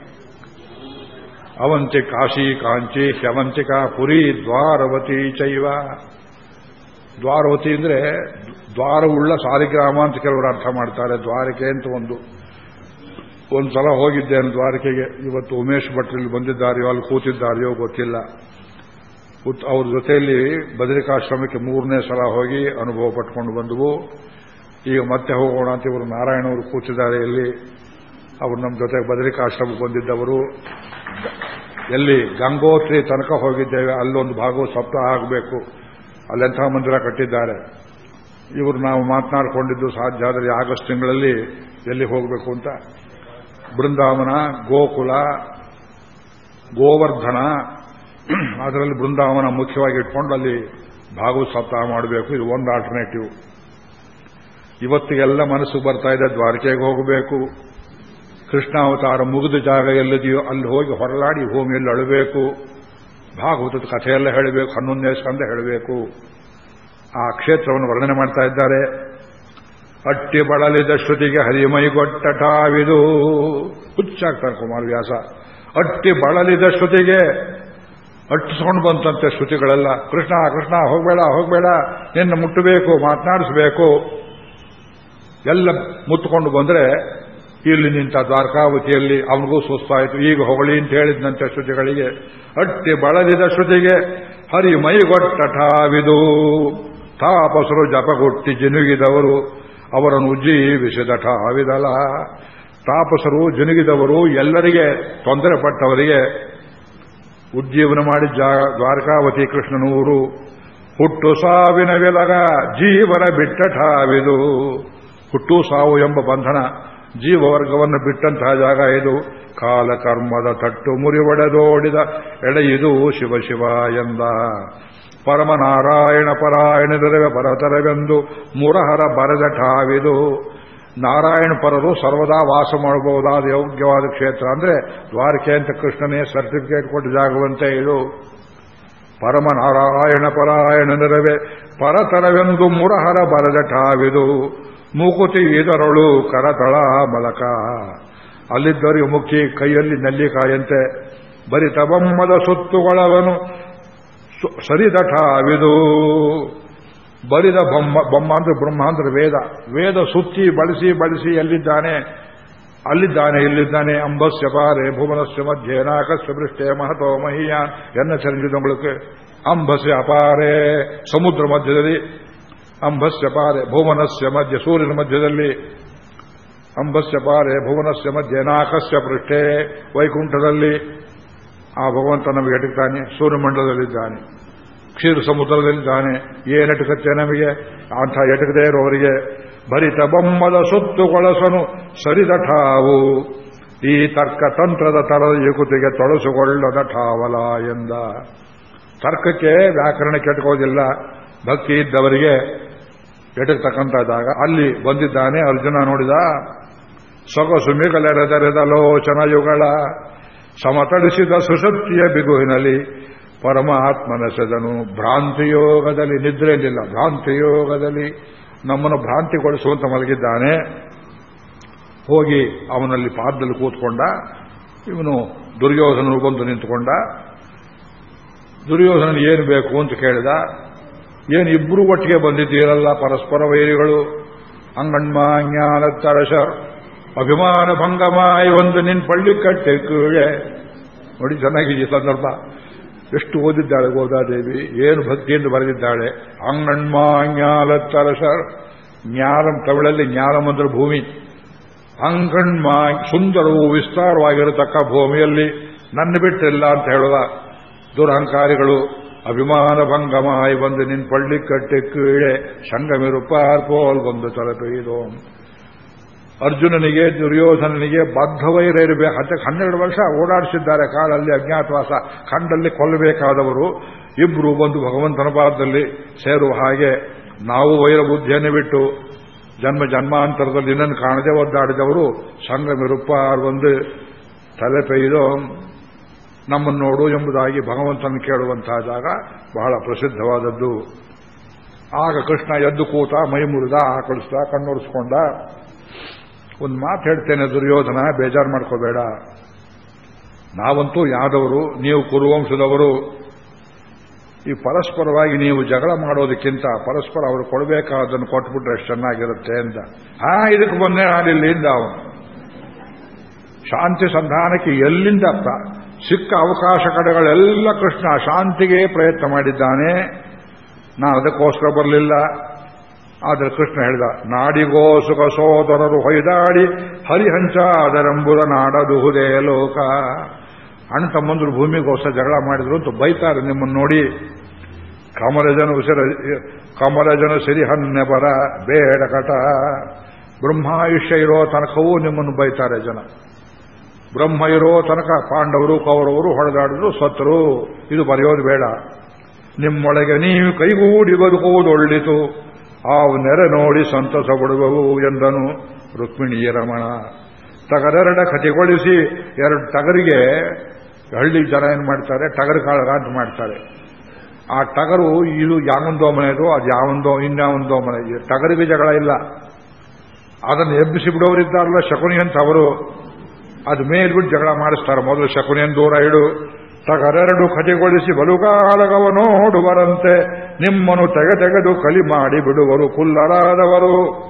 ಅವಂತಿ ಕಾಶಿ ಕಾಂಚಿ ಶವಂತಿಕಾ ಪುರಿ ದ್ವಾರವತಿ ಚೈವ. ದ್ವಾರವತಿ ಅಂದ್ರೆ ದ್ವಾರವುಳ್ಳ ಸಾಲಿಗ್ರಾಮ ಅಂತ ಕೆಲವರು ಅರ್ಥ ಮಾಡ್ತಾರೆ. ದ್ವಾರಕೆ ಅಂತ ಒಂದು. ಒಂದು ಸಲ ಹೋಗಿದ್ದೇನೆ ದ್ವಾರಕೆಗೆ. ಇವತ್ತು ಉಮೇಶ್ ಭಟ್ರಲ್ಲಿ ಬಂದಿದ್ದಾರೆಯೋ, ಅಲ್ಲಿ ಕೂತಿದ್ದಾರೆಯೋ ಗೊತ್ತಿಲ್ಲ. ಅವ್ರ ಜೊತೆಯಲ್ಲಿ ಬದರಿಕಾಶ್ರಮಕ್ಕೆ ಮೂರನೇ ಸಲ ಹೋಗಿ ಅನುಭವ ಪಟ್ಕೊಂಡು ಬಂದವು. ಈಗ ಮತ್ತೆ ಹೋಗೋಣ ಅಂತ ಇವರು ನಾರಾಯಣವರು ಕೂತಿದ್ದಾರೆ ಇಲ್ಲಿ. ಅವರು ನಮ್ಮ ಜೊತೆಗೆ ಬದರಿಕಾಶ್ರಮಕ್ಕೆ ಬಂದಿದ್ದವರು. ಎಲ್ಲಿ ಗಂಗೋತ್ರಿ ತನಕ ಹೋಗಿದ್ದೇವೆ, ಅಲ್ಲೊಂದು ಭಾಗವು ಸಪ್ತಾಹ ಆಗಬೇಕು. ಅಲ್ಲೆಂಥ ಮಂದಿರ ಕಟ್ಟಿದ್ದಾರೆ. ಇವರು ನಾವು ಮಾತನಾಡಿಕೊಂಡಿದ್ದು ಸಾಧ್ಯ ಆದರೆ ಆಗಸ್ಟ್ ತಿಂಗಳಲ್ಲಿ ಎಲ್ಲಿ ಹೋಗಬೇಕು ಅಂತ? ಬೃಂದಾವನ, ಗೋಕುಲ, ಗೋವರ್ಧನ. ಅದರಲ್ಲಿ ಬೃಂದಾವನ ಮುಖ್ಯವಾಗಿ ಇಟ್ಕೊಂಡು ಅಲ್ಲಿ ಭಾಗವತ್ ಸಪ್ತಾಹ ಮಾಡಬೇಕು. ಇದು ಒಂದು ಆಲ್ಟರ್ನೇಟಿವ್ ಇವತ್ತಿಗೆಲ್ಲ ಮನಸ್ಸು ಬರ್ತಾ ಇದೆ, ದ್ವಾರಕೆಗೆ ಹೋಗಬೇಕು. ಕೃಷ್ಣಾವತಾರ ಮುಗಿದ ಜಾಗ ಎಲ್ಲದೆಯೋ ಅಲ್ಲಿ ಹೋಗಿ ಹೊರಲಾಡಿ ಭೂಮಿಯಲ್ಲಿ ಅಳಬೇಕು. ಭಾಗವತದ ಕಥೆಯೆಲ್ಲ ಹೇಳಬೇಕು, ಹನ್ನೊಂದನೇ ಸ್ಕಂದ ಹೇಳಬೇಕು. ಆ ಕ್ಷೇತ್ರವನ್ನು ವರ್ಣನೆ ಮಾಡ್ತಾ ಇದ್ದಾರೆ. ಅಟ್ಟಿ ಬಳಲಿದ ಶ್ರುತಿಗೆ ಹರಿಮೈಗೊಟ್ಟಟಾವಿದು ಹುಚ್ಚಾಗ್ತಾರೆ ಕುಮಾರವ್ಯಾಸ ಅಟ್ಟಿ ಬಳಲಿದ ಶ್ರುತಿಗೆ ಅಟ್ಟಿಸ್ಕೊಂಡು ಬಂತಂತೆ ಶ್ರುತಿಗಳೆಲ್ಲ. ಕೃಷ್ಣ ಕೃಷ್ಣ, ಹೋಗಬೇಡ ಹೋಗಬೇಡ, ನಿನ್ನ ಮುಟ್ಟಬೇಕು, ಮಾತನಾಡಿಸಬೇಕು. ಎಲ್ಲ ಮುತ್ತುಕೊಂಡು ಬಂದ್ರೆ ಇಲ್ಲಿ ನಿಂತ ದ್ವಾರಕಾವತಿಯಲ್ಲಿ ಅವನಿಗೂ ಸುಸ್ತಾಯಿತು. ಈಗ ಹೊಗಳಿ ಅಂತ ಹೇಳಿದಂತೆ ಶ್ರುತಿಗಳಿಗೆ. ಅಟ್ಟಿ ಬಳಲಿದ ಶ್ರುತಿಗೆ, ಹರಿ ಮೈಗೊಟ್ಟಟಾವಿದು ತಾಪಸರು ಜಪಗೊಟ್ಟಿ ಜಿನುಗಿದವರು, ಅವರನ್ನು ಉಜ್ಜೀವಿಸಿದ ಠಾವಿದಲ. ತಾಪಸರು ಜಿನುಗಿದವರು ಎಲ್ಲರಿಗೆ ತೊಂದರೆ ಪಟ್ಟವರಿಗೆ ಉಜ್ಜೀವನ ಮಾಡಿ ದ್ವಾರಕಾವತಿ ಕೃಷ್ಣನೂರು, ಹುಟ್ಟು ಸಾವಿನ ವಿಲಗ ಜೀವನ ಬಿಟ್ಟ ಠಾವಿದು. ಹುಟ್ಟು ಸಾವು ಎಂಬ ಬಂಧನ ಜೀವವರ್ಗವನ್ನು ಬಿಟ್ಟಂತಹ ಜಾಗ ಇದು. ಕಾಲಕರ್ಮದ ತಟ್ಟು ಮುರಿ ಒಡೆದೋಡಿದ ಎಳೆಯಿದು ಶಿವ ಶಿವ ಎಂದ ಪರಮನಾರಾಯಣ ಪರಾಯಣದಿರವೆ ಪರತರವೆಂದು ಮುರಹರ ಬರೆದ ಠಾವಿದು. ನಾರಾಯಣ ಪರರು ಸರ್ವದಾ ವಾಸ ಮಾಡಬಹುದಾದ ಯೋಗ್ಯವಾದ ಕ್ಷೇತ್ರ ಅಂದ್ರೆ ದ್ವಾರಕೆ ಅಂತ ಕೃಷ್ಣನೇ ಸರ್ಟಿಫಿಕೇಟ್ ಕೊಟ್ಟ ಜಾಗವಂತೆ ಇದು. ಪರಮನಾರಾಯಣ ಪರಾಯಣನಿರವೆ ಪರತರವೆಂದು ಮುರಹರ ಬರದ ಠಾವಿದು. ಮೂಕುತಿ ಇದರಳು ಕರತಳ ಮಲಕ ಅಲ್ಲಿದ್ದರು ಮುಖಿ ಕೈಯಲ್ಲಿ ನಲ್ಲಿಕಾಯಂತೆ ಬರಿ ತಬಮ್ಮದ ಸುತ್ತುಗಳವನು ಸರಿದಠಾವಿದು ಬರಿದ ಬೊಮ್ಮ ಬೊಮ್ಮ ಅಂದ್ರೆ ಬ್ರಹ್ಮ ಅಂದ್ರೆ ವೇದ. ವೇದ ಸುತ್ತಿ ಬಳಸಿ ಬಳಸಿ ಎಲ್ಲಿದ್ದಾನೆ? ಅಲ್ಲಿದ್ದಾನೆ, ಇಲ್ಲಿದ್ದಾನೆ. ಅಂಬಸ್ಯ ಪಾರೆ ಭುವನಸ್ಯ ಮಧ್ಯೆ ನಾಕಸ್ಯ ಬೃಷ್ಟೇ ಮಹತೋ ಮಹಿಯ ಎನ್ನ ಚರಂಜಿದೊಂಗಳಿಗೆ ಅಂಬಸ್ಯ ಅಪಾರೆ ಸಮುದ್ರ ಮಧ್ಯದಲ್ಲಿ ಅಂಬಸ್ಯ ಪಾರೆ ಭುವನಸ್ಯ ಮಧ್ಯ, ಸೂರ್ಯನ ಮಧ್ಯದಲ್ಲಿ ಅಂಬಸ್ಯ ಪಾರೆ ಭುವನಸ್ಯ ಮಧ್ಯೆ, ನಾಕಸ್ಯ ಪೃಷ್ಠೆ ವೈಕುಂಠದಲ್ಲಿ ಆ ಭಗವಂತ ನಮಗೆ ಅಟಕ್ತಾನೆ ಸೂರ್ಯಮಂಡಲದಲ್ಲಿದ್ದಾನೆ. ಕ್ಷೀರ ಸಮುದ್ರದಲ್ಲಿದ್ದಾನೆ ಏನಟುಕತ್ತೆ ನಮಗೆ? ಅಂಥ ಎಟಕದೇ ಇರೋವರಿಗೆ ಭರಿತ ಬೊಮ್ಮದ ಸುತ್ತುಗೊಳಸನು ಸರಿದಠಾವು ಈ ತರ್ಕ ತಂತ್ರದ ತರದ ಯುಕುತಿಗೆ ತೊಳಸುಗೊಳ್ಳದ ಠಾವಲ ಎಂದ. ತರ್ಕಕ್ಕೆ ವ್ಯಾಕರಣ ಕೆಟ್ಕೋದಿಲ್ಲ ಭಕ್ತಿ ಇದ್ದವರಿಗೆ ಎಟಕ್ತಕ್ಕಂಥ ಜಾಗ ಅಲ್ಲಿ ಬಂದಿದ್ದಾನೆ, ಅರ್ಜುನ ನೋಡಿದ, ಸೊಗಸು ಮೇಗಲೆರೆದರೆದ ಲೋಚನ ಯುಗಳ, ಸಮತಡಿಸಿದ ಸುಶಕ್ತಿಯ ಬಿಗುವಿನಲ್ಲಿ ಪರಮಾತ್ಮನ ಸದನು. ಭ್ರಾಂತಿಯೋಗದಲ್ಲಿ ನಿದ್ರೆಯಲ್ಲಿಲ್ಲ ಭ್ರಾಂತಿಯೋಗದಲ್ಲಿ ನಮ್ಮನ್ನು ಭ್ರಾಂತಿಗೊಳಿಸುವಂತ ಮಲಗಿದ್ದಾನೆ. ಹೋಗಿ ಅವನಲ್ಲಿ ಪಾದದಲ್ಲಿ ಕೂತ್ಕೊಂಡ, ಇವನು ದುರ್ಯೋಧನನು ಬಂದು ನಿಂತುಕೊಂಡ. ದುರ್ಯೋಧನ ಏನು ಬೇಕು ಅಂತ ಕೇಳಿದ. ಏನು ಇಬ್ಬರು ಒಟ್ಟಿಗೆ ಬಂದಿದ್ದೀರಲ್ಲ ಪರಸ್ಪರ ವೈರಿಗಳು? ಅಂಗಣ್ಮ ಜ್ಞಾನ ತರಶ ಅಭಿಮಾನ ಭಂಗಮಾಯಿ ಒಂದು ನಿನ್ ಪಳ್ಳಿ ಕಟ್ಟೆ ಕೀಳೆ. ನೋಡಿ ಚೆನ್ನಾಗಿದೆ ಸಂದರ್ಭ. ಎಷ್ಟು ಓದಿದ್ದಾಳೆ ಗೋದಾದೇವಿ? ಏನು ಭಕ್ತಿಯಿಂದ ಬರೆದಿದ್ದಾಳೆ? ಅಂಗಣ್ಮಾಜ್ಞಾಲತ್ತರ ಸರ್ ಜ್ಞಾನಂ ತಮಿಳಲ್ಲಿ ಜ್ಞಾನಂ ಅಂದ್ರೆ ಭೂಮಿ. ಅಂಗಣ್ಮಾ ಸುಂದರವು ವಿಸ್ತಾರವಾಗಿರತಕ್ಕ ಭೂಮಿಯಲ್ಲಿ ನನ್ನ ಬಿಟ್ಟಿಲ್ಲ ಅಂತ ಹೇಳುವ ದುರಹಂಕಾರಿಗಳು ಅಭಿಮಾನ ಭಂಗಮಾಯಿ ಬಂದು ನಿನ್ ಪಳ್ಳಿ ಕಟ್ಟೆ ಕೀಳೆ ಪೋಲ್ ಬಂದು ತಲಪೆಯ್ದು ಅರ್ಜುನನಿಗೆ, ದುರ್ಯೋಧನನಿಗೆ ಬದ್ಧವೈರ ಇರಬೇಕು ಹತ್ತ ಹನ್ನೆರಡು ವರ್ಷ ಓಡಾಡಿಸಿದ್ದಾರೆ ಕಾಲಲ್ಲಿ ಅಜ್ಞಾತವಾಸ. ಕಂಡಲ್ಲಿ ಕೊಲ್ಲಬೇಕಾದವರು ಇಬ್ರು ಬಂದು ಭಗವಂತನ ಪಾದದಲ್ಲಿ ಸೇರುವ ಹಾಗೆ ನಾವು ವೈರ ಬುದ್ಧಿಯನ್ನು ಬಿಟ್ಟು ಜನ್ಮ ಜನ್ಮಾಂತರದಲ್ಲಿ ಇನ್ನನ್ನು ಕಾಣದೆ ಒದ್ದಾಡಿದವರು ಸಂಗಮಿರುಪಾರ್ ಬಂದು ತಲೆ ಪೆಯ್ದು ನಮ್ಮನ್ನು ನೋಡು ಎಂಬುದಾಗಿ ಭಗವಂತನ ಕೇಳುವಂತಹ ಜಾಗ ಬಹಳ ಪ್ರಸಿದ್ಧವಾದದ್ದು. ಆಗ ಕೃಷ್ಣ ಎದ್ದು ಕೂತ ಮೈ ಮುರಿದ ಆಕಳಿಸ್ದ ಕಣ್ಣೊರೆಸ್ಕೊಂಡ, ಒಂದು ಮಾತು ಹೇಳ್ತೇನೆ ದುರ್ಯೋಧನ, ಬೇಜಾರು ಮಾಡ್ಕೋಬೇಡ. ನಾವಂತೂ ಯಾದವರು, ನೀವು ಕುರುವಂಶದವರು. ಈ ಪರಸ್ಪರವಾಗಿ ನೀವು ಜಗಳ ಮಾಡೋದಕ್ಕಿಂತ ಪರಸ್ಪರ ಅವರು ಕೊಡಬೇಕಾದನ್ನು ಕೊಟ್ಬಿಟ್ರೆ ಎಷ್ಟು ಚೆನ್ನಾಗಿರುತ್ತೆ ಅಂತ. ಹಾ, ಇದಕ್ಕೆ ಬಂದೆ ನಾನಿಲ್ಲಿಂದ ಅವನು. ಶಾಂತಿ ಸಂಧಾನಕ್ಕೆ ಎಲ್ಲಿಂದ ಸಿಕ್ಕ ಅವಕಾಶ ಕಡೆಗಳೆಲ್ಲ ಕೃಷ್ಣ ಶಾಂತಿಗೆ ಪ್ರಯತ್ನ ಮಾಡಿದ್ದಾನೆ. ನಾನು ಅದಕ್ಕೋಸ್ಕರ ಬರಲಿಲ್ಲ. ಆದರೆ ಕೃಷ್ಣ ಹೇಳಿದ, ನಾಡಿಗೋ ಸುಖ ಸೋದರರು ಹೊಯ್ದಾಡಿ ಹರಿಹಂಚ ಅದರೆಂಬುದ ನಾಡದುಹುದೇ ಲೋಕ. ಅಣ್ಣ ತಮ್ಮಂದ್ರು ಭೂಮಿಗೋಸ್ಕರ ಜಗಳ ಮಾಡಿದ್ರು ಅಂತ ಬೈತಾರೆ ನಿಮ್ಮನ್ನು ನೋಡಿ. ಕಮಲಜನ ಉಸಿರ, ಕಮಲಜನ ಸಿರಿಹನ್ನೆ ಬರ, ಬೇಡ ಕಟ. ಬ್ರಹ್ಮಾಯುಷ್ಯ ಇರೋ ತನಕವೂ ನಿಮ್ಮನ್ನು ಬೈತಾರೆ ಜನ. ಬ್ರಹ್ಮ ಇರೋ ತನಕ ಪಾಂಡವರು ಕೌರವರು ಹೊಡೆದಾಡಿದ್ರು ಸತ್ರು. ಇದು ಬರೆಯೋದು ಬೇಡ. ನಿಮ್ಮೊಳಗೆ ನೀವು ಕೈಗೂಡಿ ಬದುಕುವುದು ಒಳ್ಳಿತು ಆವು ನೆರೆ ನೋಡಿ ಸಂತಸ ಬಿಡುವವು ಎಂದನು ರುಕ್ಮಿಣಿ ರಮಣ. ಟಗರೆರಡ ಕತಿಗೊಳಿಸಿ ಎರಡು ಟಗರಿಗೆ ಹಳ್ಳಿ ಜನ ಏನ್ ಮಾಡ್ತಾರೆ? ಟಗರು ಕಾಳಗ ಅಂತ ಮಾಡ್ತಾರೆ. ಆ ಟಗರು ಇದು ಯಾವೊಂದೋ ಮನೆಯದು ಅದು ಯಾವೊಂದೋ, ಇನ್ಯಾವೊಂದೋ ಮನೆ. ಟಗರಿಗೆ ಜಗಳ ಇಲ್ಲ. ಅದನ್ನು ಎಬ್ಬಿಸಿ ಬಿಡೋರಿದ್ದಾರಲ್ಲ ಶಕುನಿ ಅಂತ ಅವರು ಅದು ಮೇಲ್ಬಿಟ್ಟು ಜಗಳ ಮಾಡಿಸ್ತಾರೆ. ಮೊದಲು ಶಕುನಿಯನ್ನು ದೂರ ಇಡು. ತಗರೆರಡು ಕಜೆಗೊಳಿಸಿ ಬಲುಗಾಲಗವನು ನೋಡುವರಂತೆ. ನಿಮ್ಮನ್ನು ತೆಗೆ ತೆಗೆದು ಕಲಿ ಮಾಡಿ ಬಿಡುವರು. ಕುಲ್ಲರಾದವರು,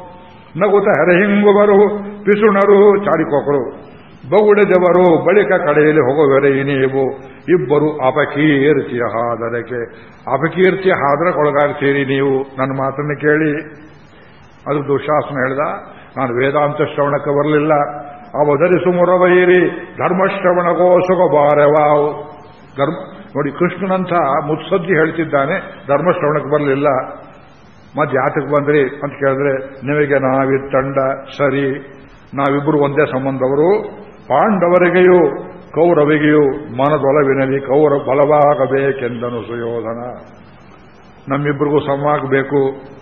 ನಗುತ ಹೆರಹಿಂಗುವರು, ಪಿಸುಣರು, ಚಾಡಿಕೊಕರು. ಬಗುಡದವರು ಬಳಿಕ ಕಡೆಯಲ್ಲಿ ಹೋಗುವರೆ ನೀವು. ಇಬ್ಬರು ಅಪಕೀರ್ತಿಯ ಹಾದರಕ್ಕೆ. ಅಪಕೀರ್ತಿಯ ಹಾದರಕ್ಕೊಳಗಾಗ್ತೀರಿ ನೀವು. ನನ್ನ ಮಾತನ್ನು ಕೇಳಿ. ಅದು ದುಶಾಸನ ಹೇಳ್ದ. ನಾನು ವೇದಾಂತ ಶ್ರವಣಕ್ಕೆ ಬರಲಿಲ್ಲ. ಅವಧರಿಸು ಮುರವೈರಿ ಧರ್ಮಶ್ರವಣಗೋ ಬಾರೆವಾವು ಧರ್ಮ, ನೋಡಿ ಕೃಷ್ಣನಂತ ಮುತ್ಸದ್ದಿ ಹೇಳ್ತಿದ್ದಾನೆ, ಧರ್ಮಶ್ರವಣಕ್ಕೆ ಬರಲಿಲ್ಲ. ಮತ್ತೆ ಯಾತಕ್ಕೆ ಬಂದ್ರಿ ಅಂತ ಕೇಳಿದ್ರೆ, ನಿಮಗೆ ನಾವಿತ್ತಂಡ ಸರಿ. ನಾವಿಬ್ಬರು ಒಂದೇ ಸಂಬಂಧವರು. ಪಾಂಡವರಿಗೆಯೂ, ಕೌರವಿಗೆಯೂ ಮನದೊಲವಿನಲ್ಲಿ ಕೌರ ಬಲವಾಗಬೇಕೆಂದನು ಸುಯೋಧನ. ನಮ್ಮಿಬ್ಬರಿಗೂ ಸಮವಾಗಬೇಕು.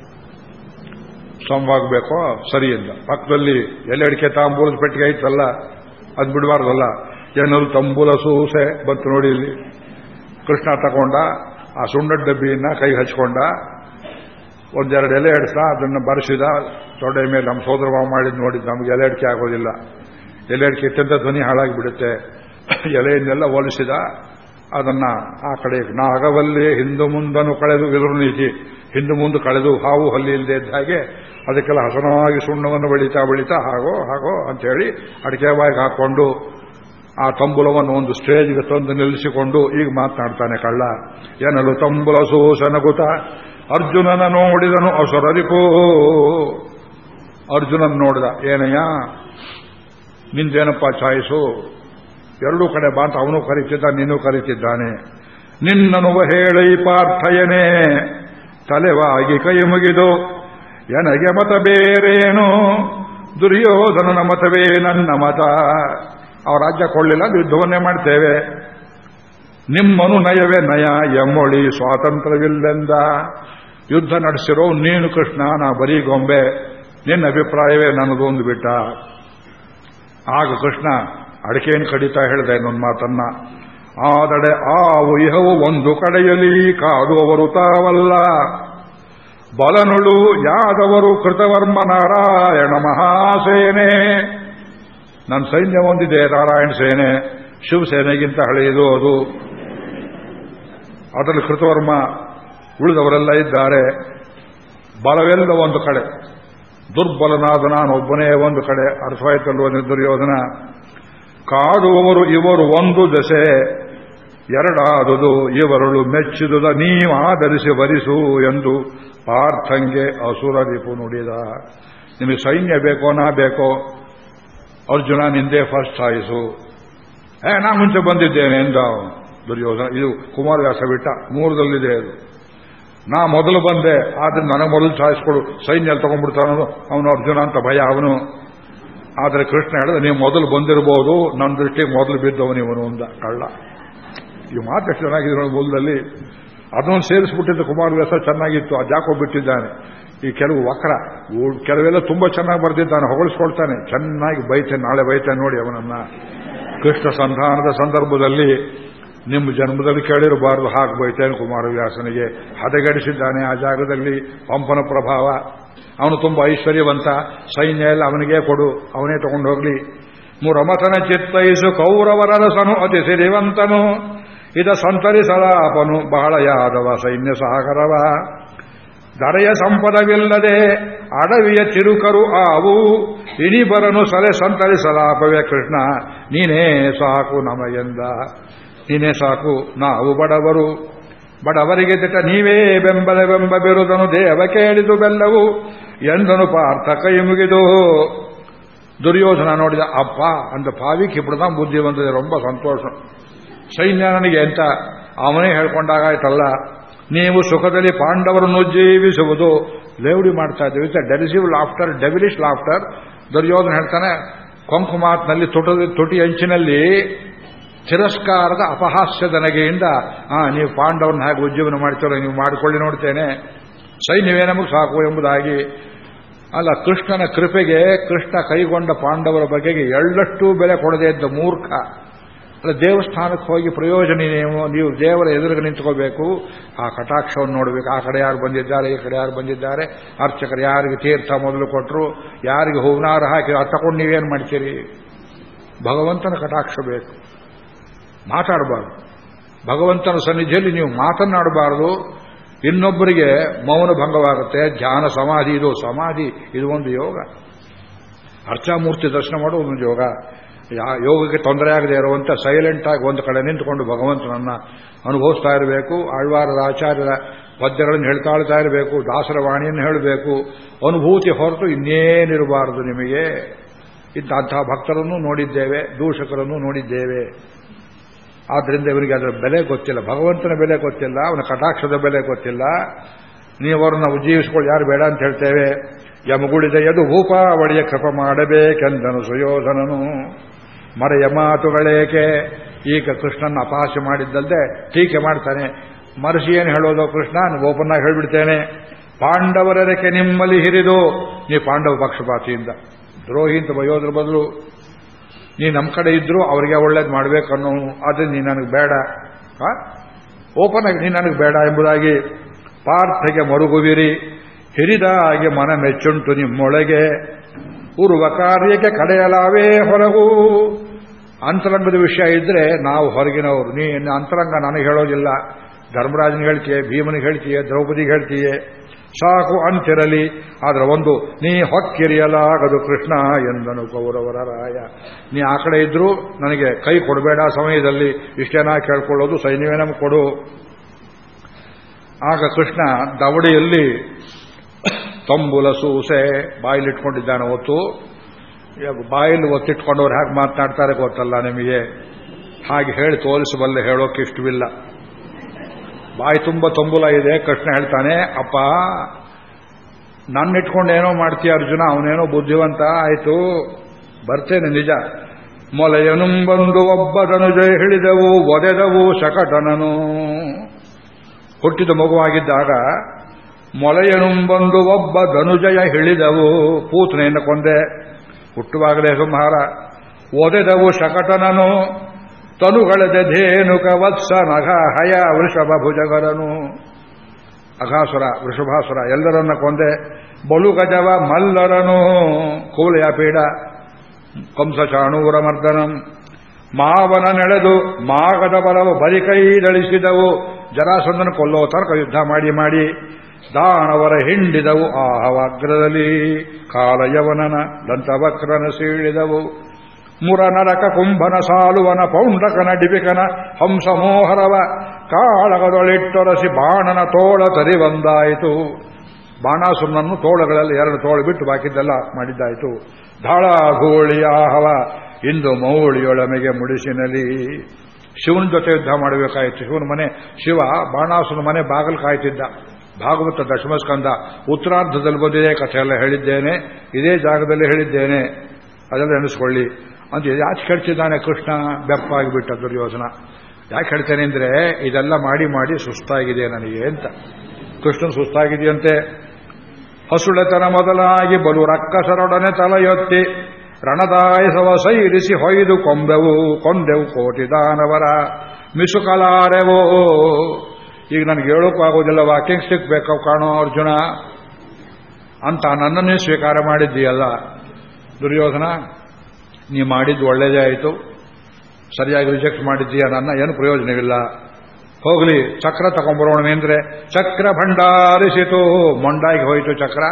ಸಮವಾಗಬೇಕೋ ಸರಿ ಇಲ್ಲ ಪಕ್ಕದಲ್ಲಿ ಅಡಿಕೆ ತಾಂಬೂಲದ ಪೆಟ್ಟಿಗೆ ಐತಲ್ಲ, ಅದು ಬಿಡಬಾರ್ದಲ್ಲ. ಏನಾದ್ರು ತಂಬೂಲ ಸೂಸೆ ಬಂತು ನೋಡಿ ಇಲ್ಲಿ. ಕೃಷ್ಣ ತಗೊಂಡ, ಆ ಸುಣ್ಣದ ಡಬ್ಬಿಯನ್ನ ಕೈ ಹಚ್ಕೊಂಡ, ಒಂದೆರಡು ಎಲೆ ಎಡ್ಸ ಅದನ್ನು ಬರೆಸಿದ. ತೊಡೆ ಮೇಲೆ ನಮ್ಮ ಸೋದರ ಮಾವ ಮಾಡಿದ್ ನೋಡಿದ್ ನಮ್ಗೆ ಎಲೆ ಅಡಿಕೆ ಆಗೋದಿಲ್ಲ. ಎಲೆ ಅಡಿಕೆ ಇಟ್ಟಂತ ಧ್ವನಿ ಹಾಳಾಗಿ ಬಿಡುತ್ತೆ ಎಲೆಯನ್ನೆಲ್ಲ ಹೋಲಿಸಿದ, ಅದನ್ನ ಆ ಕಡೆ ನಾಗವಲ್ಲಿ ಹಿಂದು ಮುಂದನು ಕಳೆದು ಎದುರು ನೀತಿ. ಹಿಂದು ಮುಂದೆ ಕಳೆದು ಹಾವು ಹಲ್ಲಿ ಇಲ್ಲದೆ ಇದ್ದ ಹಾಗೆ ಅದಕ್ಕೆಲ್ಲ ಹಸನಾಗಿ ಸುಣ್ಣವನ್ನು ಬೆಳೀತಾ ಬೆಳೀತಾ ಹಾಗೋ ಹಾಗೋ ಅಂತ ಹೇಳಿ ಅಡಿಕೆ ಬಾಯಿಗೆ ಹಾಕೊಂಡು ಆ ತಂಬುಲವನ್ನು ಒಂದು ಸ್ಟೇಜ್ಗೆ ತಂದು ನಿಲ್ಲಿಸಿಕೊಂಡು ಈಗ ಮಾತನಾಡ್ತಾನೆ ಕಳ್ಳ. ಏನಲು ತಂಬುಲ ಸೂಸನಗುತ ಅರ್ಜುನನ ನೋಡಿದನು ಅಸುರರಿಪೋ. ಅರ್ಜುನನ್ ನೋಡಿದ, ಏನಯ್ಯ, ನಿಂದೇನಪ್ಪ ಚಾಯ್ಸು? ಎರಡೂ ಕಡೆ ಬಾಂತ ಅವನು ಕರೀತಿದ್ದ, ನೀನು ಕರೀತಿದ್ದಾನೆ. ನಿನ್ನನುವ ಹೇಳೈ ಪಾರ್ಥಯನೇ. ತಲೆವಾಗಿ ಕೈ ಮುಗಿದು, ಎನಗೆ ಮತ ಬೇರೇನು? ದುರ್ಯೋಧನನ ಮತವೇ ನನ್ನ ಮತ. ಅವ್ರ ರಾಜ್ಯ ಕೊಳ್ಳಿಲ್ಲ, ಯುದ್ಧವನ್ನೇ ಮಾಡ್ತೇವೆ. ನಿಮ್ಮನು ನಯವೇ ನಯ, ಎಮ್ಮೊಳಿ ಸ್ವಾತಂತ್ರ್ಯವಿಲ್ಲೆಂದ. ಯುದ್ಧ ನಡೆಸಿರೋ ನೀನು ಕೃಷ್ಣ, ನಾ ಬರೀ ಗೊಂಬೆ. ನಿನ್ನ ಅಭಿಪ್ರಾಯವೇ ನನ್ನದೊಂದು ಬಿಟ್ಟ. ಆಗ ಕೃಷ್ಣ ಅಡಕೆಯನ್ನು ಕಡಿತಾ ಹೇಳಿದೆ ಇನ್ನೊಂದು ಮಾತನ್ನ? ಆದಡೆ ಆ ಇಹವು ಒಂದು ಕಡೆಯಲ್ಲಿ ಕಾದುವವರು ತಾವಲ್ಲ. ಬಲನುಳು ಯಾದವರು ಕೃತವರ್ಮ ನಾರಾಯಣ ಮಹಾಸೇನೆ. ನನ್ನ ಸೈನ್ಯ ಹೊಂದಿದೆ, ನಾರಾಯಣ ಸೇನೆ. ಶಿವಸೇನೆಗಿಂತ ಹಳೆಯದು ಅದು. ಅದರಲ್ಲಿ ಕೃತವರ್ಮ ಉಳಿದವರೆಲ್ಲ ಇದ್ದಾರೆ. ಬಲವೆಲ್ಲ ಒಂದು ಕಡೆ. ದುರ್ಬಲನಾದ ನಾನೊಬ್ಬನೇ ಒಂದು ಕಡೆ. ಅರ್ಥವಾಯ್ತಲ್ವ ದುರ್ಯೋಧನ ಕಾಡುವವರು ಇವರು ಒಂದು ದಶೆ ಎರಡಾದುದು ಇವರಳು ಮೆಚ್ಚಿದುದ ನೀವಾಧರಿಸಿ ವರಿಸು ಎಂದು ಪಾರ್ಥಂಗೆ ಅಸುರರಿಪು ನುಡಿದ. ನಿಮಗೆ ಸೈನ್ಯ ಬೇಕೋ, ನಾ ಬೇಕೋ? ಅರ್ಜುನ ನಿಂದೆ ಫಸ್ಟ್ ಸಾಯಿಸು ಏ, ನಾ ಮುಂಚೆ ಬಂದಿದ್ದೇನೆ ಎಂದ ದುರ್ಯೋಧನ, ಇದು ಕುಮಾರವ್ಯಾಸ ಬಿಟ್ಟ ಮೂರದಲ್ಲಿದೆ ಅದು. ನಾ ಮೊದಲು ಬಂದೆ, ಆದ್ರೆ ನನಗೆ ಮೊದಲು ಸಾಯಿಸ್ಕೊಡು ಸೈನ್ಯ ತಗೊಂಡ್ಬಿಡ್ತಾನೋ ಅವನು ಅರ್ಜುನ ಅಂತ ಭಯ ಅವನು. ಆದರೆ ಕೃಷ್ಣ ಹೇಳಿದ, ನೀವು ಮೊದಲು ಬಂದಿರಬಹುದು ನನ್ನ ದೃಷ್ಟಿಗೆ ಮೊದಲು ಬಿದ್ದವನು ಇವನು ಅಂದ ಕಳ್ಳ. ಈ ಮಾತು ಚೆನ್ನಾಗಿದೆ ನೋಡಿ ಮೂಲದಲ್ಲಿ ಅದನ್ನು ಸೇರಿಸ್ಬಿಟ್ಟಿದ್ದ ಕುಮಾರವ್ಯಾಸ ಚೆನ್ನಾಗಿತ್ತು, ಆ ಜಾಕೋ ಬಿಟ್ಟಿದ್ದಾನೆ. ಈ ಕೆಲವು ವಕ್ರ ಕೆಲವೆಲ್ಲ ತುಂಬಾ ಚೆನ್ನಾಗಿ ಬರೆದಿದ್ದಾನೆ, ಹೊಗಳಿಸ್ಕೊಳ್ತಾನೆ. ಚೆನ್ನಾಗಿ ಬೈತೆ, ನಾಳೆ ಬೈತೆ ನೋಡಿ ಅವನನ್ನ. ಕೃಷ್ಣ ಸಂಧಾನದ ಸಂದರ್ಭದಲ್ಲಿ ನಿಮ್ಮ ಜನ್ಮದಲ್ಲಿ ಕೇಳಿರಬಾರದು, ಹಾಗೆ ಬೈತೇನೆ ಕುಮಾರವ್ಯಾಸನಿಗೆ ಹದಗೆಡಿಸಿದ್ದಾನೆ ಆ ಜಾಗದಲ್ಲಿ, ಪಂಪನ ಪ್ರಭಾವ. ಅವನು ತುಂಬಾ ಐಶ್ವರ್ಯವಂತ. ಸೈನ್ಯ ಎಲ್ಲ ಅವನಿಗೆ ಕೊಡು, ಅವನೇ ತಗೊಂಡು ಹೋಗ್ಲಿ ಮೂರಮತನ ಚಿತ್ತೈಸು ಕೌರವರಸನು ಅತಿ ಸಿರಿವಂತನು. ಇದ ಬಹಳ ಯಾದವ ಸೈನ್ಯ ಸಹಕರವ ದರೆಯ ಸಂಪದವಿಲ್ಲದೆ ಅಡವಿಯ ತಿರುಕರು ಆವು. ಇನಿಬರನು ಸಲೆ ಸಂತರಿಸಲಾಪವೇ ಕೃಷ್ಣ. ನೀನೇ ಸಾಕು ನಮಗೆಂದ ನೀನೇ ಸಾಕು ನಾವು ಬಡವರು. ಬಡವರಿಗೆ ತಿಟ್ಟ ನೀವೇ ಬೆಂಬಲ ಬೆಂಬ ಬಿರುದನು ದೇವ ಕೇಳಿದು ಬೆಲ್ಲವು ಎಂದನು ಪಾರ್ಥ ಕೈ ಮುಗಿದು. ದುರ್ಯೋಧನ ನೋಡಿದ, ಅಪ್ಪ ಅಂತ ಪಾವಿಕ್ ಇಪ್ಪಡದ ಬುದ್ಧಿ ಬಂದಿದೆ ರೊಂಬ ಸಂತೋಷ. ಸೈನ್ಯ ನನಗೆ ಅಂತ ಅವನೇ ಹೇಳ್ಕೊಂಡಾಗಾಯ್ತಲ್ಲ ನೀವು ಸುಖದಲ್ಲಿ ಪಾಂಡವರನ್ನು ಜೀವಿಸುವುದು. ಲೇವಡಿ ಮಾಡ್ತಾ ಇದ್ದೀವಿ. It's derisive laughter devilish laughter Duryodhana ಹೇಳ್ತಾನೆ, ಕೊಂಕು ಮಾತಿನಲ್ಲಿ, ತುಟಿ ತುಟಿ ಅಂಚಿನಲ್ಲಿ ತಿರಸ್ಕಾರದ ಅಪಹಾಸ್ಯದ ನಗೆಯಿಂದ ಆ, ನೀವು ಪಾಂಡವರನ್ನ ಹಾಗೆ ಉಜ್ಜೀವನ ಮಾಡ್ತೀರೋ ನೀವು ಮಾಡಿಕೊಳ್ಳಿ ನೋಡ್ತೇನೆ. ಸೈನ್ಯವೇ ನಮಗೆ ಸಾಕು ಎಂಬುದಾಗಿ. ಅಲ್ಲ, ಕೃಷ್ಣನ ಕೃಪೆಗೆ ಕೃಷ್ಣ ಕೈಗೊಂಡ ಪಾಂಡವರ ಬಗೆಗೆ ಎಳ್ಳಷ್ಟು ಬೆಲೆ ಕೊಡದೇ ಇದ್ದ ಮೂರ್ಖ. ಅಲ್ಲ, ದೇವಸ್ಥಾನಕ್ಕೆ ಹೋಗಿ ಪ್ರಯೋಜನ ನೀವು ನೀವು ದೇವರ ಎದುರಿಗೆ ನಿಂತ್ಕೋಬೇಕು, ಆ ಕಟಾಕ್ಷವನ್ನು ನೋಡಬೇಕು, ಆ ಕಡೆ ಯಾರು ಬಂದಿದ್ದಾರೆ, ಈ ಕಡೆ ಯಾರು ಬಂದಿದ್ದಾರೆ, ಅರ್ಚಕರು ಯಾರಿಗೆ ತೀರ್ಥ ಮೊದಲು ಕೊಟ್ಟರು ಯಾರಿಗೆ ಹೂವಿನಾರ ಹಾಕಿ ತಗೊಂಡು ನೀವೇನು ಮಾಡ್ತೀರಿ? ಭಗವಂತನ ಕಟಾಕ್ಷ ಬೇಕು. ಮಾತಾಡಬಾರ್ದು. ಭಗವಂತನ ಸನ್ನಿಧಿಯಲ್ಲಿ ನೀವು ಮಾತನಾಡಬಾರದು ಇನ್ನೊಬ್ಬರಿಗೆ ಮೌನ ಭಂಗವಾಗುತ್ತೆ, ಧ್ಯಾನ, ಸಮಾಧಿ, ಇದು ಸಮಾಧಿ, ಇದು ಒಂದು ಯೋಗ. ಅರ್ಚಾಮೂರ್ತಿ ದರ್ಶನ ಮಾಡೋದು ಒಂದು ಯೋಗ. ಯೋಗಕ್ಕೆ ತೊಂದರೆ ಆಗದೆ ಇರುವಂತ ಸೈಲೆಂಟ್ ಆಗಿ ಒಂದು ಕಡೆ ನಿಂತುಕೊಂಡು ಭಗವಂತನನ್ನ ಅನುಭವಿಸ್ತಾ ಇರಬೇಕು, ಆಳ್ವಾರದ ಆಚಾರ್ಯರ ಪದ್ಯಗಳನ್ನು ಹೇಳ್ತಾಳ್ತಾ ಇರಬೇಕು, ದಾಸರ ವಾಣಿಯನ್ನು ಹೇಳಬೇಕು, ಅನುಭೂತಿ ಹೊರತು ಇನ್ನೇನಿರಬಾರದು ನಿಮಗೆ. ಇಂತಹ ಭಕ್ತರನ್ನು ನೋಡಿದ್ದೇವೆ, ದೂಷಕರನ್ನು ನೋಡಿದ್ದೇವೆ. ಆದ್ರಿಂದ ಇವರಿಗೆ ಅದರ ಬೆಲೆ ಗೊತ್ತಿಲ್ಲ, ಭಗವಂತನ ಬೆಲೆ ಗೊತ್ತಿಲ್ಲ, ಅವನ ಕಟಾಕ್ಷದ ಬೆಲೆ ಗೊತ್ತಿಲ್ಲ. ನೀವರನ್ನ ಉಜ್ಜೀವಿಸಿಕೊಳ್ಳಿ ಯಾರು ಬೇಡ ಅಂತ ಹೇಳ್ತೇವೆ ಯಮಗುಳಿದ ಎದು ಹೂಪಾವಳಿಯ ಕೃಪ ಮಾಡಬೇಕೆಂದನು ಸುಯೋಧನನು. ಮರೆಯ ಮಾತುಗಳೇಕೆ? ಈಗ ಕೃಷ್ಣನ ಅಪಹಾಸ್ಯ ಮಾಡಿದ್ದಲ್ಲದೆ ಟೀಕೆ ಮಾಡ್ತಾನೆ. ಮರಸಿ ಏನು ಹೇಳೋದು, ಕೃಷ್ಣ ನಾನು ಓಪನ್ ಆಗಿ ಹೇಳ್ಬಿಡ್ತೇನೆ. ಪಾಂಡವರಕ್ಕೆ ನಿಮ್ಮಲ್ಲಿ ಹಿರಿದು, ನೀ ಪಾಂಡವ ಪಕ್ಷಪಾತಿಯಿಂದ. ದ್ರೋಹಿ ಅಂತ ಬಯೋದ್ರ ಬದಲು, ನೀ ನಮ್ಮ ಕಡೆ ಇದ್ರು ಅವರಿಗೆ ಒಳ್ಳೇದು ಮಾಡಬೇಕನ್ನೋ ಆದ್ರೆ ನೀ ನನಗೆ ಬೇಡ. ಓಪನ್ ಆಗಿ ನೀ ನನಗೆ ಬೇಡ ಎಂಬುದಾಗಿ ಪಾರ್ಥಗೆ ಮರುಗುವಿರಿ. ಹಿರಿದ ಹಾಗೆ ಮನ ಮೆಚ್ಚುಂಟು ನಿಮ್ಮೊಳಗೆ. ಪೂರ್ವ ಕಾರ್ಯಕ್ಕೆ ಕಡೆಯಲಾವೇ ಹೊರಗು. ಅಂತರಂಗದ ವಿಷಯ ಇದ್ರೆ ನಾವು ಹೊರಗಿನವರು. ನೀ ಅಂತರಂಗ ನನಗೆ ಹೇಳೋದಿಲ್ಲ. ಧರ್ಮರಾಜನಿಗೆ ಹೇಳ್ತೀಯೆ, ಭೀಮನಿಗೆ ಹೇಳ್ತೀಯೆ, ದ್ರೌಪದಿಗೆ ಹೇಳ್ತೀಯೆ. ಸಾಕು ಅಂತಿರಲಿ. ಆದ್ರೆ ಒಂದು, ನೀ ಹೊಕ್ಕಿರಿಯಲಾಗದು ಕೃಷ್ಣ ಎಂದನು ಕೌರವರ ರಾಯ. ನೀ ಆ ಕಡೆ ಇದ್ರು ನನಗೆ ಕೈ ಕೊಡಬೇಡ ಸಮಯದಲ್ಲಿ. ಇಷ್ಟೇನಾ ಕೇಳ್ಕೊಳ್ಳೋದು ಸೈನ್ಯವೇ ನಮ್ಗೆ ಕೊಡು. ಆಗ ಕೃಷ್ಣ ದವಡಿಯಲ್ಲಿ ತಂಬುಲ ಸೂಸೆ ಬಾಯಿಲಿಟ್ಕೊಂಡಿದ್ದಾನೆ ಹೊತ್ತು ಬಾಯಲ್ಲಿ ಒತ್ತಿಟ್ಕೊಂಡವ್ರು ಹೇಗೆ ಮಾತನಾಡ್ತಾರೆ ಗೊತ್ತಲ್ಲ ನಿಮಗೆ? ಹಾಗೆ ಹೇಳಿ ತೋರಿಸಬಲ್ಲೆ ಹೇಳೋಕೆ ಇಷ್ಟವಿಲ್ಲ. ಬಾಯಿ ತುಂಬ ತಂಬುಲ ಇದೆ, ಕೃಷ್ಣ ಹೇಳ್ತಾನೆ, ಅಪ್ಪ ನನ್ನ ಇಟ್ಕೊಂಡು ಏನೋ ಮಾಡ್ತೀಯ ಅರ್ಜುನ, ಅವನೇನೋ ಬುದ್ಧಿವಂತ, ಆಯಿತು, ಬರ್ತೇನೆ ನಿಜ. ಮೊಲೆಯನುಂಬಂದು ಒಬ್ಬದನು ಜಯ ಹಿಡಿದವು, ಒದೆದವು ಶಕಟನನು. ಹುಟ್ಟಿದ ಮಗುವಾಗಿದ್ದಾಗ, ಮೊಲೆಯನುಂಬಂದು ಒಬ್ಬ ಧನುಜಯ ಹಿಳಿದವು ಪೂತನೆಯನ್ನು ಕೊಂದೆ. ಹುಟ್ಟುವಾಗಲೇ ಸಂಹಾರ ಒದೆದವು ಶಕಟನನು, ತನುಗಳದೆ ಧೇನುಕ ವತ್ಸ ನಘ ಹಯ ವೃಷಭ ಭುಜಗರನು. ಅಘಾಸುರ, ವೃಷಭಾಸುರ, ಎಲ್ಲರನ್ನ ಕೊಂದೆ ಬಲು ಗಜವ ಮಲ್ಲರನು, ಕೂಲೆಯ ಪೀಡ, ಕಂಸ ಚಾಣೂರ ಮರ್ದನಂ. ಮಾವನ ನೆಳೆದು ಮಾಗದ ಬಲವು ಬರಿಕೈದಳಿಸಿದವು ಜರಾಸಂದನ ಕೊಲ್ಲೋ ತನಕ ಯುದ್ಧ ಮಾಡಿ ಮಾಡಿ ದಾನವರ ಹಿಂಡಿದವು ಆಹವಾಗ್ರದಲ್ಲಿ ಕಾಲಯವನನ ದಂತವಕ್ರನ ಸೀಳಿದವು. ಮುರ ನರಕ ಕುಂಭನ ಸಾಲುವನ ಪೌಂಡಕನ ಹಂಸ ಹಂಸಮೋಹರವ ಕಾಳಗದೊಳಿಟ್ಟೊರಸಿ ಬಾಣನ ತೋಳ ತರಿ ಬಂದಾಯಿತು. ಬಾಣಾಸುರನನ್ನು ತೋಳಗಳಲ್ಲಿ ಎರಡು ತೋಳು ಬಿಟ್ಟು ಬಾಕಿದ್ದೆಲ್ಲ ಮಾಡಿದ್ದಾಯಿತು. ಧಾಳ ಘೋಳಿಯಾಹವ ಇಂದು ಮೌಳಿಯೊಳಮೆಗೆ ಮುಡಿಸಿನಲಿ. ಶಿವನ ಜೊತೆ ಯುದ್ಧ ಮಾಡಬೇಕಾಯಿತು ಶಿವನ ಮನೆ ಶಿವ, ಬಾಣಾಸುರನ ಮನೆ ಬಾಗಲು ಕಾಯ್ತಿದ್ದ. ಭಾಗವತ ದಶಮಸ್ಕಂದ ಉತ್ತರಾರ್ಧದಲ್ಲಿ ಬಂದಿದೆ ಎಲ್ಲ ಹೇಳಿದ್ದೇನೆ, ಇದೇ ಜಾಗದಲ್ಲಿ ಹೇಳಿದ್ದೇನೆ, ಅದೆಲ್ಲ ನೆನೆಸ್ಕೊಳ್ಳಿ ಅಂತ ಯಾಕೆ ಹೇಳ್ತಿದ್ದಾನೆ ಕೃಷ್ಣ? ಬೆಪ್ಪಾಗಿಬಿಟ್ಟ ದುರ್ಯೋಧನ. ಯಾಕೆ ಹೇಳ್ತೇನೆ ಅಂದ್ರೆ, ಇದೆಲ್ಲ ಮಾಡಿ ಮಾಡಿ ಸುಸ್ತಾಗಿದೆ ನನಗೆ ಅಂತ. ಕೃಷ್ಣನ್ ಸುಸ್ತಾಗಿದೆಯಂತೆ. ಹಸುಳೆತನ ಮೊದಲಾಗಿ ಬಲು ರಕ್ಕಸರೊಡನೆ ತಲೆಯೊತ್ತಿ, ರಣದಾಯಸವ ಸೈರಿಸಿ ಹೊಯ್ದು ಕೊಂಬೆವು ಕೊಂಡೆವು ಕೋಟಿ ದಾನವರ ಮಿಸುಕಲಾರೆವೋ. ಈಗ ನನಗೆ ಹೇಳೋಕ್ಕೂ ಆಗೋದಿಲ್ಲ ವಾಕಿಂಗ್ ಸ್ಟಿಕ್ ಬೇಕು ಕಾಣೋ ಅರ್ಜುನ ಅಂತ ನನ್ನನ್ನೇ ಸ್ವೀಕಾರ ಮಾಡಿದ್ದೀಯಲ್ಲ. ದುರ್ಯೋಧನ, ನೀ ಮಾಡಿದ್ದು ಒಳ್ಳೇದೇ ಆಯಿತು. ಸರಿಯಾಗಿ ರಿಜೆಕ್ಟ್ ಮಾಡಿದ್ದೀಯ ನನ್ನ ಏನು ಪ್ರಯೋಜನವಿಲ್ಲ. ಹೋಗಲಿ, ಚಕ್ರ ತಗೊಂಬರೋಣ ಅಂದ್ರೆ ಚಕ್ರ ಭಂಡಾರಿಸಿತು. ಮೊಂಡಾಗಿ ಹೋಯಿತು ಚಕ್ರ.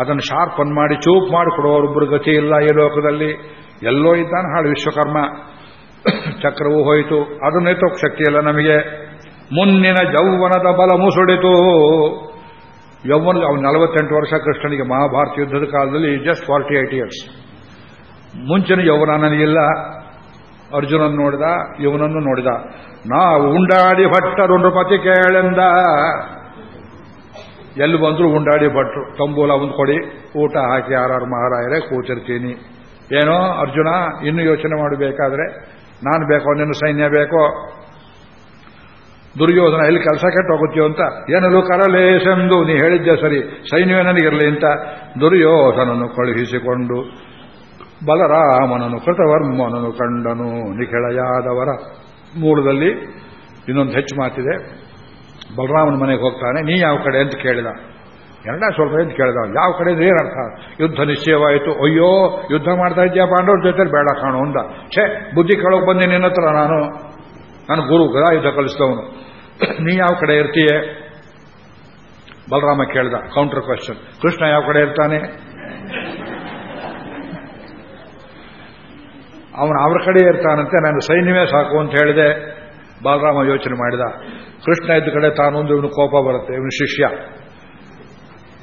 ಅದನ್ನು ಶಾರ್ಪನ್ ಮಾಡಿ, ಚೂಪ್ ಮಾಡಿ ಕೊಡೋರೊಬ್ಬರು ಗತಿ ಇಲ್ಲ ಈ ಲೋಕದಲ್ಲಿ. ಎಲ್ಲೋ ಇದ್ದಾನೆ ಹಾಳು ವಿಶ್ವಕರ್ಮ. ಚಕ್ರವೂ ಹೋಯಿತು. ಅದನ್ನು ಎತ್ತೋಕ್ ಶಕ್ತಿ ಇಲ್ಲ ನಮಗೆ. ಮುನ್ನಿನ ಯೌವನದ ಬಲ ಮುಸುಡಿತು. ಯೌವನ ಅವನು ನಲವತ್ತೆಂಟು ವರ್ಷ ಕೃಷ್ಣನಿಗೆ ಮಹಾಭಾರತ ಯುದ್ಧದ ಕಾಲದಲ್ಲಿ ಜಸ್ಟ್ ಫಾರ್ಟಿ ಏಟ್ ಇಯರ್ಸ್ ಮುಂಚಿನ ಯೌವನ ನನಗಿಲ್ಲ ಅರ್ಜುನನ್ ನೋಡಿದ ಇವನನ್ನು ನೋಡಿದ. ನಾವು ಉಂಡಾಡಿ ಭಟ್ಟರು ನೃಪತಿ ಕೇಳೆಂದ. ಎಲ್ಲಿ ಬಂದ್ರು ಉಂಡಾಡಿ ಭಟ್ರು. ತಂಬೂಲ ಒಂದು ಕೊಡಿ, ಊಟ ಹಾಕಿ ಯಾರು ಮಹಾರಾಯರೇ ಕೂತಿರ್ತೀನಿ. ಏನೋ ಅರ್ಜುನ, ಇನ್ನು ಯೋಚನೆ ಮಾಡಬೇಕಾದ್ರೆ, ನಾನು ಬೇಕೋ, ನಿನ್ನ ಸೈನ್ಯ ಬೇಕೋ ದುರ್ಯೋಧನ ಎಲ್ಲಿ ಕೆಲಸ ಕೆಟ್ಟು ಹೋಗುತ್ತೀಯೋ ಅಂತ. ಏನಲು ಕರಲೇಸೆಂದು ನೀ ಹೇಳಿದ್ದೆ ಸರಿ, ಸೈನ್ಯವೇ ನನಗಿರಲಿ ಅಂತ ದುರ್ಯೋಧನನ್ನು ಕಳುಹಿಸಿಕೊಂಡು ಬಲರಾಮನನ್ನು, ಕೃತವರ್ಮನನ್ನು ಕಂಡನು ನಿಖಿಳಯಾದವರ ಮೂಲದಲ್ಲಿ. ಇನ್ನೊಂದು ಹೆಚ್ಚು ಮಾತಿದೆ. ಬಲರಾಮನ ಮನೆಗೆ ಹೋಗ್ತಾನೆ, ನೀ ಯಾವ ಕಡೆ ಅಂತ ಕೇಳಿದ. ಎರಡ ಸ್ವಲ್ಪ ಅಂತ ಕೇಳಿದ. ಯಾವ ಕಡೆ ಏನರ್ಥ? ಯುದ್ಧ ನಿಶ್ಚಯವಾಯಿತು. ಅಯ್ಯೋ, ಯುದ್ಧ ಮಾಡ್ತಾ ಇದ್ಯಾ ಪಾಂಡವ್ರ ಜೊತೆ ಬೇಡ ಕಾಣು ಅಂದ. ಛೇ, ಬುದ್ಧಿ ಕೇಳೋಕೆ ಬಂದೆ ನಿನ್ನ ಹತ್ರ ನಾನು. ನಾನು ಗುರು ಗದಾ ಯುದ್ಧ ಕಲಿಸಿದವನು. ನೀ ಯಾವ ಕಡೆ ಇರ್ತೀಯೇ? ಬಲರಾಮ ಕೇಳ್ದ ಕೌಂಟರ್ ಕ್ವಶನ್ ಕೃಷ್ಣ ಯಾವ ಕಡೆ ಇರ್ತಾನೆ? ಅವನು ಅವ್ರ ಕಡೆ ಇರ್ತಾನಂತೆ, ನಾನು ಸೈನ್ಯವೇ ಸಾಕು ಅಂತ ಹೇಳಿದೆ. ಬಲರಾಮ ಯೋಚನೆ ಮಾಡಿದ. ಕೃಷ್ಣ ಇದ್ದ ಕಡೆ ತಾನೊಂದು, ಇವನು ಕೋಪ ಬರುತ್ತೆ, ಇವನು ಶಿಷ್ಯ.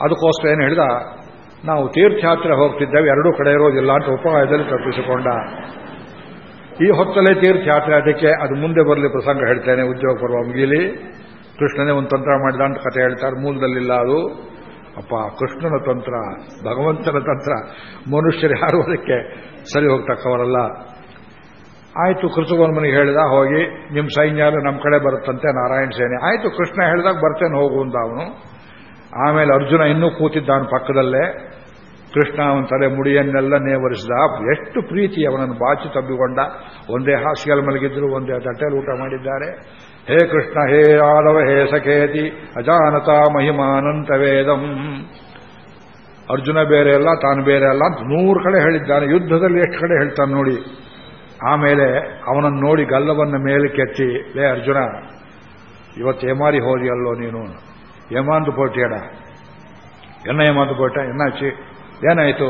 ಅದಕ್ಕೋಸ್ಕರ ಏನು ಹೇಳಿದ? ನಾವು ತೀರ್ಥಯಾತ್ರೆ ಹೋಗ್ತಿದ್ದೇವೆ, ಎರಡೂ ಕಡೆ ಇರೋದಿಲ್ಲ ಅಂತ ಉಪಾಯದಲ್ಲಿ ತಪ್ಪಿಸಿಕೊಂಡ. ಈ ಹೊತ್ತಲ್ಲೇ ತೀರ್ಥಯಾತ್ರೆ ಅದಕ್ಕೆ ಅದು ಮುಂದೆ ಬರಲಿ ಪ್ರಸಂಗ ಹೇಳ್ತೇನೆ, ಉದ್ಯೋಗ ಪರ್ವ ಮುಗಿಲಿ. ಕೃಷ್ಣನೇ ಒಂದು ತಂತ್ರ ಮಾಡಿದ ಅಂತ ಕಥೆ ಹೇಳ್ತಾರೆ, ಮೂಲದಲ್ಲಿಲ್ಲ ಅದು. ಅಪ್ಪ, ಕೃಷ್ಣನ ತಂತ್ರ, ಭಗವಂತನ ತಂತ್ರ, ಮನುಷ್ಯರು ಯಾರು ಅದಕ್ಕೆ ಸರಿ ಹೋಗ್ತಕ್ಕವರಲ್ಲ. ಆಯಿತು ಕೃತಗೋನ್ ಮನೆಗೆ ಹೇಳಿದ, ಹೋಗಿ ನಿಮ್ಮ ಸೈನ್ಯ ನಮ್ಮ ಕಡೆ ಬರುತ್ತಂತೆ, ನಾರಾಯಣ ಸೇನೆ. ಆಯಿತು, ಕೃಷ್ಣ ಹೇಳಿದಾಗ ಬರ್ತೇನೆ, ಹೋಗು ಅಂತ ಅವನು. ಆಮೇಲೆ ಅರ್ಜುನ ಇನ್ನೂ ಕೂತಿದ್ದಾನು ಪಕ್ಕದಲ್ಲೇ. ಕೃಷ್ಣ ಅವನ ತಲೆ ಮುಡಿಯನ್ನೆಲ್ಲ ನೇವರಿಸಿದ. ಎಷ್ಟು ಪ್ರೀತಿ ಅವನನ್ನು ಬಾಚಿ ತಬ್ಬಿಕೊಂಡ. ಒಂದೇ ಹಾಸಿಗೆಲ್ ಮಲಗಿದ್ರು, ಒಂದೇ ತಟ್ಟೆಯಲ್ಲಿ ಊಟ ಮಾಡಿದ್ದಾರೆ. ಹೇ ಕೃಷ್ಣ, ಹೇ ಆದವ, ಹೇ ಸಖೇತಿ, ಅಜಾನತಾ ಮಹಿಮಾನಂತ ವೇದಂ. ಅರ್ಜುನ ಬೇರೆ ಅಲ್ಲ, ತಾನು ಬೇರೆ ಅಲ್ಲ ಅಂತ ನೂರು ಕಡೆ ಹೇಳಿದ್ದಾನೆ. ಯುದ್ಧದಲ್ಲಿ ಎಷ್ಟು ಕಡೆ ಹೇಳ್ತಾನೆ ನೋಡಿ. ಆಮೇಲೆ ಅವನನ್ನು ನೋಡಿ ಗಲ್ಲವನ್ನು ಮೇಲೆ ಕೆತ್ತಿ, ಲೇ ಅರ್ಜುನ, ಇವತ್ತು ಏಮಾರಿ ಹೋದಿ ಅಲ್ಲೋ ನೀನು? ಏಮಾಂದು ಪೋಟಿಯಡ ಎನ್ನ ಏಮಾಂದು ಪೋಟ ಎನ್ನಾಚಿ ಏನಾಯಿತು?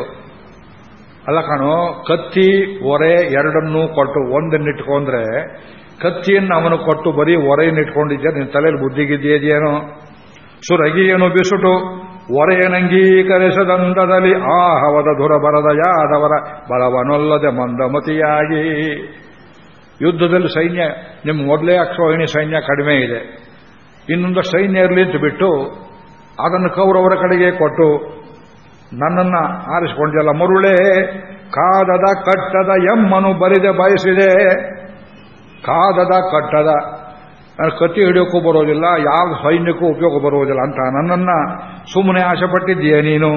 ಅಲ್ಲ ಕಾಣೋ, ಕತ್ತಿ ಒರೆ ಎರಡನ್ನೂ ಕೊಟ್ಟು ಒಂದನ್ನಿಟ್ಕೊಂಡ್ರೆ ಕತ್ತಿಯನ್ನು ಅವನು ಕೊಟ್ಟು ಬರೀ ಒರೆಯನ್ನಿಟ್ಕೊಂಡಿದ್ಯಾ ನಿನ್ನ ತಲೆಯಲ್ಲಿ ಬುದ್ಧಿಗಿದ್ದೇದೇನೋ ಸುರಗಿಯನ್ನು ಬಿಸುಟು. ಒರೆಯನಂಗೀಕರಿಸದಂದದಲ್ಲಿ ಆಹವದ ಹವದ ಧುರ ಬರದ ಯಾದವರ ಬಲವನೊಲ್ಲದೆ ಮಂದಮತಿಯಾಗಿ. ಯುದ್ಧದಲ್ಲಿ ಸೈನ್ಯ ನಿಮ್ಮ ಮೊದಲೇ ಅಕ್ಷೋಹಿಣಿ ಸೈನ್ಯ ಕಡಿಮೆ ಇದೆ. ಇನ್ನೊಂದು ಸೈನ್ಯ ಇರಲಿ ಅಂತ ಬಿಟ್ಟು ಅದನ್ನು ಕೌರವರ ಕಡೆಗೆ ಕೊಟ್ಟು ನನ್ನನ್ನ ಆರಿಸಿಕೊಂಡಿಲ್ಲ ಮರುಳೇ, ಕಾದದ ಕಟ್ಟದ ಎಮ್ಮನು ಬರಿದೆ, ಬಯಸಿದೆ. ಕಾದದ ಕಟ್ಟದ. ಕತ್ತಿ ಹಿಡಿಯೋಕ್ಕೂ ಬರೋದಿಲ್ಲ, ಯಾವ ಸೈನ್ಯಕ್ಕೂ ಉಪಯೋಗ ಬರುವುದಿಲ್ಲ ಅಂತ ನನ್ನನ್ನ ಸುಮ್ಮನೆ ಆಶೆ ಪಟ್ಟಿದ್ದೀಯ ನೀನು.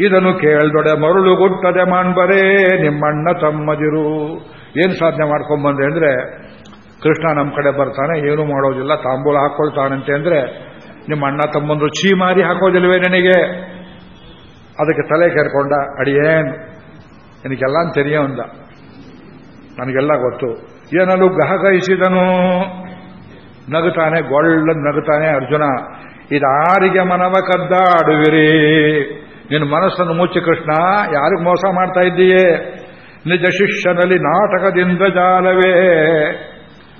ಇದನ್ನು ಕೇಳ್ದೊಡೆ, ಮರುಳು ಗುಟ್ಟದೆ ಮಾನ್ಬರೇ ನಿಮ್ಮಣ್ಣ ತಮ್ಮದಿರು. ಏನು ಸಾಧನೆ ಮಾಡ್ಕೊಂಡ್ಬಂದೆ ಅಂದ್ರೆ, ಕೃಷ್ಣ ನಮ್ಮ ಕಡೆ ಬರ್ತಾನೆ, ಏನು ಮಾಡೋದಿಲ್ಲ, ತಾಂಬೂಲ ಹಾಕೊಳ್ತಾನಂತೆ ಅಂದ್ರೆ ನಿಮ್ಮ ಅಣ್ಣ ತಮ್ಮಂದ್ರು ಛೀ ಮಾರಿ ಹಾಕೋದಿಲ್ವೇ ನನಗೆ? ಅದಕ್ಕೆ ತಲೆ ಕೆರ್ಕೊಂಡ, ಅಡಿಯೇನ್ ನಿನಗೆಲ್ಲ ತೆರಿಯ ಅಂದ. ನನಗೆಲ್ಲ ಗೊತ್ತು. ಏನಲು ಗಹಗಹಿಸಿದನು ನಗುತ್ತಾನೆ ಗೊಳ್ಳ ನಗುತ್ತಾನೆ ಅರ್ಜುನ. ಇದಾರಿಗೆ ಮನವ ಕದ್ದಾಡುವಿರಿ. ನಿನ್ನ ಮನಸ್ಸನ್ನು ಮುಚ್ಚಿ ಕೃಷ್ಣ, ಯಾರಿಗೂ ಮೋಸ ಮಾಡ್ತಾ ಇದ್ದೀಯೇ? ನಿಜ ಶಿಷ್ಯನಲ್ಲಿ ನಾಟಕದಿಂದ ಜಾಲವೇ.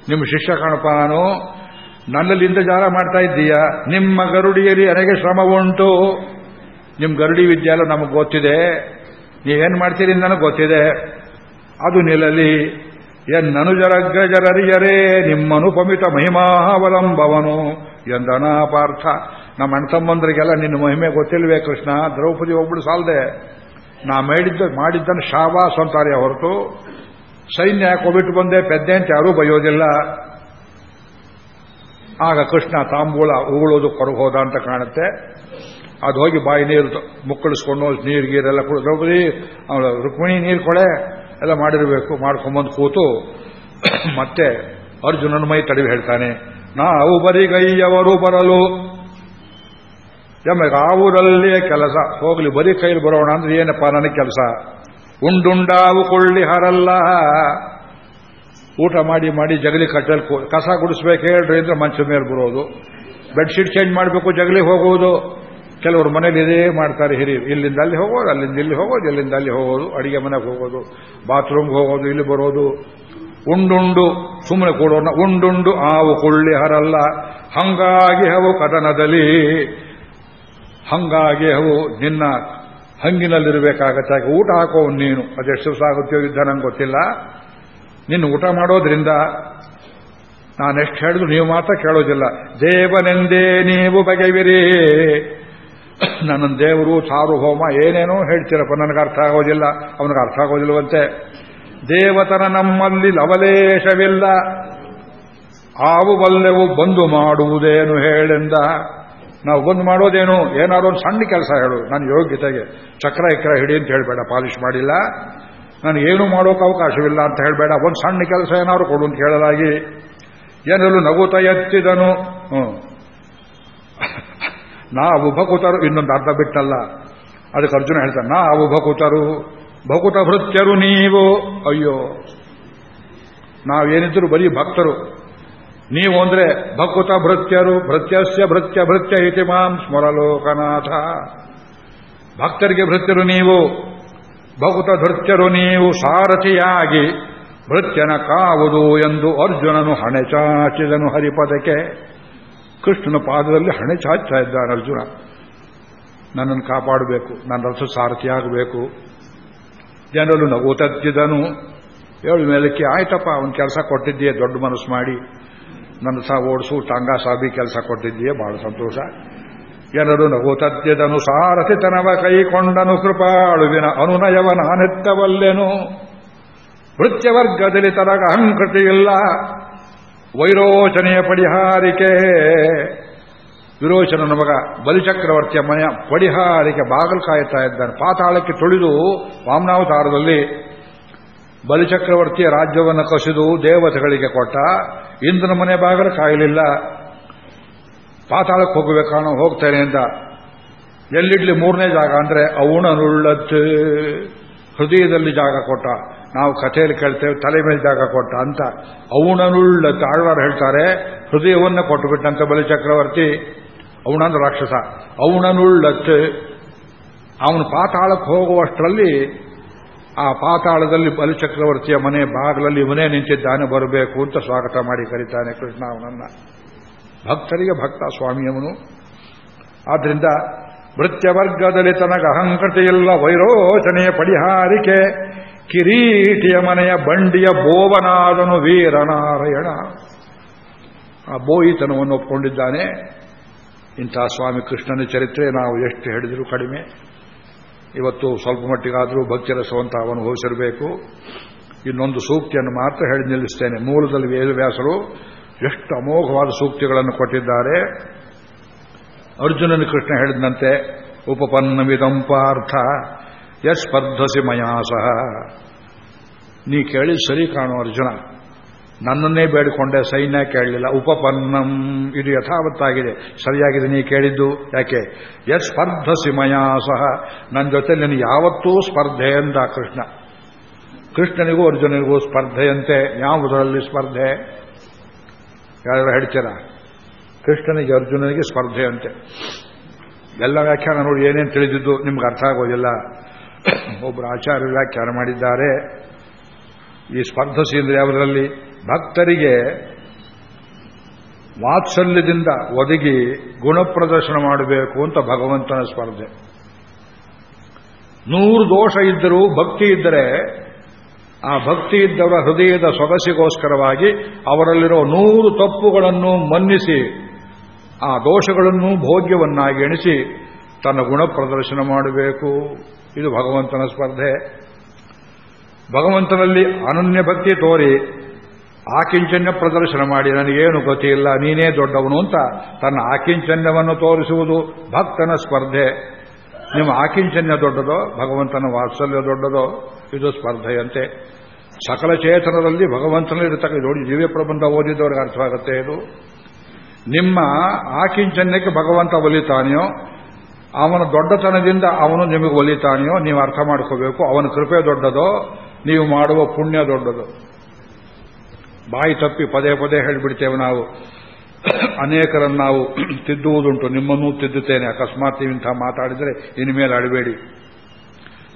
ನಿಮ್ಮ ಶಿಷ್ಯ ಕಣಪ ನಾನು ನನ್ನಲ್ಲಿಂದ ಜಾಲ ಮಾಡ್ತಾ ಇದ್ದೀಯ? ನಿಮ್ಮ ಗರುಡಿಯಲ್ಲಿ ನನಗೆ ಶ್ರಮ ಉಂಟು? ನಿಮ್ಮ ಗರುಡಿ ವಿದ್ಯೆ ಎಲ್ಲ ನಮಗೆ ಗೊತ್ತಿದೆ. ನೀವೇನು ಮಾಡ್ತೀರಿ ನನಗೆ ಗೊತ್ತಿದೆ. ಅದು ನಿಲ್ಲಲಿ. ಎನ್ನನುಜರಗ್ರಜರರಿಯರೇ ನಿಮ್ಮನುಪಮಿತ ಮಹಿಮಾವಲಂಬವನು ಎಂದನಾ ಪಾರ್ಥ. ನಮ್ಮ ಅಣ್ಣ ತಮ್ಮಂದರಿಗೆಲ್ಲ ನಿನ್ನ ಮಹಿಮೆ ಗೊತ್ತಿಲ್ವೇ ಕೃಷ್ಣ? ದ್ರೌಪದಿ ಒಬ್ಬಳು ಸಾಲದೆ. ನಾ ಮಾಡಿದ್ದ, ಮಾಡಿದ್ದನ್ನು ಶಾಬಾಸ್ ಅಂತಾರೆ ಹೊರತು. ಸೈನ್ಯ ಕೋವಿಟ್ ಬಂದೆ, ಪೆದ್ದೆ ಅಂತ ಯಾರೂ ಬಯೋದಿಲ್ಲ ಆಗ ಕೃಷ್ಣ ತಾಂಬೂಲ ಉಗುಳೋದು ಹೊರಗೆ ಹೋದ ಅಂತ ಕಾಣುತ್ತೆ. ಅದು ಹೋಗಿ ಬಾಯಿ ನೀರು ಮುಕ್ಕಳಿಸ್ಕೊಂಡು ನೀರು ಗೀರೆಲ್ಲ ಕೂಡ ದ್ರೌಪದಿ ರುಕ್ಮಿಣಿ ನೀರು ಕೊಳೆ ಎಲ್ಲ ಮಾಡಿರಬೇಕು, ಮಾಡ್ಕೊಂಬಂದು ಕೂತು. ಮತ್ತೆ ಅರ್ಜುನನ ಮೈ ತಡವಿ ಹೇಳ್ತಾನೆ, ನಾವು ಬರಿಗೈಯವರು ಬರಲು. ಎಮ್ಮೆ ಆ ಊರಲ್ಲೇ ಕೆಲಸ. ಹೋಗ್ಲಿ, ಬರೀ ಕೈಲಿ ಬರೋಣ ಅಂದ್ರೆ ಏನಪ್ಪ ನನಗೆ ಕೆಲಸ? ಉಂಡುಂಡಾವು ಕೊಳ್ಳಿ ಹರಲ್ಲ. ಊಟ ಮಾಡಿ ಮಾಡಿ, ಜಗಲಿ ಕಟ್ಟಲ್ ಕಸ ಗುಡಿಸ್ಬೇಕು ಹೇಳ್ರಿ ಅಂದ್ರೆ ಮನುಷ್ಯ ಮೇಲೆ ಬರೋದು. ಬೆಡ್ಶೀಟ್ ಚೇಂಜ್ ಮಾಡಬೇಕು ಜಗಲಿ ಹೋಗುವುದು. ಕೆಲವರು ಮನೇಲಿ ಇದೇ ಮಾಡ್ತಾರೆ ಹಿರಿಯರು. ಇಲ್ಲಿಂದ ಅಲ್ಲಿ ಹೋಗೋದು, ಅಲ್ಲಿಂದ ಇಲ್ಲಿ ಹೋಗೋದು, ಇಲ್ಲಿಂದ ಅಲ್ಲಿ ಹೋಗೋದು, ಅಡಿಗೆ ಮನೆಗೆ ಹೋಗೋದು ಬಾತ್ರೂಮ್ಗೆ ಹೋಗೋದು, ಇಲ್ಲಿ ಬರೋದು. ಉಂಡುಂಡು ಸುಮ್ಮನೆ ಕೊಡೋಣ ಉಂಡುಂಡು ಆವು ಕೊಳ್ಳಿ ಹರಲ್ಲ. ಹಂಗಾಗಿ ಹವು ಕದನದಲ್ಲಿ. ಹಂಗಾಗಿ ಅವು ನಿನ್ನ ಹಂಗಿನಲ್ಲಿರಬೇಕಾಗತ್ತೆ ಊಟ ಹಾಕೋ ನೀನು. ಅದೆಷ್ಟು ಆಗುತ್ತೋ ಯುದ್ಧ ನಂಗೆ ಗೊತ್ತಿಲ್ಲ. ನಿನ್ನ ಊಟ ಮಾಡೋದ್ರಿಂದ ನಾನೆಷ್ಟು ಹೇಳಿದ್ರು ನೀವು ಮಾತ್ರ ಕೇಳೋದಿಲ್ಲ. ದೇವನೆಂದೇ ನೀವು ಬಗೆವಿರಿ. ನನ್ನ ದೇವರು ಸಾರ್ವಭೌಮ ಏನೇನೋ ಹೇಳ್ತೀರಪ್ಪ, ನನಗೆ ಅರ್ಥ ಆಗೋದಿಲ್ಲ. ಅವನಿಗೆ ಅರ್ಥ ಆಗೋದಿಲ್ಲವಂತೆ ದೇವತನ ನಮ್ಮಲ್ಲಿ ಲವಲೇಶವಿಲ್ಲ. ಆವು ಬಲ್ಲೆವು ಬಂದು ಮಾಡುವುದೇನು ಹೇಳೆಂದ. ನಾವು ಬಂದು ಮಾಡೋದೇನು? ಏನಾದ್ರು ಒಂದು ಸಣ್ಣ ಕೆಲಸ ಹೇಳು. ನನ್ನ ಯೋಗ್ಯತೆಗೆ ಚಕ್ರ ಇಕ್ರ ಹಿಡಿ ಅಂತ ಹೇಳಬೇಡ, ಪಾಲಿಶ್ ಮಾಡಿಲ್ಲ. ನನಗೇನು ಮಾಡೋಕೆ ಅವಕಾಶವಿಲ್ಲ ಅಂತ ಹೇಳಬೇಡ. ಒಂದು ಸಣ್ಣ ಕೆಲಸ ಏನಾದ್ರು ಕೊಡು ಅಂತ ಹೇಳಲಾಗಿ. ಏನಲ್ಲೂ ನಗುತ್ತ ಎತ್ತಿದನು. ನಾವು ಭಕುತರು ಇನ್ನೊಂದು ಅರ್ಧ ಬಿಟ್ಟಲ್ಲ. ಅದಕ್ಕೆ ಅರ್ಜುನ ಹೇಳ್ತಾನೆ ನಾವು ಭಕುತರು ಭಕುತ ಭೃತ್ಯರು ನೀವು. ಅಯ್ಯೋ, ನಾವೇನಿದ್ರು ಬರೀ ಭಕ್ತರು. ನೀವು ಅಂದ್ರೆ ಭಕುತ ಭೃತ್ಯರು, ಭೃತ್ಯಸ್ಯ ಭೃತ್ಯ ಭೃತ್ಯ ಇತಿ ಮಾಂ ಸ್ಮರಲೋಕನಾಥ. ಭಕ್ತರಿಗೆ ಭೃತ್ಯರು ನೀವು, ಭಕುತ ಭೃತ್ಯರು ನೀವು, ಸಾರಥಿಯಾಗಿ ಭೃತ್ಯನ ಕಾವುದು ಎಂದು ಅರ್ಜುನನು ಹಣೆ ಚಾಚಿದನು ಹರಿಪದಕ್ಕೆ. ಕೃಷ್ಣನ ಪಾದದಲ್ಲಿ ಹಣೆ ಚಾಚ್ತಾ ಇದ್ದಾನೆ ಅರ್ಜುನ. ನನ್ನನ್ನು ಕಾಪಾಡಬೇಕು, ನನ್ನ ರಥ ಸಾರಥಿಯಾಗಬೇಕು ಜನರು ನಗುತ್ತಿದ್ದನು ಏಳು ಮೇಲಕ್ಕೆ, ಆಯ್ತಪ್ಪ ಅವನ ಕೆಲಸ ಕೊಟ್ಟಿದ್ದೀಯ, ದೊಡ್ಡ ಮನಸ್ಸು ಮಾಡಿ. ನನ್ನ ಸಹ ಓಡಿಸು, ಟಾಂಗ ಸಾಬಿ ಕೆಲಸ ಕೊಟ್ಟಿದ್ದೀಯ ಬಹಳ ಸಂತೋಷ. ಜನರು ನಗುತ್ತಿದ್ದನು ಸಾರಥಿತನವ ಕೈಕೊಂಡನು, ಕೃಪಾಳುವಿನ ಅನುನಯವ ನಾನೆತ್ತವಲ್ಲೆನು ವೃತ್ಯವರ್ಗದಲ್ಲಿ ತನಗ ಅಹಂಕೃತಿಯಿಲ್ಲ. ವೈರೋಚನೆಯ ಪಡಿಹಾರಿಕೆ ವಿರೋಚನ ಮಗ ಬಲಿಚಕ್ರವರ್ತಿಯ ಮನೆಯ ಪಡಿಹಾರಿಕೆ ಬಾಗಲು ಕಾಯುತ್ತಾ ಇದ್ದಾನೆ. ಪಾತಾಳಕ್ಕೆ ತುಳಿದು ವಾಮನಾವತಾರದಲ್ಲಿ ಬಲಿಚಕ್ರವರ್ತಿಯ ರಾಜ್ಯವನ್ನು ಕಸಿದು ದೇವತೆಗಳಿಗೆ ಕೊಟ್ಟ ಇಂದ್ರನ ಮನೆ ಬಾಗಲು ಕಾಯಲಿಲ್ಲ. ಪಾತಾಳಕ್ಕೆ ಹೋಗಬೇಕಾಣ ಹೋಗ್ತೇನೆ ಅಂತ ಎಲ್ಲಿಡ್ಲಿ ಮೂರನೇ ಜಾಗ ಅಂದ್ರೆ ಅವಣನುಳ್ಳತ್ತು ಹೃದಯದಲ್ಲಿ ಜಾಗ ಕೊಟ್ಟ. ನಾವು ಕಥೆಯಲ್ಲಿ ಕೇಳ್ತೇವೆ, ತಲೆ ಮೇಲೆ ಜಾಗ ಕೊಟ್ಟ ಅಂತ. ಅವಣನುಳ್ಳತ್ತು ತಾಳ್ವಾರ ಹೇಳ್ತಾರೆ, ಹೃದಯವನ್ನು ಕೊಟ್ಟುಬಿಟ್ಟಂತ ಬಲಿಚಕ್ರವರ್ತಿ ಅವನಂದ್ರೆ ರಾಕ್ಷಸ. ಅವಣನುಳ್ಳತ್ತು ಅವನು ಪಾತಾಳಕ್ಕೆ ಹೋಗುವಷ್ಟರಲ್ಲಿ ಆ ಪಾತಾಳದಲ್ಲಿ ಬಲಿಚಕ್ರವರ್ತಿಯ ಮನೆ ಬಾಗಿಲಲ್ಲಿ ಇವನೇ ನಿಂತಿದ್ದಾನೆ, ಬರಬೇಕು ಅಂತ ಸ್ವಾಗತ ಮಾಡಿ ಕರೀತಾನೆ ಕೃಷ್ಣ ಅವನನ್ನ. ಭಕ್ತರಿಗೆ ಭಕ್ತ ಸ್ವಾಮಿಯವನು. ಆದ್ರಿಂದ ವೃತ್ಯವರ್ಗದಲ್ಲಿ ತನಗ ಅಹಂಕೃತಿಯಿಲ್ಲ ವೈರೋಚನೆಯ ಪಡಿಹಾರಿಕೆ ಕಿರೀಟಿಯ ಮನೆಯ ಬಂಡಿಯ ಬೋವನಾದನು ವೀರನಾರಾಯಣ. ಆ ಬೋಯಿತನವನ್ನು ಒಪ್ಪಿಕೊಂಡಿದ್ದಾನೆ ಇಂಥ ಸ್ವಾಮಿ ಕೃಷ್ಣನ ಚರಿತ್ರೆ ನಾವು ಎಷ್ಟು ಹೇಳಿದ್ರು ಕಡಿಮೆ. ಇವತ್ತು ಸ್ವಲ್ಪ ಮಟ್ಟಿಗಾದರೂ ಭಕ್ತಿರಸವಂತ ಅನುಭವಿಸಿರಬೇಕು ಇನ್ನೊಂದು ಸೂಕ್ತಿಯನ್ನು ಮಾತ್ರ ಹೇಳಿ ನಿಲ್ಲಿಸ್ತೇನೆ. ಮೂಲದಲ್ಲಿ ವೇದವ್ಯಾಸರು ಎಷ್ಟು ಅಮೋಘವಾದ ಸೂಕ್ತಿಗಳನ್ನು ಕೊಟ್ಟಿದ್ದಾರೆ. ಅರ್ಜುನನ ಕೃಷ್ಣ ಹೇಳಿದಂತೆ ಉಪಪನ್ನವಿದಂ ಪಾರ್ಥ, ಯಸ್ಪರ್ಧಸಿ ಮಯಾ ಸಹ. ನೀ ಕೇಳಿ ಸರಿ ಕಾಣು ಅರ್ಜುನ. ನನ್ನನ್ನೇ ಬೇಡಿಕೊಂಡೆ, ಸೈನ್ಯ ಕೇಳಲಿಲ್ಲ. ಉಪಪನ್ನಂ, ಇದು ಯಥಾವತ್ತಾಗಿದೆ. ಸರಿಯಾಗಿದೆ ನೀ ಕೇಳಿದ್ದು ಯಾಕೆ? ಯತ್ ಸ್ಪರ್ಧಸಿ ಮಯಾ ಸಹ. ನನ್ನ ಜೊತೆ ನೀನು ಯಾವತ್ತೂ ಸ್ಪರ್ಧೆ ಎಂದ ಕೃಷ್ಣ. ಕೃಷ್ಣನಿಗೂ ಅರ್ಜುನನಿಗೂ ಸ್ಪರ್ಧೆಯಂತೆ, ಯಾವುದರಲ್ಲಿ ಸ್ಪರ್ಧೆ? ಯಾರು ಹೇಳ್ತೀರಾ? ಕೃಷ್ಣನಿಗೆ ಅರ್ಜುನನಿಗೆ ಸ್ಪರ್ಧೆಯಂತೆ. ಎಲ್ಲ ವ್ಯಾಖ್ಯಾನ ನೋಡಿ ಏನೇನು ತಿಳಿದಿದ್ದು ನಿಮ್ಗೆ ಅರ್ಥ ಆಗೋದಿಲ್ಲ. ಒಬ್ಬರು ಆಚಾರ್ಯ ವ್ಯಾಖ್ಯಾನ ಮಾಡಿದ್ದಾರೆ. ಈ ಸ್ಪರ್ಧಸಿ ಅಂದ್ರೆ ಅವರಲ್ಲಿ ಭಕ್ತರಿಗೆ ವಾತ್ಸಲ್ಯದಿಂದ ಒದಗಿ ಗುಣ ಪ್ರದರ್ಶನ ಮಾಡಬೇಕು ಅಂತ ಭಗವಂತನ ಸ್ಪರ್ಧೆ. ನೂರು ದೋಷ ಇದ್ದರೂ ಭಕ್ತಿ ಇದ್ದರೆ ಆ ಭಕ್ತಿ ಇದ್ದವರ ಹೃದಯದ ಸೊಗಸಿಗೋಸ್ಕರವಾಗಿ ಅವರಲ್ಲಿರೋ ನೂರು ತಪ್ಪುಗಳನ್ನು ಮನ್ನಿಸಿ ಆ ದೋಷಗಳನ್ನು ಭೋಗ್ಯವನ್ನಾಗಿ ಎಣಿಸಿ ತನ್ನ ಗುಣ ಪ್ರದರ್ಶನ ಮಾಡಬೇಕು. ಇದು ಭಗವಂತನ ಸ್ಪರ್ಧೆ. ಭಗವಂತನಲ್ಲಿ ಅನನ್ಯ ಭಕ್ತಿ ತೋರಿ ಆಕಿಂಚನ್ಯ ಪ್ರದರ್ಶನ ಮಾಡಿ, ನನಗೇನು ಗೊತ್ತಿಲ್ಲ, ನೀನೇ ದೊಡ್ಡವನು ಅಂತ ತನ್ನ ಆಕಿಂಚನ್ಯವನ್ನು ತೋರಿಸುವುದು ಭಕ್ತನ ಸ್ಪರ್ಧೆ. ನಿಮ್ಮ ಆಕಿಂಚನ್ಯ ದೊಡ್ಡದೋ, ಭಗವಂತನ ವಾತ್ಸಲ್ಯ ದೊಡ್ಡದೋ, ಇದು ಸ್ಪರ್ಧೆಯಂತೆ. ಸಕಲ ಚೇತನದಲ್ಲಿ ಭಗವಂತನಲ್ಲಿರತಕ್ಕ ನೋಡಿ ದಿವ್ಯ ಪ್ರಬಂಧ ಓದಿದವರಿಗೆ ಅರ್ಥವಾಗುತ್ತೆ ಇದು. ನಿಮ್ಮ ಆಕಿಂಚನ್ಯಕ್ಕೆ ಭಗವಂತ ಒಲಿತಾನೆಯೋ, ಅವನ ದೊಡ್ಡತನದಿಂದ ಅವನು ನಿಮಗೆ ಒಲಿತಾನೆಯೋ, ನೀವು ಅರ್ಥ ಮಾಡ್ಕೋಬೇಕು, ಅವನ ಕೃಪೆ ದೊಡ್ಡದೋ, ನೀವು ಮಾಡುವ ಪುಣ್ಯ ದೊಡ್ಡದು. ಬಾಯಿ ತಪ್ಪಿ ಪದೇ ಪದೇ ಹೇಳಿಬಿಡ್ತೇವೆ ನಾವು. ಅನೇಕರನ್ನು ನಾವು ತಿದ್ದುವುದುಂಟು, ನಿಮ್ಮನ್ನೂ ತಿದ್ದುತ್ತೇನೆ. ಅಕಸ್ಮಾತ್ ಇಂಥ ಮಾತಾಡಿದರೆ ಇನ್ಮೇಲೆ ಅಡಬೇಡಿ.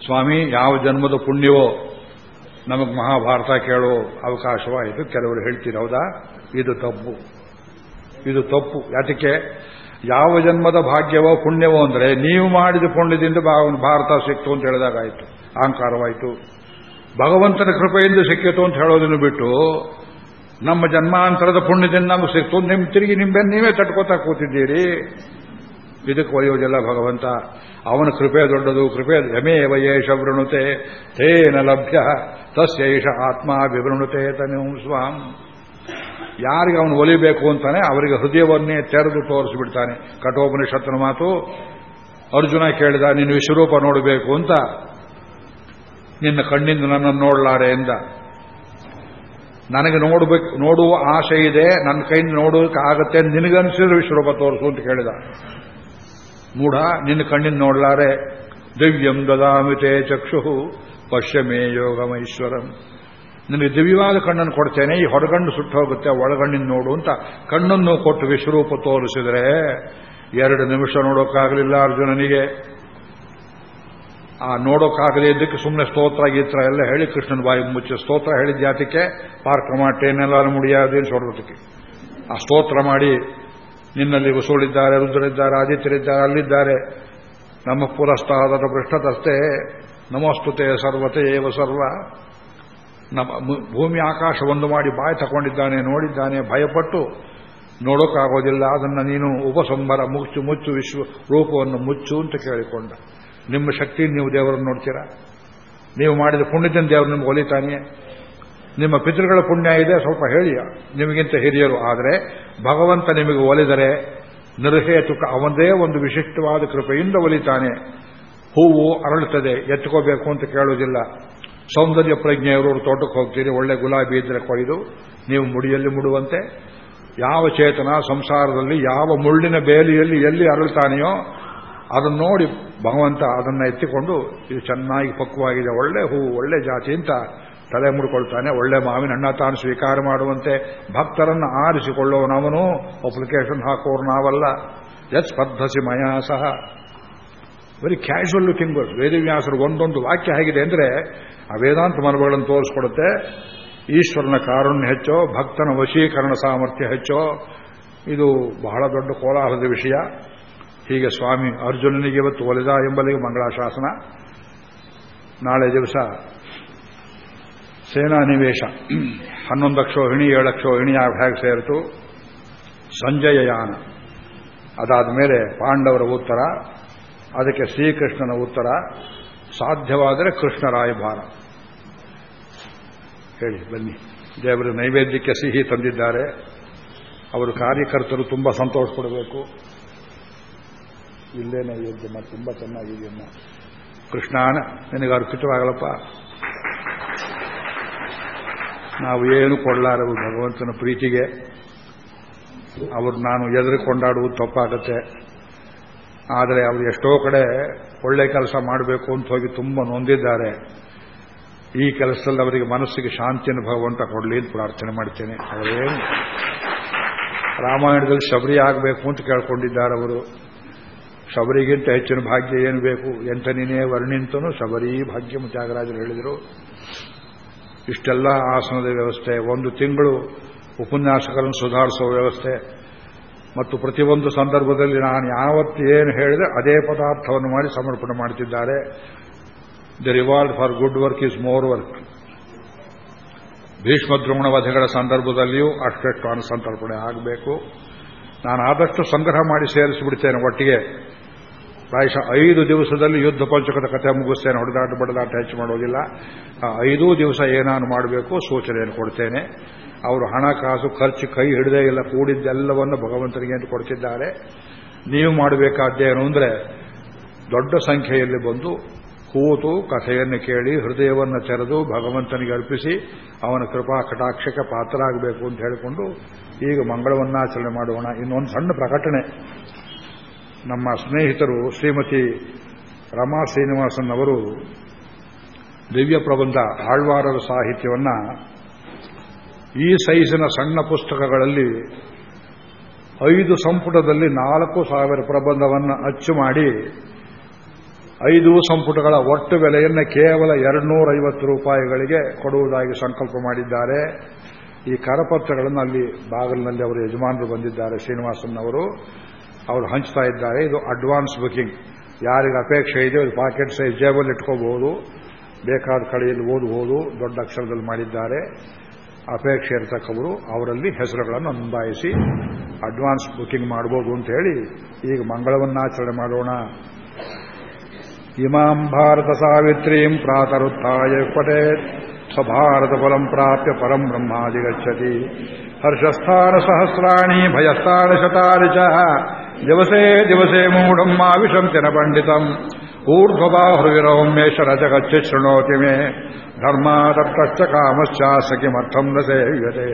ಸ್ವಾಮಿ, ಯಾವ ಜನ್ಮದ ಪುಣ್ಯವೋ, ನಮಗೆ ಮಹಾಭಾರತ ಕೇಳೋ ಅವಕಾಶವಾಯಿತು. ಕೆಲವರು ಹೇಳ್ತೀರಿ, ಹೌದಾ? ಇದು ತಪ್ಪು. ಇದು ತಪ್ಪು. ಯಾತಕ್ಕೆ ಯಾವ ಜನ್ಮದ ಭಾಗ್ಯವೋ ಪುಣ್ಯವೋ ಅಂದರೆ ನೀವು ಮಾಡಿದ ಪುಣ್ಯದಿಂದ ಭಾರತ ಸಿಕ್ತು ಅಂತ ಹೇಳಿದಾಗಾಯಿತು. ಅಹಂಕಾರವಾಯಿತು. ಭಗವಂತನ ಕೃಪೆಯಿಂದ ಸಿಕ್ಕಿತು ಅಂತ ಹೇಳೋದನ್ನು ಬಿಟ್ಟು ನಮ್ಮ ಜನ್ಮಾಂತರದ ಪುಣ್ಯದಿಂದ ನಮಗೆ ಸಿಕ್ತು ನಿಮ್ಮ ತಿರುಗಿ ನಿಂಬೆ ನೀವೇ ತಟ್ಕೋತಾ ಕೂತಿದ್ದೀರಿ. ಇದಕ್ಕೆ ಒಯ್ಯೋದಿಲ್ಲ ಭಗವಂತ. ಅವನ ಕೃಪೆ ದೊಡ್ಡದು. ಕೃಪೆ ಯಮೇವ ಯೇಷ ವೃಣುತೆ ತೇನ ಲಭ್ಯ. ತಸ್ಯೈಷ ಆತ್ಮ ವಿವೃಣುತೆ ತನು ಸ್ವಾಂ. ಯಾರಿಗೆ ಅವನು ಒಲಿಬೇಕು ಅಂತಾನೆ ಅವರಿಗೆ ಹೃದಯವನ್ನೇ ತೆರೆದು ತೋರಿಸಿಬಿಡ್ತಾನೆ. ಕಠೋಪನಿಷತ್ತನ ಮಾತು, ಅರ್ಜುನ ಕೇಳಿದ ನೀನು ವಿಶ್ವರೂಪ ನೋಡಬೇಕು ಅಂತ. ನಿನ್ನ ಕಣ್ಣಿಂದ ನನ್ನನ್ನು ನೋಡಲಾರೆ ಎಂದ. ನನಗೆ ನೋಡಬೇಕು, ನೋಡುವ ಆಸೆ ಇದೆ, ನನ್ನ ಕೈಯಿಂದ ನೋಡೋದಕ್ಕೆ ಆಗತ್ತೆ ನಿನಗನ್ಸಿದ್ರೆ ವಿಶ್ವರೂಪ ತೋರಿಸು ಅಂತ ಕೇಳಿದ. ಮೂಢ, ನಿನ್ನ ಕಣ್ಣಿಂದ ನೋಡಲಾರೆ. ದಿವ್ಯಂ ದದಾಮಿತೆ ಚಕ್ಷು. ಪಶ್ಯಮೇ ಯೋಗಮೈಶ್ವರಂ ನಿನಗೆ ದಿವ್ಯವಾದ ಕಣ್ಣನ್ನು ಕೊಡ್ತೇನೆ. ಈ ಹೊರಗಣ್ಣು ಸುಟ್ಟು ಹೋಗುತ್ತೆ ಒಳಗಣ್ಣಿನ ನೋಡು ಅಂತ ಕಣ್ಣನ್ನು ಕೊಟ್ಟು ವಿಶ್ವರೂಪ ತೋರಿಸಿದರೆ ಎರಡು ನಿಮಿಷ ನೋಡೋಕ್ಕಾಗಲಿಲ್ಲ ಅರ್ಜುನನಿಗೆ. ಆ ನೋಡೋಕ್ಕಾಗಲಿ ಇದಕ್ಕೆ ಸುಮ್ಮನೆ ಸ್ತೋತ್ರ, ಗೀತ್ರ ಎಲ್ಲ ಹೇಳಿ ಕೃಷ್ಣನ ಬಾಯಿ ಮುಚ್ಚಿ ಸ್ತೋತ್ರ ಹೇಳಿದ ಜಾತಿಗೆ ಪಾರ್ಕ ಮಾಟೇನೆಲ್ಲ ಮುಡಿಯಾದೇನು ಸೊಡೋದಕ್ಕೆ ಆ ಸ್ತೋತ್ರ ಮಾಡಿ ನಿನ್ನಲ್ಲಿ ವಸೂಳಿದ್ದಾರೆ, ರುದ್ರರಿದ್ದಾರೆ, ಆದಿತ್ಯರಿದ್ದಾರೆ, ಅಲ್ಲಿದ್ದಾರೆ. ನಮ್ಮ ಪುರಸ್ಥಾದರ ಪೃಷ್ಠದಷ್ಟೇ ನಮಸ್ತುತೆ ಸರ್ವತೆ ಏವ ಸರ್ವ. ನಮ್ಮ ಭೂಮಿ ಆಕಾಶ ಒಂದು ಮಾಡಿ ಬಾಯಿ ತಗೊಂಡಿದ್ದಾನೆ ನೋಡಿದ್ದಾನೆ, ಭಯಪಟ್ಟು. ನೋಡೋಕ್ಕಾಗೋದಿಲ್ಲ ಅದನ್ನು ನೀನು ಉಪಸಂಬರ ಮುಚ್ಚು ಮುಚ್ಚು, ವಿಶ್ವ ರೂಪವನ್ನು ಮುಚ್ಚು ಅಂತ ಕೇಳಿಕೊಂಡ. ನಿಮ್ಮ ಶಕ್ತಿ, ನೀವು ದೇವರನ್ನು ನೋಡ್ತೀರಾ? ನೀವು ಮಾಡಿದ ಪುಣ್ಯದಿಂದ ದೇವರು ನಿಮ್ಗೆ ಒಲಿತಾನೆ. ನಿಮ್ಮ ಪಿತೃಗಳ ಪುಣ್ಯ ಇದೆ, ಸ್ವಲ್ಪ ಹೇಳಿ ನಿಮಗಿಂತ ಹಿರಿಯರು, ಆದರೆ ಭಗವಂತ ನಿಮಗೆ ಒಲಿದರೆ ನಿರ್ಹೇತುಕ ಅವನದೇ ಒಂದು ವಿಶಿಷ್ಟವಾದ ಕೃಪೆಯಿಂದ ಒಲಿತಾನೆ. ಹೂವು ಅರಳುತ್ತದೆ, ಎತ್ಕೋಬೇಕು ಅಂತ ಕೇಳೋದಿಲ್ಲ ಸೌಂದರ್ಯ ಪ್ರಜ್ಞೆಯವರು ತೋಟಕ್ಕೆ ಹೋಗ್ತೀರಿ, ಒಳ್ಳೆ ಗುಲಾಬಿ ಇದ್ರೆ ಕೊಯ್ದು, ನೀವು ಮುಡಿಯಲ್ಲಿ ಮುಡುವಂತೆ. ಯಾವ ಚೇತನ ಸಂಸಾರದಲ್ಲಿ, ಯಾವ ಮುಳ್ಳಿನ ಬೇಲಿಯಲ್ಲಿ ಎಲ್ಲಿ ಅರಳ್ತಾನೆಯೋ, ಅದನ್ನು ನೋಡಿ ಭಗವಂತ ಅದನ್ನು ಎತ್ತಿಕೊಂಡು, ಇದು ಚೆನ್ನಾಗಿ ಪಕ್ವವಾಗಿದೆ ಒಳ್ಳೆ ಹೂ, ಒಳ್ಳೆ ಜಾತಿ ಅಂತ ತಲೆ ಮುಡ್ಕೊಳ್ತಾನೆ. ಒಳ್ಳೆ ಮಾವಿನ ಅಣ್ಣ ತಾನು ಸ್ವೀಕಾರ ಮಾಡುವಂತೆ, ಭಕ್ತರನ್ನು ಆರಿಸಿಕೊಳ್ಳೋನವನು ಅಪ್ಲಿಕೇಶನ್ ಹಾಕೋರು ನಾವಲ್ಲ. ಯತ್ ಸ್ಪರ್ಧಸಿ ಮಯಾ ಸಹ. ವೆರಿ ಕ್ಯಾಶುವಲ್ ಲುಕಿಂಗ್ ವರ್ಡ್ಸ್ ವೇದವ್ಯಾಸರು ಒಂದೊಂದು ವಾಕ್ಯ ಹೇಗಿದೆ ಅಂದರೆ ಆ ವೇದಾಂತ ಮನಗಳನ್ನು ತೋರಿಸ್ಕೊಡುತ್ತೆ. ಈಶ್ವರನ ಕಾರುಣ್ಯ ಹೆಚ್ಚೋ, ಭಕ್ತನ ವಶೀಕರಣ ಸಾಮರ್ಥ್ಯ ಹೆಚ್ಚೋ. ಇದು ಬಹಳ ದೊಡ್ಡ ಕೋಲಾಹಲದ ವಿಷಯ. ಹೀಗೆ ಸ್ವಾಮಿ ಅರ್ಜುನನಿಗೆ ಇವತ್ತು ಒಲಿದ ಎಂಬಲ್ಲಿಗೆ ಮಂಗಳಾಶಾಸನ. ನಾಳೆ ದಿವಸ ಸೇನಾ ನಿವೇಶ ಹನ್ನೊಂದು ಅಕ್ಷೋಹಿಣಿ ಏಳಕ್ಷೋಹಿಣಿ ಹೇಗೆ ಸೇರಿತು? ಸಂಜಯ ಯಾನ ಅದಾದ ಮೇಲೆ ಪಾಂಡವರ ಉತ್ತರ. ಅದಕ್ಕೆ ಶ್ರೀಕೃಷ್ಣನ ಉತ್ತರ ಸಾಧ್ಯವಾದರೆ ಕೃಷ್ಣರಾಯಭಾರ ಹೇಳಿ, ಬನ್ನಿ. ದೇವರು ನೈವೇದ್ಯಕ್ಕೆ ಸಿಹಿ ತಂದಿದ್ದಾರೆ. ಅವರು ಕಾರ್ಯಕರ್ತರು ತುಂಬ ಸಂತೋಷ ಪಡಬೇಕು ಇಲ್ಲೇ ನೈವೇದ್ಯಮ್ಮ ತುಂಬ ಚೆನ್ನಾಗಿದೆಯಮ್ಮ ಕೃಷ್ಣಾನ ನಿನಗೆ ಅರ್ಪಿತವಾಗಲಪ್ಪ ನಾವು ಏನು ಕೊಡಲಾರವು ಭಗವಂತನ ಪ್ರೀತಿಗೆ. ಅವರು ನಾನು ಎದುರು ಕೊಂಡಾಡುವುದು ತಪ್ಪಾಗತ್ತೆ. ಆದರೆ ಅವರು ಎಷ್ಟೋ ಕಡೆ ಒಳ್ಳೆ ಕೆಲಸ ಮಾಡಬೇಕು ಅಂತ ಹೋಗಿ ತುಂಬ ನೊಂದಿದ್ದಾರೆ. ಈ ಕೆಲಸದಲ್ಲಿ ಅವರಿಗೆ ಮನಸ್ಸಿಗೆ ಶಾಂತಿಯನ್ನು ಅಂತ ಕೊಡಲಿ ಅಂತ ಪ್ರಾರ್ಥನೆ ಮಾಡ್ತೇನೆ. ಅವರೇನು ರಾಮಾಯಣದಲ್ಲಿ ಶಬರಿ ಆಗಬೇಕು ಅಂತ ಕೇಳ್ಕೊಂಡಿದ್ದಾರೆ ಅವರು. ಶಬರಿಗಿಂತ ಹೆಚ್ಚಿನ ಭಾಗ್ಯ ಏನು ಬೇಕು? ಎಂತ ನೀನೇ ವರ್ಣಿಂತನು ಶಬರಿ ಭಾಗ್ಯ ತ್ಯಾಗರಾಜರು ಹೇಳಿದರು. ಇಷ್ಟೆಲ್ಲ ಆಸನದ ವ್ಯವಸ್ಥೆ, ಒಂದು ತಿಂಗಳು ಉಪನ್ಯಾಸಕರನ್ನು ಸುಧಾರಿಸುವ ವ್ಯವಸ್ಥೆ ಮತ್ತು ಪ್ರತಿಯೊಂದು ಸಂದರ್ಭದಲ್ಲಿ ನಾನು ಯಾವತ್ತು ಏನು ಹೇಳಿದೆ ಅದೇ ಪದಾರ್ಥವನ್ನು ಮಾಡಿ ಸಮರ್ಪಣೆ ಮಾಡುತ್ತಿದ್ದಾರೆ the reward for good work is more work Bhishma Drona ವಧೆಗಳ ಸಂದರ್ಭದಲ್ಲಿಯೂ ಅಷ್ಟೆಷ್ಟು ಅನುಸಂತರ್ಪಣೆ ಆಗಬೇಕು. ನಾನು ಆದಷ್ಟು ಸಂಗ್ರಹ ಮಾಡಿ ಸೇರಿಸಿಬಿಡ್ತೇನೆ ಒಟ್ಟಿಗೆ. ಪ್ರಾಯಶಃ ಐದು ದಿವಸದಲ್ಲಿ ಯುದ್ಧ ಪಂಚಕದ ಕಥೆ ಮುಗಿಸ್ತೇನೆ. ಹೊಡೆದಾಟ, ಬಡದಾಟ ಹೆಚ್ಚು ಮಾಡೋದಿಲ್ಲ. ಐದೂ ದಿವಸ ಏನಾನು ಮಾಡಬೇಕು ಸೂಚನೆಯನ್ನು ಕೊಡ್ತೇನೆ. ಅವರು ಹಣಕಾಸು ಖರ್ಚು, ಕೈ, ಹಿಡದೇ ಇಲ್ಲ ಕೂಡಿದ್ದೆಲ್ಲವನ್ನು ಭಗವಂತನಿಗೆ ಅಂತ ಕೊಡ್ತಿದ್ದಾರೆ. ನೀವು ಮಾಡಬೇಕಾದ್ದೇನು ಅಂದರೆ ದೊಡ್ಡ ಸಂಖ್ಯೆಯಲ್ಲಿ ಬಂದು ಕೂತು ಕಥೆಯನ್ನು ಕೇಳಿ, ಹೃದಯವನ್ನು ತೆರೆದು ಭಗವಂತನಿಗೆ ಅರ್ಪಿಸಿ, ಅವನ ಕೃಪಾ ಕಟಾಕ್ಷಕ್ಕೆ ಪಾತ್ರರಾಗಬೇಕು ಅಂತ ಹೇಳಿಕೊಂಡು ಈಗ ಮಂಗಳವನ್ನಾಚರಣೆ ಮಾಡೋಣ. ಇನ್ನೊಂದು ಸಣ್ಣ ಪ್ರಕಟಣೆ. ನಮ್ಮ ಸ್ನೇಹಿತರು ಶ್ರೀಮತಿ ರಮಾ ಶ್ರೀನಿವಾಸನ್ ಅವರು ದಿವ್ಯ ಪ್ರಬಂಧ, ಆಳ್ವಾರರ ಸಾಹಿತ್ಯವನ್ನ ಈ ಸೈಜಿನ ಸಣ್ಣ ಪುಸ್ತಕಗಳಲ್ಲಿ ಐದು ಸಂಪುಟದಲ್ಲಿ ನಾಲ್ಕು ಸಾವಿರ ಪ್ರಬಂಧವನ್ನು ಅಚ್ಚು ಮಾಡಿ ಐದು ಸಂಪುಟಗಳ ಒಟ್ಟು ಬೆಲೆಯನ್ನು ಕೇವಲ ಎರಡ್ನೂರೈವತ್ತು ರೂಪಾಯಿಗಳಿಗೆ ಕೊಡುವುದಾಗಿ ಸಂಕಲ್ಪ ಮಾಡಿದ್ದಾರೆ. ಈ ಕರಪತ್ರಗಳನ್ನು ಅಲ್ಲಿ ಬಾಗಿಲಿನಲ್ಲಿ ಅವರು ಯಜಮಾನರು ಬಂದಿದ್ದಾರೆ ಶ್ರೀನಿವಾಸನ್ ಅವರು ಅವರು ಹಂಚ್ತಾ ಇದ್ದಾರೆ. ಇದು ಅಡ್ವಾನ್ಸ್ ಬುಕಿಂಗ್. ಯಾರಿಗೆ ಅಪೇಕ್ಷೆ ಇದೆ ಅದು ಪಾಕೆಟ್ ಸೈಜ್ ಜೇಬಲ್ಲಿ ಇಟ್ಕೋಬಹುದು ಬೇಕಾದ ಕಡೆಯಲ್ಲಿ ಓದಬಹುದು ದೊಡ್ಡ ಅಕ್ಷರದಲ್ಲಿ ಮಾಡಿದ್ದಾರೆ. ಅಪೇಕ್ಷೆ ಇರತಕ್ಕವರು ಅವರಲ್ಲಿ ಹೆಸರುಗಳನ್ನು ನೋಂದಾಯಿಸಿ ಅಡ್ವಾನ್ಸ್ ಬುಕಿಂಗ್ ಮಾಡಬಹುದು ಅಂತ ಹೇಳಿ ಈಗ ಮಂಗಳವನ್ನಾಚರಣೆ ಮಾಡೋಣ. ಇಮಾಂ ಭಾರತ ಸಾವಿತ್ರೀಂ ಪ್ರಾತರುತ್ಥಾಯ ಪಟೇತ್ ಸ್ವಭಾರತ ಫಲಂ ಪ್ರಾಪ್ಯ ಪರಂ ಬ್ರಹ್ಮಾಧಿಗಚ್ಚತಿ ಹರ್ಷಸ್ಥಾನ ಸಹಸ್ರಾಣಿ ಭಯಸ್ಥಾನ ಶತಾನಿ ಚ. ದಿವಸೇ ದಿವಸೇ ಮೂಢಂ ಮಾವಿಶಂತಿನ ಪಂಡಿತಂ. ಶೃಣೋತಿ ಮೇ ಧರ್ಮಾದತ್ತಶ್ಚ ಕಾಮಶ್ಚಾಸ ಕಿಮರ್ಥಂ ನ ಸೇವ್ಯತೆ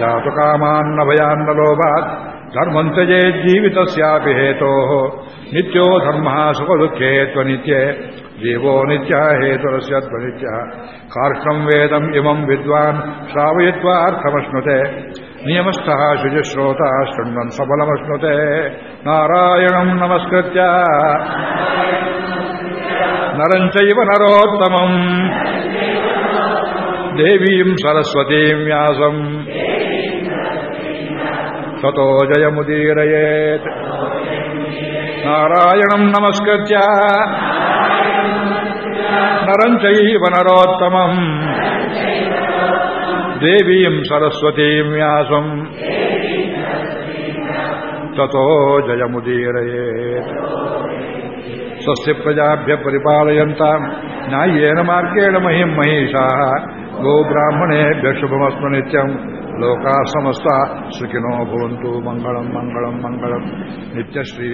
ಜಾತು ಕಾಮಾನ್ನ ಭಯಾನ್ನ ಲೋಭಾತ್ ಧರ್ಮಂ ತ್ಯಜೇ ಜೀವಿತಸ್ಯಾಪಿ ಹೇತೋ ನಿತ್ಯೋ ಧರ್ಮ ಸುಖ ದುಃಖೇ ತ್ವನಿತ್ಯೆ ಜೀವೋ ನಿತ್ಯ ಹೇತುರಸ್ಯ ತ್ವನಿತ್ಯ ಕಾರ್ಷಂ ವೇದಂ ಇಮಂ ವಿದ್ವಾನ್ ಶ್ರಾವಯಿತ್ವಾರ್ಥಮಶ್ನುತೆ ನಿಯಮಸ್ಥಃ ಶುಚಿಶ್ರೋತ ಶೃಣ್ವನ್ ಸಫಲಮಶ್ನುತೆ ನಾರಾಯಣಂ ನಮಸ್ಕೃತ್ಯ ನರಂಚೈವ ನರೋತ್ತಮಂ ದೇವೀಂ ಸರಸ್ವತೀಂ ವ್ಯಾಸಂ ತಥೋ ಜಯಮುದೀರಯೇತ್ ನಾರಾಯಣಂ ನಮಸ್ಕೃತ್ಯ ನರಂಚೈವ ನರೋತ್ತಮಂ ದೇವೀಂ ಸರಸ್ವತೀಂ ವ್ಯಾಸಂ ತಥೋ ಜಯಮುದೀರಯೇತ್ ಸ್ವಸ್ತಿ ಪ್ರಜಾಭ್ಯ ಪರಿಪಾಲಯಂತ ನ್ಯಾಯೇನ ಮಾರ್ಗೇಣ ಮಹಿಂ ಮಹಿಷಾ ಗೋಬ್ರಾಹ್ಮಣೇಭ್ಯ ಶುಭಮಸ್ತು ನಿತ್ಯಂ ಲೋಕಾ ಸಮಸ್ತ ಸುಖಿನೋ ಭವಂತು ಮಂಗಳಂ ಮಂಗಳಂ ಮಂಗಳಂ ನಿತ್ಯಶ್ರೀ